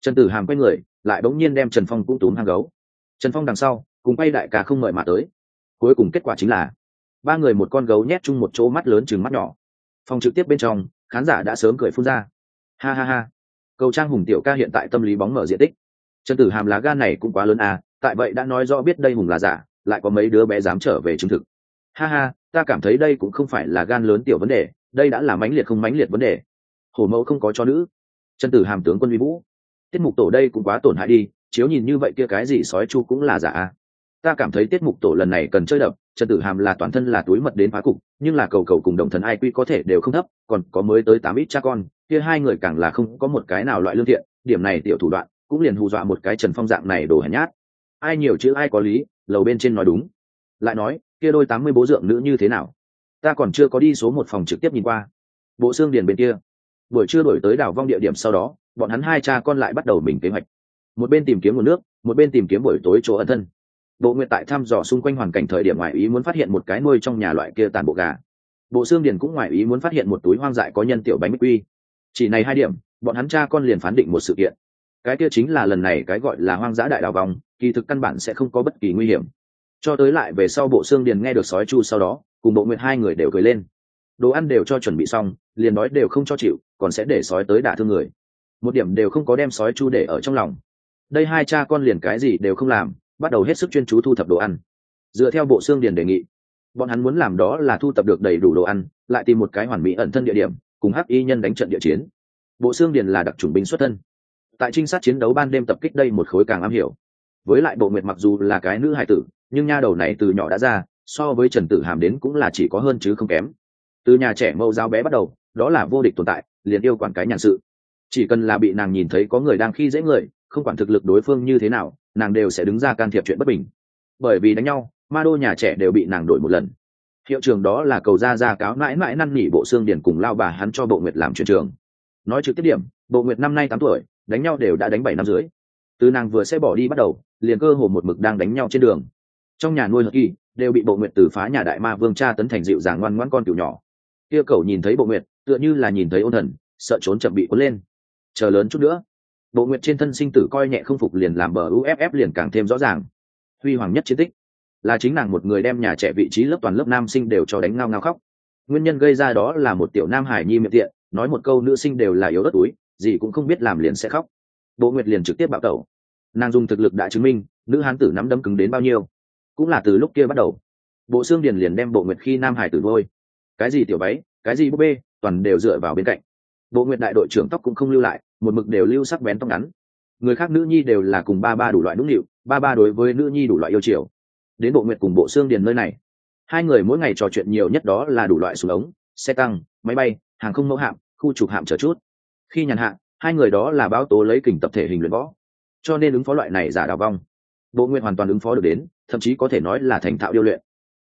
Trần tử hàm quay người, lại bỗng nhiên đem trần phong cũng túm hang gấu. Trần phong đằng sau, cùng quay đại ca không mời mà tới. Cuối cùng kết quả chính là ba người một con gấu nhét chung một chỗ mắt lớn chừng mắt nhỏ. Phòng trực tiếp bên trong, khán giả đã sớm cười phun ra. Ha ha ha. Cầu trang hùng tiểu ca hiện tại tâm lý bóng mở diện tích. Trần tử hàm lá gan này cũng quá lớn à tại vậy đã nói rõ biết đây hùng là giả, lại có mấy đứa bé dám trở về chứng thực. Ha ha, ta cảm thấy đây cũng không phải là gan lớn tiểu vấn đề, đây đã là mãnh liệt không mãnh liệt vấn đề. Hổ mẫu không có cho nữ. Trần tử hàm tướng quân uy vũ. Tiết mục tổ đây cũng quá tổn hại đi, chiếu nhìn như vậy kia cái gì sói chu cũng là giả à ta cảm thấy tiết mục tổ lần này cần chơi đập, trần tử hàm là toàn thân là túi mật đến phá cục, nhưng là cầu cầu cùng đồng thần ai quy có thể đều không thấp, còn có mới tới tám ít cha con, kia hai người càng là không có một cái nào loại lương thiện, điểm này tiểu thủ đoạn cũng liền hù dọa một cái trần phong dạng này đổ hèn nhát. Ai nhiều chữ ai có lý, lầu bên trên nói đúng. Lại nói, kia đôi tám mươi bố dượng nữ như thế nào? Ta còn chưa có đi số một phòng trực tiếp nhìn qua. Bộ xương điền bên kia. Buổi trưa đổi tới đảo vong địa điểm sau đó, bọn hắn hai cha con lại bắt đầu mình kế hoạch. Một bên tìm kiếm nguồn nước, một bên tìm kiếm buổi tối chỗ ẩn thân bộ nguyện tại thăm dò xung quanh hoàn cảnh thời điểm ngoại ý muốn phát hiện một cái nuôi trong nhà loại kia tàn bộ gà. Bộ xương điền cũng ngoại ý muốn phát hiện một túi hoang dại có nhân tiểu bánh quy. Chỉ này hai điểm, bọn hắn cha con liền phán định một sự kiện. Cái kia chính là lần này cái gọi là hoang dã đại đào vòng, kỳ thực căn bản sẽ không có bất kỳ nguy hiểm. Cho tới lại về sau bộ xương điền nghe được sói chu sau đó, cùng bộ nguyện hai người đều cười lên. Đồ ăn đều cho chuẩn bị xong, liền nói đều không cho chịu, còn sẽ để sói tới đả thương người. Một điểm đều không có đem sói chu để ở trong lòng. Đây hai cha con liền cái gì đều không làm bắt đầu hết sức chuyên chú thu thập đồ ăn. Dựa theo bộ xương điền đề nghị, bọn hắn muốn làm đó là thu thập được đầy đủ đồ ăn, lại tìm một cái hoàn mỹ ẩn thân địa điểm, cùng hắc y nhân đánh trận địa chiến. Bộ xương điền là đặc trùng binh xuất thân. Tại trinh sát chiến đấu ban đêm tập kích đây một khối càng am hiểu. Với lại bộ nguyệt mặc dù là cái nữ hài tử, nhưng nha đầu này từ nhỏ đã ra, so với trần tử hàm đến cũng là chỉ có hơn chứ không kém. Từ nhà trẻ mẫu giáo bé bắt đầu, đó là vô địch tồn tại, liền yêu quản cái nhàn sự. Chỉ cần là bị nàng nhìn thấy có người đang khi dễ người không quản thực lực đối phương như thế nào, nàng đều sẽ đứng ra can thiệp chuyện bất bình. Bởi vì đánh nhau, ma đô nhà trẻ đều bị nàng đổi một lần. Hiệu trường đó là cầu ra ra cáo mãi mãi năn nỉ bộ xương điển cùng lao bà hắn cho bộ nguyệt làm chuyện trường nói trực tiếp điểm, bộ nguyệt năm nay tám tuổi, đánh nhau đều đã đánh bảy năm dưới từ nàng vừa sẽ bỏ đi bắt đầu, liền cơ hồ một mực đang đánh nhau trên đường. Trong nhà nuôi hợp kỳ, đều bị bộ nguyệt từ phá nhà đại ma vương cha tấn thành dịu dàng ngoan ngoãn con tiểu nhỏ. Kia cầu nhìn thấy bộ nguyệt, tựa như là nhìn thấy ôn thần, sợ trốn chậm bị cuốn lên. Chờ lớn chút nữa bộ nguyệt trên thân sinh tử coi nhẹ không phục liền làm bờ uff liền càng thêm rõ ràng. Huy hoàng nhất chiến tích. Là chính nàng một người đem nhà trẻ vị trí lớp toàn lớp nam sinh đều cho đánh ngao ngao khóc. Nguyên nhân gây ra đó là một tiểu nam hải nhi miệng tiện, nói một câu nữ sinh đều là yếu đất túi, gì cũng không biết làm liền sẽ khóc. Bộ nguyệt liền trực tiếp bạo tẩu. Nàng dùng thực lực đã chứng minh, nữ hán tử nắm đấm cứng đến bao nhiêu. Cũng là từ lúc kia bắt đầu. Bộ xương điền liền đem bộ nguyệt khi nam hải tử vôi cái gì tiểu váy cái gì búp bê, toàn đều dựa vào bên cạnh. Bộ nguyệt đại đội trưởng tóc cũng không lưu lại một mực đều lưu sắc bén tóc ngắn. Người khác nữ nhi đều là cùng ba ba đủ loại nũng nịu, ba ba đối với nữ nhi đủ loại yêu chiều. Đến bộ nguyệt cùng bộ xương điền nơi này, hai người mỗi ngày trò chuyện nhiều nhất đó là đủ loại súng ống, xe tăng, máy bay, hàng không mẫu hạm, khu trục hạm chờ chút. Khi nhàn hạ, hai người đó là báo tố lấy kình tập thể hình luyện võ. Cho nên ứng phó loại này giả đào vong. Bộ nguyện hoàn toàn ứng phó được đến, thậm chí có thể nói là thành thạo điêu luyện.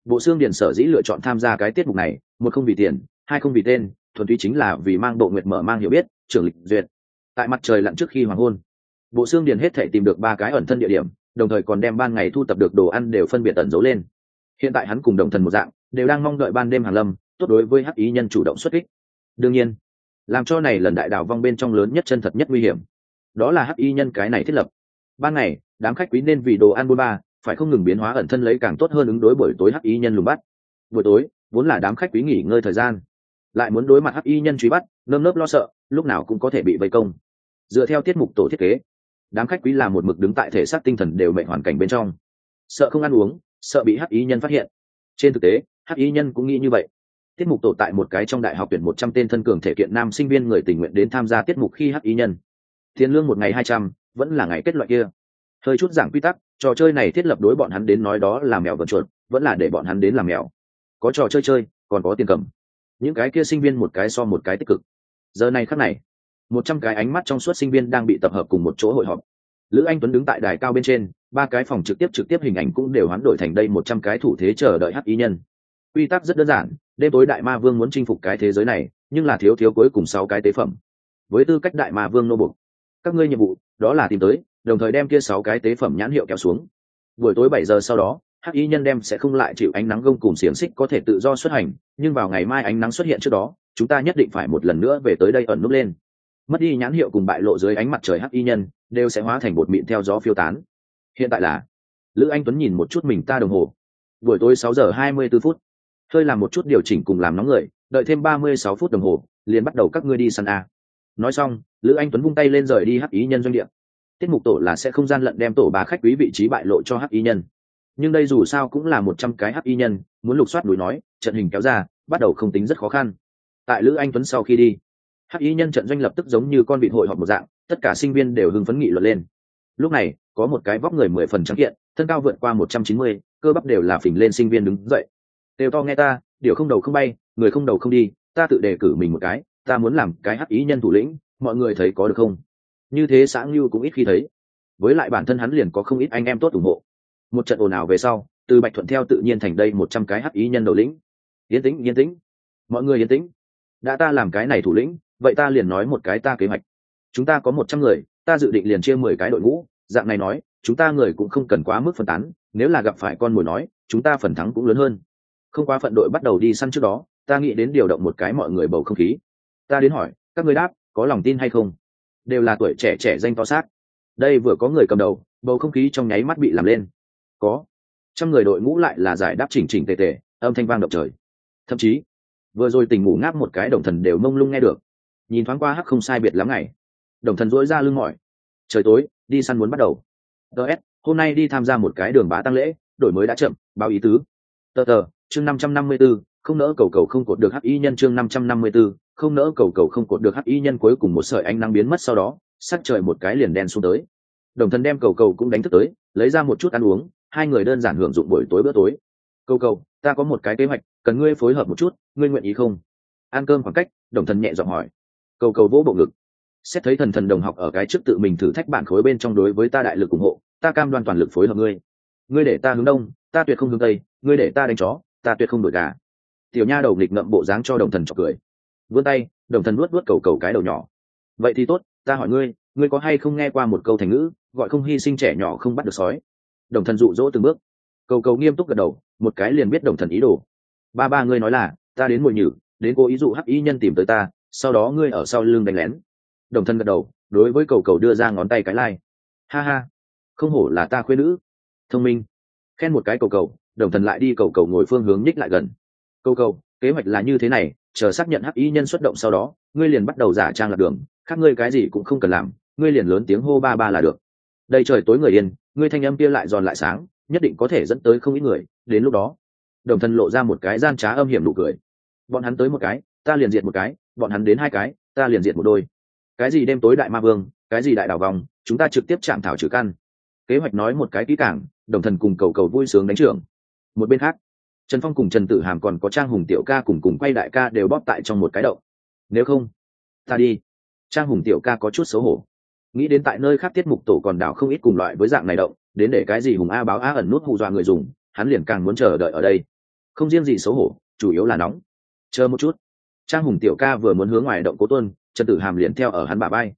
Bộ xương điền sở dĩ lựa chọn tham gia cái tiết mục này, một không vì tiền, hai không vì tên, thuần túy chính là vì mang bộ nguyệt mở mang hiểu biết, trưởng lịch duyệt tại mặt trời lặn trước khi hoàng hôn. Bộ xương điền hết thể tìm được ba cái ẩn thân địa điểm, đồng thời còn đem ban ngày thu tập được đồ ăn đều phân biệt ẩn giấu lên. Hiện tại hắn cùng đồng thần một dạng, đều đang mong đợi ban đêm hàng lâm, tốt đối với hắc ý nhân chủ động xuất kích. Đương nhiên, làm cho này lần đại đào vong bên trong lớn nhất chân thật nhất nguy hiểm, đó là hắc y nhân cái này thiết lập. Ban ngày, đám khách quý nên vì đồ ăn buôn ba, phải không ngừng biến hóa ẩn thân lấy càng tốt hơn ứng đối buổi tối hắc y nhân lùng bắt. Buổi tối, vốn là đám khách quý nghỉ ngơi thời gian, lại muốn đối mặt hắc y nhân truy bắt, nơm nớp lo sợ, lúc nào cũng có thể bị vây công dựa theo tiết mục tổ thiết kế, đám khách quý là một mực đứng tại thể xác tinh thần đều mệnh hoàn cảnh bên trong. Sợ không ăn uống, sợ bị hắc ý nhân phát hiện. Trên thực tế, hắc ý nhân cũng nghĩ như vậy. Tiết mục tổ tại một cái trong đại học tuyển một trăm tên thân cường thể kiện nam sinh viên người tình nguyện đến tham gia tiết mục khi hắc ý nhân. Tiền lương một ngày hai trăm, vẫn là ngày kết loại kia. Hơi chút giảng quy tắc, trò chơi này thiết lập đối bọn hắn đến nói đó là mèo vận chuột, vẫn là để bọn hắn đến làm mèo. Có trò chơi chơi, còn có tiền cầm. Những cái kia sinh viên một cái so một cái tích cực. Giờ này khắc này một trăm cái ánh mắt trong suốt sinh viên đang bị tập hợp cùng một chỗ hội họp. Lữ anh tuấn đứng tại đài cao bên trên, ba cái phòng trực tiếp trực tiếp hình ảnh cũng đều hoán đổi thành đây một trăm cái thủ thế chờ đợi hắc ý nhân. Quy tắc rất đơn giản, đêm tối đại ma vương muốn chinh phục cái thế giới này, nhưng là thiếu thiếu cuối cùng sáu cái tế phẩm. Với tư cách đại ma vương nô bục các ngươi nhiệm vụ, đó là tìm tới, đồng thời đem kia sáu cái tế phẩm nhãn hiệu kéo xuống. Buổi tối bảy giờ sau đó, hắc y nhân đem sẽ không lại chịu ánh nắng gông cùng xiềng xích có thể tự do xuất hành, nhưng vào ngày mai ánh nắng xuất hiện trước đó, chúng ta nhất định phải một lần nữa về tới đây ẩn núp lên mất đi nhãn hiệu cùng bại lộ dưới ánh mặt trời hắc y nhân, đều sẽ hóa thành bột mịn theo gió phiêu tán. Hiện tại là, lữ anh tuấn nhìn một chút mình ta đồng hồ. Buổi tối sáu giờ hai mươi 24 phút. Hơi làm một chút điều chỉnh cùng làm nóng người, đợi thêm ba mươi sáu phút đồng hồ, liền bắt đầu các ngươi đi săn a. Nói xong, lữ anh tuấn vung tay lên rời đi hắc ý nhân doanh địa. Tiết mục tổ là sẽ không gian lận đem tổ bà khách quý vị trí bại lộ cho hắc ý nhân. Nhưng đây dù sao cũng là một trăm cái hắc y nhân, muốn lục soát đuổi nói, trận hình kéo ra, bắt đầu không tính rất khó khăn. Tại lữ anh tuấn sau khi đi hắc y nhân trận doanh lập tức giống như con vịt hội họp một dạng, tất cả sinh viên đều hưng phấn nghị luận lên. Lúc này, có một cái vóc người mười phần trắng kiện, thân cao vượt qua một trăm chín mươi, cơ bắp đều là phình lên sinh viên đứng dậy. Đều to nghe ta, điều không đầu không bay, người không đầu không đi, ta tự đề cử mình một cái, ta muốn làm cái hắc ý nhân thủ lĩnh, mọi người thấy có được không? Như thế xã ngưu cũng ít khi thấy. Với lại bản thân hắn liền có không ít anh em tốt ủng hộ. Một trận ồn ào về sau, từ bạch thuận theo tự nhiên thành đây một trăm cái hắc ý nhân đầu lĩnh. Yên tĩnh yên tĩnh. Mọi người yên tĩnh. Đã ta làm cái này thủ lĩnh vậy ta liền nói một cái ta kế hoạch. Chúng ta có một trăm người, ta dự định liền chia mười cái đội ngũ. Dạng này nói, chúng ta người cũng không cần quá mức phân tán, nếu là gặp phải con mồi nói, chúng ta phần thắng cũng lớn hơn. Không quá phận đội bắt đầu đi săn trước đó, ta nghĩ đến điều động một cái mọi người bầu không khí. Ta đến hỏi, các người đáp, có lòng tin hay không? Đều là tuổi trẻ trẻ danh to xác. Đây vừa có người cầm đầu, bầu không khí trong nháy mắt bị làm lên. Có. Trăm người đội ngũ lại là giải đáp chỉnh chỉnh tề tề, âm thanh vang động trời. Thậm chí, vừa rồi tình ngủ ngáp một cái đồng thần đều mông lung nghe được nhìn thoáng qua hắc không sai biệt lắm ngày. Đồng thần dỗi ra lưng mỏi. Trời tối, đi săn muốn bắt đầu. Ts hôm nay đi tham gia một cái đường bá tăng lễ, đổi mới đã chậm, báo ý tứ. Tờ tờ, chương năm trăm năm mươi b ố không nỡ cầu cầu không cột được hắc y nhân chương năm trăm năm mươi b ố không nỡ cầu cầu không cột được hắc y nhân cuối cùng một sợi ánh nắng biến mất sau đó, sắc trời một cái liền đen xuống tới. Đồng thần đem cầu cầu cũng đánh thức tới, lấy ra một chút ăn uống, hai người đơn giản hưởng dụng buổi tối bữa tối. Cầu cầu, ta có một cái kế hoạch, cần ngươi phối hợp một chút, ngươi nguyện ý không? Ăn cơm khoảng cách, đồng thần nhẹ giọng hỏi cầu cầu vỗ bộ ngực. Xét thấy thần thần đồng học ở cái trước tự mình thử thách bản khối bên trong đối với ta đại lực ủng hộ, ta cam đoan toàn lực phối hợp ngươi. Ngươi để ta hướng đông, ta tuyệt không hướng tây, ngươi để ta đánh chó, ta tuyệt không đổi gà. Tiểu nha đầu nghịch ngậm bộ dáng cho đồng thần chọc cười. Vươn tay, đồng thần nuốt nuốt cầu cầu cái đầu nhỏ. Vậy thì tốt, ta hỏi ngươi ngươi có hay không nghe qua một câu thành ngữ, gọi không hy sinh trẻ nhỏ không bắt được sói? Đồng thần dụ dỗ từng bước. Cầu cầu nghiêm túc gật đầu, một cái liền biết đồng thần ý đồ. Ba ba ngươi nói là, ta đến mùi nhử, đến cô ý dụ hắc ý nhân tìm tới ta sau đó ngươi ở sau lưng đánh lén. Đồng thân gật đầu, đối với cầu cầu đưa ra ngón tay cái lai、like. ha ha, không hổ là ta khuyên nữ. Thông minh. Khen một cái cầu cầu, đồng thần lại đi cầu cầu ngồi phương hướng nhích lại gần. Cầu cầu, kế hoạch là như thế này, chờ xác nhận hắc ý nhân xuất động sau đó, ngươi liền bắt đầu giả trang lạc đường, khác ngươi cái gì cũng không cần làm, ngươi liền lớn tiếng hô ba ba là được. Đây trời tối người yên, ngươi thanh âm kia lại giòn lại sáng, nhất định có thể dẫn tới không ít người, đến lúc đó. Đồng thần lộ ra một cái gian trá âm hiểm nụ cười. Bọn hắn tới một cái, ta liền diệt một cái bọn hắn đến hai cái, ta liền diệt một đôi. Cái gì đêm tối đại ma vương, cái gì đại đảo vòng, chúng ta trực tiếp chạm thảo trừ căn. Kế hoạch nói một cái kỹ cảng đồng thần cùng cầu cầu vui sướng đánh trưởng. Một bên khác, trần phong cùng trần tử hàm còn có trang hùng tiểu ca cùng cùng quay đại ca đều bóp tại trong một cái đậu nếu không, ta đi. Trang hùng tiểu ca có chút xấu hổ. Nghĩ đến tại nơi khác tiết mục tổ còn đảo không ít cùng loại với dạng này động, đến để cái gì hùng a báo a ẩn nút hù dọa người dùng, hắn liền càng muốn chờ đợi ở đây. Không riêng gì xấu hổ, chủ yếu là nóng. Chờ một chút trang hùng tiểu ca vừa muốn hướng ngoài động cố tuân, trần tử hàm liền theo ở hắn bà bay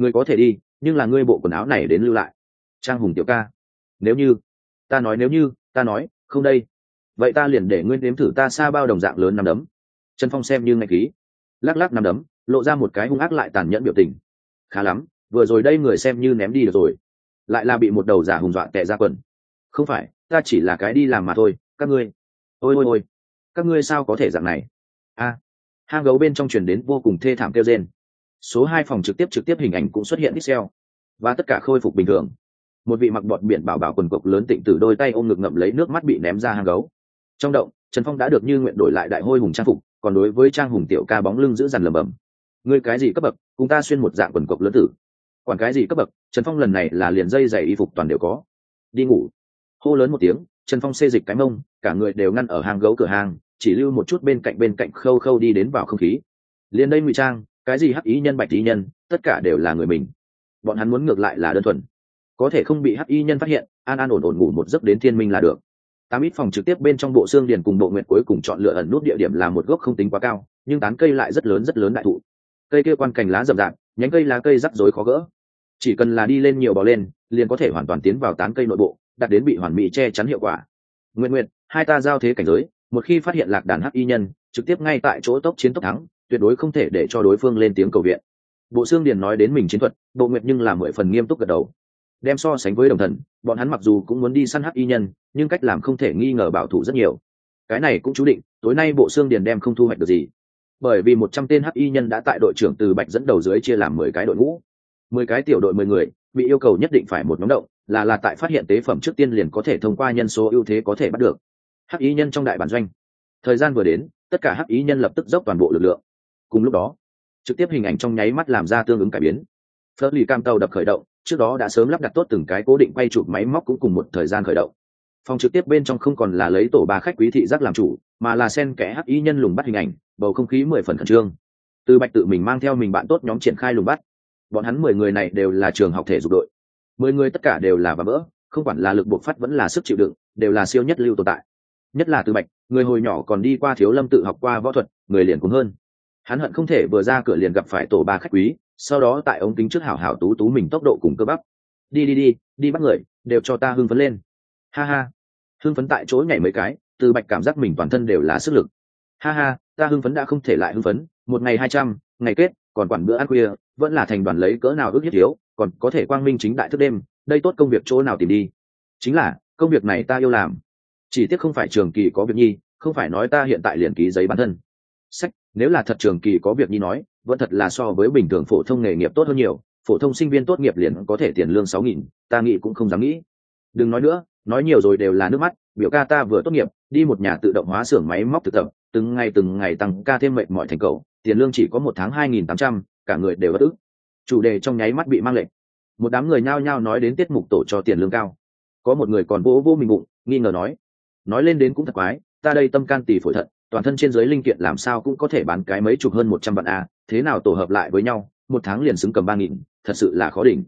ngươi có thể đi, nhưng là ngươi bộ quần áo này đến lưu lại. Trang hùng tiểu ca, nếu như, ta nói nếu như, ta nói, không đây. Vậy ta liền để ngươi nếm thử ta xa bao đồng dạng lớn nằm đấm. Trần phong xem như ngay ký lắc lắc nằm đấm, lộ ra một cái hung ác lại tàn nhẫn biểu tình. Khá lắm, vừa rồi đây người xem như ném đi được rồi. Lại là bị một đầu giả hùng dọa tệ ra quần. Không phải, ta chỉ là cái đi làm mà thôi, các ngươi. Ôi ôi ôi, các ngươi sao có thể dạng này? A hang gấu bên trong truyền đến vô cùng thê thảm kêu rên. Số hai phòng trực tiếp trực tiếp hình ảnh cũng xuất hiện pixel. Và tất cả khôi phục bình thường. Một vị mặc bọt biển bảo bảo quần cộc lớn tịnh từ đôi tay ôm ngực ngậm lấy nước mắt bị ném ra hang gấu. Trong động, trần phong đã được như nguyện đổi lại đại hôi hùng trang phục, còn đối với trang hùng tiểu ca bóng lưng giữ dằn lầm bầm Người cái gì cấp bậc, cùng ta xuyên một dạng quần cộc lớn tử. Quản cái gì cấp bậc, trần phong lần này là liền dây giày y phục toàn đều có. Đi ngủ. Hô lớn một tiếng, trần phong xê dịch cái mông, cả người đều ngăn ở hang gấu cửa hàng chỉ lưu một chút bên cạnh bên cạnh khâu khâu đi đến vào không khí. Liền đây ngụy trang, cái gì hắc ý nhân, bạch ý nhân, tất cả đều là người mình. Bọn hắn muốn ngược lại là đơn thuần. Có thể không bị hắc y nhân phát hiện, an an ổn ổn ngủ một giấc đến thiên minh là được. Tám ít phòng trực tiếp bên trong bộ xương điền cùng bộ nguyện cuối cùng chọn lựa ẩn nút địa điểm là một gốc không tính quá cao, nhưng tán cây lại rất lớn rất lớn đại thụ. Cây kia quan cành lá rậm rạp, nhánh cây lá cây rắc rối khó gỡ. Chỉ cần là đi lên nhiều bò lên, liền có thể hoàn toàn tiến vào tán cây nội bộ, đạt đến bị hoàn mỹ che chắn hiệu quả. Nguyện nguyện hai ta giao thế cảnh giới một khi phát hiện lạc đàn hắc y nhân, trực tiếp ngay tại chỗ tốc chiến tốc thắng, tuyệt đối không thể để cho đối phương lên tiếng cầu viện. Bộ xương điền nói đến mình chiến thuật, bộ nguyệt nhưng là mười phần nghiêm túc gật đầu. Đem so sánh với đồng thần, bọn hắn mặc dù cũng muốn đi săn hắc y nhân, nhưng cách làm không thể nghi ngờ bảo thủ rất nhiều. Cái này cũng chú định, tối nay bộ xương điền đem không thu hoạch được gì. Bởi vì một trăm tên hắc y nhân đã tại đội trưởng từ bạch dẫn đầu dưới chia làm mười cái đội ngũ. Mười cái tiểu đội mười người, bị yêu cầu nhất định phải một nhóm động, là là tại phát hiện tế phẩm trước tiên liền có thể thông qua nhân số ưu thế có thể bắt được hắc y nhân trong đại bản doanh. Thời gian vừa đến, tất cả hắc y nhân lập tức dốc toàn bộ lực lượng. Cùng lúc đó, trực tiếp hình ảnh trong nháy mắt làm ra tương ứng cải biến. Phớt lì cam tàu đập khởi động, trước đó đã sớm lắp đặt tốt từng cái cố định quay chụp máy móc cũng cùng một thời gian khởi động. Phòng trực tiếp bên trong không còn là lấy tổ ba khách quý thị giác làm chủ, mà là sen kẽ hắc y nhân lùng bắt hình ảnh, bầu không khí mười phần khẩn trương. Từ bạch tự mình mang theo mình bạn tốt nhóm triển khai lùng bắt. Bọn hắn mười người này đều là trường học thể dục đội. Mười người tất cả đều là và vỡ không quản là lực buộc phát vẫn là sức chịu đựng, đều là siêu nhất lưu tồn tại nhất là từ bạch, người hồi nhỏ còn đi qua thiếu lâm tự học qua võ thuật, người liền cũng hơn. Hắn hận không thể vừa ra cửa liền gặp phải tổ ba khách quý, sau đó tại ống kính trước hảo hảo tú tú mình tốc độ cùng cơ bắp. Đi đi đi đi bắt người, đều cho ta hưng phấn lên. Ha ha. Hưng phấn tại chỗ nhảy mấy cái từ bạch cảm giác mình toàn thân đều là sức lực. Ha ha, ta hưng phấn đã không thể lại hưng phấn, một ngày hai trăm, ngày kết còn quản bữa ăn khuya, vẫn là thành đoàn lấy cỡ nào ước hiếp thiếu, còn có thể quang minh chính đại thức đêm, đây tốt công việc chỗ nào tìm đi. Chính là, công việc này ta yêu làm chỉ tiếc không phải trường kỳ có việc nhi, không phải nói ta hiện tại liền ký giấy bản thân. Sách, nếu là thật trường kỳ có việc nhi nói, vẫn thật là so với bình thường phổ thông nghề nghiệp tốt hơn nhiều, phổ thông sinh viên tốt nghiệp liền có thể tiền lương sáu nghìn, ta nghĩ cũng không dám nghĩ. Đừng nói nữa, nói nhiều rồi đều là nước mắt, biểu ca ta vừa tốt nghiệp, đi một nhà tự động hóa xưởng máy móc thực tập, từng ngày từng ngày tăng ca thêm mệnh mọi thành cầu, tiền lương chỉ có một tháng hai nghìn tám trăm, cả người đều bất ức. Chủ đề trong nháy mắt bị mang lệnh một đám người nhao nhao nói đến tiết mục tổ cho tiền lương cao. Có một người còn vỗ vô mình bụng, nghi ngờ nói nói lên đến cũng thật quái, ta đây tâm can tỷ phổi thận, toàn thân trên giới linh kiện làm sao cũng có thể bán cái mấy chục hơn một trăm vạn a thế nào tổ hợp lại với nhau, một tháng liền xứng cầm ba nghìn, thật sự là khó đỉnh.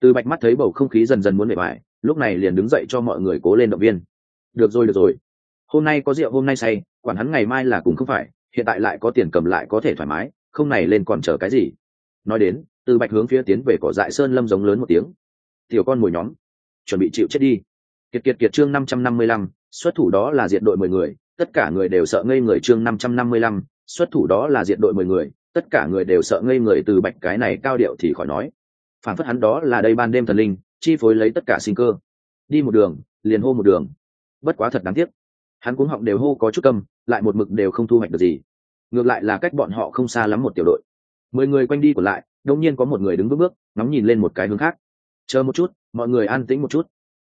Từ bạch mắt thấy bầu không khí dần dần muốn bề bài lúc này liền đứng dậy cho mọi người cố lên động viên. Được rồi được rồi. Hôm nay có rượu, hôm nay say, quản hắn ngày mai là cũng không phải, hiện tại lại có tiền cầm lại có thể thoải mái, không này lên còn chờ cái gì. Nói đến, từ bạch hướng phía tiến về cỏ dại sơn lâm giống lớn một tiếng. Tiểu con mồi nhóm, chuẩn bị chịu chết đi. Kiệt kiệt kiệt chương năm trăm năm mươi lăm xuất thủ đó là diện đội mười người tất cả người đều sợ ngây người chương năm trăm năm mươi lăm xuất thủ đó là diện đội mười người tất cả người đều sợ ngây người từ bạch cái này cao điệu thì khỏi nói. Phản phất hắn đó là đây ban đêm thần linh chi phối lấy tất cả sinh cơ. Đi một đường liền hô một đường. Bất quá thật đáng tiếc. Hắn cuống họng đều hô có chút cầm, lại một mực đều không thu hoạch được gì. Ngược lại là cách bọn họ không xa lắm một tiểu đội. Mười người quanh đi còn lại đông nhiên có một người đứng bước bước ngóng nhìn lên một cái hướng khác. Chờ một chút mọi người an tĩnh một chút.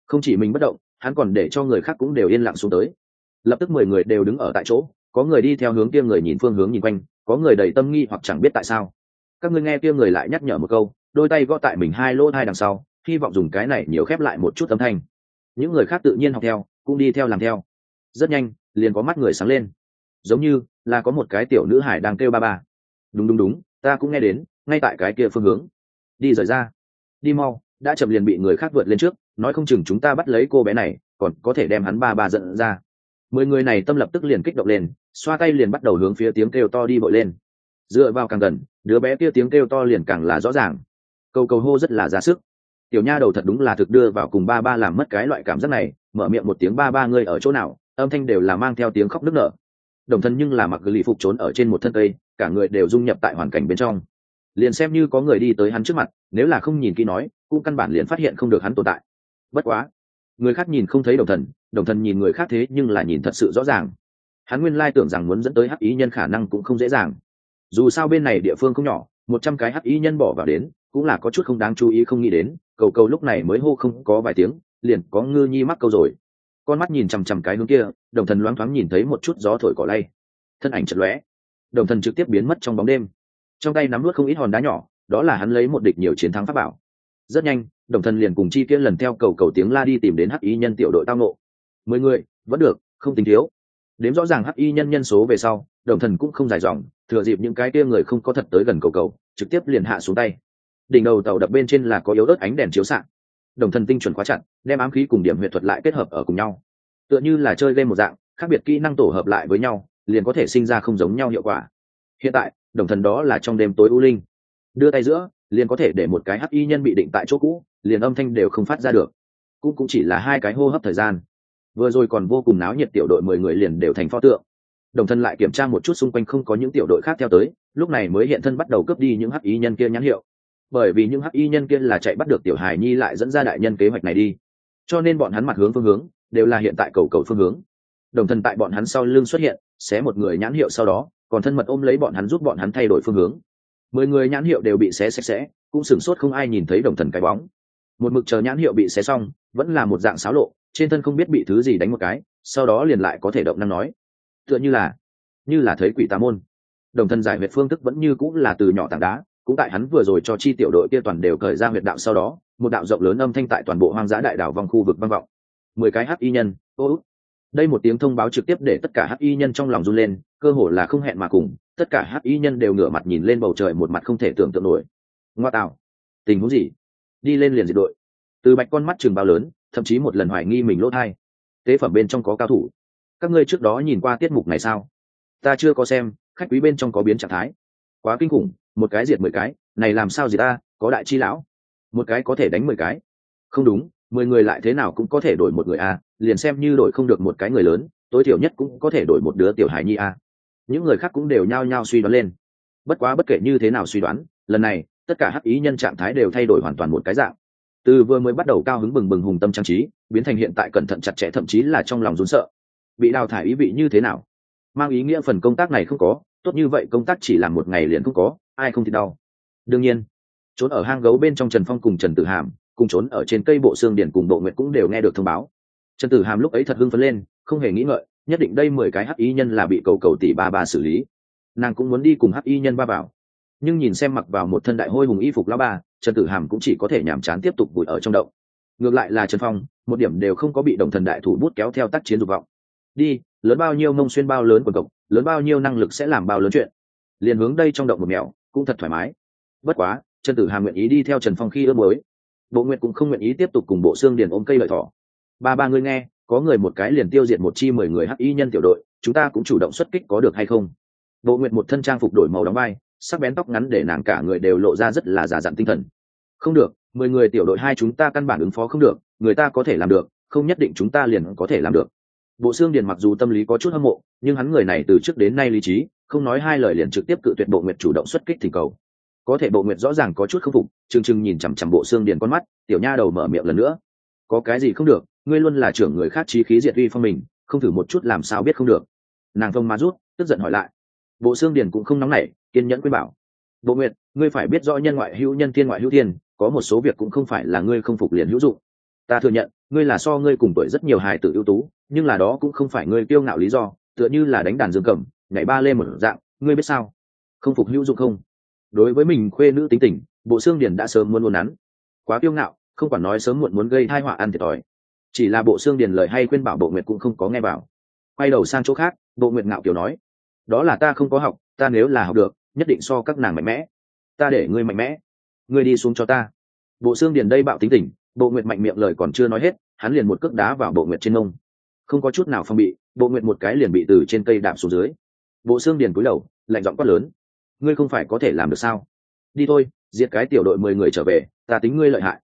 Không chỉ mình bất động hắn còn để cho người khác cũng đều yên lặng xuống tới. Lập tức mười người đều đứng ở tại chỗ, có người đi theo hướng kia người nhìn phương hướng nhìn quanh, có người đầy tâm nghi hoặc chẳng biết tại sao. Các ngươi nghe kia người lại nhắc nhở một câu, đôi tay gõ tại mình hai lỗ hai đằng sau, hy vọng dùng cái này nhiều khép lại một chút âm thanh. Những người khác tự nhiên học theo, cũng đi theo làm theo. Rất nhanh, liền có mắt người sáng lên. Giống như là có một cái tiểu nữ hải đang kêu ba ba. Đúng đúng đúng, ta cũng nghe đến, ngay tại cái kia phương hướng. Đi rời ra. Đi mau đã chậm liền bị người khác vượt lên trước, nói không chừng chúng ta bắt lấy cô bé này, còn có thể đem hắn ba ba giận ra. Mười người này tâm lập tức liền kích động lên, xoa tay liền bắt đầu hướng phía tiếng kêu to đi bội lên. Dựa vào càng gần, đứa bé kia tiếng kêu to liền càng là rõ ràng. Câu cầu hô rất là ra sức. Tiểu nha đầu thật đúng là thực đưa vào cùng ba ba làm mất cái loại cảm giác này, mở miệng một tiếng ba ba ngươi ở chỗ nào, âm thanh đều là mang theo tiếng khóc nức nở. Đồng thân nhưng là mặc lì phục trốn ở trên một thân cây, cả người đều dung nhập tại hoàn cảnh bên trong. Liền xem như có người đi tới hắn trước mặt, nếu là không nhìn kỹ nói cũng căn bản liền phát hiện không được hắn tồn tại. Bất quá, người khác nhìn không thấy đồng thần đồng thần nhìn người khác thế nhưng là nhìn thật sự rõ ràng. Hắn nguyên lai tưởng rằng muốn dẫn tới hắc ý nhân khả năng cũng không dễ dàng. Dù sao bên này địa phương không nhỏ, một trăm cái hắc ý nhân bỏ vào đến, cũng là có chút không đáng chú ý không nghĩ đến, cầu cầu lúc này mới hô không có vài tiếng, liền có ngư nhi mắc câu rồi. Con mắt nhìn chằm chằm cái hướng kia, đồng thần loáng thoáng nhìn thấy một chút gió thổi cỏ lay. Thân ảnh chật lóe. Đồng thần trực tiếp biến mất trong bóng đêm. Trong tay nắm nuốt không ít hòn đá nhỏ, đó là hắn lấy một địch nhiều chiến thắng pháp bảo rất nhanh, đồng thần liền cùng chi kia lần theo cầu cầu tiếng la đi tìm đến hắc y nhân tiểu đội tao nộ mười người, vẫn được, không tính thiếu. Đếm rõ ràng hắc y nhân nhân số về sau, đồng thần cũng không dài dòng, thừa dịp những cái kia người không có thật tới gần cầu cầu, trực tiếp liền hạ xuống tay. Đỉnh đầu tàu đập bên trên là có yếu ớt ánh đèn chiếu s đồng thần tinh chuẩn quá chặt, đem ám khí cùng điểm huyệt thuật lại kết hợp ở cùng nhau. Tựa như là chơi game một dạng, khác biệt kỹ năng tổ hợp lại với nhau, liền có thể sinh ra không giống nhau hiệu quả. Hiện tại, đồng thần đó là trong đêm tối u linh. Đưa tay giữa liền có thể để một cái hắc y nhân bị định tại chỗ cũ, liền âm thanh đều không phát ra được. Cũng cũng chỉ là hai cái hô hấp thời gian. Vừa rồi còn vô cùng náo nhiệt tiểu đội mười người liền đều thành pho tượng. Đồng thân lại kiểm tra một chút xung quanh không có những tiểu đội khác theo tới, lúc này mới hiện thân bắt đầu cướp đi những hắc y nhân kia nhãn hiệu. Bởi vì những hắc y nhân kia là chạy bắt được tiểu hài nhi lại dẫn ra đại nhân kế hoạch này đi. Cho nên bọn hắn mặt hướng phương hướng, đều là hiện tại cầu cầu phương hướng. Đồng thân tại bọn hắn sau lưng xuất hiện, xé một người nhãn hiệu sau đó, còn thân mật ôm lấy bọn hắn giúp bọn hắn thay đổi phương hướng mười người nhãn hiệu đều bị xé sạch sẽ, cũng sửng sốt không ai nhìn thấy đồng thần cái bóng. Một mực chờ nhãn hiệu bị xé xong, vẫn là một dạng xáo lộ, trên thân không biết bị thứ gì đánh một cái, sau đó liền lại có thể động năng nói. Tựa như là như là thấy quỷ tà môn. Đồng thần giải huyệt phương thức vẫn như cũng là từ nhỏ tảng đá, cũng tại hắn vừa rồi cho chi tiểu đội kia toàn đều cởi ra huyệt đạo sau đó, một đạo rộng lớn âm thanh tại toàn bộ hoang dã đại đảo vòng khu vực vang vọng. Mười cái hắc y nhân, ô đây một tiếng thông báo trực tiếp để tất cả hắc y nhân trong lòng run lên, cơ hồ là không hẹn mà cùng tất cả hắc y nhân đều ngửa mặt nhìn lên bầu trời một mặt không thể tưởng tượng nổi. Ngoa tạo. Tình huống gì? Đi lên liền diệt đội. Từ bạch con mắt chừng bao lớn, thậm chí một lần hoài nghi mình lỗ hai. Tế phẩm bên trong có cao thủ. Các ngươi trước đó nhìn qua tiết mục này sao? Ta chưa có xem, khách quý bên trong có biến trạng thái. Quá kinh khủng, một cái diệt mười cái, này làm sao gì ta, có đại chi lão. Một cái có thể đánh mười cái. Không đúng, mười người lại thế nào cũng có thể đổi một người a, liền xem như đổi không được một cái người lớn, tối thiểu nhất cũng có thể đổi một đứa tiểu hải nhi a những người khác cũng đều nhao nhao suy đoán lên. Bất quá bất kể như thế nào suy đoán, lần này, tất cả hắc ý nhân trạng thái đều thay đổi hoàn toàn một cái dạng. Từ vừa mới bắt đầu cao hứng bừng bừng hùng tâm trang trí, biến thành hiện tại cẩn thận chặt chẽ thậm chí là trong lòng rốn sợ. Bị đào thải ý vị như thế nào? Mang ý nghĩa phần công tác này không có, tốt như vậy công tác chỉ làm một ngày liền không có, ai không thì đau. Đương nhiên, trốn ở hang gấu bên trong trần phong cùng trần tử hàm, cùng trốn ở trên cây bộ xương điển cùng bộ nguyện cũng đều nghe được thông báo. Trần tử hàm lúc ấy thật hưng phấn lên, không hề nghĩ ngợi nhất định đây mười cái hắc y nhân là bị cầu cầu tỷ ba ba xử lý. Nàng cũng muốn đi cùng hắc y nhân ba vào. Nhưng nhìn xem mặc vào một thân đại hôi hùng y phục lao ba, trần tử hàm cũng chỉ có thể nhàm chán tiếp tục vùi ở trong động. Ngược lại là trần phong, một điểm đều không có bị đồng thần đại thủ bút kéo theo tác chiến dục vọng. Đi, lớn bao nhiêu mông xuyên bao lớn quần cộc, lớn bao nhiêu năng lực sẽ làm bao lớn chuyện. Liền hướng đây trong động một mèo cũng thật thoải mái. Bất quá, trần tử hàm nguyện ý đi theo trần phong khi ước mới bộ nguyện cũng không nguyện ý tiếp tục cùng bộ xương điền ôm cây lợi thỏ. Ba ba người nghe có người một cái liền tiêu diệt một chi mười người hắc y nhân tiểu đội, chúng ta cũng chủ động xuất kích có được hay không? Bộ nguyện một thân trang phục đổi màu đóng vai, sắc bén tóc ngắn để nàng cả người đều lộ ra rất là giả dặn tinh thần. Không được, mười người tiểu đội hai chúng ta căn bản ứng phó không được, người ta có thể làm được, không nhất định chúng ta liền có thể làm được. Bộ xương điền mặc dù tâm lý có chút hâm mộ, nhưng hắn người này từ trước đến nay lý trí, không nói hai lời liền trực tiếp cự tuyệt bộ nguyệt chủ động xuất kích thì cầu. Có thể bộ nguyệt rõ ràng có chút k phục chừng chừng nhìn chằm chằm bộ xương điền con mắt, tiểu nha đầu mở miệng lần nữa. Có cái gì không được ngươi luôn là trưởng người khác trí khí diệt uy phong mình, không thử một chút làm sao biết không được. Nàng thông ma rút, tức giận hỏi lại. Bộ xương điền cũng không nóng nảy, kiên nhẫn khuyên bảo. Bộ nguyệt, ngươi phải biết rõ nhân ngoại hữu nhân thiên ngoại hữu thiên, có một số việc cũng không phải là ngươi không phục liền hữu dụng. Ta thừa nhận, ngươi là so ngươi cùng tuổi rất nhiều hài tử ưu tú, nhưng là đó cũng không phải ngươi kiêu ngạo lý do, tựa như là đánh đàn dương cầm, nhảy ba lê một dạng, ngươi biết sao? Không phục hữu dụng không? Đối với mình khuê nữ tính tình, bộ xương điền đã sớm muốn muốn nắn. Quá kiêu ngạo, không quản nói sớm muộn muốn gây thai họa ăn thiệt thòi chỉ là bộ xương điền lời hay khuyên bảo bộ nguyệt cũng không có nghe bảo quay đầu sang chỗ khác, bộ nguyệt ngạo kiểu nói, đó là ta không có học, ta nếu là học được, nhất định so các nàng mạnh mẽ. Ta để ngươi mạnh mẽ. Ngươi đi xuống cho ta. Bộ xương điền đây bạo tính tình, bộ nguyệt mạnh miệng lời còn chưa nói hết, hắn liền một cước đá vào bộ nguyệt trên mông. Không có chút nào phong bị, bộ nguyệt một cái liền bị từ trên cây đạp xuống dưới. Bộ xương điền cúi đầu, lạnh giọng quát lớn, ngươi không phải có thể làm được sao? Đi thôi diệt cái tiểu đội mười người trở về, ta tính ngươi lợi hại.